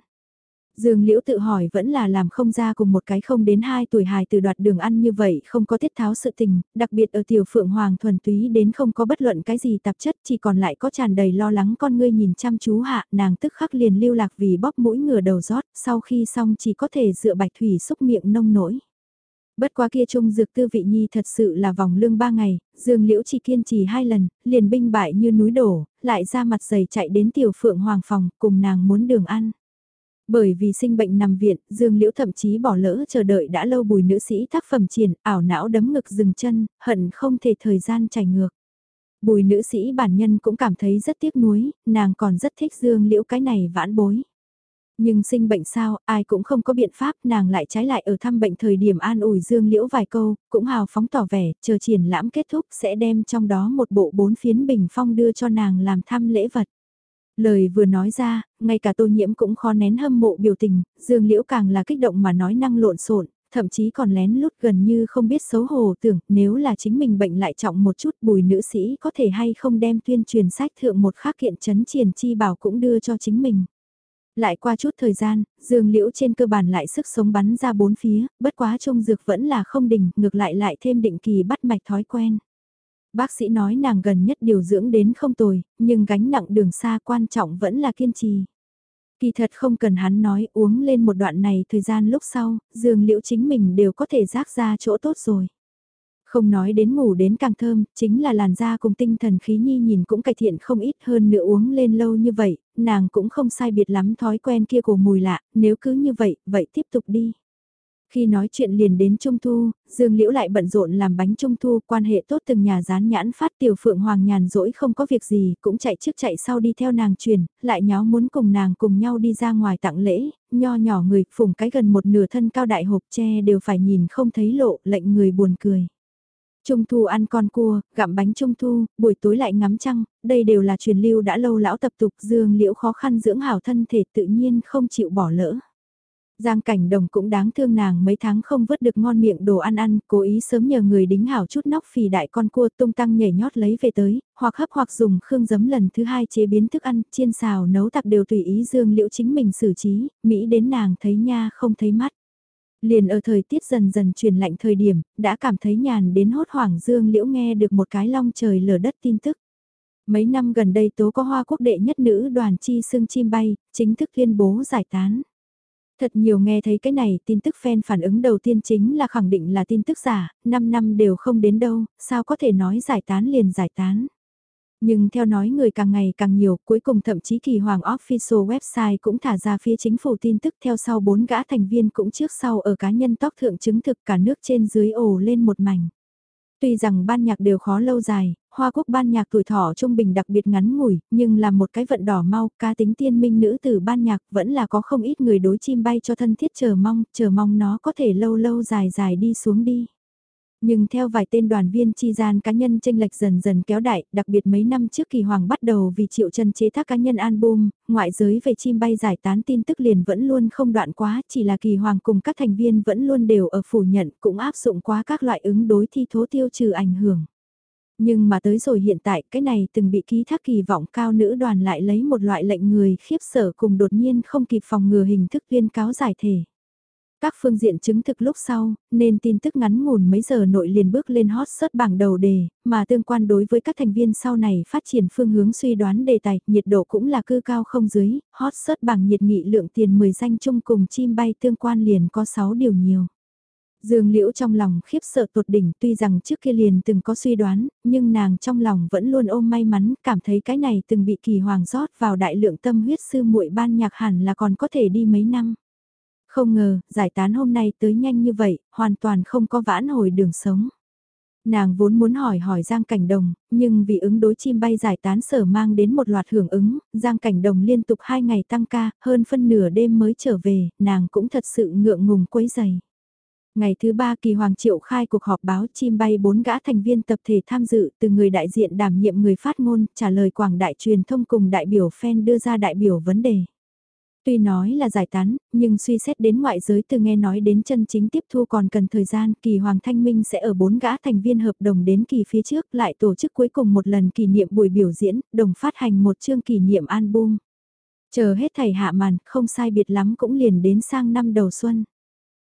Dương Liễu tự hỏi vẫn là làm không ra cùng một cái không đến 2 tuổi hài từ đoạt đường ăn như vậy không có tiết tháo sự tình, đặc biệt ở tiểu phượng hoàng thuần túy đến không có bất luận cái gì tạp chất chỉ còn lại có tràn đầy lo lắng con ngươi nhìn chăm chú hạ nàng tức khắc liền lưu lạc vì bóp mũi ngửa đầu rót sau khi xong chỉ có thể dựa bạch thủy xúc miệng nông nổi. Bất quá kia trung dược tư vị nhi thật sự là vòng lương ba ngày, dương liễu chỉ kiên trì hai lần, liền binh bại như núi đổ, lại ra mặt dày chạy đến tiểu phượng hoàng phòng cùng nàng muốn đường ăn. Bởi vì sinh bệnh nằm viện, Dương Liễu thậm chí bỏ lỡ chờ đợi đã lâu bùi nữ sĩ tác phẩm triển, ảo não đấm ngực dừng chân, hận không thể thời gian chảy ngược. Bùi nữ sĩ bản nhân cũng cảm thấy rất tiếc nuối, nàng còn rất thích Dương Liễu cái này vãn bối. Nhưng sinh bệnh sao, ai cũng không có biện pháp, nàng lại trái lại ở thăm bệnh thời điểm an ủi Dương Liễu vài câu, cũng hào phóng tỏ vẻ, chờ triển lãm kết thúc sẽ đem trong đó một bộ bốn phiến bình phong đưa cho nàng làm thăm lễ vật. Lời vừa nói ra, ngay cả tô nhiễm cũng khó nén hâm mộ biểu tình, dương liễu càng là kích động mà nói năng lộn xộn thậm chí còn lén lút gần như không biết xấu hổ tưởng nếu là chính mình bệnh lại trọng một chút bùi nữ sĩ có thể hay không đem tuyên truyền sách thượng một khắc kiện chấn triển chi bảo cũng đưa cho chính mình. Lại qua chút thời gian, dương liễu trên cơ bản lại sức sống bắn ra bốn phía, bất quá trung dược vẫn là không đỉnh, ngược lại lại thêm định kỳ bắt mạch thói quen. Bác sĩ nói nàng gần nhất điều dưỡng đến không tồi, nhưng gánh nặng đường xa quan trọng vẫn là kiên trì. Kỳ thật không cần hắn nói uống lên một đoạn này thời gian lúc sau, dương liễu chính mình đều có thể rác ra chỗ tốt rồi. Không nói đến ngủ đến càng thơm, chính là làn da cùng tinh thần khí nhi nhìn cũng cải thiện không ít hơn nữa uống lên lâu như vậy, nàng cũng không sai biệt lắm thói quen kia của mùi lạ, nếu cứ như vậy, vậy tiếp tục đi. Khi nói chuyện liền đến Trung Thu, Dương Liễu lại bận rộn làm bánh Trung Thu, quan hệ tốt từng nhà rán nhãn phát tiểu phượng hoàng nhàn rỗi không có việc gì, cũng chạy trước chạy sau đi theo nàng truyền, lại nháo muốn cùng nàng cùng nhau đi ra ngoài tặng lễ, nho nhỏ người phùng cái gần một nửa thân cao đại hộp tre đều phải nhìn không thấy lộ, lệnh người buồn cười. Trung thu ăn con cua, gặm bánh trung thu, buổi tối lại ngắm trăng, đây đều là truyền lưu đã lâu lão tập tục dương liễu khó khăn dưỡng hảo thân thể tự nhiên không chịu bỏ lỡ. Giang cảnh đồng cũng đáng thương nàng mấy tháng không vớt được ngon miệng đồ ăn ăn, cố ý sớm nhờ người đính hảo chút nóc phì đại con cua tung tăng nhảy nhót lấy về tới, hoặc hấp hoặc dùng khương giấm lần thứ hai chế biến thức ăn, chiên xào nấu tặc đều tùy ý dương liễu chính mình xử trí, Mỹ đến nàng thấy nha không thấy mắt. Liền ở thời tiết dần dần chuyển lạnh thời điểm, đã cảm thấy nhàn đến hốt hoảng dương liễu nghe được một cái long trời lở đất tin tức. Mấy năm gần đây tố có hoa quốc đệ nhất nữ đoàn chi xương chim bay, chính thức tuyên bố giải tán. Thật nhiều nghe thấy cái này tin tức fan phản ứng đầu tiên chính là khẳng định là tin tức giả, 5 năm đều không đến đâu, sao có thể nói giải tán liền giải tán. Nhưng theo nói người càng ngày càng nhiều, cuối cùng thậm chí kỳ hoàng official website cũng thả ra phía chính phủ tin tức theo sau bốn gã thành viên cũng trước sau ở cá nhân tóc thượng chứng thực cả nước trên dưới ổ lên một mảnh. Tuy rằng ban nhạc đều khó lâu dài, Hoa Quốc ban nhạc tuổi thọ trung bình đặc biệt ngắn ngủi, nhưng là một cái vận đỏ mau, ca tính tiên minh nữ từ ban nhạc vẫn là có không ít người đối chim bay cho thân thiết chờ mong, chờ mong nó có thể lâu lâu dài dài đi xuống đi. Nhưng theo vài tên đoàn viên chi gian cá nhân tranh lệch dần dần kéo đại, đặc biệt mấy năm trước kỳ hoàng bắt đầu vì triệu chân chế tác cá nhân album, ngoại giới về chim bay giải tán tin tức liền vẫn luôn không đoạn quá, chỉ là kỳ hoàng cùng các thành viên vẫn luôn đều ở phủ nhận cũng áp dụng quá các loại ứng đối thi thố tiêu trừ ảnh hưởng. Nhưng mà tới rồi hiện tại cái này từng bị ký thác kỳ vọng cao nữ đoàn lại lấy một loại lệnh người khiếp sở cùng đột nhiên không kịp phòng ngừa hình thức tuyên cáo giải thể. Các phương diện chứng thực lúc sau, nên tin tức ngắn ngủn mấy giờ nội liền bước lên hot search bảng đầu đề, mà tương quan đối với các thành viên sau này phát triển phương hướng suy đoán đề tài, nhiệt độ cũng là cư cao không dưới, hot search bảng nhiệt nghị lượng tiền 10 danh chung cùng chim bay tương quan liền có 6 điều nhiều. Dương Liễu trong lòng khiếp sợ tột đỉnh tuy rằng trước kia liền từng có suy đoán, nhưng nàng trong lòng vẫn luôn ôm may mắn, cảm thấy cái này từng bị kỳ hoàng rót vào đại lượng tâm huyết sư muội ban nhạc hẳn là còn có thể đi mấy năm. Không ngờ, giải tán hôm nay tới nhanh như vậy, hoàn toàn không có vãn hồi đường sống. Nàng vốn muốn hỏi hỏi Giang Cảnh Đồng, nhưng vì ứng đối chim bay giải tán sở mang đến một loạt hưởng ứng, Giang Cảnh Đồng liên tục hai ngày tăng ca, hơn phân nửa đêm mới trở về, nàng cũng thật sự ngượng ngùng quấy dày. Ngày thứ ba kỳ hoàng triệu khai cuộc họp báo chim bay bốn gã thành viên tập thể tham dự từ người đại diện đảm nhiệm người phát ngôn trả lời quảng đại truyền thông cùng đại biểu fan đưa ra đại biểu vấn đề. Tuy nói là giải tán, nhưng suy xét đến ngoại giới từ nghe nói đến chân chính tiếp thu còn cần thời gian, kỳ Hoàng Thanh Minh sẽ ở bốn gã thành viên hợp đồng đến kỳ phía trước lại tổ chức cuối cùng một lần kỷ niệm buổi biểu diễn, đồng phát hành một chương kỷ niệm album. Chờ hết thầy hạ màn, không sai biệt lắm cũng liền đến sang năm đầu xuân.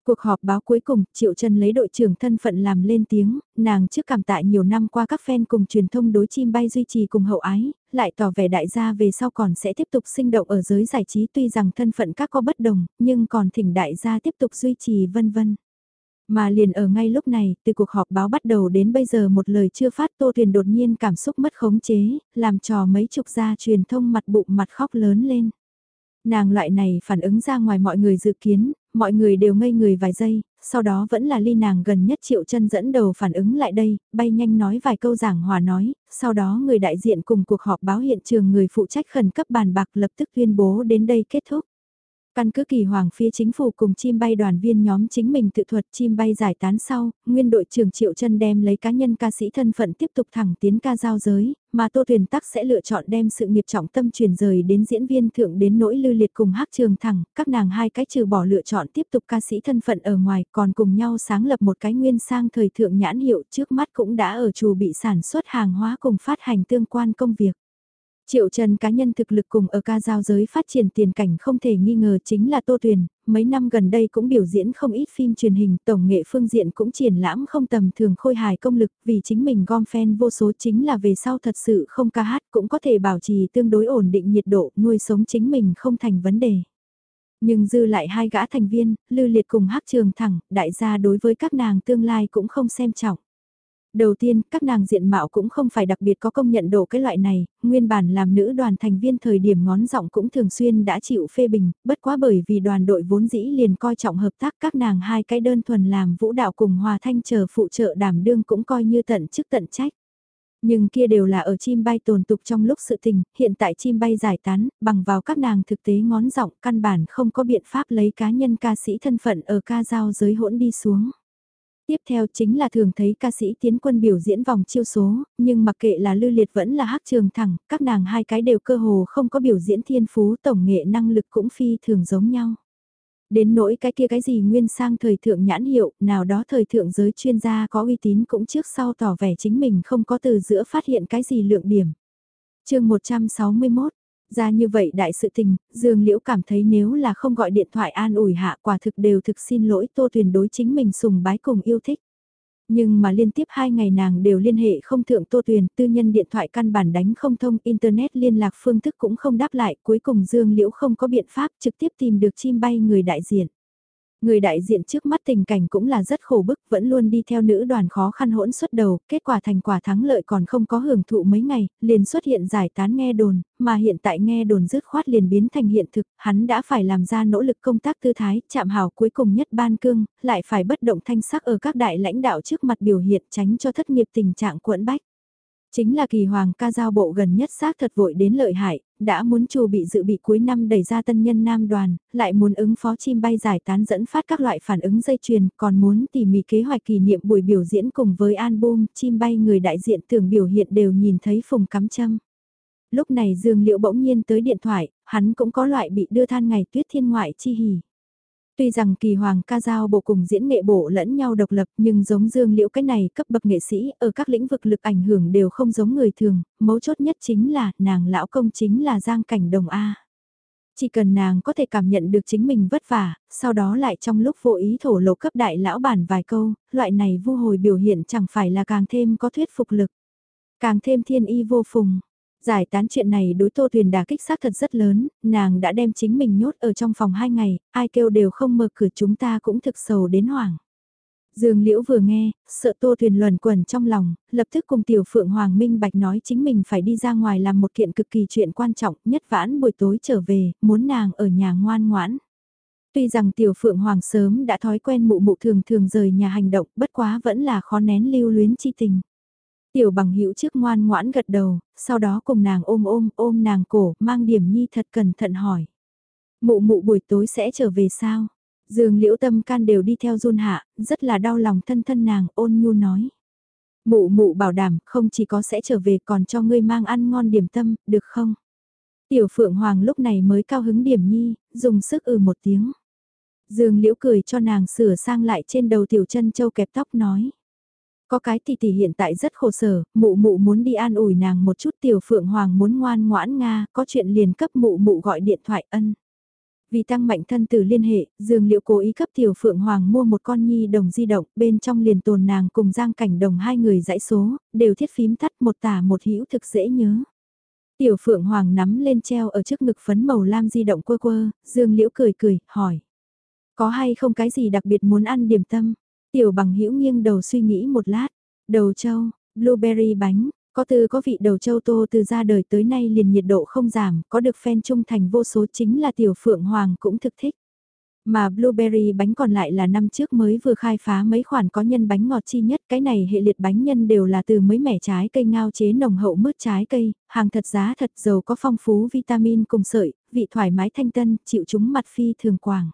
Cuộc họp báo cuối cùng, Triệu Trần lấy đội trưởng thân phận làm lên tiếng, nàng trước cảm tạ nhiều năm qua các fan cùng truyền thông đối chim bay duy trì cùng hậu ái, lại tỏ vẻ đại gia về sau còn sẽ tiếp tục sinh động ở giới giải trí tuy rằng thân phận các có bất đồng, nhưng còn thỉnh đại gia tiếp tục duy trì vân vân. Mà liền ở ngay lúc này, từ cuộc họp báo bắt đầu đến bây giờ một lời chưa phát Tô Thuyền đột nhiên cảm xúc mất khống chế, làm trò mấy chục gia truyền thông mặt bụng mặt khóc lớn lên. Nàng loại này phản ứng ra ngoài mọi người dự kiến, mọi người đều ngây người vài giây, sau đó vẫn là ly nàng gần nhất triệu chân dẫn đầu phản ứng lại đây, bay nhanh nói vài câu giảng hòa nói, sau đó người đại diện cùng cuộc họp báo hiện trường người phụ trách khẩn cấp bàn bạc lập tức tuyên bố đến đây kết thúc. Căn cứ kỳ hoàng phía chính phủ cùng chim bay đoàn viên nhóm chính mình tự thuật chim bay giải tán sau, nguyên đội trưởng Triệu chân đem lấy cá nhân ca sĩ thân phận tiếp tục thẳng tiến ca giao giới, mà Tô Thuyền Tắc sẽ lựa chọn đem sự nghiệp trọng tâm truyền rời đến diễn viên thượng đến nỗi lưu liệt cùng hát trường thẳng, các nàng hai cái trừ bỏ lựa chọn tiếp tục ca sĩ thân phận ở ngoài còn cùng nhau sáng lập một cái nguyên sang thời thượng nhãn hiệu trước mắt cũng đã ở chủ bị sản xuất hàng hóa cùng phát hành tương quan công việc. Triệu Trần cá nhân thực lực cùng ở ca giao giới phát triển tiền cảnh không thể nghi ngờ chính là Tô Tuyền, mấy năm gần đây cũng biểu diễn không ít phim truyền hình, tổng nghệ phương diện cũng triển lãm không tầm thường khôi hài công lực vì chính mình gom fan vô số chính là về sau thật sự không ca hát cũng có thể bảo trì tương đối ổn định nhiệt độ nuôi sống chính mình không thành vấn đề. Nhưng dư lại hai gã thành viên, Lư Liệt cùng Hắc Trường Thẳng, đại gia đối với các nàng tương lai cũng không xem trọng. Đầu tiên, các nàng diện mạo cũng không phải đặc biệt có công nhận độ cái loại này, nguyên bản làm nữ đoàn thành viên thời điểm ngón giọng cũng thường xuyên đã chịu phê bình, bất quá bởi vì đoàn đội vốn dĩ liền coi trọng hợp tác các nàng hai cái đơn thuần làm vũ đạo cùng hòa thanh chờ phụ trợ đảm đương cũng coi như tận chức tận trách. Nhưng kia đều là ở chim bay tồn tục trong lúc sự tình, hiện tại chim bay giải tán, bằng vào các nàng thực tế ngón giọng căn bản không có biện pháp lấy cá nhân ca sĩ thân phận ở ca giao giới hỗn đi xuống. Tiếp theo chính là thường thấy ca sĩ tiến quân biểu diễn vòng chiêu số, nhưng mặc kệ là Lư Liệt vẫn là hắc trường thẳng, các nàng hai cái đều cơ hồ không có biểu diễn thiên phú tổng nghệ năng lực cũng phi thường giống nhau. Đến nỗi cái kia cái gì nguyên sang thời thượng nhãn hiệu, nào đó thời thượng giới chuyên gia có uy tín cũng trước sau tỏ vẻ chính mình không có từ giữa phát hiện cái gì lượng điểm. chương 161 ra như vậy đại sự tình, Dương Liễu cảm thấy nếu là không gọi điện thoại an ủi hạ quả thực đều thực xin lỗi Tô Tuyền đối chính mình sùng bái cùng yêu thích. Nhưng mà liên tiếp hai ngày nàng đều liên hệ không thượng Tô Tuyền, tư nhân điện thoại căn bản đánh không thông, Internet liên lạc phương thức cũng không đáp lại, cuối cùng Dương Liễu không có biện pháp trực tiếp tìm được chim bay người đại diện. Người đại diện trước mắt tình cảnh cũng là rất khổ bức, vẫn luôn đi theo nữ đoàn khó khăn hỗn xuất đầu, kết quả thành quả thắng lợi còn không có hưởng thụ mấy ngày, liền xuất hiện giải tán nghe đồn, mà hiện tại nghe đồn dứt khoát liền biến thành hiện thực, hắn đã phải làm ra nỗ lực công tác tư thái, chạm hào cuối cùng nhất ban cương, lại phải bất động thanh sắc ở các đại lãnh đạo trước mặt biểu hiện tránh cho thất nghiệp tình trạng quẫn bách. Chính là kỳ hoàng ca giao bộ gần nhất xác thật vội đến lợi hại, đã muốn chu bị dự bị cuối năm đẩy ra tân nhân nam đoàn, lại muốn ứng phó chim bay giải tán dẫn phát các loại phản ứng dây chuyền, còn muốn tỉ mỉ kế hoạch kỷ niệm buổi biểu diễn cùng với album, chim bay người đại diện tưởng biểu hiện đều nhìn thấy phùng cắm châm. Lúc này Dương Liễu bỗng nhiên tới điện thoại, hắn cũng có loại bị đưa than ngày tuyết thiên ngoại chi hỉ. Tuy rằng kỳ hoàng ca giao bộ cùng diễn nghệ bộ lẫn nhau độc lập nhưng giống dương liễu cái này cấp bậc nghệ sĩ ở các lĩnh vực lực ảnh hưởng đều không giống người thường, mấu chốt nhất chính là nàng lão công chính là giang cảnh đồng A. Chỉ cần nàng có thể cảm nhận được chính mình vất vả, sau đó lại trong lúc vô ý thổ lộ cấp đại lão bản vài câu, loại này vu hồi biểu hiện chẳng phải là càng thêm có thuyết phục lực. Càng thêm thiên y vô phùng, Giải tán chuyện này đối Tô Tuyền đà kích xác thật rất lớn, nàng đã đem chính mình nhốt ở trong phòng hai ngày, ai kêu đều không mở cửa chúng ta cũng thực sầu đến hoảng. Dương Liễu vừa nghe, sợ Tô thuyền luẩn quẩn trong lòng, lập tức cùng Tiểu Phượng Hoàng Minh Bạch nói chính mình phải đi ra ngoài làm một kiện cực kỳ chuyện quan trọng, nhất vãn buổi tối trở về, muốn nàng ở nhà ngoan ngoãn. Tuy rằng Tiểu Phượng Hoàng sớm đã thói quen mụ mụ thường thường rời nhà hành động, bất quá vẫn là khó nén lưu luyến chi tình. Tiểu bằng hữu trước ngoan ngoãn gật đầu, sau đó cùng nàng ôm ôm ôm nàng cổ, mang điểm nhi thật cẩn thận hỏi. Mụ mụ buổi tối sẽ trở về sao? Dương liễu tâm can đều đi theo run hạ, rất là đau lòng thân thân nàng ôn nhu nói. Mụ mụ bảo đảm không chỉ có sẽ trở về còn cho ngươi mang ăn ngon điểm tâm, được không? Tiểu Phượng Hoàng lúc này mới cao hứng điểm nhi, dùng sức ừ một tiếng. Dương Liễu cười cho nàng sửa sang lại trên đầu tiểu chân châu kẹp tóc nói. Có cái tỷ tỷ hiện tại rất khổ sở, mụ mụ muốn đi an ủi nàng một chút tiểu Phượng Hoàng muốn ngoan ngoãn Nga, có chuyện liền cấp mụ mụ gọi điện thoại ân. Vì tăng mạnh thân từ liên hệ, Dương Liễu cố ý cấp Tiểu Phượng Hoàng mua một con nhi đồng di động, bên trong liền tồn nàng cùng Giang Cảnh Đồng hai người dãy số, đều thiết phím tắt một tả một hữu thực dễ nhớ. Tiểu Phượng Hoàng nắm lên treo ở trước ngực phấn màu lam di động quơ quơ, Dương Liễu cười cười, hỏi. Có hay không cái gì đặc biệt muốn ăn điểm tâm? Tiểu bằng hữu nghiêng đầu suy nghĩ một lát. Đầu châu, blueberry bánh, có từ có vị đầu châu tô từ ra đời tới nay liền nhiệt độ không giảm, có được fan trung thành vô số chính là tiểu phượng hoàng cũng thực thích. Mà blueberry bánh còn lại là năm trước mới vừa khai phá mấy khoản có nhân bánh ngọt chi nhất, cái này hệ liệt bánh nhân đều là từ mấy mẻ trái cây ngao chế nồng hậu mứt trái cây, hàng thật giá thật giàu có phong phú vitamin cùng sợi, vị thoải mái thanh tân, chịu chúng mặt phi thường quảng.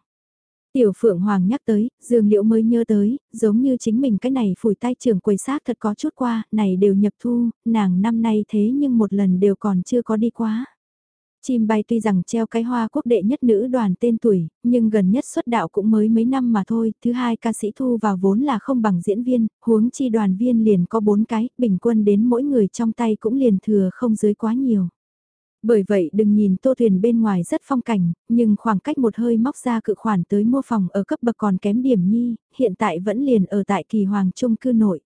Tiểu Phượng Hoàng nhắc tới, Dương Liễu mới nhớ tới, giống như chính mình cái này phủi tay trưởng quầy xác thật có chút qua, này đều nhập thu, nàng năm nay thế nhưng một lần đều còn chưa có đi quá. Chim bay tuy rằng treo cái hoa quốc đệ nhất nữ đoàn tên tuổi, nhưng gần nhất xuất đạo cũng mới mấy năm mà thôi, thứ hai ca sĩ thu vào vốn là không bằng diễn viên, huống chi đoàn viên liền có bốn cái, bình quân đến mỗi người trong tay cũng liền thừa không dưới quá nhiều. Bởi vậy đừng nhìn tô thuyền bên ngoài rất phong cảnh, nhưng khoảng cách một hơi móc ra cự khoản tới mua phòng ở cấp bậc còn kém điểm nhi, hiện tại vẫn liền ở tại kỳ hoàng trung cư nội.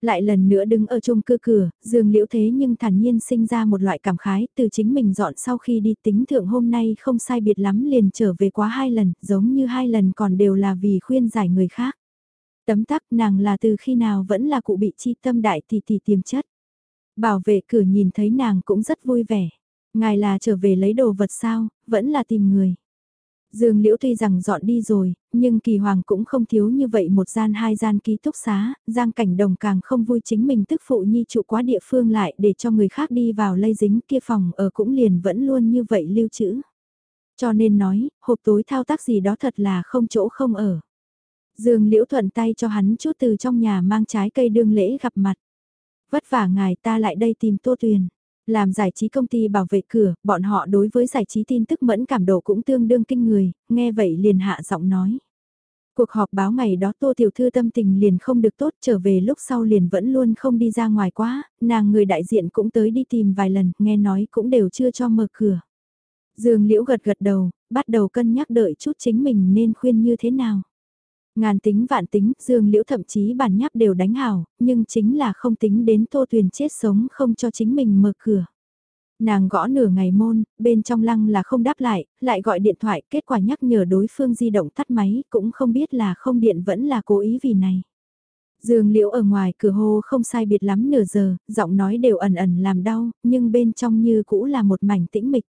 Lại lần nữa đứng ở chung cư cửa, dương liễu thế nhưng thản nhiên sinh ra một loại cảm khái từ chính mình dọn sau khi đi tính thượng hôm nay không sai biệt lắm liền trở về quá hai lần, giống như hai lần còn đều là vì khuyên giải người khác. Tấm tắc nàng là từ khi nào vẫn là cụ bị chi tâm đại tỷ tỷ tiềm chất. Bảo vệ cửa nhìn thấy nàng cũng rất vui vẻ. Ngài là trở về lấy đồ vật sao, vẫn là tìm người. Dương Liễu tuy rằng dọn đi rồi, nhưng kỳ hoàng cũng không thiếu như vậy một gian hai gian ký túc xá, Giang Cảnh Đồng càng không vui chính mình tức phụ nhi trụ quá địa phương lại để cho người khác đi vào lây dính kia phòng ở cũng liền vẫn luôn như vậy lưu trữ. Cho nên nói, hộp tối thao tác gì đó thật là không chỗ không ở. Dương Liễu thuận tay cho hắn chút từ trong nhà mang trái cây đương lễ gặp mặt. Vất vả ngài ta lại đây tìm Tô Tuyền. Làm giải trí công ty bảo vệ cửa, bọn họ đối với giải trí tin tức mẫn cảm độ cũng tương đương kinh người, nghe vậy liền hạ giọng nói. Cuộc họp báo ngày đó Tô Tiểu Thư tâm tình liền không được tốt trở về lúc sau liền vẫn luôn không đi ra ngoài quá, nàng người đại diện cũng tới đi tìm vài lần, nghe nói cũng đều chưa cho mở cửa. Dương Liễu gật gật đầu, bắt đầu cân nhắc đợi chút chính mình nên khuyên như thế nào. Ngàn tính vạn tính, Dương Liễu thậm chí bản nháp đều đánh hảo, nhưng chính là không tính đến Tô Tuyền chết sống không cho chính mình mở cửa. Nàng gõ nửa ngày môn, bên trong lăng là không đáp lại, lại gọi điện thoại, kết quả nhắc nhở đối phương di động tắt máy, cũng không biết là không điện vẫn là cố ý vì này. Dương Liễu ở ngoài cửa hô không sai biệt lắm nửa giờ, giọng nói đều ẩn ẩn làm đau, nhưng bên trong như cũ là một mảnh tĩnh mịch.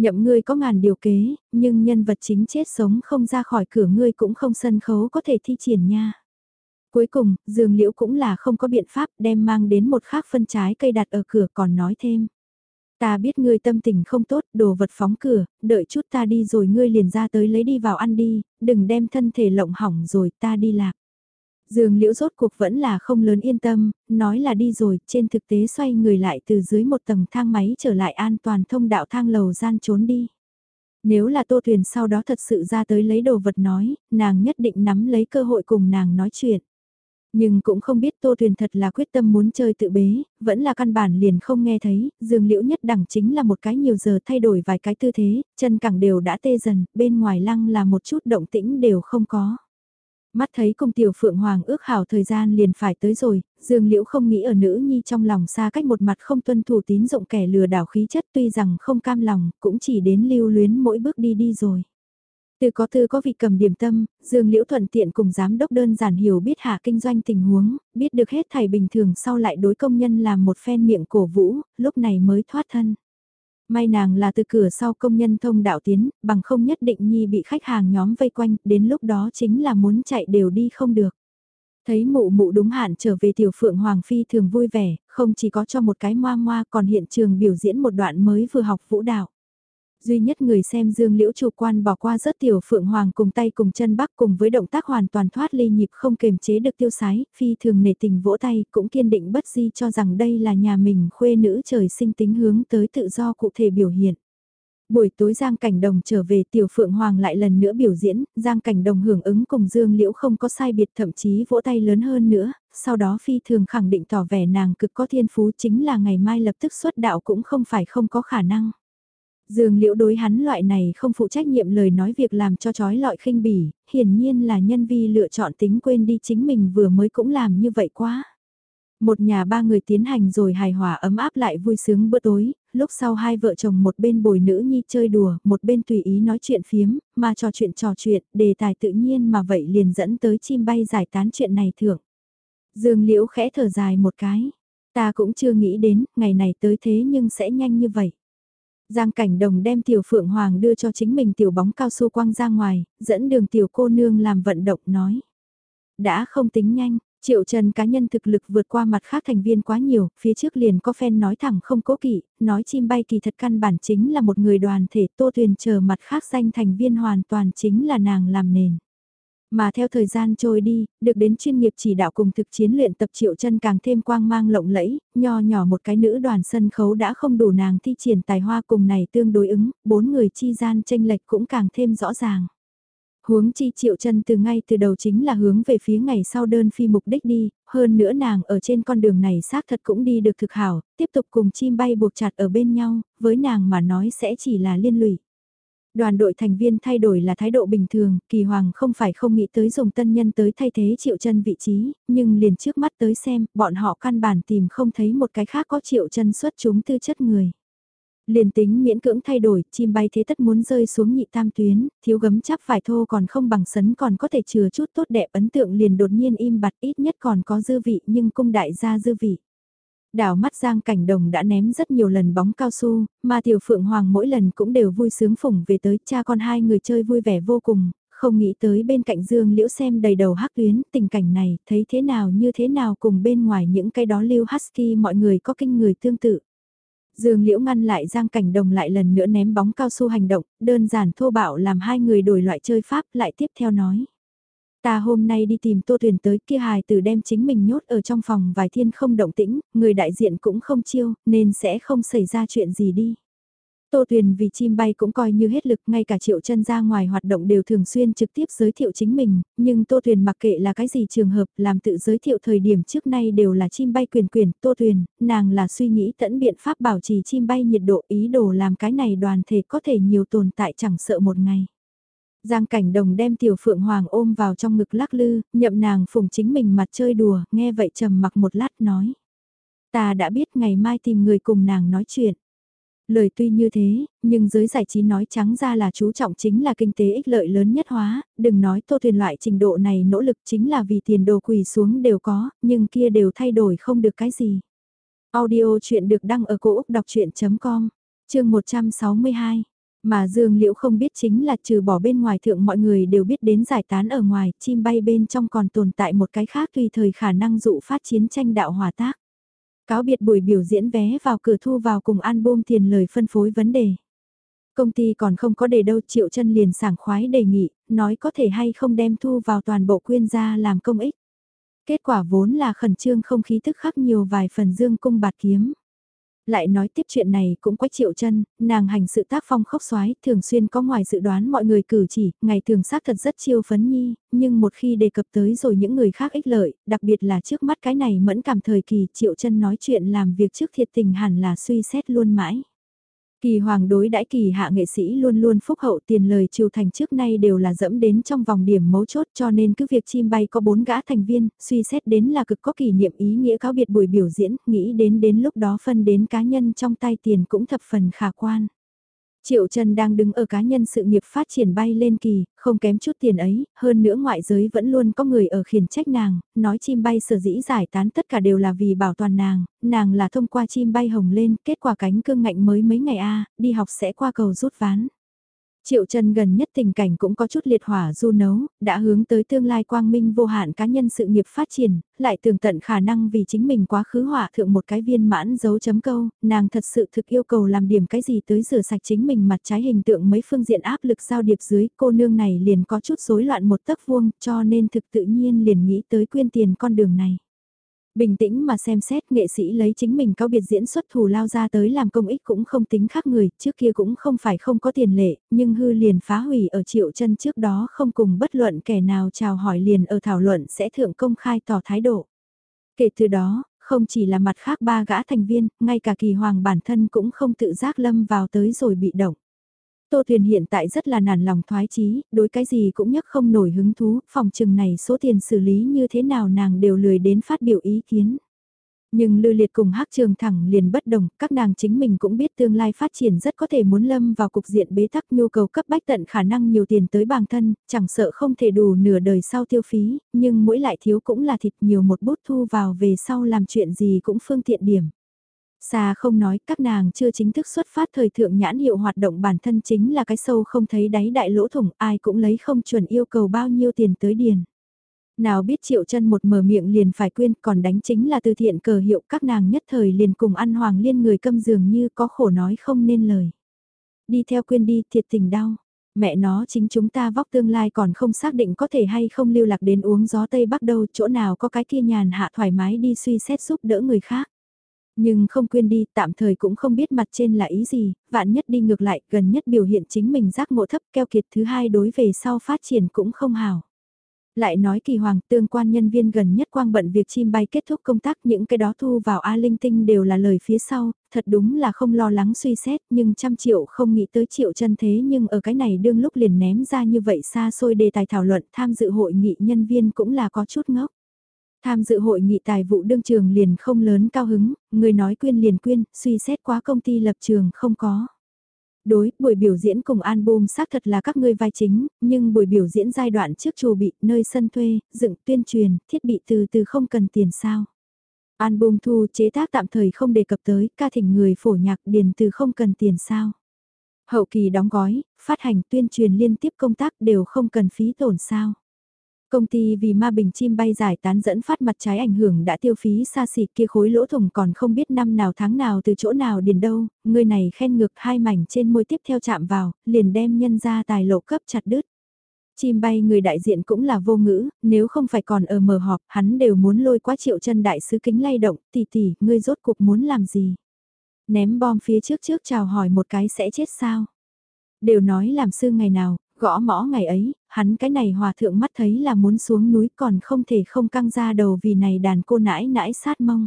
Nhậm ngươi có ngàn điều kế, nhưng nhân vật chính chết sống không ra khỏi cửa ngươi cũng không sân khấu có thể thi triển nha. Cuối cùng, Dương Liễu cũng là không có biện pháp đem mang đến một khác phân trái cây đặt ở cửa còn nói thêm. Ta biết ngươi tâm tình không tốt, đồ vật phóng cửa, đợi chút ta đi rồi ngươi liền ra tới lấy đi vào ăn đi, đừng đem thân thể lộng hỏng rồi ta đi lạc. Dương Liễu rốt cuộc vẫn là không lớn yên tâm, nói là đi rồi, trên thực tế xoay người lại từ dưới một tầng thang máy trở lại an toàn thông đạo thang lầu gian trốn đi. Nếu là Tô Thuyền sau đó thật sự ra tới lấy đồ vật nói, nàng nhất định nắm lấy cơ hội cùng nàng nói chuyện. Nhưng cũng không biết Tô Thuyền thật là quyết tâm muốn chơi tự bế, vẫn là căn bản liền không nghe thấy, dương liễu nhất đẳng chính là một cái nhiều giờ thay đổi vài cái tư thế, chân cẳng đều đã tê dần, bên ngoài lăng là một chút động tĩnh đều không có. Mắt thấy công tiểu phượng hoàng ước hảo thời gian liền phải tới rồi, Dương Liễu không nghĩ ở nữ nhi trong lòng xa cách một mặt không tuân thủ tín dụng kẻ lừa đảo khí chất tuy rằng không cam lòng, cũng chỉ đến lưu luyến mỗi bước đi đi rồi. Từ có tư có vị cầm điểm tâm, Dương Liễu thuận tiện cùng giám đốc đơn giản hiểu biết hạ kinh doanh tình huống, biết được hết thầy bình thường sau lại đối công nhân làm một phen miệng cổ vũ, lúc này mới thoát thân. May nàng là từ cửa sau công nhân thông đạo tiến, bằng không nhất định Nhi bị khách hàng nhóm vây quanh, đến lúc đó chính là muốn chạy đều đi không được. Thấy mụ mụ đúng hạn trở về tiểu phượng Hoàng Phi thường vui vẻ, không chỉ có cho một cái moa moa còn hiện trường biểu diễn một đoạn mới vừa học vũ đạo. Duy nhất người xem Dương Liễu chủ quan bỏ qua rất tiểu Phượng Hoàng cùng tay cùng chân bắc cùng với động tác hoàn toàn thoát ly nhịp không kềm chế được tiêu sái, phi thường nể tình vỗ tay cũng kiên định bất di cho rằng đây là nhà mình khuê nữ trời sinh tính hướng tới tự do cụ thể biểu hiện. Buổi tối Giang Cảnh Đồng trở về Tiểu Phượng Hoàng lại lần nữa biểu diễn, Giang Cảnh Đồng hưởng ứng cùng Dương Liễu không có sai biệt thậm chí vỗ tay lớn hơn nữa, sau đó phi thường khẳng định tỏ vẻ nàng cực có thiên phú chính là ngày mai lập tức xuất đạo cũng không phải không có khả năng. Dương Liễu đối hắn loại này không phụ trách nhiệm lời nói việc làm cho chói lọi khinh bỉ, hiển nhiên là nhân vi lựa chọn tính quên đi chính mình vừa mới cũng làm như vậy quá. Một nhà ba người tiến hành rồi hài hòa ấm áp lại vui sướng bữa tối, lúc sau hai vợ chồng một bên bồi nữ nhi chơi đùa, một bên tùy ý nói chuyện phiếm, mà trò chuyện trò chuyện, đề tài tự nhiên mà vậy liền dẫn tới chim bay giải tán chuyện này thưởng. Dương Liễu khẽ thở dài một cái, ta cũng chưa nghĩ đến, ngày này tới thế nhưng sẽ nhanh như vậy. Giang Cảnh Đồng đem Tiểu Phượng Hoàng đưa cho chính mình tiểu bóng cao su quăng ra ngoài, dẫn đường tiểu cô nương làm vận động nói. Đã không tính nhanh, Triệu Trần cá nhân thực lực vượt qua mặt khác thành viên quá nhiều, phía trước liền có fan nói thẳng không cố kỵ, nói chim bay kỳ thật căn bản chính là một người đoàn thể tô thuyền chờ mặt khác danh thành viên hoàn toàn chính là nàng làm nền. Mà theo thời gian trôi đi, được đến chuyên nghiệp chỉ đạo cùng thực chiến luyện tập triệu chân càng thêm quang mang lộng lẫy, nho nhỏ một cái nữ đoàn sân khấu đã không đủ nàng thi triển tài hoa cùng này tương đối ứng, bốn người chi gian tranh lệch cũng càng thêm rõ ràng. Huống chi triệu chân từ ngay từ đầu chính là hướng về phía ngày sau đơn phi mục đích đi, hơn nữa nàng ở trên con đường này xác thật cũng đi được thực hảo, tiếp tục cùng chim bay buộc chặt ở bên nhau, với nàng mà nói sẽ chỉ là liên lụy. Đoàn đội thành viên thay đổi là thái độ bình thường, kỳ hoàng không phải không nghĩ tới dùng tân nhân tới thay thế triệu chân vị trí, nhưng liền trước mắt tới xem, bọn họ căn bản tìm không thấy một cái khác có triệu chân xuất chúng tư chất người. Liền tính miễn cưỡng thay đổi, chim bay thế tất muốn rơi xuống nhị tam tuyến, thiếu gấm chắp phải thô còn không bằng sấn còn có thể chừa chút tốt đẹp ấn tượng liền đột nhiên im bặt ít nhất còn có dư vị nhưng cung đại gia dư vị. Đảo mắt Giang Cảnh Đồng đã ném rất nhiều lần bóng cao su, mà Tiểu Phượng Hoàng mỗi lần cũng đều vui sướng phủng về tới cha con hai người chơi vui vẻ vô cùng, không nghĩ tới bên cạnh Dương Liễu xem đầy đầu hắc tuyến, tình cảnh này thấy thế nào như thế nào cùng bên ngoài những cái đó lưu husky mọi người có kinh người tương tự. Dương Liễu ngăn lại Giang Cảnh Đồng lại lần nữa ném bóng cao su hành động, đơn giản thô bạo làm hai người đổi loại chơi pháp lại tiếp theo nói. Ta hôm nay đi tìm tô thuyền tới kia hài tử đem chính mình nhốt ở trong phòng vài thiên không động tĩnh, người đại diện cũng không chiêu, nên sẽ không xảy ra chuyện gì đi. Tô Tuyền vì chim bay cũng coi như hết lực, ngay cả triệu chân ra ngoài hoạt động đều thường xuyên trực tiếp giới thiệu chính mình, nhưng Tô Tuyền mặc kệ là cái gì trường hợp, làm tự giới thiệu thời điểm trước nay đều là chim bay quyền quyền, Tô Tuyền, nàng là suy nghĩ tẫn biện pháp bảo trì chim bay nhiệt độ ý đồ làm cái này đoàn thể có thể nhiều tồn tại chẳng sợ một ngày. Giang cảnh đồng đem tiểu phượng hoàng ôm vào trong ngực lắc lư, nhậm nàng phùng chính mình mặt chơi đùa, nghe vậy trầm mặc một lát nói. Ta đã biết ngày mai tìm người cùng nàng nói chuyện. Lời tuy như thế, nhưng giới giải trí nói trắng ra là chú trọng chính là kinh tế ích lợi lớn nhất hóa, đừng nói tô thuyền loại trình độ này nỗ lực chính là vì tiền đồ quỳ xuống đều có, nhưng kia đều thay đổi không được cái gì. Audio chuyện được đăng ở cổ Úc đọc chuyện.com, chương 162. Mà Dương Liễu không biết chính là trừ bỏ bên ngoài thượng mọi người đều biết đến giải tán ở ngoài, chim bay bên trong còn tồn tại một cái khác tùy thời khả năng dụ phát chiến tranh đạo hòa tác. Cáo biệt buổi biểu diễn vé vào cửa thu vào cùng album tiền lời phân phối vấn đề. Công ty còn không có đề đâu Triệu chân liền sảng khoái đề nghị, nói có thể hay không đem thu vào toàn bộ quyên gia làm công ích. Kết quả vốn là khẩn trương không khí tức khắc nhiều vài phần dương cung bạt kiếm. Lại nói tiếp chuyện này cũng quách triệu chân, nàng hành sự tác phong khốc xoái, thường xuyên có ngoài dự đoán mọi người cử chỉ, ngày thường xác thật rất chiêu phấn nhi, nhưng một khi đề cập tới rồi những người khác ích lợi, đặc biệt là trước mắt cái này mẫn cảm thời kỳ triệu chân nói chuyện làm việc trước thiệt tình hẳn là suy xét luôn mãi. Kỳ hoàng đối đãi kỳ hạ nghệ sĩ luôn luôn phúc hậu tiền lời triều thành trước nay đều là dẫm đến trong vòng điểm mấu chốt cho nên cứ việc chim bay có bốn gã thành viên, suy xét đến là cực có kỷ niệm ý nghĩa cáo biệt buổi biểu diễn, nghĩ đến đến lúc đó phân đến cá nhân trong tay tiền cũng thập phần khả quan. Triệu Trần đang đứng ở cá nhân sự nghiệp phát triển bay lên kỳ, không kém chút tiền ấy, hơn nữa ngoại giới vẫn luôn có người ở khiển trách nàng, nói chim bay sở dĩ giải tán tất cả đều là vì bảo toàn nàng, nàng là thông qua chim bay hồng lên, kết quả cánh cương ngạnh mới mấy ngày a đi học sẽ qua cầu rút ván. Triệu Trần gần nhất tình cảnh cũng có chút liệt hỏa du nấu, đã hướng tới tương lai quang minh vô hạn cá nhân sự nghiệp phát triển, lại tường tận khả năng vì chính mình quá khứ hỏa thượng một cái viên mãn dấu chấm câu, nàng thật sự thực yêu cầu làm điểm cái gì tới rửa sạch chính mình mặt trái hình tượng mấy phương diện áp lực giao điệp dưới, cô nương này liền có chút rối loạn một tấc vuông, cho nên thực tự nhiên liền nghĩ tới quyên tiền con đường này. Bình tĩnh mà xem xét nghệ sĩ lấy chính mình cao biệt diễn xuất thù lao ra tới làm công ích cũng không tính khác người, trước kia cũng không phải không có tiền lệ, nhưng hư liền phá hủy ở triệu chân trước đó không cùng bất luận kẻ nào chào hỏi liền ở thảo luận sẽ thượng công khai tỏ thái độ. Kể từ đó, không chỉ là mặt khác ba gã thành viên, ngay cả kỳ hoàng bản thân cũng không tự giác lâm vào tới rồi bị động. Tô Thuyền hiện tại rất là nản lòng thoái chí, đối cái gì cũng nhắc không nổi hứng thú, phòng trừng này số tiền xử lý như thế nào nàng đều lười đến phát biểu ý kiến. Nhưng Lư Liệt cùng Hắc Trường thẳng liền bất đồng, các nàng chính mình cũng biết tương lai phát triển rất có thể muốn lâm vào cục diện bế tắc nhu cầu cấp bách tận khả năng nhiều tiền tới bản thân, chẳng sợ không thể đủ nửa đời sau tiêu phí, nhưng mỗi lại thiếu cũng là thịt nhiều một bút thu vào về sau làm chuyện gì cũng phương tiện điểm. Xa không nói, các nàng chưa chính thức xuất phát thời thượng nhãn hiệu hoạt động bản thân chính là cái sâu không thấy đáy đại lỗ thủng, ai cũng lấy không chuẩn yêu cầu bao nhiêu tiền tới điền. Nào biết triệu chân một mở miệng liền phải quên, còn đánh chính là từ thiện cờ hiệu, các nàng nhất thời liền cùng ăn hoàng liên người câm dường như có khổ nói không nên lời. Đi theo quyên đi, thiệt tình đau. Mẹ nó, chính chúng ta vóc tương lai còn không xác định có thể hay không lưu lạc đến uống gió Tây Bắc đâu, chỗ nào có cái kia nhàn hạ thoải mái đi suy xét giúp đỡ người khác. Nhưng không quên đi, tạm thời cũng không biết mặt trên là ý gì, vạn nhất đi ngược lại, gần nhất biểu hiện chính mình giác ngộ thấp keo kiệt thứ hai đối về sau phát triển cũng không hào. Lại nói kỳ hoàng tương quan nhân viên gần nhất quang bận việc chim bay kết thúc công tác những cái đó thu vào A Linh Tinh đều là lời phía sau, thật đúng là không lo lắng suy xét nhưng trăm triệu không nghĩ tới triệu chân thế nhưng ở cái này đương lúc liền ném ra như vậy xa xôi đề tài thảo luận tham dự hội nghị nhân viên cũng là có chút ngốc. Tham dự hội nghị tài vụ đương trường liền không lớn cao hứng, người nói quyên liền quyên, suy xét quá công ty lập trường không có. Đối, buổi biểu diễn cùng album xác thật là các ngươi vai chính, nhưng buổi biểu diễn giai đoạn trước chủ bị, nơi sân thuê, dựng tuyên truyền, thiết bị từ từ không cần tiền sao. Album thu chế tác tạm thời không đề cập tới, ca thỉnh người phổ nhạc điền từ không cần tiền sao. Hậu kỳ đóng gói, phát hành tuyên truyền liên tiếp công tác đều không cần phí tổn sao. Công ty vì ma bình chim bay giải tán dẫn phát mặt trái ảnh hưởng đã tiêu phí xa xỉ kia khối lỗ thủng còn không biết năm nào tháng nào từ chỗ nào điền đâu, người này khen ngược hai mảnh trên môi tiếp theo chạm vào, liền đem nhân ra tài lộ cấp chặt đứt. Chim bay người đại diện cũng là vô ngữ, nếu không phải còn ở mở họp, hắn đều muốn lôi quá triệu chân đại sứ kính lay động, tỷ tỷ, ngươi rốt cuộc muốn làm gì? Ném bom phía trước trước chào hỏi một cái sẽ chết sao? Đều nói làm sư ngày nào, Gõ mõ ngày ấy, hắn cái này hòa thượng mắt thấy là muốn xuống núi còn không thể không căng ra đầu vì này đàn cô nãi nãi sát mong.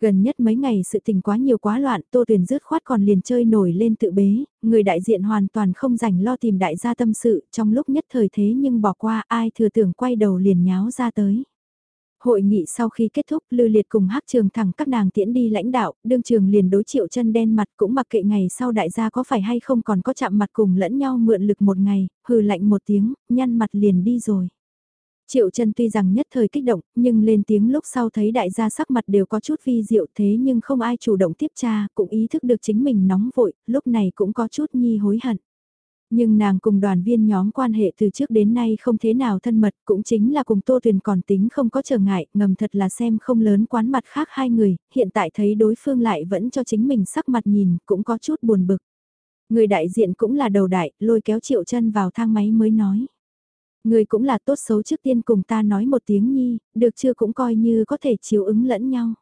Gần nhất mấy ngày sự tình quá nhiều quá loạn, Tô Tuyền rứt khoát còn liền chơi nổi lên tự bế, người đại diện hoàn toàn không rảnh lo tìm đại gia tâm sự trong lúc nhất thời thế nhưng bỏ qua ai thừa tưởng quay đầu liền nháo ra tới. Hội nghị sau khi kết thúc, Lư Liệt cùng Hắc Trường thẳng các nàng tiễn đi lãnh đạo, đương trường liền đối triệu chân đen mặt cũng mặc kệ ngày sau đại gia có phải hay không còn có chạm mặt cùng lẫn nhau mượn lực một ngày, hừ lạnh một tiếng, nhăn mặt liền đi rồi. Triệu chân tuy rằng nhất thời kích động, nhưng lên tiếng lúc sau thấy đại gia sắc mặt đều có chút vi diệu thế nhưng không ai chủ động tiếp tra, cũng ý thức được chính mình nóng vội, lúc này cũng có chút nhi hối hận. Nhưng nàng cùng đoàn viên nhóm quan hệ từ trước đến nay không thế nào thân mật, cũng chính là cùng Tô Tuyền còn tính không có trở ngại, ngầm thật là xem không lớn quán mặt khác hai người, hiện tại thấy đối phương lại vẫn cho chính mình sắc mặt nhìn, cũng có chút buồn bực. Người đại diện cũng là đầu đại, lôi kéo triệu chân vào thang máy mới nói. Người cũng là tốt xấu trước tiên cùng ta nói một tiếng nhi, được chưa cũng coi như có thể chiếu ứng lẫn nhau.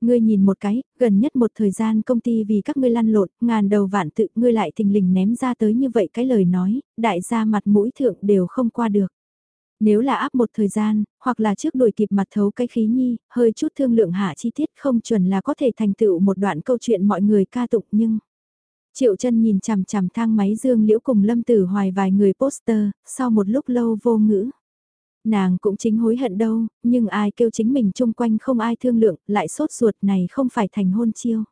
Ngươi nhìn một cái, gần nhất một thời gian công ty vì các ngươi lăn lộn, ngàn đầu vạn tự ngươi lại thình lình ném ra tới như vậy cái lời nói, đại gia mặt mũi thượng đều không qua được. Nếu là áp một thời gian, hoặc là trước đuổi kịp mặt thấu cái khí nhi, hơi chút thương lượng hạ chi tiết không chuẩn là có thể thành tựu một đoạn câu chuyện mọi người ca tụng nhưng... Triệu chân nhìn chằm chằm thang máy dương liễu cùng lâm tử hoài vài người poster, sau một lúc lâu vô ngữ. Nàng cũng chính hối hận đâu, nhưng ai kêu chính mình chung quanh không ai thương lượng, lại sốt ruột này không phải thành hôn chiêu.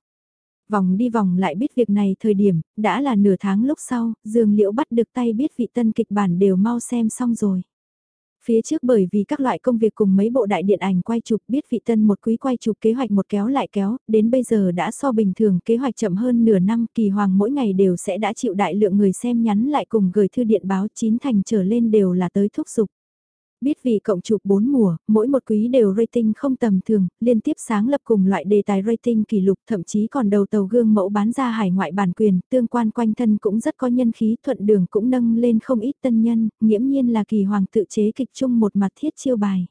Vòng đi vòng lại biết việc này thời điểm, đã là nửa tháng lúc sau, Dương Liễu bắt được tay biết vị tân kịch bản đều mau xem xong rồi. Phía trước bởi vì các loại công việc cùng mấy bộ đại điện ảnh quay chụp biết vị tân một quý quay chụp kế hoạch một kéo lại kéo, đến bây giờ đã so bình thường kế hoạch chậm hơn nửa năm kỳ hoàng mỗi ngày đều sẽ đã chịu đại lượng người xem nhắn lại cùng gửi thư điện báo chín thành trở lên đều là tới thúc giục. Biết vì cộng chụp 4 mùa, mỗi một quý đều rating không tầm thường, liên tiếp sáng lập cùng loại đề tài rating kỷ lục thậm chí còn đầu tàu gương mẫu bán ra hải ngoại bản quyền, tương quan quanh thân cũng rất có nhân khí thuận đường cũng nâng lên không ít tân nhân, nghiễm nhiên là kỳ hoàng tự chế kịch chung một mặt thiết chiêu bài.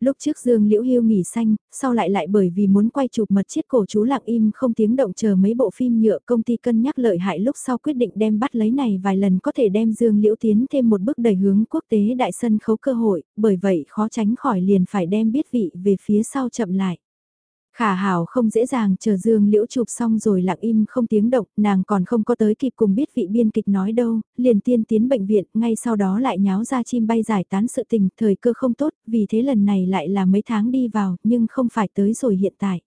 Lúc trước Dương Liễu Hiêu nghỉ xanh, sau lại lại bởi vì muốn quay chụp mật chiết cổ chú lặng im không tiếng động chờ mấy bộ phim nhựa công ty cân nhắc lợi hại lúc sau quyết định đem bắt lấy này vài lần có thể đem Dương Liễu tiến thêm một bước đẩy hướng quốc tế đại sân khấu cơ hội, bởi vậy khó tránh khỏi liền phải đem biết vị về phía sau chậm lại. Khả hảo không dễ dàng chờ Dương Liễu chụp xong rồi lặng im không tiếng động, nàng còn không có tới kịp cùng biết vị biên kịch nói đâu, liền tiên tiến bệnh viện, ngay sau đó lại nháo ra chim bay giải tán sự tình, thời cơ không tốt, vì thế lần này lại là mấy tháng đi vào, nhưng không phải tới rồi hiện tại.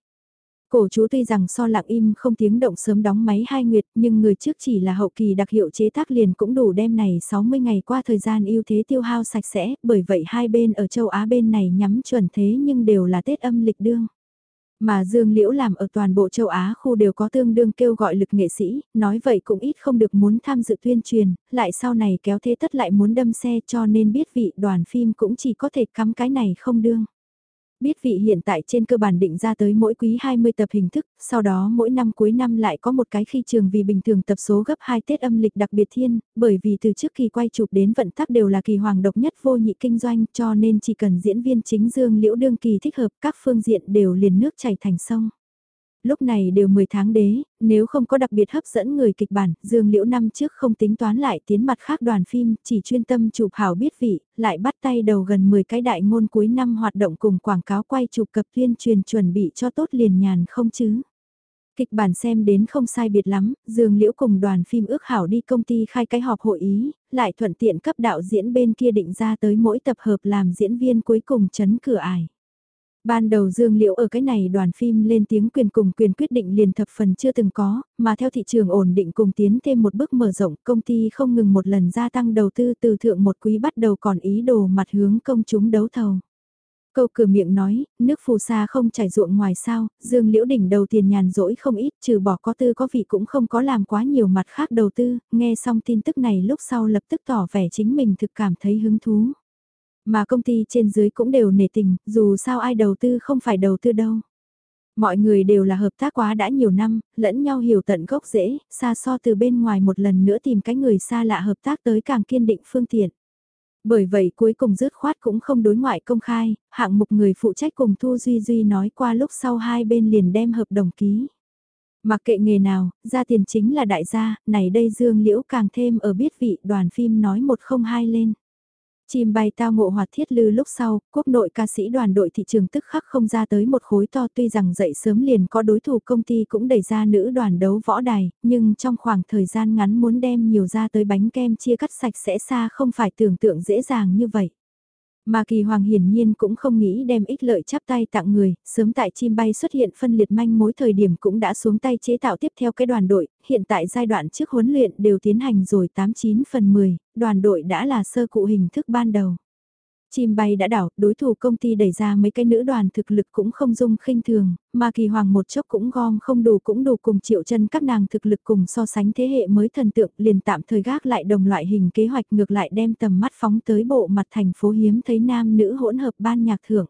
Cổ chú tuy rằng so lặng im không tiếng động sớm đóng máy hai nguyệt nhưng người trước chỉ là hậu kỳ đặc hiệu chế tác liền cũng đủ đem này 60 ngày qua thời gian ưu thế tiêu hao sạch sẽ, bởi vậy hai bên ở châu Á bên này nhắm chuẩn thế nhưng đều là Tết âm lịch đương. Mà Dương Liễu làm ở toàn bộ châu Á khu đều có tương đương kêu gọi lực nghệ sĩ, nói vậy cũng ít không được muốn tham dự tuyên truyền, lại sau này kéo thế tất lại muốn đâm xe cho nên biết vị đoàn phim cũng chỉ có thể cắm cái này không đương. Biết vị hiện tại trên cơ bản định ra tới mỗi quý 20 tập hình thức, sau đó mỗi năm cuối năm lại có một cái khi trường vì bình thường tập số gấp 2 Tết âm lịch đặc biệt thiên, bởi vì từ trước kỳ quay chụp đến vận tắc đều là kỳ hoàng độc nhất vô nhị kinh doanh cho nên chỉ cần diễn viên chính dương liễu đương kỳ thích hợp các phương diện đều liền nước chảy thành sông. Lúc này đều 10 tháng đế, nếu không có đặc biệt hấp dẫn người kịch bản, Dương Liễu năm trước không tính toán lại tiến mặt khác đoàn phim, chỉ chuyên tâm chụp hảo biết vị, lại bắt tay đầu gần 10 cái đại ngôn cuối năm hoạt động cùng quảng cáo quay chụp cập tuyên truyền chuẩn bị cho tốt liền nhàn không chứ. Kịch bản xem đến không sai biệt lắm, Dương Liễu cùng đoàn phim ước hảo đi công ty khai cái họp hội ý, lại thuận tiện cấp đạo diễn bên kia định ra tới mỗi tập hợp làm diễn viên cuối cùng chấn cửa ải. Ban đầu Dương Liễu ở cái này đoàn phim lên tiếng quyền cùng quyền quyết định liền thập phần chưa từng có, mà theo thị trường ổn định cùng tiến thêm một bước mở rộng công ty không ngừng một lần gia tăng đầu tư từ thượng một quý bắt đầu còn ý đồ mặt hướng công chúng đấu thầu. Câu cửa miệng nói, nước phù sa không chảy ruộng ngoài sao, Dương Liễu đỉnh đầu tiền nhàn rỗi không ít trừ bỏ có tư có vị cũng không có làm quá nhiều mặt khác đầu tư, nghe xong tin tức này lúc sau lập tức tỏ vẻ chính mình thực cảm thấy hứng thú. Mà công ty trên dưới cũng đều nể tình, dù sao ai đầu tư không phải đầu tư đâu. Mọi người đều là hợp tác quá đã nhiều năm, lẫn nhau hiểu tận gốc dễ, xa so từ bên ngoài một lần nữa tìm cái người xa lạ hợp tác tới càng kiên định phương tiện. Bởi vậy cuối cùng dứt khoát cũng không đối ngoại công khai, hạng mục người phụ trách cùng Thu Duy Duy nói qua lúc sau hai bên liền đem hợp đồng ký. Mặc kệ nghề nào, ra tiền chính là đại gia, này đây Dương Liễu càng thêm ở biết vị đoàn phim nói một không hai lên. Chim bay tao ngộ hoạt thiết lư lúc sau, quốc nội ca sĩ đoàn đội thị trường tức khắc không ra tới một khối to tuy rằng dậy sớm liền có đối thủ công ty cũng đẩy ra nữ đoàn đấu võ đài, nhưng trong khoảng thời gian ngắn muốn đem nhiều ra tới bánh kem chia cắt sạch sẽ xa không phải tưởng tượng dễ dàng như vậy. Mà kỳ hoàng hiển nhiên cũng không nghĩ đem ích lợi chắp tay tặng người, sớm tại chim bay xuất hiện phân liệt manh mối thời điểm cũng đã xuống tay chế tạo tiếp theo cái đoàn đội, hiện tại giai đoạn trước huấn luyện đều tiến hành rồi 89 phần 10, đoàn đội đã là sơ cụ hình thức ban đầu. Chim bay đã đảo, đối thủ công ty đẩy ra mấy cái nữ đoàn thực lực cũng không dung khinh thường, mà kỳ hoàng một chốc cũng gom không đủ cũng đủ cùng triệu chân các nàng thực lực cùng so sánh thế hệ mới thần tượng liền tạm thời gác lại đồng loại hình kế hoạch ngược lại đem tầm mắt phóng tới bộ mặt thành phố hiếm thấy nam nữ hỗn hợp ban nhạc thưởng.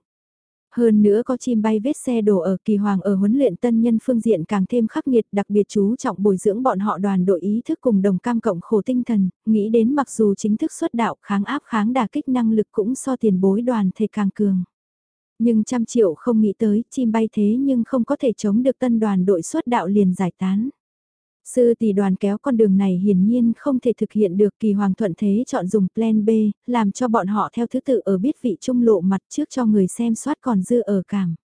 Hơn nữa có chim bay vết xe đổ ở kỳ hoàng ở huấn luyện tân nhân phương diện càng thêm khắc nghiệt đặc biệt chú trọng bồi dưỡng bọn họ đoàn đội ý thức cùng đồng cam cộng khổ tinh thần, nghĩ đến mặc dù chính thức xuất đạo kháng áp kháng đà kích năng lực cũng so tiền bối đoàn thể càng cường. Nhưng trăm triệu không nghĩ tới chim bay thế nhưng không có thể chống được tân đoàn đội xuất đạo liền giải tán. Sư tỷ đoàn kéo con đường này hiển nhiên không thể thực hiện được kỳ hoàng thuận thế chọn dùng plan B, làm cho bọn họ theo thứ tự ở biết vị trung lộ mặt trước cho người xem soát còn dư ở cảm.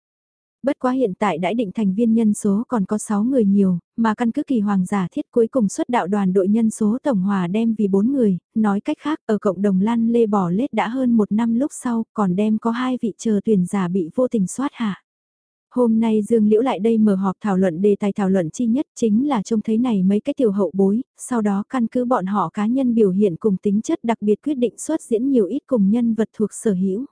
Bất quá hiện tại đã định thành viên nhân số còn có 6 người nhiều, mà căn cứ kỳ hoàng giả thiết cuối cùng xuất đạo đoàn đội nhân số tổng hòa đem vì 4 người, nói cách khác ở cộng đồng lăn lê bỏ lết đã hơn một năm lúc sau còn đem có hai vị chờ tuyển giả bị vô tình soát hạ. Hôm nay Dương Liễu lại đây mở họp thảo luận đề tài thảo luận chi nhất chính là trông thấy này mấy cái tiểu hậu bối, sau đó căn cứ bọn họ cá nhân biểu hiện cùng tính chất đặc biệt quyết định xuất diễn nhiều ít cùng nhân vật thuộc sở hữu.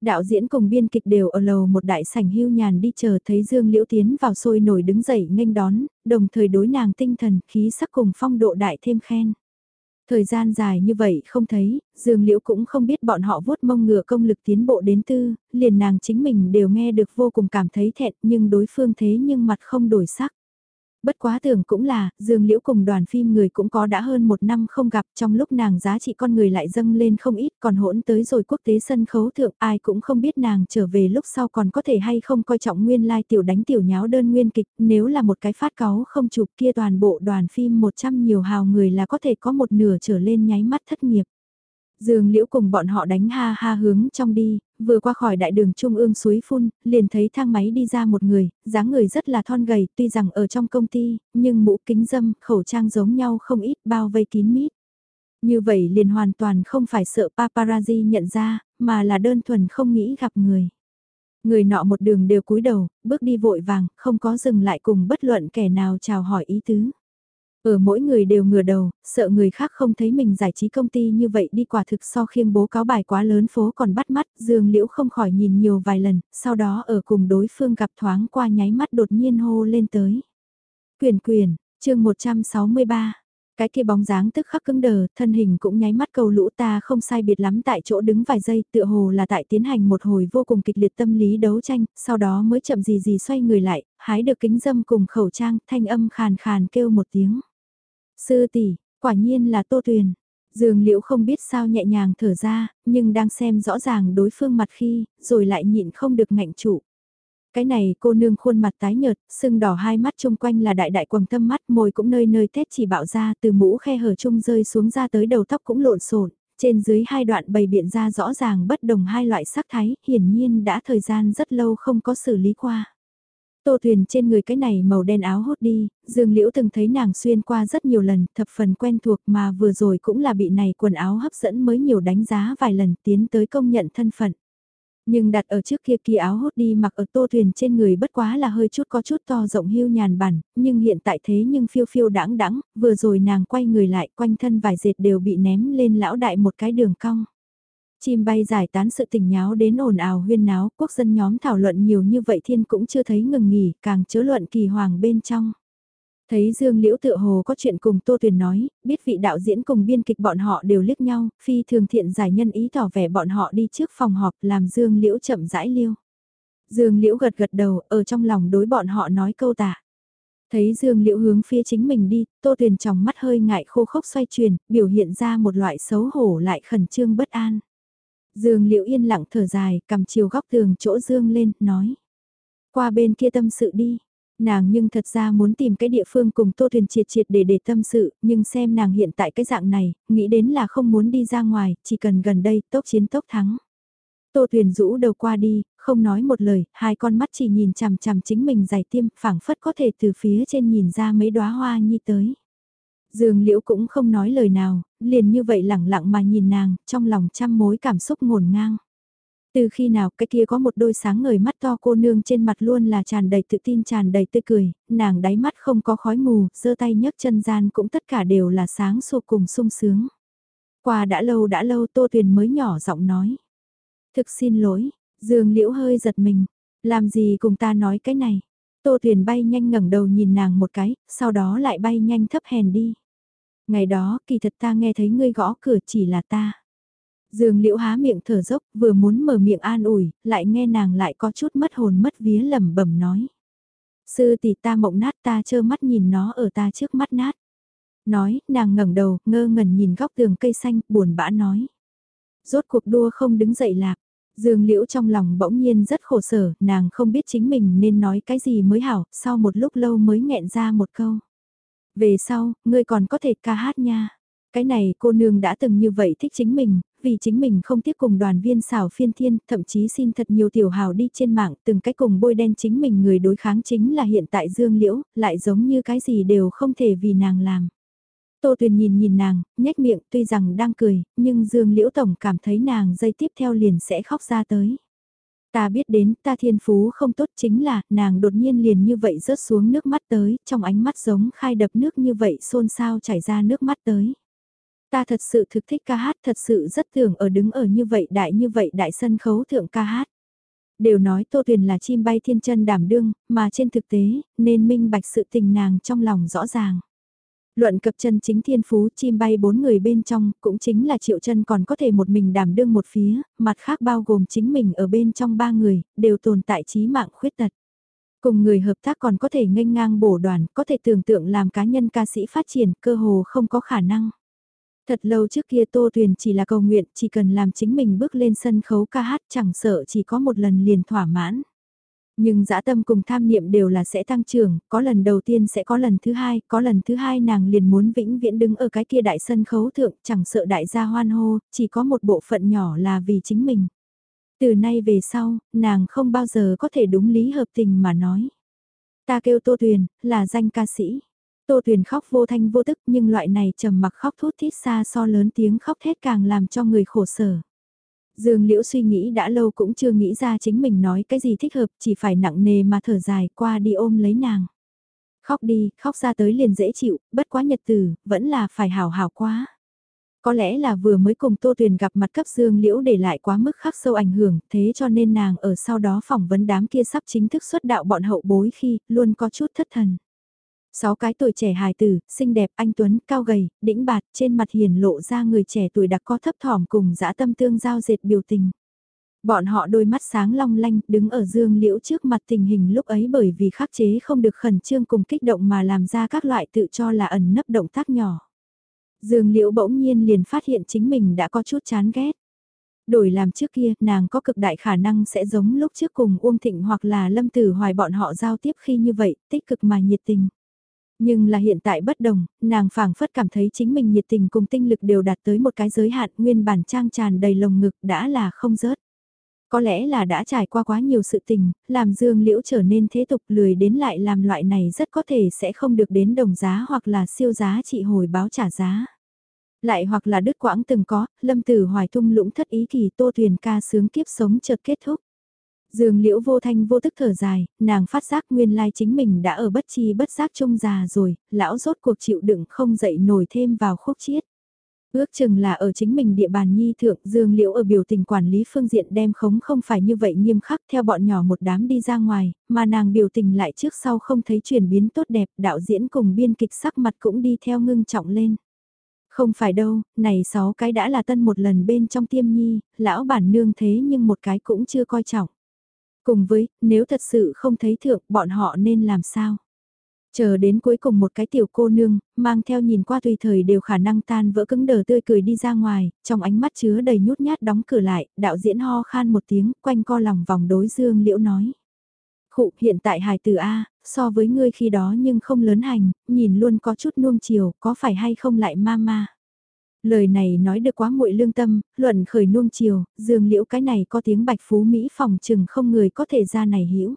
Đạo diễn cùng biên kịch đều ở lầu một đại sảnh hưu nhàn đi chờ thấy Dương Liễu tiến vào sôi nổi đứng dậy nghênh đón, đồng thời đối nàng tinh thần khí sắc cùng phong độ đại thêm khen. Thời gian dài như vậy không thấy, Dương Liễu cũng không biết bọn họ vuốt mông ngựa công lực tiến bộ đến tư, liền nàng chính mình đều nghe được vô cùng cảm thấy thẹn nhưng đối phương thế nhưng mặt không đổi sắc. Bất quá tưởng cũng là, Dương Liễu cùng đoàn phim người cũng có đã hơn một năm không gặp trong lúc nàng giá trị con người lại dâng lên không ít còn hỗn tới rồi quốc tế sân khấu thượng ai cũng không biết nàng trở về lúc sau còn có thể hay không coi trọng nguyên lai tiểu đánh tiểu nháo đơn nguyên kịch nếu là một cái phát cáo không chụp kia toàn bộ đoàn phim 100 nhiều hào người là có thể có một nửa trở lên nháy mắt thất nghiệp. Dương Liễu cùng bọn họ đánh ha ha hướng trong đi, vừa qua khỏi đại đường trung ương suối phun, liền thấy thang máy đi ra một người, dáng người rất là thon gầy, tuy rằng ở trong công ty, nhưng mũ kính dâm, khẩu trang giống nhau không ít, bao vây kín mít. Như vậy liền hoàn toàn không phải sợ paparazzi nhận ra, mà là đơn thuần không nghĩ gặp người. Người nọ một đường đều cúi đầu, bước đi vội vàng, không có dừng lại cùng bất luận kẻ nào chào hỏi ý tứ. Ở mỗi người đều ngửa đầu, sợ người khác không thấy mình giải trí công ty như vậy đi quả thực so khiêng bố cáo bài quá lớn phố còn bắt mắt, Dương Liễu không khỏi nhìn nhiều vài lần, sau đó ở cùng đối phương gặp thoáng qua nháy mắt đột nhiên hô lên tới. Quyền quyền, chương 163 cái kia bóng dáng tức khắc cứng đờ, thân hình cũng nháy mắt cầu lũ ta không sai biệt lắm tại chỗ đứng vài giây tựa hồ là tại tiến hành một hồi vô cùng kịch liệt tâm lý đấu tranh, sau đó mới chậm gì gì xoay người lại, hái được kính dâm cùng khẩu trang, thanh âm khàn khàn kêu một tiếng. Sư tỷ, quả nhiên là Tô Tuyền. Dương Liễu không biết sao nhẹ nhàng thở ra, nhưng đang xem rõ ràng đối phương mặt khi, rồi lại nhịn không được ngạnh trụ. Cái này cô nương khuôn mặt tái nhợt, sưng đỏ hai mắt chung quanh là đại đại quầng thâm mắt môi cũng nơi nơi tét chỉ bạo ra từ mũ khe hở chung rơi xuống ra tới đầu tóc cũng lộn xộn trên dưới hai đoạn bày biện ra rõ ràng bất đồng hai loại sắc thái, hiển nhiên đã thời gian rất lâu không có xử lý qua. Tô Thuyền trên người cái này màu đen áo hốt đi, Dương Liễu từng thấy nàng xuyên qua rất nhiều lần, thập phần quen thuộc mà vừa rồi cũng là bị này quần áo hấp dẫn mới nhiều đánh giá vài lần tiến tới công nhận thân phận. Nhưng đặt ở trước kia kia áo hốt đi mặc ở tô thuyền trên người bất quá là hơi chút có chút to rộng hưu nhàn bản, nhưng hiện tại thế nhưng phiêu phiêu đãng đãng vừa rồi nàng quay người lại quanh thân vài dệt đều bị ném lên lão đại một cái đường cong. Chim bay giải tán sự tình nháo đến ồn ào huyên náo, quốc dân nhóm thảo luận nhiều như vậy thiên cũng chưa thấy ngừng nghỉ, càng chớ luận kỳ hoàng bên trong. Thấy Dương Liễu tự hồ có chuyện cùng Tô Tuyền nói, biết vị đạo diễn cùng biên kịch bọn họ đều liếc nhau, phi thường thiện giải nhân ý tỏ vẻ bọn họ đi trước phòng họp làm Dương Liễu chậm rãi liêu. Dương Liễu gật gật đầu, ở trong lòng đối bọn họ nói câu tạ. Thấy Dương Liễu hướng phía chính mình đi, Tô Tuyền trong mắt hơi ngại khô khốc xoay chuyển, biểu hiện ra một loại xấu hổ lại khẩn trương bất an. Dương Liễu yên lặng thở dài, cầm chiều góc tường chỗ Dương lên, nói. Qua bên kia tâm sự đi. Nàng nhưng thật ra muốn tìm cái địa phương cùng Tô Thuyền triệt triệt để để tâm sự, nhưng xem nàng hiện tại cái dạng này, nghĩ đến là không muốn đi ra ngoài, chỉ cần gần đây, tốc chiến tốc thắng. Tô Thuyền rũ đầu qua đi, không nói một lời, hai con mắt chỉ nhìn chằm chằm chính mình giải tiêm, phảng phất có thể từ phía trên nhìn ra mấy đóa hoa nhi tới. Dương Liễu cũng không nói lời nào, liền như vậy lẳng lặng mà nhìn nàng, trong lòng trăm mối cảm xúc ngổn ngang. Từ khi nào cái kia có một đôi sáng ngời mắt to cô nương trên mặt luôn là tràn đầy tự tin tràn đầy tươi cười, nàng đáy mắt không có khói mù, giơ tay nhấc chân gian cũng tất cả đều là sáng sô cùng sung sướng. Qua đã lâu đã lâu Tô Tuyền mới nhỏ giọng nói. Thực xin lỗi, Dương Liễu hơi giật mình, làm gì cùng ta nói cái này. Tô Tuyền bay nhanh ngẩng đầu nhìn nàng một cái, sau đó lại bay nhanh thấp hèn đi. Ngày đó, kỳ thật ta nghe thấy ngươi gõ cửa chỉ là ta. Dương Liễu há miệng thở dốc, vừa muốn mở miệng an ủi, lại nghe nàng lại có chút mất hồn mất vía lẩm bẩm nói. Sư tỷ ta mộng nát ta trơ mắt nhìn nó ở ta trước mắt nát. Nói, nàng ngẩng đầu, ngơ ngẩn nhìn góc tường cây xanh, buồn bã nói. Rốt cuộc đua không đứng dậy lạc. Dương Liễu trong lòng bỗng nhiên rất khổ sở, nàng không biết chính mình nên nói cái gì mới hảo, sau một lúc lâu mới nghẹn ra một câu. Về sau, ngươi còn có thể ca hát nha. Cái này cô nương đã từng như vậy thích chính mình, vì chính mình không tiếp cùng đoàn viên xảo phiên thiên, thậm chí xin thật nhiều tiểu hào đi trên mạng, từng cái cùng bôi đen chính mình người đối kháng chính là hiện tại Dương Liễu, lại giống như cái gì đều không thể vì nàng làm. Tô Tuyền nhìn nhìn nàng, nhếch miệng tuy rằng đang cười, nhưng Dương Liễu Tổng cảm thấy nàng dây tiếp theo liền sẽ khóc ra tới. Ta biết đến, ta thiên phú không tốt chính là, nàng đột nhiên liền như vậy rớt xuống nước mắt tới, trong ánh mắt giống khai đập nước như vậy xôn xao chảy ra nước mắt tới. Ta thật sự thực thích ca hát, thật sự rất thường ở đứng ở như vậy đại như vậy đại sân khấu thượng ca hát. Đều nói Tô Tuyền là chim bay thiên chân đảm đương, mà trên thực tế, nên minh bạch sự tình nàng trong lòng rõ ràng. Luận cập chân chính thiên phú chim bay bốn người bên trong, cũng chính là triệu chân còn có thể một mình đảm đương một phía, mặt khác bao gồm chính mình ở bên trong ba người, đều tồn tại trí mạng khuyết tật. Cùng người hợp tác còn có thể nghênh ngang bổ đoàn, có thể tưởng tượng làm cá nhân ca sĩ phát triển, cơ hồ không có khả năng. Thật lâu trước kia Tô Tuyền chỉ là cầu nguyện, chỉ cần làm chính mình bước lên sân khấu ca hát chẳng sợ chỉ có một lần liền thỏa mãn. Nhưng dã tâm cùng tham niệm đều là sẽ tăng trưởng, có lần đầu tiên sẽ có lần thứ hai, có lần thứ hai nàng liền muốn vĩnh viễn đứng ở cái kia đại sân khấu thượng, chẳng sợ đại gia hoan hô, chỉ có một bộ phận nhỏ là vì chính mình. Từ nay về sau, nàng không bao giờ có thể đúng lý hợp tình mà nói. Ta kêu Tô Tuyền, là danh ca sĩ. Tô Tuyền khóc vô thanh vô tức nhưng loại này trầm mặc khóc thút thít xa so lớn tiếng khóc thét càng làm cho người khổ sở. Dương Liễu suy nghĩ đã lâu cũng chưa nghĩ ra chính mình nói cái gì thích hợp, chỉ phải nặng nề mà thở dài qua đi ôm lấy nàng. Khóc đi, khóc ra tới liền dễ chịu, bất quá nhật từ, vẫn là phải hào hào quá. Có lẽ là vừa mới cùng Tô Tuyền gặp mặt cấp Dương Liễu để lại quá mức khắc sâu ảnh hưởng, thế cho nên nàng ở sau đó phỏng vấn đám kia sắp chính thức xuất đạo bọn hậu bối khi, luôn có chút thất thần. Sáu cái tuổi trẻ hài tử, xinh đẹp, anh Tuấn, cao gầy, đĩnh bạt, trên mặt hiền lộ ra người trẻ tuổi đặc có thấp thỏm cùng dã tâm tương giao dệt biểu tình. Bọn họ đôi mắt sáng long lanh, đứng ở dương liễu trước mặt tình hình lúc ấy bởi vì khắc chế không được khẩn trương cùng kích động mà làm ra các loại tự cho là ẩn nấp động tác nhỏ. Dương liễu bỗng nhiên liền phát hiện chính mình đã có chút chán ghét. Đổi làm trước kia, nàng có cực đại khả năng sẽ giống lúc trước cùng Uông Thịnh hoặc là Lâm Tử Hoài bọn họ giao tiếp khi như vậy, tích cực mà nhiệt tình. Nhưng là hiện tại bất đồng, nàng phảng phất cảm thấy chính mình nhiệt tình cùng tinh lực đều đạt tới một cái giới hạn nguyên bản trang tràn đầy lồng ngực đã là không rớt. Có lẽ là đã trải qua quá nhiều sự tình, làm dương liễu trở nên thế tục lười đến lại làm loại này rất có thể sẽ không được đến đồng giá hoặc là siêu giá trị hồi báo trả giá. Lại hoặc là đứt quãng từng có, lâm tử hoài thung lũng thất ý kỳ tô thuyền ca sướng kiếp sống chợt kết thúc. Dương liễu vô thanh vô tức thở dài, nàng phát giác nguyên lai chính mình đã ở bất chi bất giác trung già rồi, lão rốt cuộc chịu đựng không dậy nổi thêm vào khúc chiết. Ước chừng là ở chính mình địa bàn nhi thượng Dương Liễu ở biểu tình quản lý phương diện đem khống không phải như vậy nghiêm khắc theo bọn nhỏ một đám đi ra ngoài, mà nàng biểu tình lại trước sau không thấy chuyển biến tốt đẹp, đạo diễn cùng biên kịch sắc mặt cũng đi theo ngưng trọng lên. Không phải đâu, này sáu cái đã là tân một lần bên trong tiêm nhi, lão bản nương thế nhưng một cái cũng chưa coi trọng. Cùng với, nếu thật sự không thấy thượng, bọn họ nên làm sao? Chờ đến cuối cùng một cái tiểu cô nương, mang theo nhìn qua tùy thời đều khả năng tan vỡ cứng đờ tươi cười đi ra ngoài, trong ánh mắt chứa đầy nhút nhát đóng cửa lại, đạo diễn ho khan một tiếng, quanh co lòng vòng đối dương liễu nói. Khụ hiện tại hài từ A, so với ngươi khi đó nhưng không lớn hành, nhìn luôn có chút nuông chiều, có phải hay không lại ma ma. Lời này nói được quá muội lương tâm, luận khởi nuông chiều, dương liễu cái này có tiếng bạch phú Mỹ phòng chừng không người có thể ra này hiểu.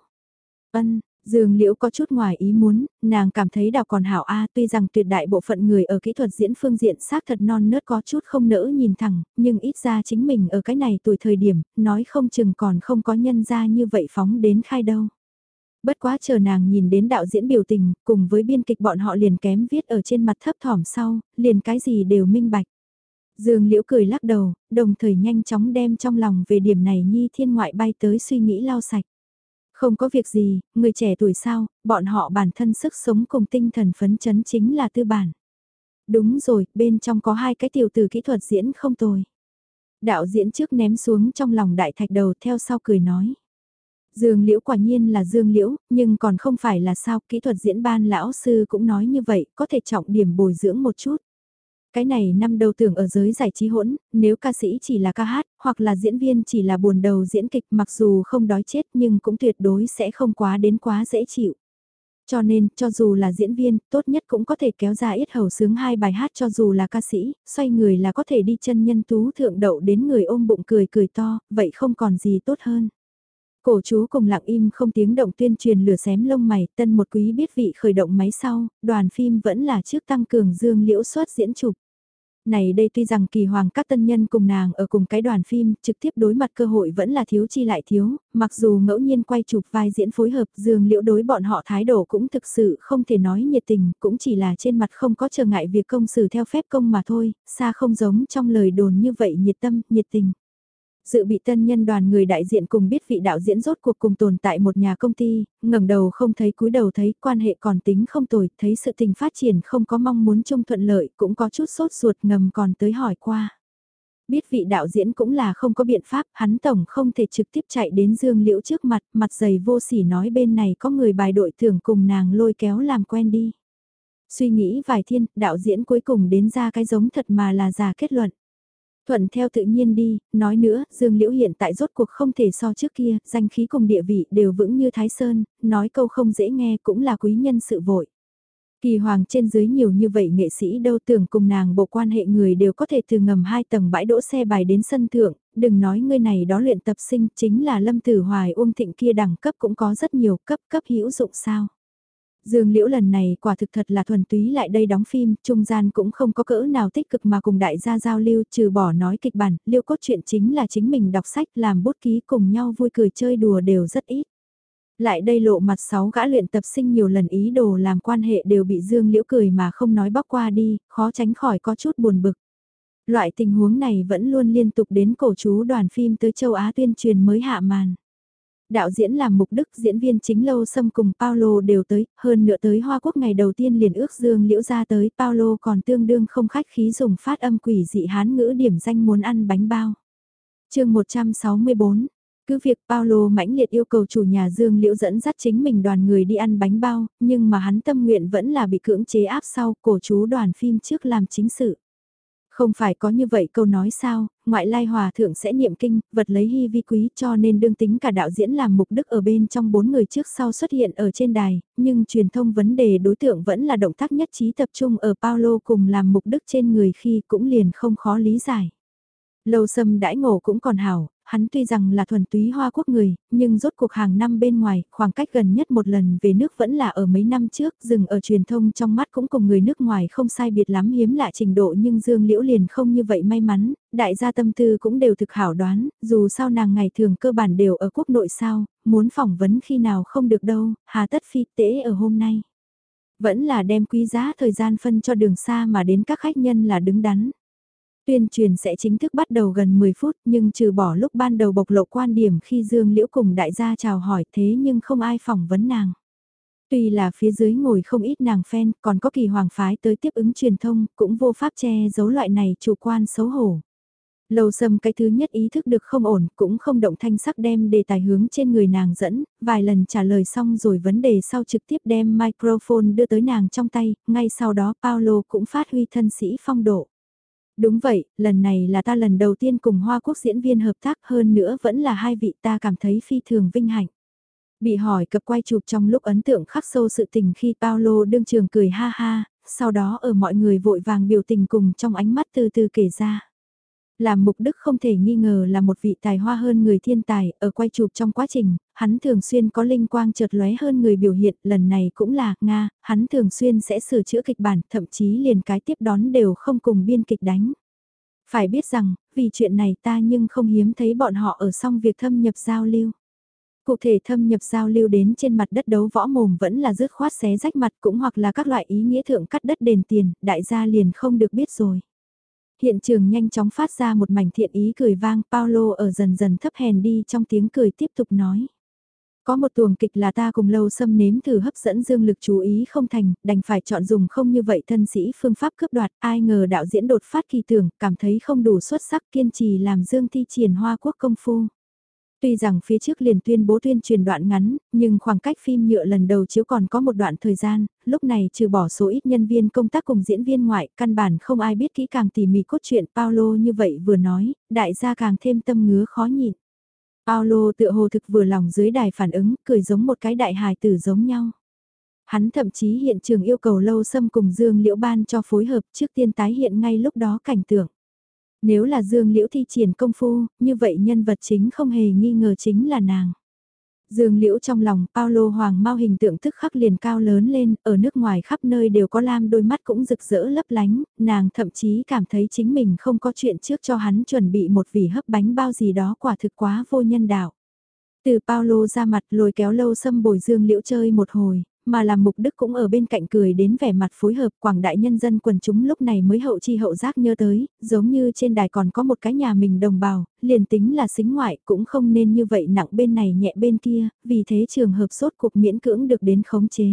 Ân, Dương Liễu có chút ngoài ý muốn, nàng cảm thấy đào còn hảo A tuy rằng tuyệt đại bộ phận người ở kỹ thuật diễn phương diện xác thật non nớt có chút không nỡ nhìn thẳng, nhưng ít ra chính mình ở cái này tuổi thời điểm, nói không chừng còn không có nhân ra như vậy phóng đến khai đâu. Bất quá chờ nàng nhìn đến đạo diễn biểu tình, cùng với biên kịch bọn họ liền kém viết ở trên mặt thấp thỏm sau, liền cái gì đều minh bạch. Dương Liễu cười lắc đầu, đồng thời nhanh chóng đem trong lòng về điểm này Nhi Thiên ngoại bay tới suy nghĩ lau sạch. Không có việc gì, người trẻ tuổi sao, bọn họ bản thân sức sống cùng tinh thần phấn chấn chính là tư bản. Đúng rồi, bên trong có hai cái tiểu từ kỹ thuật diễn không tồi. Đạo diễn trước ném xuống trong lòng đại thạch đầu theo sau cười nói. Dương Liễu quả nhiên là Dương Liễu, nhưng còn không phải là sao, kỹ thuật diễn ban lão sư cũng nói như vậy, có thể trọng điểm bồi dưỡng một chút. Cái này năm đầu tưởng ở giới giải trí hỗn, nếu ca sĩ chỉ là ca hát, hoặc là diễn viên chỉ là buồn đầu diễn kịch mặc dù không đói chết nhưng cũng tuyệt đối sẽ không quá đến quá dễ chịu. Cho nên, cho dù là diễn viên, tốt nhất cũng có thể kéo ra ít hầu sướng hai bài hát cho dù là ca sĩ, xoay người là có thể đi chân nhân tú thượng đậu đến người ôm bụng cười cười to, vậy không còn gì tốt hơn. Cổ chú cùng lặng im không tiếng động tuyên truyền lửa xém lông mày, tân một quý biết vị khởi động máy sau, đoàn phim vẫn là trước tăng cường dương liễu suất diễn chụp. Này đây tuy rằng kỳ hoàng các tân nhân cùng nàng ở cùng cái đoàn phim, trực tiếp đối mặt cơ hội vẫn là thiếu chi lại thiếu, mặc dù ngẫu nhiên quay chụp vai diễn phối hợp dường liễu đối bọn họ thái độ cũng thực sự không thể nói nhiệt tình, cũng chỉ là trên mặt không có trở ngại việc công xử theo phép công mà thôi, xa không giống trong lời đồn như vậy nhiệt tâm, nhiệt tình dự bị tân nhân đoàn người đại diện cùng biết vị đạo diễn rốt cuộc cùng tồn tại một nhà công ty, ngẩng đầu không thấy cúi đầu thấy quan hệ còn tính không tồi, thấy sự tình phát triển không có mong muốn chung thuận lợi cũng có chút sốt ruột ngầm còn tới hỏi qua. Biết vị đạo diễn cũng là không có biện pháp, hắn tổng không thể trực tiếp chạy đến Dương Liễu trước mặt, mặt dày vô sỉ nói bên này có người bài đội thưởng cùng nàng lôi kéo làm quen đi. Suy nghĩ vài thiên, đạo diễn cuối cùng đến ra cái giống thật mà là giả kết luận. Thuận theo tự nhiên đi, nói nữa, Dương Liễu hiện tại rốt cuộc không thể so trước kia, danh khí cùng địa vị đều vững như Thái Sơn, nói câu không dễ nghe cũng là quý nhân sự vội. Kỳ hoàng trên dưới nhiều như vậy nghệ sĩ đâu tưởng cùng nàng bộ quan hệ người đều có thể từ ngầm hai tầng bãi đỗ xe bài đến sân thượng, đừng nói người này đó luyện tập sinh chính là lâm tử hoài ôm thịnh kia đẳng cấp cũng có rất nhiều cấp cấp hữu dụng sao. Dương Liễu lần này quả thực thật là thuần túy lại đây đóng phim, trung gian cũng không có cỡ nào tích cực mà cùng đại gia giao lưu trừ bỏ nói kịch bản, liêu cốt truyện chính là chính mình đọc sách làm bút ký cùng nhau vui cười chơi đùa đều rất ít. Lại đây lộ mặt sáu gã luyện tập sinh nhiều lần ý đồ làm quan hệ đều bị Dương Liễu cười mà không nói bóc qua đi, khó tránh khỏi có chút buồn bực. Loại tình huống này vẫn luôn liên tục đến cổ chú đoàn phim tới châu Á tuyên truyền mới hạ màn. Đạo diễn làm mục đức diễn viên chính Lâu Sâm cùng Paulo đều tới, hơn nữa tới Hoa Quốc ngày đầu tiên liền ước dương liễu ra tới Paulo còn tương đương không khách khí dùng phát âm quỷ dị hán ngữ điểm danh muốn ăn bánh bao. chương 164 cứ việc Paulo mãnh liệt yêu cầu chủ nhà Dương Liễu dẫn dắt chính mình đoàn người đi ăn bánh bao, nhưng mà hắn tâm nguyện vẫn là bị cưỡng chế áp sau, cổ chú đoàn phim trước làm chính sự. Không phải có như vậy câu nói sao, ngoại lai hòa thượng sẽ niệm kinh, vật lấy hy vi quý cho nên đương tính cả đạo diễn làm mục đức ở bên trong bốn người trước sau xuất hiện ở trên đài, nhưng truyền thông vấn đề đối tượng vẫn là động tác nhất trí tập trung ở Paulo cùng làm mục đức trên người khi cũng liền không khó lý giải. Lâu sâm đãi ngộ cũng còn hảo, hắn tuy rằng là thuần túy hoa quốc người, nhưng rốt cuộc hàng năm bên ngoài, khoảng cách gần nhất một lần về nước vẫn là ở mấy năm trước, dừng ở truyền thông trong mắt cũng cùng người nước ngoài không sai biệt lắm hiếm lạ trình độ nhưng Dương Liễu liền không như vậy may mắn, đại gia tâm tư cũng đều thực hảo đoán, dù sao nàng ngày thường cơ bản đều ở quốc nội sao, muốn phỏng vấn khi nào không được đâu, hà tất phi tế ở hôm nay. Vẫn là đem quý giá thời gian phân cho đường xa mà đến các khách nhân là đứng đắn. Tuyên truyền sẽ chính thức bắt đầu gần 10 phút nhưng trừ bỏ lúc ban đầu bộc lộ quan điểm khi Dương Liễu cùng đại gia chào hỏi thế nhưng không ai phỏng vấn nàng. Tuy là phía dưới ngồi không ít nàng fan, còn có kỳ hoàng phái tới tiếp ứng truyền thông, cũng vô pháp che giấu loại này chủ quan xấu hổ. Lâu sâm cái thứ nhất ý thức được không ổn, cũng không động thanh sắc đem đề tài hướng trên người nàng dẫn, vài lần trả lời xong rồi vấn đề sau trực tiếp đem microphone đưa tới nàng trong tay, ngay sau đó Paulo cũng phát huy thân sĩ phong độ. Đúng vậy, lần này là ta lần đầu tiên cùng Hoa Quốc diễn viên hợp tác hơn nữa vẫn là hai vị ta cảm thấy phi thường vinh hạnh. Bị hỏi cập quay chụp trong lúc ấn tượng khắc sâu sự tình khi Paolo đương trường cười ha ha, sau đó ở mọi người vội vàng biểu tình cùng trong ánh mắt từ từ kể ra. Làm mục đức không thể nghi ngờ là một vị tài hoa hơn người thiên tài, ở quay chụp trong quá trình, hắn thường xuyên có linh quang chợt lóe hơn người biểu hiện, lần này cũng là, Nga, hắn thường xuyên sẽ sửa chữa kịch bản, thậm chí liền cái tiếp đón đều không cùng biên kịch đánh. Phải biết rằng, vì chuyện này ta nhưng không hiếm thấy bọn họ ở xong việc thâm nhập giao lưu. Cụ thể thâm nhập giao lưu đến trên mặt đất đấu võ mồm vẫn là rứt khoát xé rách mặt cũng hoặc là các loại ý nghĩa thượng cắt đất đền tiền, đại gia liền không được biết rồi hiện trường nhanh chóng phát ra một mảnh thiện ý cười vang, Paulo ở dần dần thấp hèn đi trong tiếng cười tiếp tục nói. Có một tuồng kịch là ta cùng lâu xâm nếm thử hấp dẫn dương lực chú ý không thành, đành phải chọn dùng không như vậy thân sĩ phương pháp cướp đoạt, ai ngờ đạo diễn đột phát kỳ tưởng, cảm thấy không đủ xuất sắc kiên trì làm dương thi triển hoa quốc công phu. Tuy rằng phía trước liền tuyên bố tuyên truyền đoạn ngắn, nhưng khoảng cách phim nhựa lần đầu chiếu còn có một đoạn thời gian, lúc này trừ bỏ số ít nhân viên công tác cùng diễn viên ngoại, căn bản không ai biết kỹ càng tỉ mỉ cốt truyện Paulo như vậy vừa nói, đại gia càng thêm tâm ngứa khó nhịn. Paulo tựa hồ thực vừa lòng dưới đài phản ứng, cười giống một cái đại hài tử giống nhau. Hắn thậm chí hiện trường yêu cầu lâu xâm cùng Dương Liễu Ban cho phối hợp trước tiên tái hiện ngay lúc đó cảnh tượng. Nếu là Dương Liễu thi triển công phu, như vậy nhân vật chính không hề nghi ngờ chính là nàng. Dương liễu trong lòng Paulo Hoàng mau hình tượng tức khắc liền cao lớn lên, ở nước ngoài khắp nơi đều có lam đôi mắt cũng rực rỡ lấp lánh, nàng thậm chí cảm thấy chính mình không có chuyện trước cho hắn chuẩn bị một vỉ hấp bánh bao gì đó quả thực quá vô nhân đạo. Từ Paulo ra mặt lôi kéo lâu xâm bồi dương liễu chơi một hồi, mà làm mục đức cũng ở bên cạnh cười đến vẻ mặt phối hợp quảng đại nhân dân quần chúng lúc này mới hậu chi hậu giác nhớ tới, giống như trên đài còn có một cái nhà mình đồng bào, liền tính là xính ngoại cũng không nên như vậy nặng bên này nhẹ bên kia, vì thế trường hợp sốt cuộc miễn cưỡng được đến khống chế.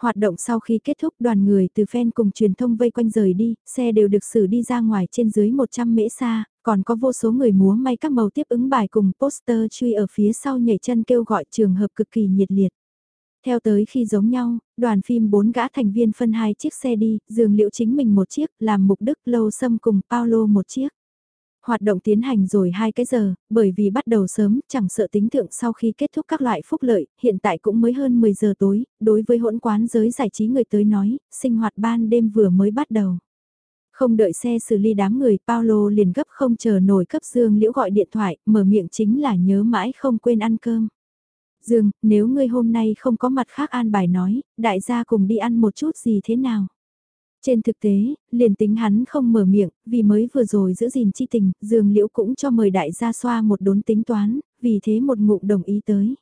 Hoạt động sau khi kết thúc đoàn người từ fan cùng truyền thông vây quanh rời đi, xe đều được xử đi ra ngoài trên dưới 100 mễ xa, còn có vô số người múa may các màu tiếp ứng bài cùng poster truy ở phía sau nhảy chân kêu gọi trường hợp cực kỳ nhiệt liệt. Theo tới khi giống nhau, đoàn phim bốn gã thành viên phân hai chiếc xe đi, dường liệu chính mình một chiếc, làm mục đức lâu xâm cùng Paulo một chiếc. Hoạt động tiến hành rồi hai cái giờ, bởi vì bắt đầu sớm, chẳng sợ tính thượng sau khi kết thúc các loại phúc lợi, hiện tại cũng mới hơn 10 giờ tối, đối với hỗn quán giới giải trí người tới nói, sinh hoạt ban đêm vừa mới bắt đầu. Không đợi xe xử lý đám người, Paulo liền gấp không chờ nổi cấp Dương Liễu gọi điện thoại, mở miệng chính là nhớ mãi không quên ăn cơm. Dương, nếu ngươi hôm nay không có mặt khác an bài nói, đại gia cùng đi ăn một chút gì thế nào? Trên thực tế, liền tính hắn không mở miệng, vì mới vừa rồi giữ gìn chi tình, Dương Liễu cũng cho mời đại gia xoa một đốn tính toán, vì thế một ngụm đồng ý tới.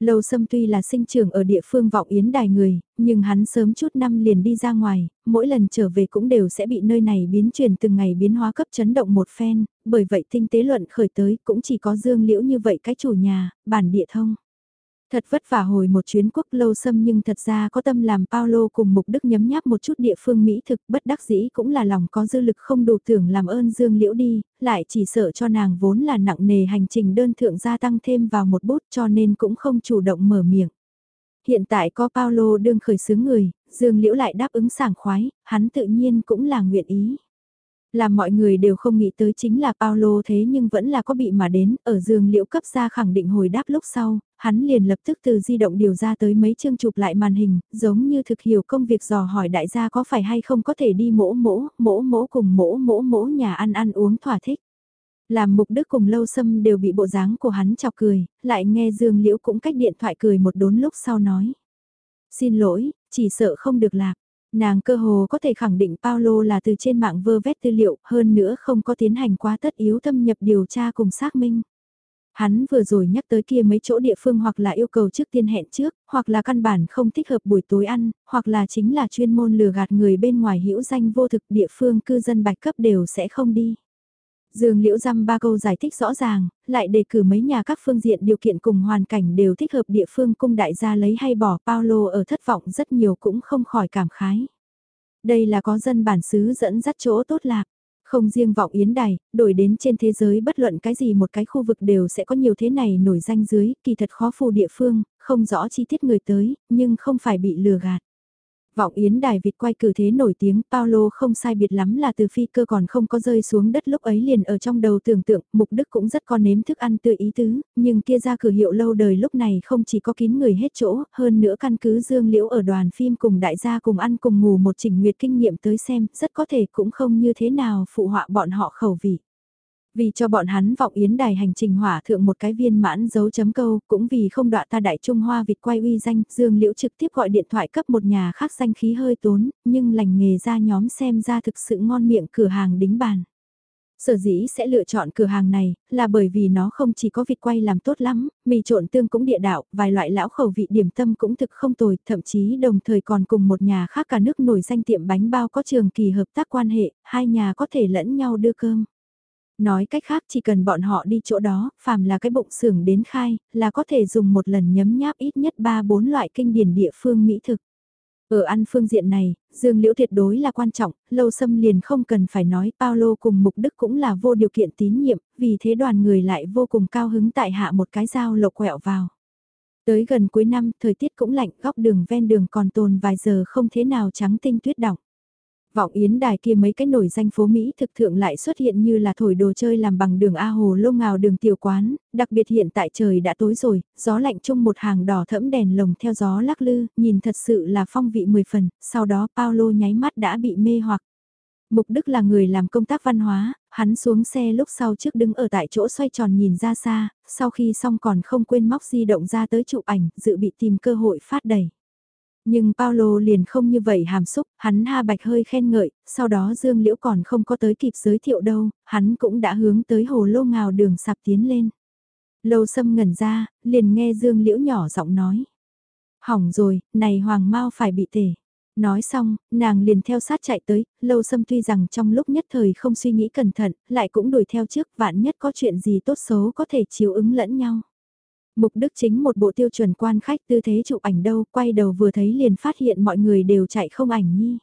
Lâu Sâm tuy là sinh trưởng ở địa phương vọng yến đài người, nhưng hắn sớm chút năm liền đi ra ngoài, mỗi lần trở về cũng đều sẽ bị nơi này biến chuyển từng ngày biến hóa cấp chấn động một phen, bởi vậy tinh tế luận khởi tới cũng chỉ có Dương Liễu như vậy cái chủ nhà, bản địa thông. Thật vất vả hồi một chuyến quốc lâu xâm nhưng thật ra có tâm làm Paulo cùng mục đức nhấm nháp một chút địa phương Mỹ thực bất đắc dĩ cũng là lòng có dư lực không đủ tưởng làm ơn Dương Liễu đi, lại chỉ sợ cho nàng vốn là nặng nề hành trình đơn thượng gia tăng thêm vào một bút cho nên cũng không chủ động mở miệng. Hiện tại có Paulo đương khởi xướng người, Dương Liễu lại đáp ứng sảng khoái, hắn tự nhiên cũng là nguyện ý. Làm mọi người đều không nghĩ tới chính là Paolo thế nhưng vẫn là có bị mà đến, ở giường liễu cấp ra khẳng định hồi đáp lúc sau, hắn liền lập tức từ di động điều ra tới mấy chương chụp lại màn hình, giống như thực hiểu công việc dò hỏi đại gia có phải hay không có thể đi mỗ mỗ, mỗ mỗ cùng mỗ mỗ mỗ nhà ăn ăn uống thỏa thích. Làm mục đức cùng lâu xâm đều bị bộ dáng của hắn chọc cười, lại nghe dương liễu cũng cách điện thoại cười một đốn lúc sau nói. Xin lỗi, chỉ sợ không được lạc. Nàng cơ hồ có thể khẳng định Paulo là từ trên mạng vơ vét tư liệu, hơn nữa không có tiến hành quá tất yếu thâm nhập điều tra cùng xác minh. Hắn vừa rồi nhắc tới kia mấy chỗ địa phương hoặc là yêu cầu trước tiên hẹn trước, hoặc là căn bản không thích hợp buổi tối ăn, hoặc là chính là chuyên môn lừa gạt người bên ngoài hữu danh vô thực địa phương cư dân bạch cấp đều sẽ không đi. Dương Liễu Dăm ba câu giải thích rõ ràng, lại đề cử mấy nhà các phương diện điều kiện cùng hoàn cảnh đều thích hợp địa phương cung đại gia lấy hay bỏ Paulo ở thất vọng rất nhiều cũng không khỏi cảm khái. Đây là có dân bản xứ dẫn dắt chỗ tốt lạc. Không riêng vọng yến đài, đổi đến trên thế giới bất luận cái gì một cái khu vực đều sẽ có nhiều thế này nổi danh dưới, kỳ thật khó phù địa phương, không rõ chi tiết người tới, nhưng không phải bị lừa gạt. Vọng Yến đài vịt quay cử thế nổi tiếng Paulo không sai biệt lắm là từ phi cơ còn không có rơi xuống đất lúc ấy liền ở trong đầu tưởng tượng, mục đức cũng rất có nếm thức ăn tươi ý tứ, nhưng kia ra cửa hiệu lâu đời lúc này không chỉ có kín người hết chỗ, hơn nữa căn cứ dương liễu ở đoàn phim cùng đại gia cùng ăn cùng ngủ một trình nguyệt kinh nghiệm tới xem, rất có thể cũng không như thế nào phụ họa bọn họ khẩu vị. Vì cho bọn hắn vọng yến đài hành trình hỏa thượng một cái viên mãn dấu chấm câu, cũng vì không đọa ta đại Trung Hoa vịt quay uy danh, Dương Liễu trực tiếp gọi điện thoại cấp một nhà khác danh khí hơi tốn, nhưng lành nghề ra nhóm xem ra thực sự ngon miệng cửa hàng đính bàn. Sở dĩ sẽ lựa chọn cửa hàng này, là bởi vì nó không chỉ có vịt quay làm tốt lắm, mì trộn tương cũng địa đạo, vài loại lão khẩu vị điểm tâm cũng thực không tồi, thậm chí đồng thời còn cùng một nhà khác cả nước nổi danh tiệm bánh bao có trường kỳ hợp tác quan hệ, hai nhà có thể lẫn nhau đưa cơm. Nói cách khác chỉ cần bọn họ đi chỗ đó, phàm là cái bụng xưởng đến khai, là có thể dùng một lần nhấm nháp ít nhất 3-4 loại kinh điển địa phương mỹ thực. Ở ăn phương diện này, Dương Liễu tuyệt đối là quan trọng, lâu xâm liền không cần phải nói Paulo cùng mục đức cũng là vô điều kiện tín nhiệm, vì thế đoàn người lại vô cùng cao hứng tại hạ một cái dao lộc quẹo vào. Tới gần cuối năm, thời tiết cũng lạnh, góc đường ven đường còn tồn vài giờ không thế nào trắng tinh tuyết đọng. Vọng yến đài kia mấy cái nổi danh phố Mỹ thực thượng lại xuất hiện như là thổi đồ chơi làm bằng đường A Hồ lô ngào đường tiểu quán, đặc biệt hiện tại trời đã tối rồi, gió lạnh chung một hàng đỏ thẫm đèn lồng theo gió lắc lư, nhìn thật sự là phong vị mười phần, sau đó Paulo nháy mắt đã bị mê hoặc. Mục Đức là người làm công tác văn hóa, hắn xuống xe lúc sau trước đứng ở tại chỗ xoay tròn nhìn ra xa, sau khi xong còn không quên móc di động ra tới chụp ảnh, dự bị tìm cơ hội phát đẩy. Nhưng Paulo liền không như vậy hàm xúc, hắn ha bạch hơi khen ngợi, sau đó Dương Liễu còn không có tới kịp giới thiệu đâu, hắn cũng đã hướng tới hồ lô ngào đường sạp tiến lên. Lâu xâm ngẩn ra, liền nghe Dương Liễu nhỏ giọng nói. Hỏng rồi, này Hoàng Mao phải bị tể. Nói xong, nàng liền theo sát chạy tới, lâu xâm tuy rằng trong lúc nhất thời không suy nghĩ cẩn thận, lại cũng đuổi theo trước vạn nhất có chuyện gì tốt xấu có thể chiếu ứng lẫn nhau. Mục Đức chính một bộ tiêu chuẩn quan khách tư thế chụp ảnh đâu, quay đầu vừa thấy liền phát hiện mọi người đều chạy không ảnh nhi.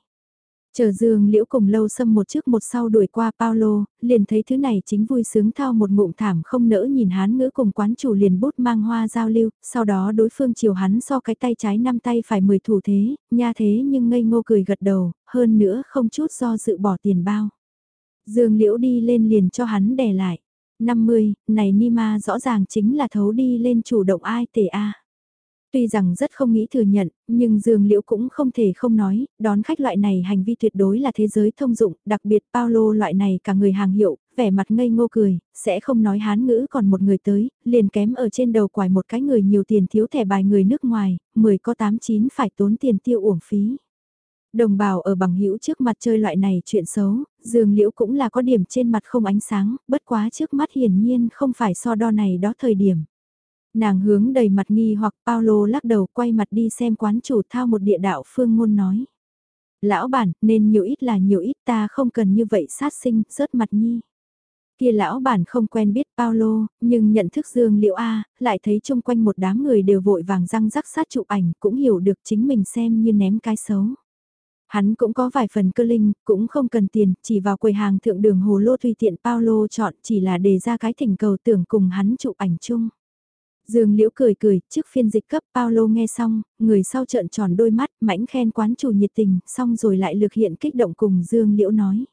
Chờ Dương Liễu cùng lâu xâm một trước một sau đuổi qua Paulo, liền thấy thứ này chính vui sướng thao một ngụm thảm không nỡ nhìn hán ngữ cùng quán chủ liền bút mang hoa giao lưu, sau đó đối phương chiều hắn so cái tay trái năm tay phải mười thủ thế, nha thế nhưng ngây ngô cười gật đầu, hơn nữa không chút do dự bỏ tiền bao. Dương Liễu đi lên liền cho hắn đè lại. 50, này Nima rõ ràng chính là thấu đi lên chủ động ai tề a. Tuy rằng rất không nghĩ thừa nhận, nhưng Dương Liễu cũng không thể không nói, đón khách loại này hành vi tuyệt đối là thế giới thông dụng, đặc biệt Paolo loại này cả người hàng hiệu, vẻ mặt ngây ngô cười, sẽ không nói hán ngữ còn một người tới, liền kém ở trên đầu quải một cái người nhiều tiền thiếu thẻ bài người nước ngoài, 10 có 89 phải tốn tiền tiêu uổng phí. Đồng bào ở bằng hữu trước mặt chơi loại này chuyện xấu, Dương Liễu cũng là có điểm trên mặt không ánh sáng, bất quá trước mắt hiển nhiên không phải so đo này đó thời điểm. Nàng hướng đầy mặt nghi hoặc Paulo lắc đầu quay mặt đi xem quán chủ thao một địa đạo phương ngôn nói. Lão bản, nên nhiều ít là nhiều ít ta không cần như vậy sát sinh, rớt mặt nhi. Kia lão bản không quen biết Paulo, nhưng nhận thức Dương Liễu A, lại thấy chung quanh một đám người đều vội vàng răng rắc sát chụp ảnh, cũng hiểu được chính mình xem như ném cái xấu. Hắn cũng có vài phần cơ linh, cũng không cần tiền, chỉ vào quầy hàng thượng đường hồ lô tùy tiện Paulo chọn chỉ là đề ra cái thỉnh cầu tưởng cùng hắn chụp ảnh chung. Dương Liễu cười cười, trước phiên dịch cấp Paulo nghe xong, người sau trợn tròn đôi mắt, mãnh khen quán chủ nhiệt tình, xong rồi lại lực hiện kích động cùng Dương Liễu nói.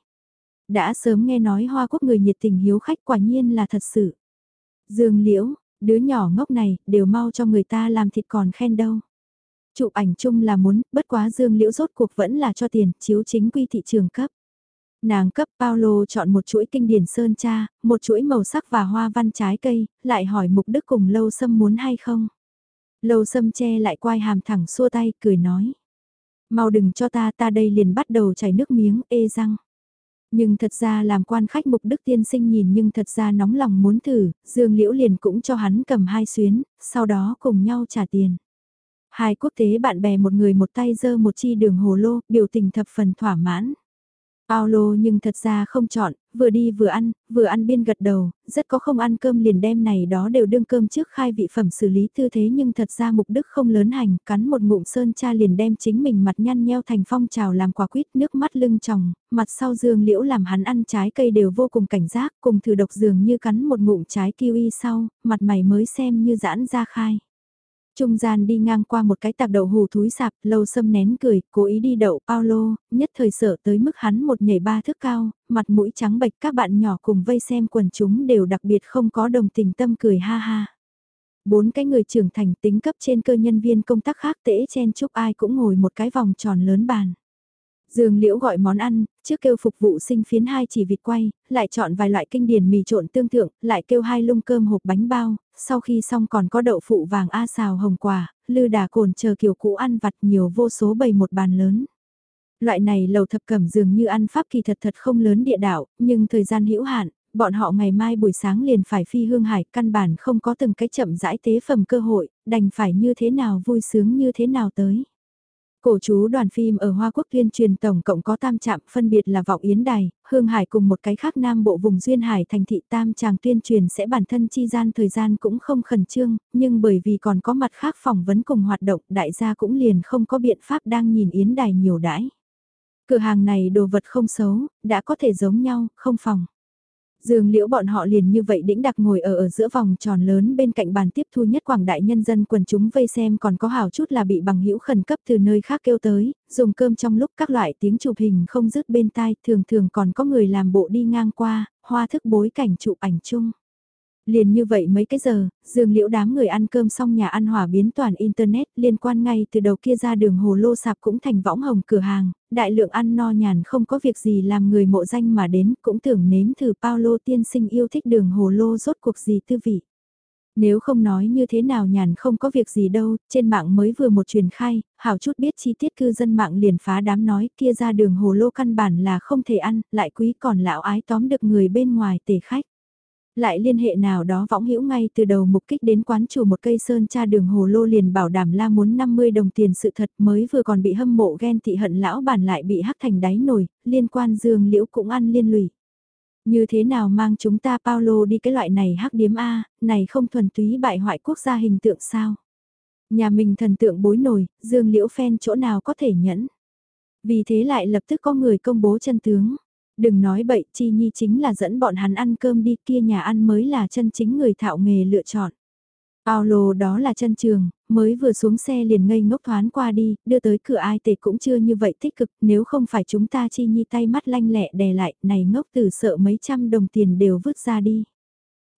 Đã sớm nghe nói Hoa Quốc người nhiệt tình hiếu khách quả nhiên là thật sự. Dương Liễu, đứa nhỏ ngốc này, đều mau cho người ta làm thịt còn khen đâu. Chụp ảnh chung là muốn, bất quá Dương Liễu rốt cuộc vẫn là cho tiền, chiếu chính quy thị trường cấp. Nàng cấp Paulo chọn một chuỗi kinh điển sơn cha, một chuỗi màu sắc và hoa văn trái cây, lại hỏi mục đức cùng lâu sâm muốn hay không. Lâu sâm che lại quai hàm thẳng xua tay, cười nói. Mau đừng cho ta, ta đây liền bắt đầu chảy nước miếng, ê răng. Nhưng thật ra làm quan khách mục đức tiên sinh nhìn nhưng thật ra nóng lòng muốn thử, Dương Liễu liền cũng cho hắn cầm hai xuyến, sau đó cùng nhau trả tiền. Hai quốc tế bạn bè một người một tay dơ một chi đường hồ lô, biểu tình thập phần thỏa mãn. Paolo nhưng thật ra không chọn, vừa đi vừa ăn, vừa ăn biên gật đầu, rất có không ăn cơm liền đem này đó đều đương cơm trước khai vị phẩm xử lý tư thế nhưng thật ra mục đức không lớn hành, cắn một ngụm sơn cha liền đem chính mình mặt nhăn nheo thành phong trào làm quả quýt nước mắt lưng tròng, mặt sau dương liễu làm hắn ăn trái cây đều vô cùng cảnh giác, cùng thử độc dường như cắn một ngụm trái kiwi sau, mặt mày mới xem như giãn ra khai. Trung gian đi ngang qua một cái tạp đậu hù thúi sạp, lâu sâm nén cười, cố ý đi đậu Paulo, nhất thời sợ tới mức hắn một nhảy ba thước cao, mặt mũi trắng bệch các bạn nhỏ cùng vây xem quần chúng đều đặc biệt không có đồng tình tâm cười ha ha. Bốn cái người trưởng thành tính cấp trên cơ nhân viên công tác khác tễ chen chúc ai cũng ngồi một cái vòng tròn lớn bàn. Dương Liễu gọi món ăn, trước kêu phục vụ sinh phiến hai chỉ vịt quay, lại chọn vài loại kinh điển mì trộn tương thượng, lại kêu hai lung cơm hộp bánh bao, sau khi xong còn có đậu phụ vàng a xào hồng quả, lư đà cồn chờ kiểu cũ ăn vặt nhiều vô số bầy một bàn lớn. Loại này lầu thập cẩm dường như ăn pháp kỳ thật thật không lớn địa đạo, nhưng thời gian hữu hạn, bọn họ ngày mai buổi sáng liền phải phi hương hải, căn bản không có từng cái chậm rãi tế phẩm cơ hội, đành phải như thế nào vui sướng như thế nào tới. Cổ chú đoàn phim ở Hoa Quốc tuyên truyền tổng cộng có tam trạm phân biệt là Vọng Yến Đài, Hương Hải cùng một cái khác nam bộ vùng Duyên Hải thành thị tam tràng tuyên truyền sẽ bản thân chi gian thời gian cũng không khẩn trương, nhưng bởi vì còn có mặt khác phỏng vấn cùng hoạt động đại gia cũng liền không có biện pháp đang nhìn Yến Đài nhiều đãi. Cửa hàng này đồ vật không xấu, đã có thể giống nhau, không phòng. Dương liễu bọn họ liền như vậy đĩnh đặc ngồi ở ở giữa vòng tròn lớn bên cạnh bàn tiếp thu nhất quảng đại nhân dân quần chúng vây xem còn có hảo chút là bị bằng hữu khẩn cấp từ nơi khác kêu tới, dùng cơm trong lúc các loại tiếng chụp hình không dứt bên tai thường thường còn có người làm bộ đi ngang qua, hoa thức bối cảnh chụp ảnh chung. Liền như vậy mấy cái giờ, dương liễu đám người ăn cơm xong nhà ăn hỏa biến toàn Internet liên quan ngay từ đầu kia ra đường hồ lô sạp cũng thành võng hồng cửa hàng, đại lượng ăn no nhàn không có việc gì làm người mộ danh mà đến cũng tưởng nếm thử Paulo tiên sinh yêu thích đường hồ lô rốt cuộc gì tư vị. Nếu không nói như thế nào nhàn không có việc gì đâu, trên mạng mới vừa một truyền khai, hảo chút biết chi tiết cư dân mạng liền phá đám nói kia ra đường hồ lô căn bản là không thể ăn, lại quý còn lão ái tóm được người bên ngoài tể khách lại liên hệ nào đó võng hữu ngay từ đầu mục kích đến quán chủ một cây sơn cha đường hồ lô liền bảo đảm la muốn 50 đồng tiền sự thật mới vừa còn bị hâm mộ ghen tị hận lão bản lại bị hắc thành đáy nổi, liên quan dương liễu cũng ăn liên lụy. Như thế nào mang chúng ta Paulo đi cái loại này hắc điếm A, này không thuần túy bại hoại quốc gia hình tượng sao? Nhà mình thần tượng bối nổi, dương liễu phen chỗ nào có thể nhẫn. Vì thế lại lập tức có người công bố chân tướng. Đừng nói bậy, Chi Nhi chính là dẫn bọn hắn ăn cơm đi kia nhà ăn mới là chân chính người thạo nghề lựa chọn. Paolo đó là chân trường, mới vừa xuống xe liền ngây ngốc thoáng qua đi, đưa tới cửa ai tệ cũng chưa như vậy tích cực, nếu không phải chúng ta chi nhi tay mắt lanh lẹ đè lại, này ngốc từ sợ mấy trăm đồng tiền đều vứt ra đi.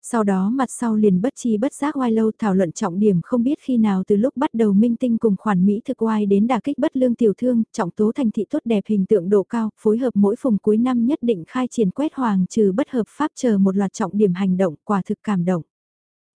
Sau đó mặt sau liền bất chi bất giác oai lâu thảo luận trọng điểm không biết khi nào từ lúc bắt đầu minh tinh cùng khoản Mỹ thực oai đến đả kích bất lương tiểu thương, trọng tố thành thị tốt đẹp hình tượng độ cao, phối hợp mỗi phùng cuối năm nhất định khai triển quét hoàng trừ bất hợp pháp chờ một loạt trọng điểm hành động quả thực cảm động.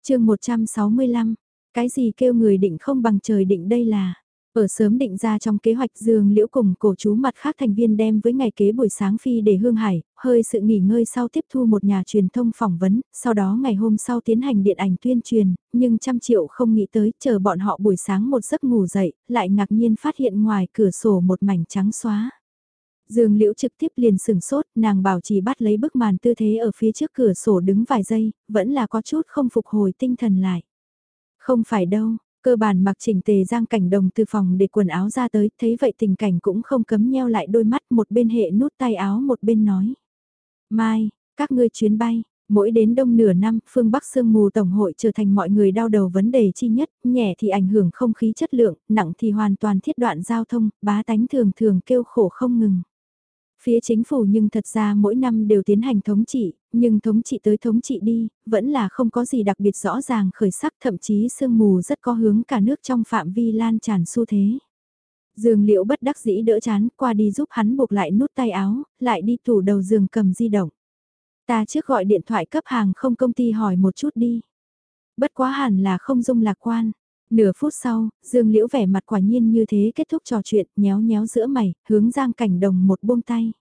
chương 165, cái gì kêu người định không bằng trời định đây là ở sớm định ra trong kế hoạch Dương Liễu cùng cổ chú mặt khác thành viên đem với ngày kế buổi sáng phi để Hương Hải, hơi sự nghỉ ngơi sau tiếp thu một nhà truyền thông phỏng vấn, sau đó ngày hôm sau tiến hành điện ảnh tuyên truyền, nhưng trăm triệu không nghĩ tới chờ bọn họ buổi sáng một giấc ngủ dậy, lại ngạc nhiên phát hiện ngoài cửa sổ một mảnh trắng xóa. Dương Liễu trực tiếp liền sừng sốt, nàng bảo chỉ bắt lấy bức màn tư thế ở phía trước cửa sổ đứng vài giây, vẫn là có chút không phục hồi tinh thần lại. Không phải đâu, Cơ bản mặc chỉnh tề giang cảnh đồng từ phòng để quần áo ra tới, thấy vậy tình cảnh cũng không cấm nheo lại đôi mắt một bên hệ nút tay áo một bên nói. Mai, các ngươi chuyến bay, mỗi đến đông nửa năm, phương Bắc sương mù tổng hội trở thành mọi người đau đầu vấn đề chi nhất, nhẹ thì ảnh hưởng không khí chất lượng, nặng thì hoàn toàn thiết đoạn giao thông, bá tánh thường thường kêu khổ không ngừng. Phía chính phủ nhưng thật ra mỗi năm đều tiến hành thống trị, nhưng thống trị tới thống trị đi, vẫn là không có gì đặc biệt rõ ràng khởi sắc thậm chí sương mù rất có hướng cả nước trong phạm vi lan tràn xu thế. Dương liễu bất đắc dĩ đỡ chán qua đi giúp hắn buộc lại nút tay áo, lại đi tủ đầu giường cầm di động. Ta trước gọi điện thoại cấp hàng không công ty hỏi một chút đi. Bất quá hẳn là không dung lạc quan. Nửa phút sau, Dương Liễu vẻ mặt quả nhiên như thế kết thúc trò chuyện, nhéo nhéo giữa mày, hướng Giang Cảnh Đồng một buông tay.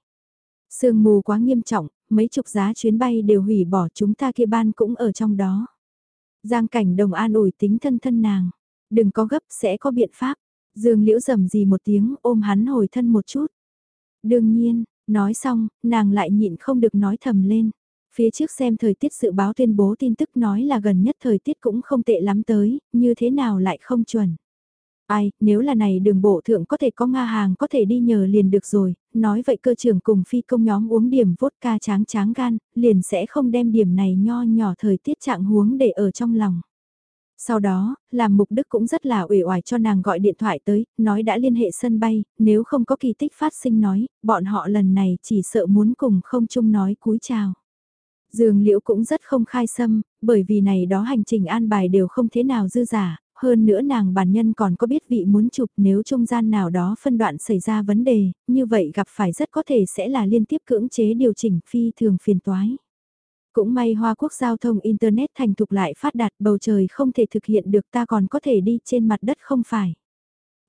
Sương mù quá nghiêm trọng, mấy chục giá chuyến bay đều hủy bỏ chúng ta kia ban cũng ở trong đó. Giang Cảnh Đồng an ủi tính thân thân nàng, đừng có gấp sẽ có biện pháp. Dương Liễu rầm gì một tiếng ôm hắn hồi thân một chút. Đương nhiên, nói xong, nàng lại nhịn không được nói thầm lên. Phía trước xem thời tiết dự báo tuyên bố tin tức nói là gần nhất thời tiết cũng không tệ lắm tới, như thế nào lại không chuẩn. Ai, nếu là này đường bộ thượng có thể có Nga hàng có thể đi nhờ liền được rồi, nói vậy cơ trưởng cùng phi công nhóm uống điểm vodka tráng tráng gan, liền sẽ không đem điểm này nho nhỏ thời tiết trạng huống để ở trong lòng. Sau đó, làm mục đức cũng rất là ủy oải cho nàng gọi điện thoại tới, nói đã liên hệ sân bay, nếu không có kỳ tích phát sinh nói, bọn họ lần này chỉ sợ muốn cùng không chung nói cúi chào. Dương Liễu cũng rất không khai tâm, bởi vì này đó hành trình an bài đều không thế nào dư giả, hơn nữa nàng bản nhân còn có biết vị muốn chụp nếu trung gian nào đó phân đoạn xảy ra vấn đề, như vậy gặp phải rất có thể sẽ là liên tiếp cưỡng chế điều chỉnh phi thường phiền toái. Cũng may Hoa Quốc giao thông Internet thành thục lại phát đạt bầu trời không thể thực hiện được ta còn có thể đi trên mặt đất không phải.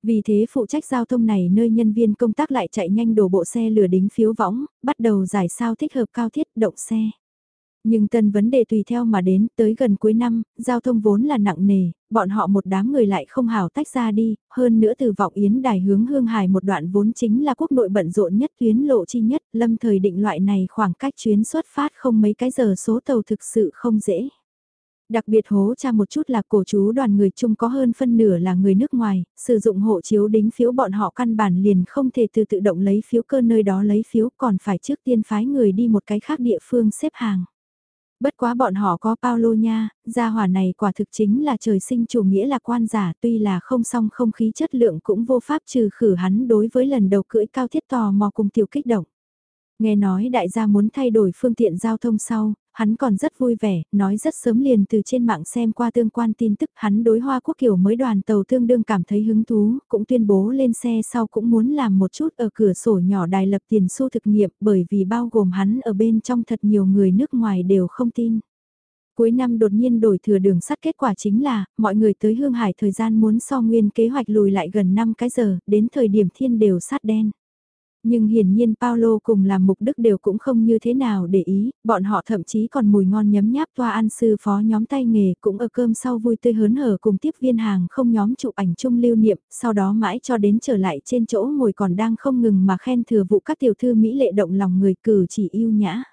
Vì thế phụ trách giao thông này nơi nhân viên công tác lại chạy nhanh đổ bộ xe lửa đính phiếu võng, bắt đầu giải sao thích hợp cao thiết động xe. Nhưng tân vấn đề tùy theo mà đến, tới gần cuối năm, giao thông vốn là nặng nề, bọn họ một đám người lại không hào tách ra đi, hơn nữa từ vọng yến đài hướng hương hải một đoạn vốn chính là quốc nội bận rộn nhất tuyến lộ chi nhất, lâm thời định loại này khoảng cách chuyến xuất phát không mấy cái giờ số tàu thực sự không dễ. Đặc biệt hố cha một chút là cổ chú đoàn người chung có hơn phân nửa là người nước ngoài, sử dụng hộ chiếu đính phiếu bọn họ căn bản liền không thể từ tự động lấy phiếu cơ nơi đó lấy phiếu còn phải trước tiên phái người đi một cái khác địa phương xếp hàng. Bất quá bọn họ có Paulo nha, gia hỏa này quả thực chính là trời sinh chủ nghĩa là quan giả tuy là không song không khí chất lượng cũng vô pháp trừ khử hắn đối với lần đầu cưỡi cao thiết tò mò cùng tiểu kích động. Nghe nói đại gia muốn thay đổi phương tiện giao thông sau, hắn còn rất vui vẻ, nói rất sớm liền từ trên mạng xem qua tương quan tin tức hắn đối Hoa Quốc kiểu mới đoàn tàu tương đương cảm thấy hứng thú, cũng tuyên bố lên xe sau cũng muốn làm một chút ở cửa sổ nhỏ đài lập tiền xu thực nghiệm bởi vì bao gồm hắn ở bên trong thật nhiều người nước ngoài đều không tin. Cuối năm đột nhiên đổi thừa đường sắt kết quả chính là, mọi người tới Hương Hải thời gian muốn so nguyên kế hoạch lùi lại gần 5 cái giờ, đến thời điểm thiên đều sát đen. Nhưng hiển nhiên Paulo cùng làm mục đức đều cũng không như thế nào để ý, bọn họ thậm chí còn mùi ngon nhấm nháp toa ăn sư phó nhóm tay nghề cũng ở cơm sau vui tươi hớn hở cùng tiếp viên hàng không nhóm chụp ảnh chung lưu niệm, sau đó mãi cho đến trở lại trên chỗ ngồi còn đang không ngừng mà khen thừa vụ các tiểu thư Mỹ lệ động lòng người cử chỉ yêu nhã.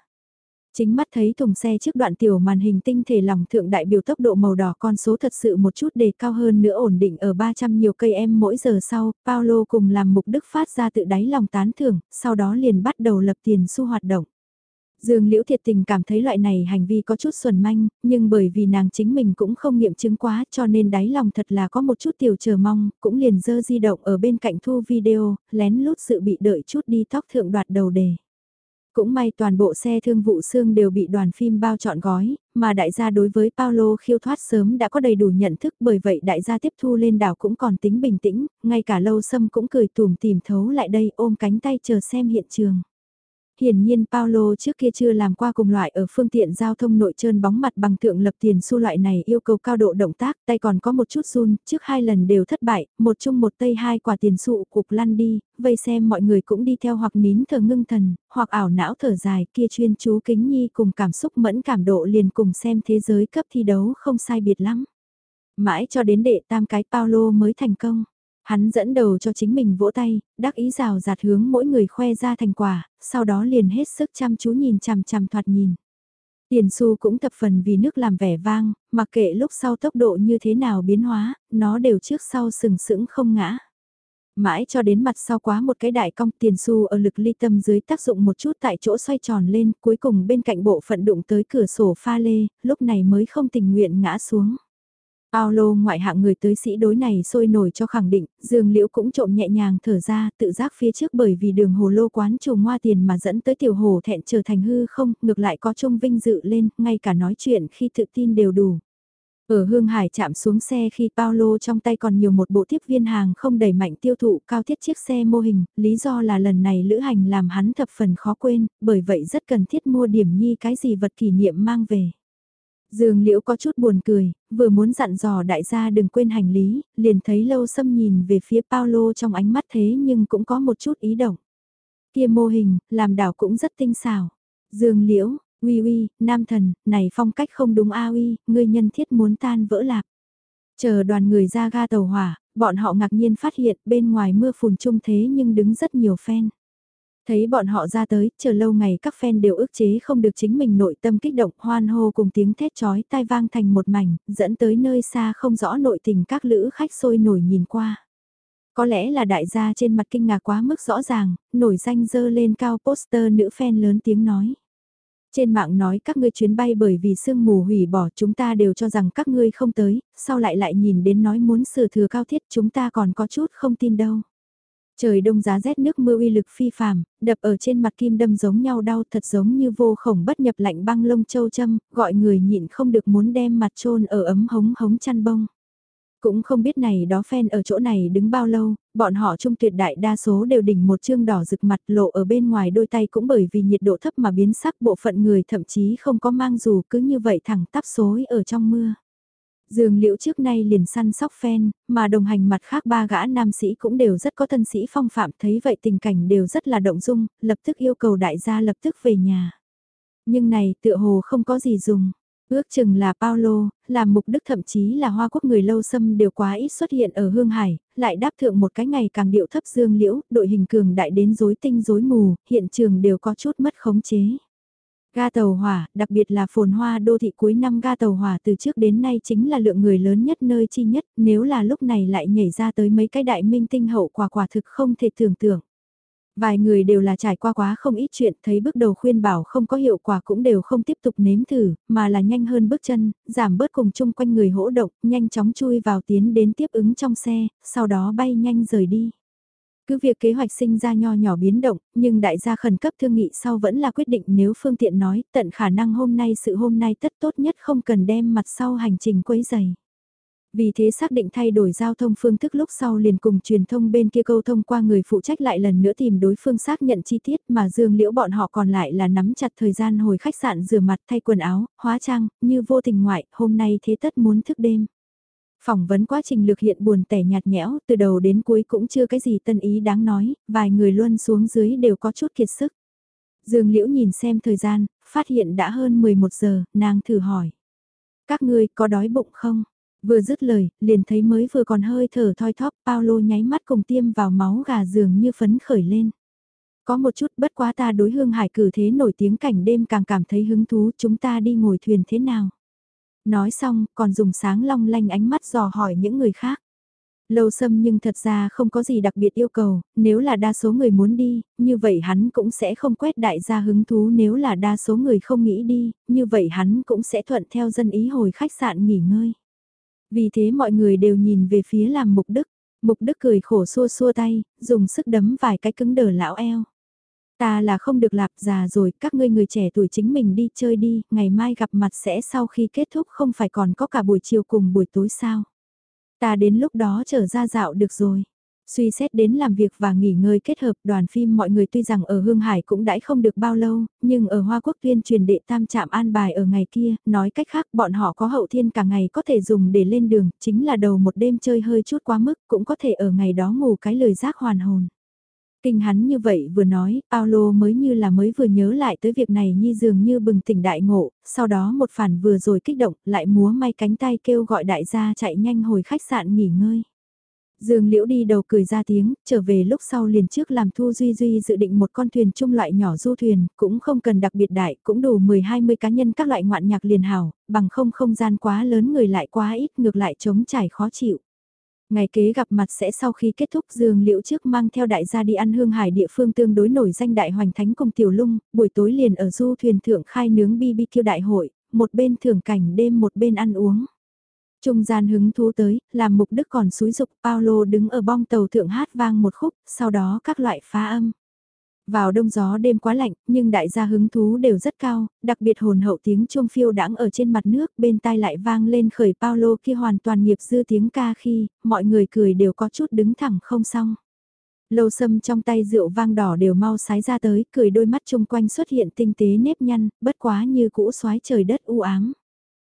Chính mắt thấy thùng xe trước đoạn tiểu màn hình tinh thể lòng thượng đại biểu tốc độ màu đỏ con số thật sự một chút đề cao hơn nữa ổn định ở 300 nhiều cây em mỗi giờ sau, Paulo cùng làm mục đức phát ra tự đáy lòng tán thưởng, sau đó liền bắt đầu lập tiền xu hoạt động. Dương Liễu thiệt tình cảm thấy loại này hành vi có chút xuẩn manh, nhưng bởi vì nàng chính mình cũng không nghiệm chứng quá cho nên đáy lòng thật là có một chút tiểu chờ mong, cũng liền dơ di động ở bên cạnh thu video, lén lút sự bị đợi chút đi tóc thượng đoạt đầu đề. Cũng may toàn bộ xe thương vụ xương đều bị đoàn phim bao trọn gói, mà đại gia đối với Paulo khiêu thoát sớm đã có đầy đủ nhận thức bởi vậy đại gia tiếp thu lên đảo cũng còn tính bình tĩnh, ngay cả lâu sâm cũng cười tùm tìm thấu lại đây ôm cánh tay chờ xem hiện trường. Hiển nhiên Paulo trước kia chưa làm qua cùng loại ở phương tiện giao thông nội trơn bóng mặt bằng thượng lập tiền xu loại này yêu cầu cao độ động tác, tay còn có một chút run, trước hai lần đều thất bại, một chung một tây hai quả tiền xu cục lăn đi, vây xem mọi người cũng đi theo hoặc nín thở ngưng thần, hoặc ảo não thở dài kia chuyên chú kính nhi cùng cảm xúc mẫn cảm độ liền cùng xem thế giới cấp thi đấu không sai biệt lắm. Mãi cho đến đệ tam cái Paulo mới thành công. Hắn dẫn đầu cho chính mình vỗ tay, đắc ý rào rạt hướng mỗi người khoe ra thành quả, sau đó liền hết sức chăm chú nhìn chằm chằm thoạt nhìn. Tiền su cũng thập phần vì nước làm vẻ vang, mặc kệ lúc sau tốc độ như thế nào biến hóa, nó đều trước sau sừng sững không ngã. Mãi cho đến mặt sau quá một cái đại cong tiền su ở lực ly tâm dưới tác dụng một chút tại chỗ xoay tròn lên, cuối cùng bên cạnh bộ phận đụng tới cửa sổ pha lê, lúc này mới không tình nguyện ngã xuống. Paulo ngoại hạng người tới sĩ đối này sôi nổi cho khẳng định, dương liễu cũng trộm nhẹ nhàng thở ra, tự giác phía trước bởi vì đường hồ lô quán trù ngoa tiền mà dẫn tới tiểu hồ thẹn trở thành hư không, ngược lại có trông vinh dự lên, ngay cả nói chuyện khi tự tin đều đủ. Ở Hương Hải chạm xuống xe khi Paulo trong tay còn nhiều một bộ tiếp viên hàng không đẩy mạnh tiêu thụ cao thiết chiếc xe mô hình, lý do là lần này lữ hành làm hắn thập phần khó quên, bởi vậy rất cần thiết mua điểm nhi cái gì vật kỷ niệm mang về. Dương Liễu có chút buồn cười, vừa muốn dặn dò đại gia đừng quên hành lý, liền thấy lâu xâm nhìn về phía Paulo trong ánh mắt thế nhưng cũng có một chút ý động. Kia mô hình, làm đảo cũng rất tinh xảo. Dương Liễu, uy uy, nam thần, này phong cách không đúng a uy, ngươi nhân thiết muốn tan vỡ lạc. Chờ đoàn người ra ga tàu hỏa, bọn họ ngạc nhiên phát hiện bên ngoài mưa phùn trung thế nhưng đứng rất nhiều fan. Thấy bọn họ ra tới, chờ lâu ngày các fan đều ức chế không được chính mình nội tâm kích động hoan hô cùng tiếng thét chói tai vang thành một mảnh, dẫn tới nơi xa không rõ nội tình các lữ khách sôi nổi nhìn qua. Có lẽ là đại gia trên mặt kinh ngạc quá mức rõ ràng, nổi danh dơ lên cao poster nữ fan lớn tiếng nói. Trên mạng nói các ngươi chuyến bay bởi vì sương mù hủy bỏ chúng ta đều cho rằng các ngươi không tới, sau lại lại nhìn đến nói muốn sửa thừa cao thiết chúng ta còn có chút không tin đâu. Trời đông giá rét nước mưa uy lực phi phàm, đập ở trên mặt kim đâm giống nhau đau thật giống như vô khổng bất nhập lạnh băng lông châu châm, gọi người nhịn không được muốn đem mặt trôn ở ấm hống hống chăn bông. Cũng không biết này đó fan ở chỗ này đứng bao lâu, bọn họ trung tuyệt đại đa số đều đỉnh một chương đỏ rực mặt lộ ở bên ngoài đôi tay cũng bởi vì nhiệt độ thấp mà biến sắc bộ phận người thậm chí không có mang dù cứ như vậy thẳng tắp xối ở trong mưa. Dương Liễu trước nay liền săn sóc phen, mà đồng hành mặt khác ba gã nam sĩ cũng đều rất có thân sĩ phong phạm thấy vậy tình cảnh đều rất là động dung, lập tức yêu cầu đại gia lập tức về nhà. Nhưng này tựa hồ không có gì dùng. Ước chừng là Paulo, làm mục đức thậm chí là hoa quốc người lâu xâm đều quá ít xuất hiện ở Hương Hải, lại đáp thượng một cái ngày càng điệu thấp dương liễu, đội hình cường đại đến rối tinh rối mù, hiện trường đều có chút mất khống chế. Ga tàu hỏa, đặc biệt là phồn hoa đô thị cuối năm ga tàu hỏa từ trước đến nay chính là lượng người lớn nhất nơi chi nhất, nếu là lúc này lại nhảy ra tới mấy cái đại minh tinh hậu quả quả thực không thể tưởng tượng. Vài người đều là trải qua quá không ít chuyện, thấy bước đầu khuyên bảo không có hiệu quả cũng đều không tiếp tục nếm thử, mà là nhanh hơn bước chân, giảm bớt cùng chung quanh người hỗ động, nhanh chóng chui vào tiến đến tiếp ứng trong xe, sau đó bay nhanh rời đi. Cứ việc kế hoạch sinh ra nho nhỏ biến động, nhưng đại gia khẩn cấp thương nghị sau vẫn là quyết định nếu phương tiện nói, tận khả năng hôm nay sự hôm nay tất tốt nhất không cần đem mặt sau hành trình quấy dày. Vì thế xác định thay đổi giao thông phương thức lúc sau liền cùng truyền thông bên kia câu thông qua người phụ trách lại lần nữa tìm đối phương xác nhận chi tiết mà dương liễu bọn họ còn lại là nắm chặt thời gian hồi khách sạn rửa mặt thay quần áo, hóa trang, như vô tình ngoại, hôm nay thế tất muốn thức đêm. Phỏng vấn quá trình lược hiện buồn tẻ nhạt nhẽo, từ đầu đến cuối cũng chưa cái gì tân ý đáng nói, vài người luôn xuống dưới đều có chút kiệt sức. Dương Liễu nhìn xem thời gian, phát hiện đã hơn 11 giờ, nàng thử hỏi. Các ngươi có đói bụng không? Vừa dứt lời, liền thấy mới vừa còn hơi thở thoi thóp, Paulo nháy mắt cùng tiêm vào máu gà giường như phấn khởi lên. Có một chút bất quá ta đối hương hải cử thế nổi tiếng cảnh đêm càng cảm thấy hứng thú chúng ta đi ngồi thuyền thế nào. Nói xong, còn dùng sáng long lanh ánh mắt dò hỏi những người khác. Lâu xâm nhưng thật ra không có gì đặc biệt yêu cầu, nếu là đa số người muốn đi, như vậy hắn cũng sẽ không quét đại gia hứng thú nếu là đa số người không nghĩ đi, như vậy hắn cũng sẽ thuận theo dân ý hồi khách sạn nghỉ ngơi. Vì thế mọi người đều nhìn về phía làm mục đức, mục đức cười khổ xua xua tay, dùng sức đấm vài cái cứng đờ lão eo. Ta là không được lạp già rồi, các ngươi người trẻ tuổi chính mình đi chơi đi, ngày mai gặp mặt sẽ sau khi kết thúc không phải còn có cả buổi chiều cùng buổi tối sao. Ta đến lúc đó trở ra dạo được rồi. Suy xét đến làm việc và nghỉ ngơi kết hợp đoàn phim mọi người tuy rằng ở Hương Hải cũng đãi không được bao lâu, nhưng ở Hoa Quốc tuyên truyền đệ tam trạm an bài ở ngày kia, nói cách khác bọn họ có hậu thiên cả ngày có thể dùng để lên đường, chính là đầu một đêm chơi hơi chút quá mức cũng có thể ở ngày đó ngủ cái lời giác hoàn hồn. Kinh hắn như vậy vừa nói, Paolo mới như là mới vừa nhớ lại tới việc này như dường như bừng tỉnh đại ngộ, sau đó một phản vừa rồi kích động, lại múa may cánh tay kêu gọi đại gia chạy nhanh hồi khách sạn nghỉ ngơi. Dương Liễu đi đầu cười ra tiếng, trở về lúc sau liền trước làm Thu Duy Duy dự định một con thuyền chung loại nhỏ du thuyền, cũng không cần đặc biệt đại, cũng đủ 10-20 cá nhân các loại ngoạn nhạc liền hào, bằng không không gian quá lớn người lại quá ít ngược lại chống trải khó chịu. Ngày kế gặp mặt sẽ sau khi kết thúc Dương Liễu trước mang theo đại gia đi ăn hương hải địa phương tương đối nổi danh đại hoành thánh cùng tiểu lung, buổi tối liền ở du thuyền thượng khai nướng BBQ đại hội, một bên thưởng cảnh đêm một bên ăn uống. Trung gian hứng thú tới, làm mục đức còn xúi dục Paulo đứng ở bong tàu thượng hát vang một khúc, sau đó các loại phá âm. Vào đông gió đêm quá lạnh, nhưng đại gia hứng thú đều rất cao, đặc biệt hồn hậu tiếng chuông phiêu đãng ở trên mặt nước, bên tai lại vang lên khởi Paulo kia hoàn toàn nghiệp dư tiếng ca khi, mọi người cười đều có chút đứng thẳng không xong. Lâu sâm trong tay rượu vang đỏ đều mau sái ra tới, cười đôi mắt chung quanh xuất hiện tinh tế nếp nhăn, bất quá như cũ xoái trời đất u ám.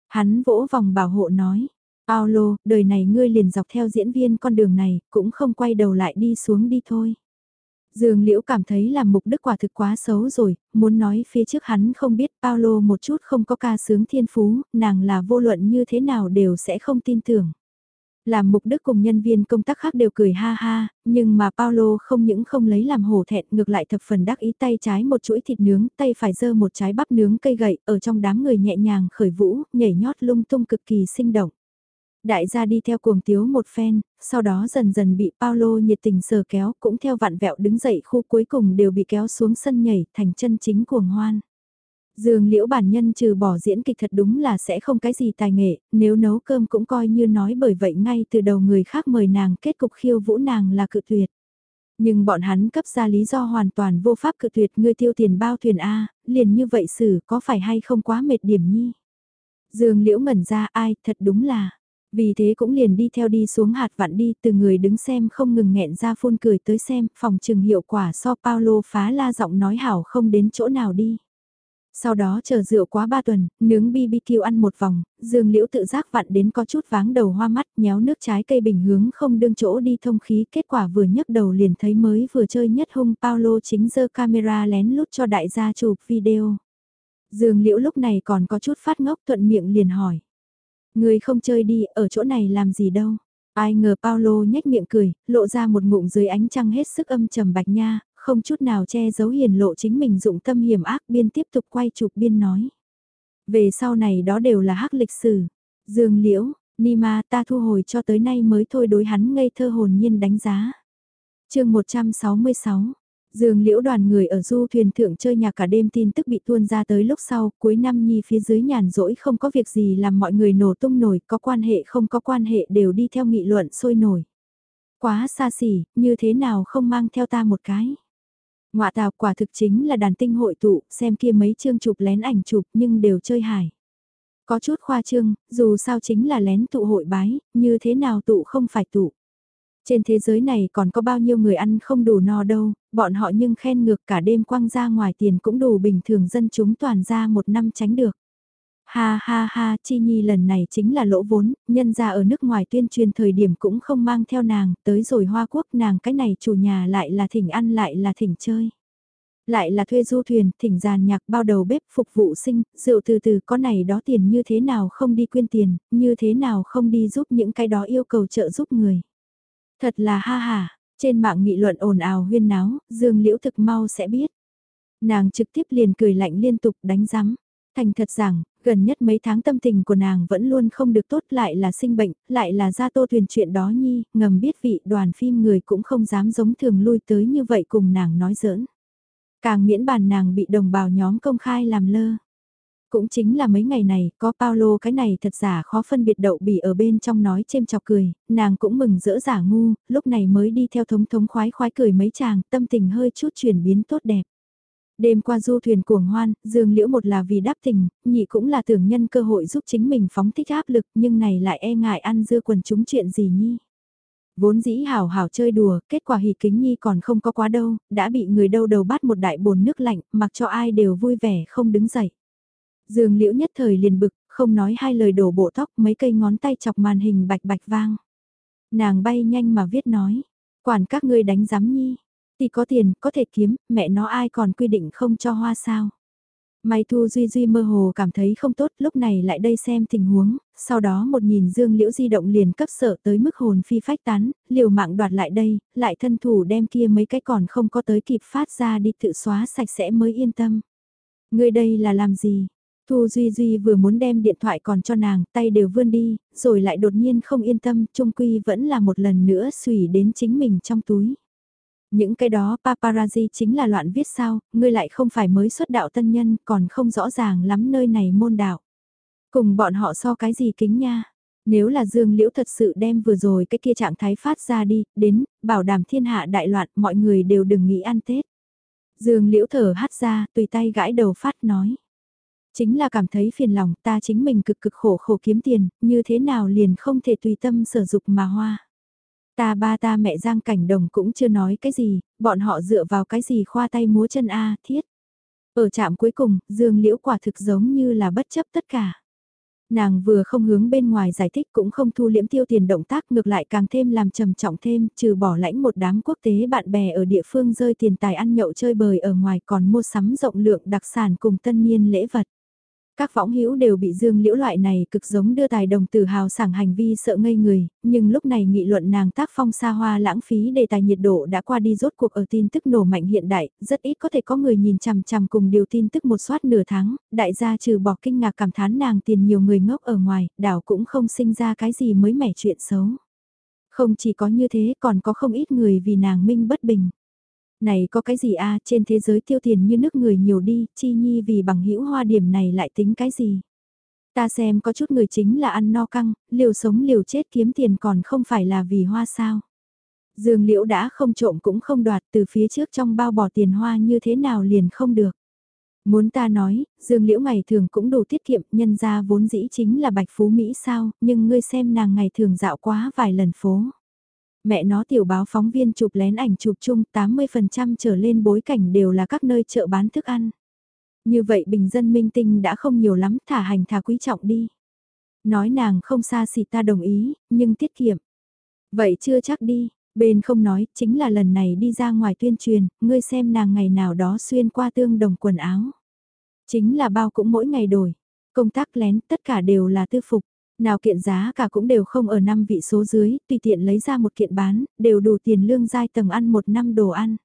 Hắn vỗ vòng bảo hộ nói, Paulo, đời này ngươi liền dọc theo diễn viên con đường này, cũng không quay đầu lại đi xuống đi thôi. Dương Liễu cảm thấy làm mục đức quả thực quá xấu rồi, muốn nói phía trước hắn không biết Paulo một chút không có ca sướng thiên phú, nàng là vô luận như thế nào đều sẽ không tin tưởng. Làm mục đức cùng nhân viên công tác khác đều cười ha ha, nhưng mà Paulo không những không lấy làm hổ thẹn ngược lại thập phần đắc ý tay trái một chuỗi thịt nướng, tay phải giơ một trái bắp nướng cây gậy, ở trong đám người nhẹ nhàng khởi vũ, nhảy nhót lung tung cực kỳ sinh động. Đại gia đi theo cuồng tiếu một phen, sau đó dần dần bị Paulo nhiệt tình sờ kéo, cũng theo vạn vẹo đứng dậy khu cuối cùng đều bị kéo xuống sân nhảy thành chân chính cuồng hoan. Dương liễu bản nhân trừ bỏ diễn kịch thật đúng là sẽ không cái gì tài nghệ, nếu nấu cơm cũng coi như nói bởi vậy ngay từ đầu người khác mời nàng kết cục khiêu vũ nàng là cự tuyệt. Nhưng bọn hắn cấp ra lý do hoàn toàn vô pháp cự tuyệt ngươi tiêu tiền bao thuyền A, liền như vậy xử có phải hay không quá mệt điểm nhi. Dương liễu ngẩn ra ai thật đúng là, vì thế cũng liền đi theo đi xuống hạt vặn đi từ người đứng xem không ngừng nghẹn ra phun cười tới xem phòng trừng hiệu quả so Paulo phá la giọng nói hảo không đến chỗ nào đi. Sau đó chờ rượu quá ba tuần, nướng BBQ ăn một vòng, dương liễu tự giác vặn đến có chút váng đầu hoa mắt nhéo nước trái cây bình hướng không đương chỗ đi thông khí kết quả vừa nhấc đầu liền thấy mới vừa chơi nhất hung Paulo chính giơ camera lén lút cho đại gia chụp video. Dương liễu lúc này còn có chút phát ngốc thuận miệng liền hỏi. Người không chơi đi, ở chỗ này làm gì đâu. Ai ngờ paolo nhếch miệng cười, lộ ra một ngụm dưới ánh trăng hết sức âm trầm bạch nha, không chút nào che giấu hiền lộ chính mình dụng tâm hiểm ác biên tiếp tục quay chụp biên nói. Về sau này đó đều là hắc lịch sử. Dương liễu, Nima ta thu hồi cho tới nay mới thôi đối hắn ngây thơ hồn nhiên đánh giá. chương 166, Dương liễu đoàn người ở du thuyền thượng chơi nhà cả đêm tin tức bị tuôn ra tới lúc sau, cuối năm nhi phía dưới nhàn rỗi không có việc gì làm mọi người nổ tung nổi, có quan hệ không có quan hệ đều đi theo nghị luận sôi nổi. Quá xa xỉ, như thế nào không mang theo ta một cái. Ngoạ tào quả thực chính là đàn tinh hội tụ, xem kia mấy chương chụp lén ảnh chụp nhưng đều chơi hài. Có chút khoa trương, dù sao chính là lén tụ hội bái, như thế nào tụ không phải tụ. Trên thế giới này còn có bao nhiêu người ăn không đủ no đâu, bọn họ nhưng khen ngược cả đêm quăng ra ngoài tiền cũng đủ bình thường dân chúng toàn ra một năm tránh được. Ha ha ha, Chi Nhi lần này chính là lỗ vốn, nhân ra ở nước ngoài tuyên truyền thời điểm cũng không mang theo nàng, tới rồi Hoa Quốc nàng cái này chủ nhà lại là thỉnh ăn lại là thỉnh chơi. Lại là thuê du thuyền, thỉnh giàn nhạc bao đầu bếp phục vụ sinh, rượu từ từ có này đó tiền như thế nào không đi quyên tiền, như thế nào không đi giúp những cái đó yêu cầu trợ giúp người. Thật là ha ha, trên mạng nghị luận ồn ào huyên náo, Dương Liễu thực mau sẽ biết. Nàng trực tiếp liền cười lạnh liên tục đánh rắm. Thành thật rằng, gần nhất mấy tháng tâm tình của nàng vẫn luôn không được tốt lại là sinh bệnh, lại là ra tô thuyền chuyện đó nhi, ngầm biết vị đoàn phim người cũng không dám giống thường lui tới như vậy cùng nàng nói giỡn. Càng miễn bàn nàng bị đồng bào nhóm công khai làm lơ. Cũng chính là mấy ngày này, có Paulo cái này thật giả khó phân biệt đậu bỉ ở bên trong nói chêm chọc cười, nàng cũng mừng rỡ giả ngu, lúc này mới đi theo thống thống khoái khoái cười mấy chàng, tâm tình hơi chút chuyển biến tốt đẹp. Đêm qua du thuyền cuồng hoan, Dương Liễu một là vì đáp tình, nhị cũng là tưởng nhân cơ hội giúp chính mình phóng thích áp lực nhưng này lại e ngại ăn dưa quần chúng chuyện gì nhi. Vốn dĩ hảo hảo chơi đùa, kết quả hỉ kính nhi còn không có quá đâu, đã bị người đâu đầu bắt một đại bồn nước lạnh, mặc cho ai đều vui vẻ không đứng dậy. Dương Liễu nhất thời liền bực, không nói hai lời đổ bộ tóc mấy cây ngón tay chọc màn hình bạch bạch vang. Nàng bay nhanh mà viết nói, quản các ngươi đánh giám nhi, thì có tiền, có thể kiếm, mẹ nó ai còn quy định không cho hoa sao. May Thu Duy Duy mơ hồ cảm thấy không tốt, lúc này lại đây xem tình huống, sau đó một nhìn Dương Liễu di động liền cấp sợ tới mức hồn phi phách tán, liều mạng đoạt lại đây, lại thân thủ đem kia mấy cái còn không có tới kịp phát ra đi tự xóa sạch sẽ mới yên tâm. Người đây là làm gì? Thu Duy Duy vừa muốn đem điện thoại còn cho nàng, tay đều vươn đi, rồi lại đột nhiên không yên tâm, trung quy vẫn là một lần nữa xùy đến chính mình trong túi. Những cái đó paparazzi chính là loạn viết sao, ngươi lại không phải mới xuất đạo tân nhân, còn không rõ ràng lắm nơi này môn đạo. Cùng bọn họ so cái gì kính nha. Nếu là Dương Liễu thật sự đem vừa rồi cái kia trạng thái phát ra đi, đến, bảo đảm thiên hạ đại loạn, mọi người đều đừng nghĩ ăn Tết. Dương Liễu thở hắt ra, tùy tay gãi đầu phát nói. Chính là cảm thấy phiền lòng ta chính mình cực cực khổ khổ kiếm tiền, như thế nào liền không thể tùy tâm sở dục mà hoa. Ta ba ta mẹ Giang Cảnh Đồng cũng chưa nói cái gì, bọn họ dựa vào cái gì khoa tay múa chân A thiết. Ở trạm cuối cùng, Dương Liễu quả thực giống như là bất chấp tất cả. Nàng vừa không hướng bên ngoài giải thích cũng không thu liễm tiêu tiền động tác ngược lại càng thêm làm trầm trọng thêm, trừ bỏ lãnh một đám quốc tế bạn bè ở địa phương rơi tiền tài ăn nhậu chơi bời ở ngoài còn mua sắm rộng lượng đặc sản cùng tân niên lễ vật. Các võng hữu đều bị Dương Liễu loại này cực giống đưa tài đồng từ hào sảng hành vi sợ ngây người, nhưng lúc này nghị luận nàng tác phong xa hoa lãng phí đề tài nhiệt độ đã qua đi rốt cuộc ở tin tức nổ mạnh hiện đại, rất ít có thể có người nhìn chằm chằm cùng điều tin tức một soát nửa tháng, đại gia trừ bỏ kinh ngạc cảm thán nàng tiền nhiều người ngốc ở ngoài, đảo cũng không sinh ra cái gì mới mẻ chuyện xấu. Không chỉ có như thế còn có không ít người vì nàng minh bất bình. Này có cái gì a trên thế giới tiêu tiền như nước người nhiều đi, chi nhi vì bằng hữu hoa điểm này lại tính cái gì? Ta xem có chút người chính là ăn no căng, liều sống liều chết kiếm tiền còn không phải là vì hoa sao. Dương liễu đã không trộm cũng không đoạt từ phía trước trong bao bỏ tiền hoa như thế nào liền không được. Muốn ta nói, Dương Liễu ngày thường cũng đủ tiết kiệm, nhân ra vốn dĩ chính là bạch phú Mỹ sao, nhưng ngươi xem nàng ngày thường dạo quá vài lần phố mẹ nó tiểu báo phóng viên chụp lén ảnh chụp chung 80% trở lên bối cảnh đều là các nơi chợ bán thức ăn. Như vậy bình dân minh tinh đã không nhiều lắm thả hành thả quý trọng đi. Nói nàng không xa xỉ ta đồng ý, nhưng tiết kiệm. Vậy chưa chắc đi, bên không nói, chính là lần này đi ra ngoài tuyên truyền, ngươi xem nàng ngày nào đó xuyên qua tương đồng quần áo. Chính là bao cũng mỗi ngày đổi, công tác lén tất cả đều là tư phục. Nào kiện giá cả cũng đều không ở năm vị số dưới, tùy tiện lấy ra một kiện bán, đều đủ tiền lương giai tầng ăn một năm đồ ăn.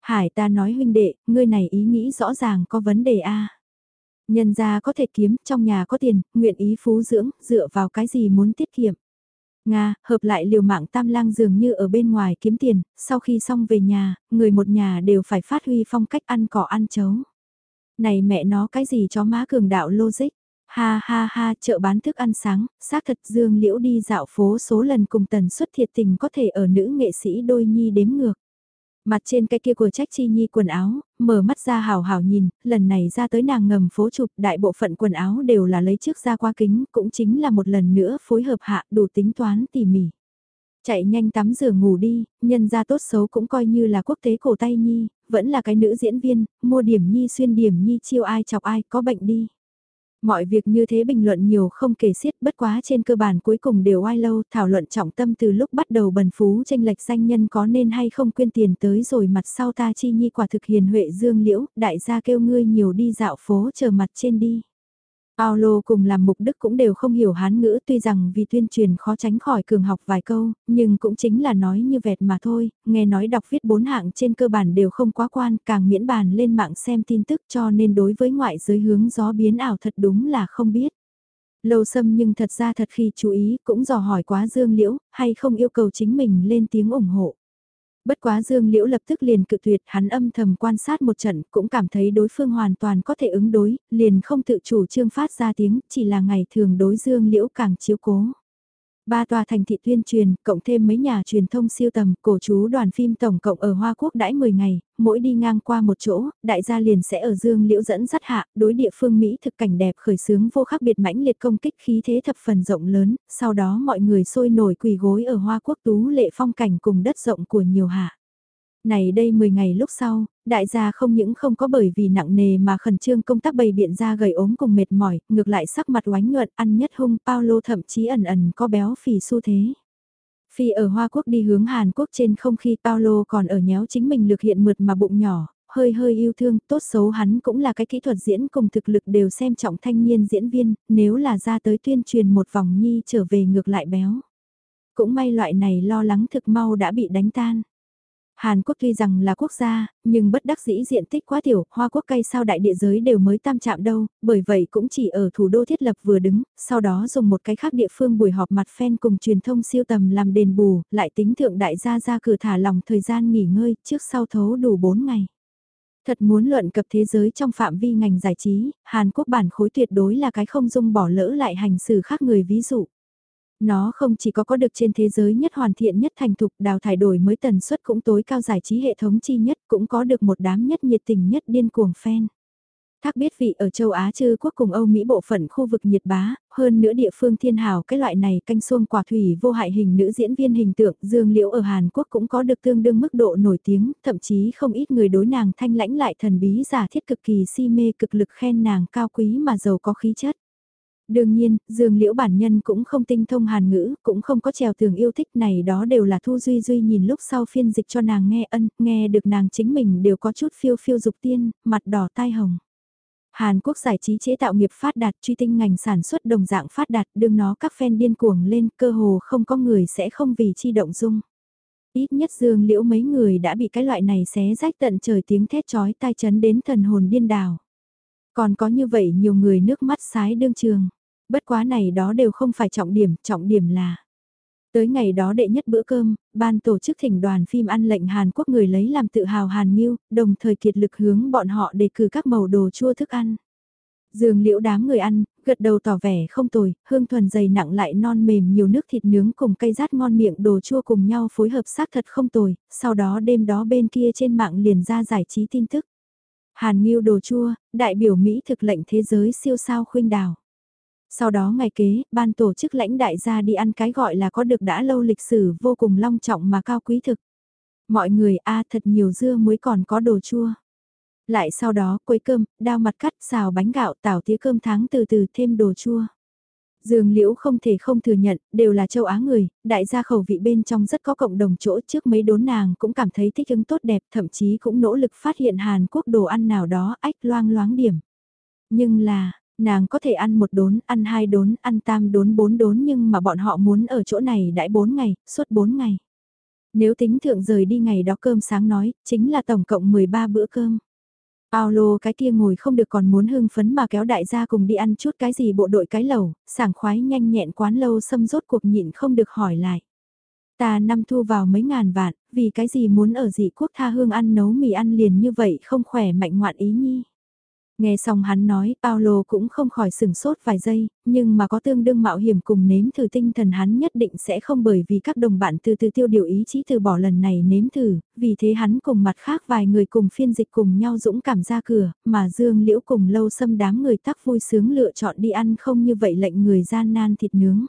Hải ta nói huynh đệ, ngươi này ý nghĩ rõ ràng có vấn đề a. Nhân gia có thể kiếm, trong nhà có tiền, nguyện ý phú dưỡng, dựa vào cái gì muốn tiết kiệm. Nga, hợp lại liều mạng tam lang dường như ở bên ngoài kiếm tiền, sau khi xong về nhà, người một nhà đều phải phát huy phong cách ăn cỏ ăn chấu. Này mẹ nó cái gì cho má cường đạo logic, Ha ha ha, chợ bán thức ăn sáng, xác thật Dương Liễu đi dạo phố số lần cùng tần suất thiệt tình có thể ở nữ nghệ sĩ đôi nhi đếm ngược. Mặt trên cái kia của trách chi nhi quần áo, mở mắt ra hào hào nhìn, lần này ra tới nàng ngầm phố chụp đại bộ phận quần áo đều là lấy trước ra qua kính, cũng chính là một lần nữa phối hợp hạ đủ tính toán tỉ mỉ. Chạy nhanh tắm rửa ngủ đi, nhân ra tốt xấu cũng coi như là quốc tế cổ tay nhi, vẫn là cái nữ diễn viên, mua điểm nhi xuyên điểm nhi chiêu ai chọc ai có bệnh đi. Mọi việc như thế bình luận nhiều không kể xiết bất quá trên cơ bản cuối cùng đều oai lâu thảo luận trọng tâm từ lúc bắt đầu bần phú tranh lệch danh nhân có nên hay không quyên tiền tới rồi mặt sau ta chi nhi quả thực hiền huệ dương liễu, đại gia kêu ngươi nhiều đi dạo phố chờ mặt trên đi. Paulo cùng làm mục đức cũng đều không hiểu hán ngữ tuy rằng vì tuyên truyền khó tránh khỏi cường học vài câu, nhưng cũng chính là nói như vẹt mà thôi, nghe nói đọc viết bốn hạng trên cơ bản đều không quá quan, càng miễn bàn lên mạng xem tin tức cho nên đối với ngoại giới hướng gió biến ảo thật đúng là không biết. Lâu xâm nhưng thật ra thật khi chú ý cũng dò hỏi quá dương liễu, hay không yêu cầu chính mình lên tiếng ủng hộ. Bất quá Dương Liễu lập tức liền cự tuyệt hắn âm thầm quan sát một trận cũng cảm thấy đối phương hoàn toàn có thể ứng đối, liền không tự chủ trương phát ra tiếng, chỉ là ngày thường đối Dương Liễu càng chiếu cố. Ba tòa thành thị tuyên truyền, cộng thêm mấy nhà truyền thông siêu tầm, cổ chú đoàn phim tổng cộng ở Hoa Quốc đãi 10 ngày, mỗi đi ngang qua một chỗ, đại gia liền sẽ ở Dương Liễu dẫn dắt hạ, đối địa phương Mỹ thực cảnh đẹp khởi sướng vô khác biệt mãnh liệt công kích khí thế thập phần rộng lớn, sau đó mọi người sôi nổi quỳ gối ở Hoa Quốc tú lệ phong cảnh cùng đất rộng của nhiều hạ. Này đây 10 ngày lúc sau, đại gia không những không có bởi vì nặng nề mà khẩn trương công tác bày biện ra gầy ốm cùng mệt mỏi, ngược lại sắc mặt oánh nhuận ăn nhất hung Paulo thậm chí ẩn ẩn có béo phì xu thế. Phi ở Hoa Quốc đi hướng Hàn Quốc trên không khi Paulo còn ở nhéo chính mình lực hiện mượt mà bụng nhỏ, hơi hơi yêu thương, tốt xấu hắn cũng là cái kỹ thuật diễn cùng thực lực đều xem trọng thanh niên diễn viên, nếu là ra tới tuyên truyền một vòng nhi trở về ngược lại béo. Cũng may loại này lo lắng thực mau đã bị đánh tan. Hàn Quốc tuy rằng là quốc gia, nhưng bất đắc dĩ diện tích quá tiểu, hoa quốc cây sao đại địa giới đều mới tam chạm đâu, bởi vậy cũng chỉ ở thủ đô thiết lập vừa đứng, sau đó dùng một cái khác địa phương buổi họp mặt fan cùng truyền thông siêu tầm làm đền bù, lại tính thượng đại gia ra cửa thả lòng thời gian nghỉ ngơi, trước sau thấu đủ 4 ngày. Thật muốn luận cập thế giới trong phạm vi ngành giải trí, Hàn Quốc bản khối tuyệt đối là cái không dung bỏ lỡ lại hành xử khác người ví dụ. Nó không chỉ có có được trên thế giới nhất hoàn thiện nhất thành thục đào thải đổi mới tần suất cũng tối cao giải trí hệ thống chi nhất cũng có được một đám nhất nhiệt tình nhất điên cuồng fan. Thác biết vị ở châu Á chư quốc cùng Âu Mỹ bộ phận khu vực nhiệt bá, hơn nữa địa phương thiên hào cái loại này canh xuông quả thủy vô hại hình nữ diễn viên hình tượng Dương Liễu ở Hàn Quốc cũng có được tương đương mức độ nổi tiếng, thậm chí không ít người đối nàng thanh lãnh lại thần bí giả thiết cực kỳ si mê cực lực khen nàng cao quý mà giàu có khí chất. Đương nhiên, Dương Liễu bản nhân cũng không tinh thông hàn ngữ, cũng không có trèo tường yêu thích này đó đều là Thu Duy Duy nhìn lúc sau phiên dịch cho nàng nghe ân, nghe được nàng chính mình đều có chút phiêu phiêu dục tiên, mặt đỏ tai hồng. Hàn Quốc giải trí chế tạo nghiệp phát đạt truy tinh ngành sản xuất đồng dạng phát đạt đương nó các fan điên cuồng lên cơ hồ không có người sẽ không vì chi động dung. Ít nhất dương liễu mấy người đã bị cái loại này xé rách tận trời tiếng thét chói tai chấn đến thần hồn điên đảo. Còn có như vậy nhiều người nước mắt sái đương trường. Bất quá này đó đều không phải trọng điểm, trọng điểm là. Tới ngày đó đệ nhất bữa cơm, ban tổ chức thỉnh đoàn phim ăn lệnh Hàn Quốc người lấy làm tự hào Hàn Nhiêu, đồng thời kiệt lực hướng bọn họ đề cử các màu đồ chua thức ăn. Dương liễu đám người ăn, gật đầu tỏ vẻ không tồi, hương thuần dày nặng lại non mềm nhiều nước thịt nướng cùng cây rát ngon miệng đồ chua cùng nhau phối hợp xác thật không tồi, sau đó đêm đó bên kia trên mạng liền ra giải trí tin tức. Hàn Nhiêu đồ chua, đại biểu Mỹ thực lệnh thế giới siêu sao khuynh đào. Sau đó ngày kế, ban tổ chức lãnh đại gia đi ăn cái gọi là có được đã lâu lịch sử vô cùng long trọng mà cao quý thực. Mọi người a thật nhiều dưa muối còn có đồ chua. Lại sau đó quấy cơm, đao mặt cắt xào bánh gạo tảo tía cơm tháng từ từ thêm đồ chua. Dương Liễu không thể không thừa nhận, đều là châu Á người, đại gia khẩu vị bên trong rất có cộng đồng chỗ trước mấy đốn nàng cũng cảm thấy thích ứng tốt đẹp, thậm chí cũng nỗ lực phát hiện Hàn Quốc đồ ăn nào đó ách loang loáng điểm. Nhưng là, nàng có thể ăn một đốn, ăn hai đốn, ăn tam đốn bốn đốn nhưng mà bọn họ muốn ở chỗ này đãi bốn ngày, suốt bốn ngày. Nếu tính thượng rời đi ngày đó cơm sáng nói, chính là tổng cộng 13 bữa cơm. Paolo cái kia ngồi không được còn muốn hưng phấn mà kéo đại gia cùng đi ăn chút cái gì bộ đội cái lẩu, sảng khoái nhanh nhẹn quán lâu xâm rốt cuộc nhịn không được hỏi lại. Ta năm thu vào mấy ngàn vạn, vì cái gì muốn ở dị quốc tha hương ăn nấu mì ăn liền như vậy không khỏe mạnh ngoạn ý nhi. Nghe xong hắn nói, Paolo cũng không khỏi sừng sốt vài giây, nhưng mà có tương đương mạo hiểm cùng nếm thử tinh thần hắn nhất định sẽ không bởi vì các đồng bạn từ từ tiêu điều ý chí từ bỏ lần này nếm thử, vì thế hắn cùng mặt khác vài người cùng phiên dịch cùng nhau dũng cảm ra cửa, mà Dương Liễu cùng lâu xâm đám người tắc vui sướng lựa chọn đi ăn không như vậy lệnh người gian nan thịt nướng.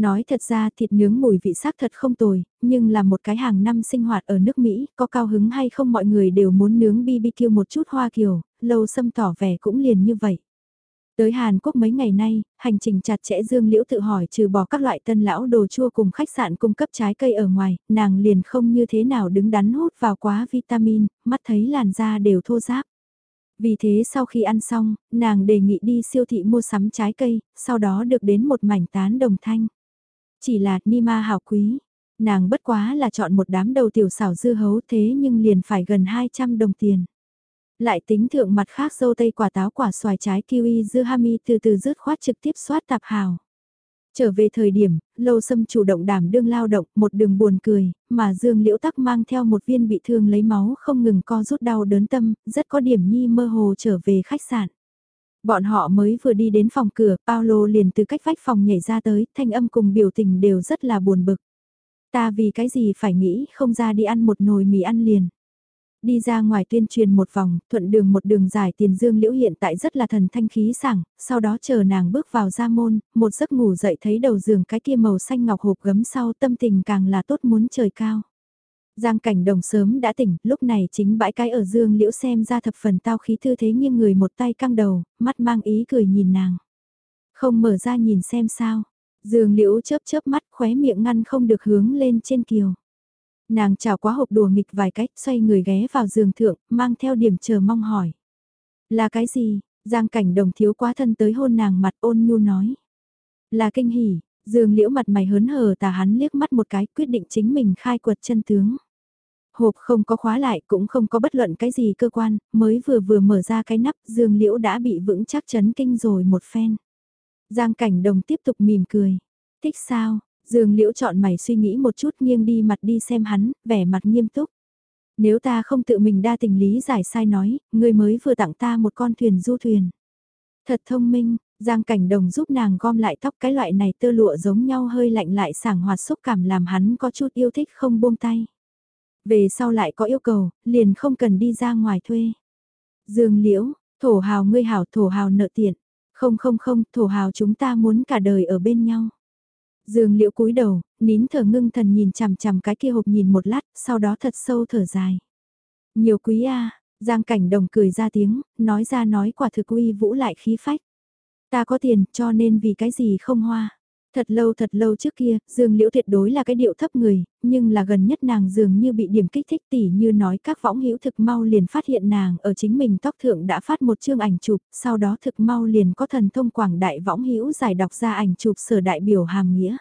Nói thật ra thịt nướng mùi vị sắc thật không tồi, nhưng là một cái hàng năm sinh hoạt ở nước Mỹ, có cao hứng hay không mọi người đều muốn nướng BBQ một chút hoa kiều, lâu xâm tỏ vẻ cũng liền như vậy. Tới Hàn Quốc mấy ngày nay, hành trình chặt chẽ Dương Liễu tự hỏi trừ bỏ các loại tân lão đồ chua cùng khách sạn cung cấp trái cây ở ngoài, nàng liền không như thế nào đứng đắn hút vào quá vitamin, mắt thấy làn da đều thô ráp. Vì thế sau khi ăn xong, nàng đề nghị đi siêu thị mua sắm trái cây, sau đó được đến một mảnh tán đồng thanh. Chỉ là Nima hảo quý, nàng bất quá là chọn một đám đầu tiểu xảo dư hấu thế nhưng liền phải gần 200 đồng tiền. Lại tính thượng mặt khác dâu tây quả táo quả xoài trái kiwi dư hami từ từ rớt khoát trực tiếp soát tạp hào. Trở về thời điểm, lâu xâm chủ động đảm đương lao động, một đường buồn cười, mà Dương Liễu Tắc mang theo một viên bị thương lấy máu không ngừng co rút đau đớn tâm, rất có điểm nhi mơ hồ trở về khách sạn. Bọn họ mới vừa đi đến phòng cửa, Paolo liền từ cách vách phòng nhảy ra tới, thanh âm cùng biểu tình đều rất là buồn bực. Ta vì cái gì phải nghĩ không ra đi ăn một nồi mì ăn liền. Đi ra ngoài tuyên truyền một vòng, thuận đường một đường dài tiền dương liễu hiện tại rất là thần thanh khí sảng, sau đó chờ nàng bước vào ra môn, một giấc ngủ dậy thấy đầu giường cái kia màu xanh ngọc hộp gấm sau tâm tình càng là tốt muốn trời cao. Giang cảnh đồng sớm đã tỉnh, lúc này chính bãi cái ở dương liễu xem ra thập phần tao khí tư thế nghiêng người một tay căng đầu, mắt mang ý cười nhìn nàng. Không mở ra nhìn xem sao. Dương liễu chớp chớp mắt khóe miệng ngăn không được hướng lên trên kiều. Nàng chào quá hộp đùa nghịch vài cách xoay người ghé vào giường thượng, mang theo điểm chờ mong hỏi. Là cái gì? Giang cảnh đồng thiếu quá thân tới hôn nàng mặt ôn nhu nói. Là kinh hỉ, dương liễu mặt mày hớn hở tà hắn liếc mắt một cái quyết định chính mình khai quật chân tướng. Hộp không có khóa lại cũng không có bất luận cái gì cơ quan, mới vừa vừa mở ra cái nắp dương liễu đã bị vững chắc chấn kinh rồi một phen. Giang cảnh đồng tiếp tục mỉm cười. Thích sao, Dương Liễu chọn mày suy nghĩ một chút nghiêng đi mặt đi xem hắn, vẻ mặt nghiêm túc. Nếu ta không tự mình đa tình lý giải sai nói, người mới vừa tặng ta một con thuyền du thuyền. Thật thông minh, Giang Cảnh Đồng giúp nàng gom lại tóc cái loại này tơ lụa giống nhau hơi lạnh lại sảng hoạt xúc cảm làm hắn có chút yêu thích không buông tay. Về sau lại có yêu cầu, liền không cần đi ra ngoài thuê. Dương Liễu, thổ hào ngươi hảo thổ hào nợ tiện. Không không không, thổ hào chúng ta muốn cả đời ở bên nhau. Dương liễu cúi đầu, nín thở ngưng thần nhìn chằm chằm cái kia hộp nhìn một lát, sau đó thật sâu thở dài. Nhiều quý a Giang cảnh đồng cười ra tiếng, nói ra nói quả thực uy vũ lại khí phách. Ta có tiền cho nên vì cái gì không hoa. Thật lâu thật lâu trước kia, Dương Liễu tuyệt đối là cái điệu thấp người, nhưng là gần nhất nàng dường như bị điểm kích thích tỉ như nói các võng hữu thực mau liền phát hiện nàng ở chính mình tóc thượng đã phát một chương ảnh chụp, sau đó thực mau liền có thần thông quảng đại võng hữu giải đọc ra ảnh chụp sở đại biểu hàm nghĩa.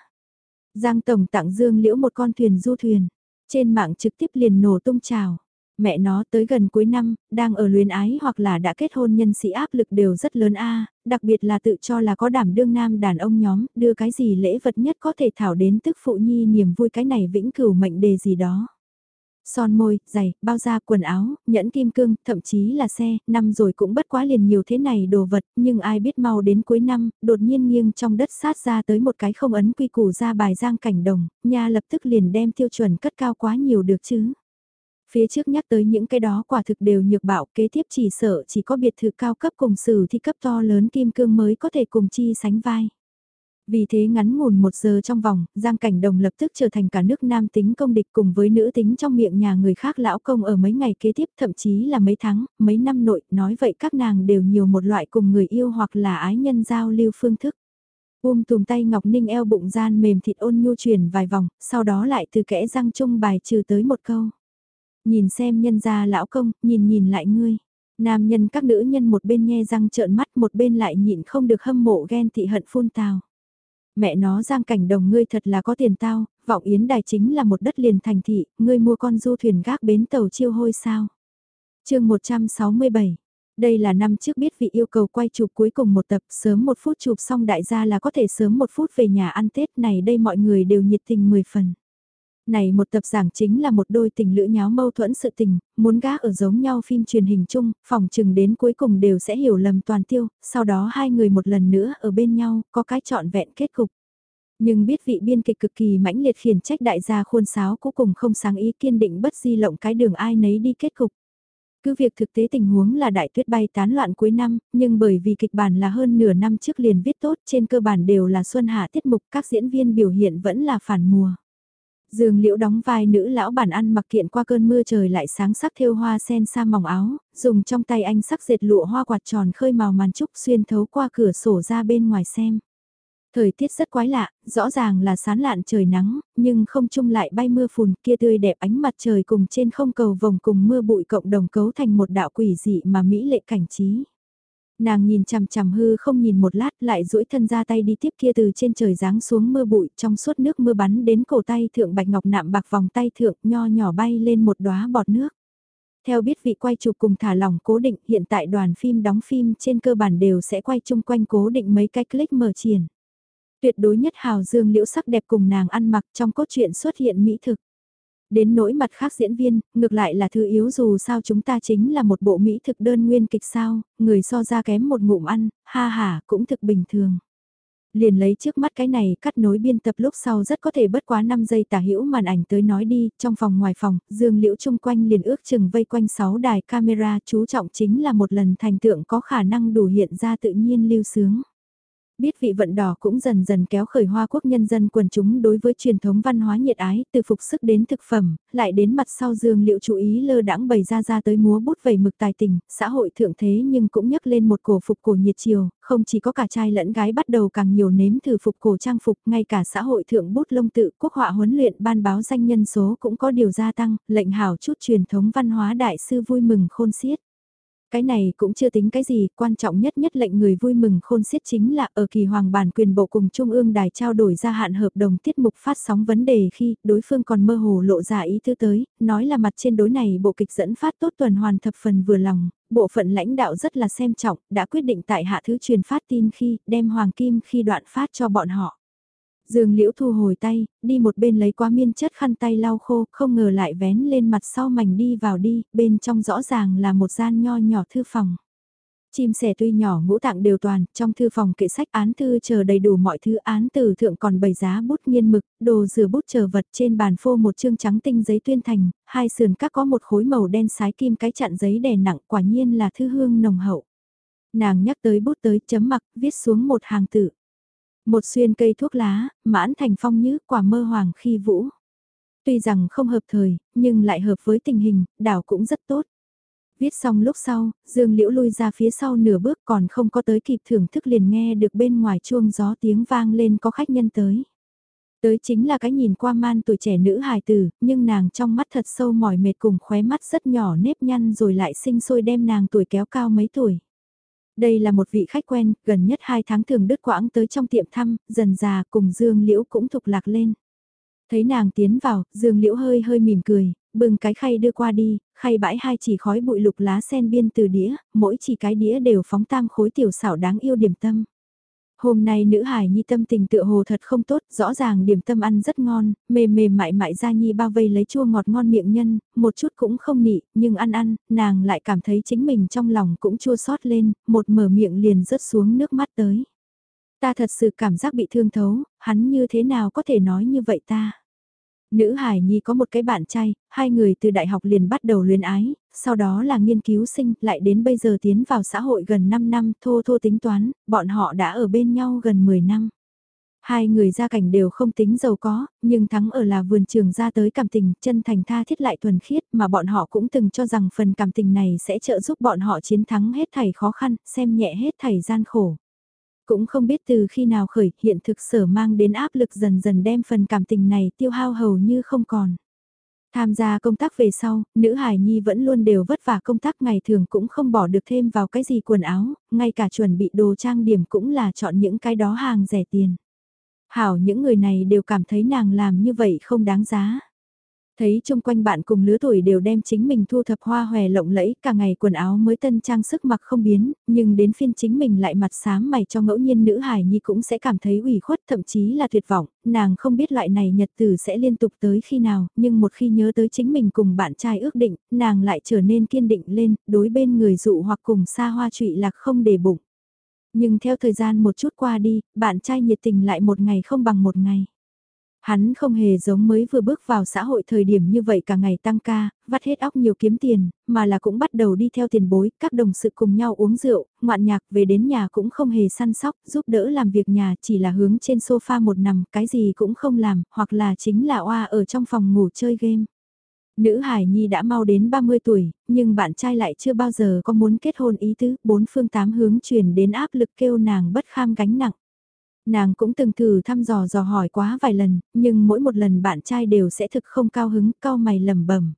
Giang Tổng tặng Dương Liễu một con thuyền du thuyền, trên mạng trực tiếp liền nổ tung trào mẹ nó tới gần cuối năm, đang ở luyến ái hoặc là đã kết hôn nhân sĩ áp lực đều rất lớn a đặc biệt là tự cho là có đảm đương nam đàn ông nhóm, đưa cái gì lễ vật nhất có thể thảo đến tức phụ nhi niềm vui cái này vĩnh cửu mệnh đề gì đó. Son môi, giày, bao da, quần áo, nhẫn kim cương, thậm chí là xe, năm rồi cũng bất quá liền nhiều thế này đồ vật, nhưng ai biết mau đến cuối năm, đột nhiên nghiêng trong đất sát ra tới một cái không ấn quy củ ra bài giang cảnh đồng, nha lập tức liền đem tiêu chuẩn cất cao quá nhiều được chứ. Phía trước nhắc tới những cái đó quả thực đều nhược bạo kế tiếp chỉ sợ chỉ có biệt thự cao cấp cùng sử thi cấp to lớn kim cương mới có thể cùng chi sánh vai. Vì thế ngắn ngủn một giờ trong vòng, Giang Cảnh Đồng lập tức trở thành cả nước nam tính công địch cùng với nữ tính trong miệng nhà người khác lão công ở mấy ngày kế tiếp thậm chí là mấy tháng, mấy năm nội, nói vậy các nàng đều nhiều một loại cùng người yêu hoặc là ái nhân giao lưu phương thức. Um tùm tay Ngọc Ninh eo bụng gian mềm thịt ôn nhu truyền vài vòng, sau đó lại từ kẽ răng chung bài trừ tới một câu. Nhìn xem nhân gia lão công, nhìn nhìn lại ngươi. Nam nhân các nữ nhân một bên nhe răng trợn mắt một bên lại nhịn không được hâm mộ ghen tị hận phun tào. Mẹ nó giang cảnh đồng ngươi thật là có tiền tao, vọng yến đài chính là một đất liền thành thị, ngươi mua con du thuyền gác bến tàu chiêu hôi sao. chương 167 đây là năm trước biết vị yêu cầu quay chụp cuối cùng một tập sớm một phút chụp xong đại gia là có thể sớm một phút về nhà ăn Tết này đây mọi người đều nhiệt tình 10 phần. Này một tập giảng chính là một đôi tình lữ nháo mâu thuẫn sự tình, muốn gã ở giống nhau phim truyền hình chung, phòng chừng đến cuối cùng đều sẽ hiểu lầm toàn tiêu, sau đó hai người một lần nữa ở bên nhau, có cái trọn vẹn kết cục. Nhưng biết vị biên kịch cực kỳ mãnh liệt khiển trách đại gia khuôn sáo cuối cùng không sáng ý kiên định bất di lộng cái đường ai nấy đi kết cục. Cứ việc thực tế tình huống là đại tuyết bay tán loạn cuối năm, nhưng bởi vì kịch bản là hơn nửa năm trước liền viết tốt trên cơ bản đều là xuân hạ tiết mục các diễn viên biểu hiện vẫn là phản mùa. Dương Liễu đóng vai nữ lão bản ăn mặc kiện qua cơn mưa trời lại sáng sắc thêu hoa sen sa mỏng áo, dùng trong tay anh sắc dệt lụa hoa quạt tròn khơi màu màn trúc xuyên thấu qua cửa sổ ra bên ngoài xem. Thời tiết rất quái lạ, rõ ràng là sán lạn trời nắng, nhưng không chung lại bay mưa phùn kia tươi đẹp ánh mặt trời cùng trên không cầu vòng cùng mưa bụi cộng đồng cấu thành một đạo quỷ dị mà mỹ lệ cảnh trí. Nàng nhìn chằm chằm hư không nhìn một lát, lại duỗi thân ra tay đi tiếp kia từ trên trời giáng xuống mưa bụi, trong suốt nước mưa bắn đến cổ tay thượng bạch ngọc nạm bạc vòng tay thượng, nho nhỏ bay lên một đóa bọt nước. Theo biết vị quay chụp cùng thả lỏng cố định, hiện tại đoàn phim đóng phim trên cơ bản đều sẽ quay chung quanh cố định mấy cái click mở triển. Tuyệt đối nhất hào dương liễu sắc đẹp cùng nàng ăn mặc, trong cốt truyện xuất hiện mỹ thực. Đến nỗi mặt khác diễn viên, ngược lại là thứ yếu dù sao chúng ta chính là một bộ mỹ thực đơn nguyên kịch sao, người so ra kém một ngụm ăn, ha ha, cũng thực bình thường. Liền lấy trước mắt cái này cắt nối biên tập lúc sau rất có thể bất quá 5 giây tả hữu màn ảnh tới nói đi, trong phòng ngoài phòng, dương liễu chung quanh liền ước chừng vây quanh 6 đài camera chú trọng chính là một lần thành tượng có khả năng đủ hiện ra tự nhiên lưu sướng. Biết vị vận đỏ cũng dần dần kéo khởi hoa quốc nhân dân quần chúng đối với truyền thống văn hóa nhiệt ái, từ phục sức đến thực phẩm, lại đến mặt sau dương liệu chú ý lơ đãng bày ra ra tới múa bút vầy mực tài tình, xã hội thượng thế nhưng cũng nhấc lên một cổ phục cổ nhiệt chiều, không chỉ có cả trai lẫn gái bắt đầu càng nhiều nếm thử phục cổ trang phục, ngay cả xã hội thượng bút lông tự quốc họa huấn luyện ban báo danh nhân số cũng có điều gia tăng, lệnh hảo chút truyền thống văn hóa đại sư vui mừng khôn xiết. Cái này cũng chưa tính cái gì, quan trọng nhất nhất lệnh người vui mừng khôn xiết chính là ở kỳ hoàng bản quyền bộ cùng Trung ương đài trao đổi gia hạn hợp đồng tiết mục phát sóng vấn đề khi đối phương còn mơ hồ lộ ra ý thứ tới, nói là mặt trên đối này bộ kịch dẫn phát tốt tuần hoàn thập phần vừa lòng, bộ phận lãnh đạo rất là xem trọng, đã quyết định tại hạ thứ truyền phát tin khi đem hoàng kim khi đoạn phát cho bọn họ. Dương Liễu thu hồi tay, đi một bên lấy quá miên chất khăn tay lau khô, không ngờ lại vén lên mặt sau mảnh đi vào đi, bên trong rõ ràng là một gian nho nhỏ thư phòng. Chim sẻ tuy nhỏ ngũ tạng đều toàn, trong thư phòng kệ sách án thư chờ đầy đủ mọi thứ án từ thượng còn bày giá bút nghiên mực, đồ rửa bút chờ vật trên bàn phô một chương trắng tinh giấy tuyên thành, hai sườn các có một khối màu đen sái kim cái chặn giấy đè nặng quả nhiên là thư hương nồng hậu. Nàng nhắc tới bút tới chấm mặc, viết xuống một hàng tự. Một xuyên cây thuốc lá, mãn thành phong như quả mơ hoàng khi vũ. Tuy rằng không hợp thời, nhưng lại hợp với tình hình, đảo cũng rất tốt. Viết xong lúc sau, Dương Liễu lui ra phía sau nửa bước còn không có tới kịp thưởng thức liền nghe được bên ngoài chuông gió tiếng vang lên có khách nhân tới. Tới chính là cái nhìn qua man tuổi trẻ nữ hài tử, nhưng nàng trong mắt thật sâu mỏi mệt cùng khóe mắt rất nhỏ nếp nhăn rồi lại sinh sôi đem nàng tuổi kéo cao mấy tuổi. Đây là một vị khách quen, gần nhất hai tháng thường đứt quãng tới trong tiệm thăm, dần già cùng Dương Liễu cũng thục lạc lên. Thấy nàng tiến vào, Dương Liễu hơi hơi mỉm cười, bưng cái khay đưa qua đi, khay bãi hai chỉ khói bụi lục lá sen biên từ đĩa, mỗi chỉ cái đĩa đều phóng tam khối tiểu xảo đáng yêu điểm tâm. Hôm nay nữ hải nhi tâm tình tựa hồ thật không tốt, rõ ràng điểm tâm ăn rất ngon, mềm mềm mại mại ra nhi bao vây lấy chua ngọt ngon miệng nhân, một chút cũng không nị, nhưng ăn ăn, nàng lại cảm thấy chính mình trong lòng cũng chua xót lên, một mở miệng liền rớt xuống nước mắt tới. Ta thật sự cảm giác bị thương thấu, hắn như thế nào có thể nói như vậy ta? Nữ Hải Nhi có một cái bạn trai, hai người từ đại học liền bắt đầu luyến ái, sau đó là nghiên cứu sinh, lại đến bây giờ tiến vào xã hội gần 5 năm, thô thô tính toán, bọn họ đã ở bên nhau gần 10 năm. Hai người gia cảnh đều không tính giàu có, nhưng thắng ở là vườn trường ra tới cảm tình, chân thành tha thiết lại thuần khiết mà bọn họ cũng từng cho rằng phần cảm tình này sẽ trợ giúp bọn họ chiến thắng hết thảy khó khăn, xem nhẹ hết thảy gian khổ. Cũng không biết từ khi nào khởi hiện thực sở mang đến áp lực dần dần đem phần cảm tình này tiêu hao hầu như không còn. Tham gia công tác về sau, nữ hài nhi vẫn luôn đều vất vả công tác ngày thường cũng không bỏ được thêm vào cái gì quần áo, ngay cả chuẩn bị đồ trang điểm cũng là chọn những cái đó hàng rẻ tiền. Hảo những người này đều cảm thấy nàng làm như vậy không đáng giá. Thấy chung quanh bạn cùng lứa tuổi đều đem chính mình thu thập hoa hòe lộng lẫy, cả ngày quần áo mới tân trang sức mặc không biến, nhưng đến phiên chính mình lại mặt xám mày cho ngẫu nhiên nữ hài nhi cũng sẽ cảm thấy ủy khuất thậm chí là tuyệt vọng, nàng không biết loại này nhật tử sẽ liên tục tới khi nào, nhưng một khi nhớ tới chính mình cùng bạn trai ước định, nàng lại trở nên kiên định lên, đối bên người dụ hoặc cùng xa hoa trụy lạc không để bụng. Nhưng theo thời gian một chút qua đi, bạn trai nhiệt tình lại một ngày không bằng một ngày. Hắn không hề giống mới vừa bước vào xã hội thời điểm như vậy cả ngày tăng ca, vắt hết óc nhiều kiếm tiền, mà là cũng bắt đầu đi theo tiền bối, các đồng sự cùng nhau uống rượu, ngoạn nhạc về đến nhà cũng không hề săn sóc, giúp đỡ làm việc nhà chỉ là hướng trên sofa một nằm, cái gì cũng không làm, hoặc là chính là oa ở trong phòng ngủ chơi game. Nữ Hải Nhi đã mau đến 30 tuổi, nhưng bạn trai lại chưa bao giờ có muốn kết hôn ý tứ, bốn phương tám hướng truyền đến áp lực kêu nàng bất kham gánh nặng. Nàng cũng từng thử thăm dò dò hỏi quá vài lần, nhưng mỗi một lần bạn trai đều sẽ thực không cao hứng, cao mày lầm bẩm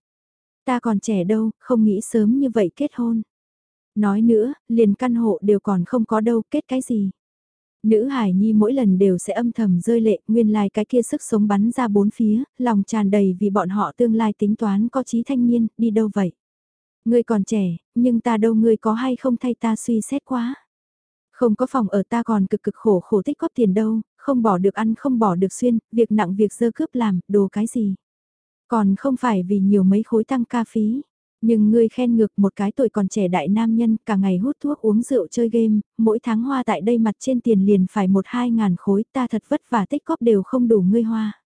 Ta còn trẻ đâu, không nghĩ sớm như vậy kết hôn. Nói nữa, liền căn hộ đều còn không có đâu, kết cái gì. Nữ Hải Nhi mỗi lần đều sẽ âm thầm rơi lệ, nguyên lai cái kia sức sống bắn ra bốn phía, lòng tràn đầy vì bọn họ tương lai tính toán có trí thanh niên, đi đâu vậy? Ngươi còn trẻ, nhưng ta đâu ngươi có hay không thay ta suy xét quá. Không có phòng ở ta còn cực cực khổ khổ tích góp tiền đâu, không bỏ được ăn không bỏ được xuyên, việc nặng việc dơ cướp làm, đồ cái gì. Còn không phải vì nhiều mấy khối tăng ca phí. Nhưng ngươi khen ngược một cái tuổi còn trẻ đại nam nhân cả ngày hút thuốc uống rượu chơi game, mỗi tháng hoa tại đây mặt trên tiền liền phải một hai ngàn khối ta thật vất vả tích góp đều không đủ ngươi hoa.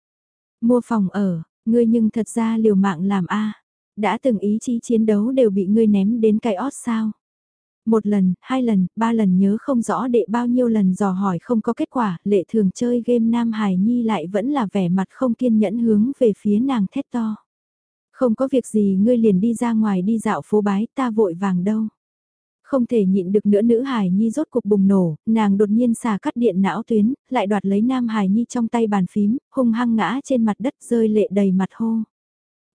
Mua phòng ở, ngươi nhưng thật ra liều mạng làm a Đã từng ý chí chiến đấu đều bị ngươi ném đến cái ót sao. Một lần, hai lần, ba lần nhớ không rõ đệ bao nhiêu lần dò hỏi không có kết quả, lệ thường chơi game Nam Hải Nhi lại vẫn là vẻ mặt không kiên nhẫn hướng về phía nàng thét to. Không có việc gì ngươi liền đi ra ngoài đi dạo phố bái ta vội vàng đâu. Không thể nhịn được nữa nữ Hải Nhi rốt cuộc bùng nổ, nàng đột nhiên xà cắt điện não tuyến, lại đoạt lấy Nam Hải Nhi trong tay bàn phím, hung hăng ngã trên mặt đất rơi lệ đầy mặt hô.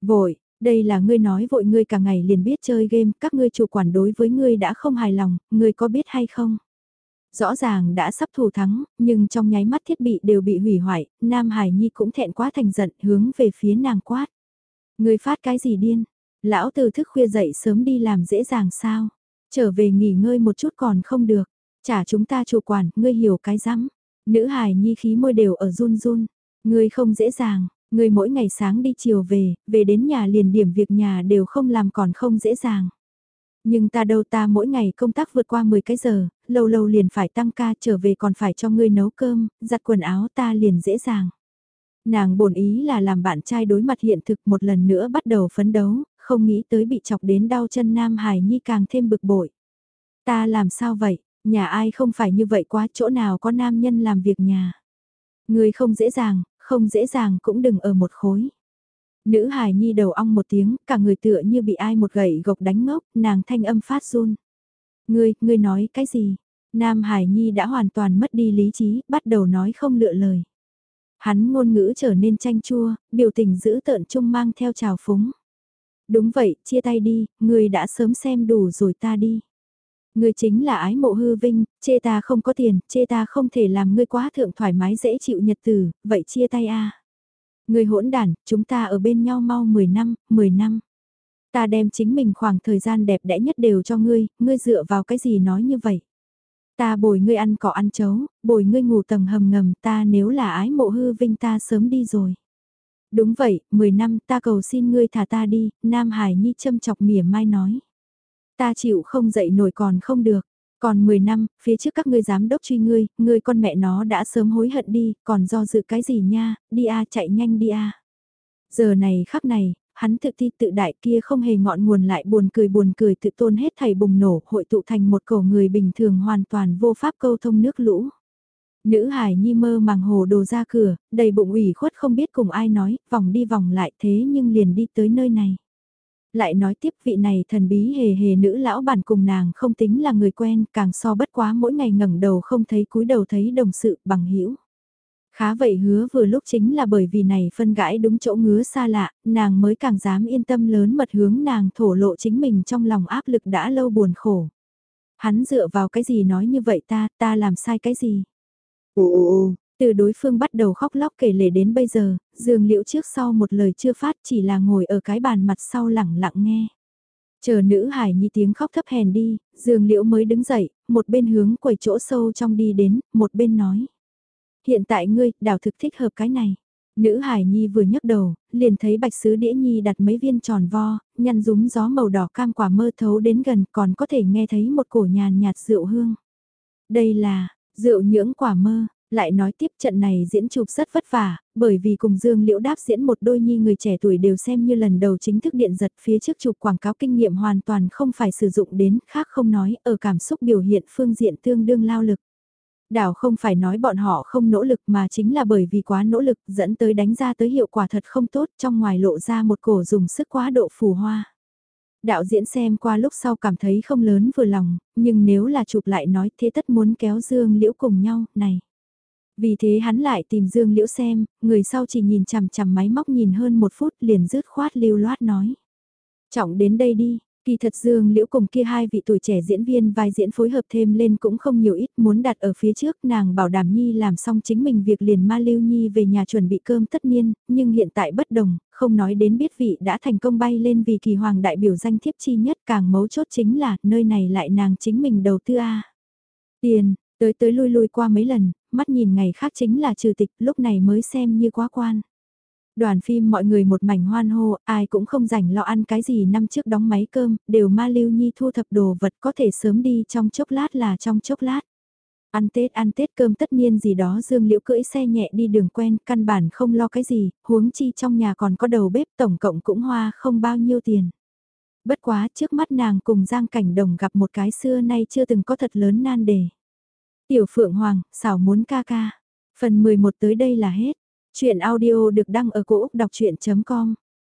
Vội, đây là ngươi nói vội ngươi cả ngày liền biết chơi game, các ngươi chủ quản đối với ngươi đã không hài lòng, ngươi có biết hay không? Rõ ràng đã sắp thủ thắng, nhưng trong nháy mắt thiết bị đều bị hủy hoại, Nam Hải Nhi cũng thẹn quá thành giận hướng về phía nàng quát. Ngươi phát cái gì điên? Lão từ thức khuya dậy sớm đi làm dễ dàng sao? Trở về nghỉ ngơi một chút còn không được. Trả chúng ta chủ quản, ngươi hiểu cái rắm. Nữ Hải Nhi khí môi đều ở run run. Ngươi không dễ dàng, Người mỗi ngày sáng đi chiều về, về đến nhà liền điểm việc nhà đều không làm còn không dễ dàng. Nhưng ta đâu ta mỗi ngày công tác vượt qua 10 cái giờ, lâu lâu liền phải tăng ca trở về còn phải cho ngươi nấu cơm, giặt quần áo ta liền dễ dàng. Nàng bổn ý là làm bạn trai đối mặt hiện thực một lần nữa bắt đầu phấn đấu, không nghĩ tới bị chọc đến đau chân Nam Hải Nhi càng thêm bực bội. Ta làm sao vậy, nhà ai không phải như vậy quá chỗ nào có nam nhân làm việc nhà. Người không dễ dàng, không dễ dàng cũng đừng ở một khối. Nữ hài nhi đầu ong một tiếng, cả người tựa như bị ai một gậy gộc đánh ngốc, nàng thanh âm phát run. Ngươi, ngươi nói cái gì? Nam Hải Nhi đã hoàn toàn mất đi lý trí, bắt đầu nói không lựa lời. Hắn ngôn ngữ trở nên chanh chua, biểu tình giữ tợn chung mang theo trào phúng. Đúng vậy, chia tay đi, ngươi đã sớm xem đủ rồi ta đi. Ngươi chính là ái mộ hư vinh, chê ta không có tiền, chê ta không thể làm ngươi quá thượng thoải mái dễ chịu nhật tử, vậy chia tay a. Ngươi hỗn đản, chúng ta ở bên nhau mau 10 năm, 10 năm. Ta đem chính mình khoảng thời gian đẹp đẽ nhất đều cho ngươi, ngươi dựa vào cái gì nói như vậy? Ta bồi ngươi ăn cỏ ăn chấu, bồi ngươi ngủ tầng hầm ngầm, ta nếu là ái mộ hư vinh ta sớm đi rồi. Đúng vậy, 10 năm ta cầu xin ngươi thả ta đi, Nam Hải Nhi châm chọc mỉa mai nói. Ta chịu không dậy nổi còn không được. Còn 10 năm, phía trước các ngươi giám đốc truy ngươi, ngươi con mẹ nó đã sớm hối hận đi, còn do dự cái gì nha, đi a chạy nhanh đi a. Giờ này khắc này, hắn tự ti tự đại kia không hề ngọn nguồn lại buồn cười buồn cười tự tôn hết thầy bùng nổ hội tụ thành một cổ người bình thường hoàn toàn vô pháp câu thông nước lũ. Nữ hải nhi mơ màng hồ đồ ra cửa, đầy bụng ủy khuất không biết cùng ai nói, vòng đi vòng lại thế nhưng liền đi tới nơi này. Lại nói tiếp vị này thần bí hề hề nữ lão bản cùng nàng không tính là người quen, càng so bất quá mỗi ngày ngẩng đầu không thấy cúi đầu thấy đồng sự bằng hữu Khá vậy hứa vừa lúc chính là bởi vì này phân gãi đúng chỗ ngứa xa lạ, nàng mới càng dám yên tâm lớn mật hướng nàng thổ lộ chính mình trong lòng áp lực đã lâu buồn khổ. Hắn dựa vào cái gì nói như vậy ta, ta làm sai cái gì? Ồ từ đối phương bắt đầu khóc lóc kể lể đến bây giờ, Dương Liễu trước sau một lời chưa phát chỉ là ngồi ở cái bàn mặt sau lẳng lặng nghe. Chờ nữ hải nhi tiếng khóc thấp hèn đi, Dương Liễu mới đứng dậy, một bên hướng quầy chỗ sâu trong đi đến, một bên nói. Hiện tại ngươi, đảo thực thích hợp cái này. Nữ hải nhi vừa nhấc đầu, liền thấy bạch sứ đĩa nhi đặt mấy viên tròn vo, nhăn rúm gió màu đỏ cam quả mơ thấu đến gần còn có thể nghe thấy một cổ nhàn nhạt rượu hương. Đây là, rượu nhưỡng quả mơ, lại nói tiếp trận này diễn chụp rất vất vả, bởi vì cùng Dương Liễu đáp diễn một đôi nhi người trẻ tuổi đều xem như lần đầu chính thức điện giật phía trước chụp quảng cáo kinh nghiệm hoàn toàn không phải sử dụng đến, khác không nói, ở cảm xúc biểu hiện phương diện tương đương lao lực. Đảo không phải nói bọn họ không nỗ lực mà chính là bởi vì quá nỗ lực dẫn tới đánh ra tới hiệu quả thật không tốt trong ngoài lộ ra một cổ dùng sức quá độ phù hoa. Đạo diễn xem qua lúc sau cảm thấy không lớn vừa lòng, nhưng nếu là chụp lại nói thế tất muốn kéo Dương Liễu cùng nhau, này. Vì thế hắn lại tìm Dương Liễu xem, người sau chỉ nhìn chằm chằm máy móc nhìn hơn một phút liền rứt khoát lưu loát nói. Trọng đến đây đi, Kỳ thật Dương Liễu cùng kia hai vị tuổi trẻ diễn viên vai diễn phối hợp thêm lên cũng không nhiều ít muốn đặt ở phía trước nàng bảo đảm Nhi làm xong chính mình việc liền ma lưu Nhi về nhà chuẩn bị cơm tất niên, nhưng hiện tại bất đồng, không nói đến biết vị đã thành công bay lên vì kỳ hoàng đại biểu danh thiếp chi nhất càng mấu chốt chính là nơi này lại nàng chính mình đầu tư A. Tiền, tới tới lui lui qua mấy lần, mắt nhìn ngày khác chính là trừ tịch lúc này mới xem như quá quan. Đoàn phim mọi người một mảnh hoan hô, ai cũng không rảnh lo ăn cái gì năm trước đóng máy cơm, đều ma lưu nhi thu thập đồ vật có thể sớm đi trong chốc lát là trong chốc lát. Ăn Tết ăn Tết cơm tất nhiên gì đó Dương Liễu cưỡi xe nhẹ đi đường quen, căn bản không lo cái gì, huống chi trong nhà còn có đầu bếp tổng cộng cũng hoa không bao nhiêu tiền. Bất quá trước mắt nàng cùng Giang Cảnh Đồng gặp một cái xưa nay chưa từng có thật lớn nan đề. Tiểu Phượng Hoàng, xảo muốn ca ca. Phần 11 tới đây là hết. Chuyện audio được đăng ở cổ Úc đọc chuyện.com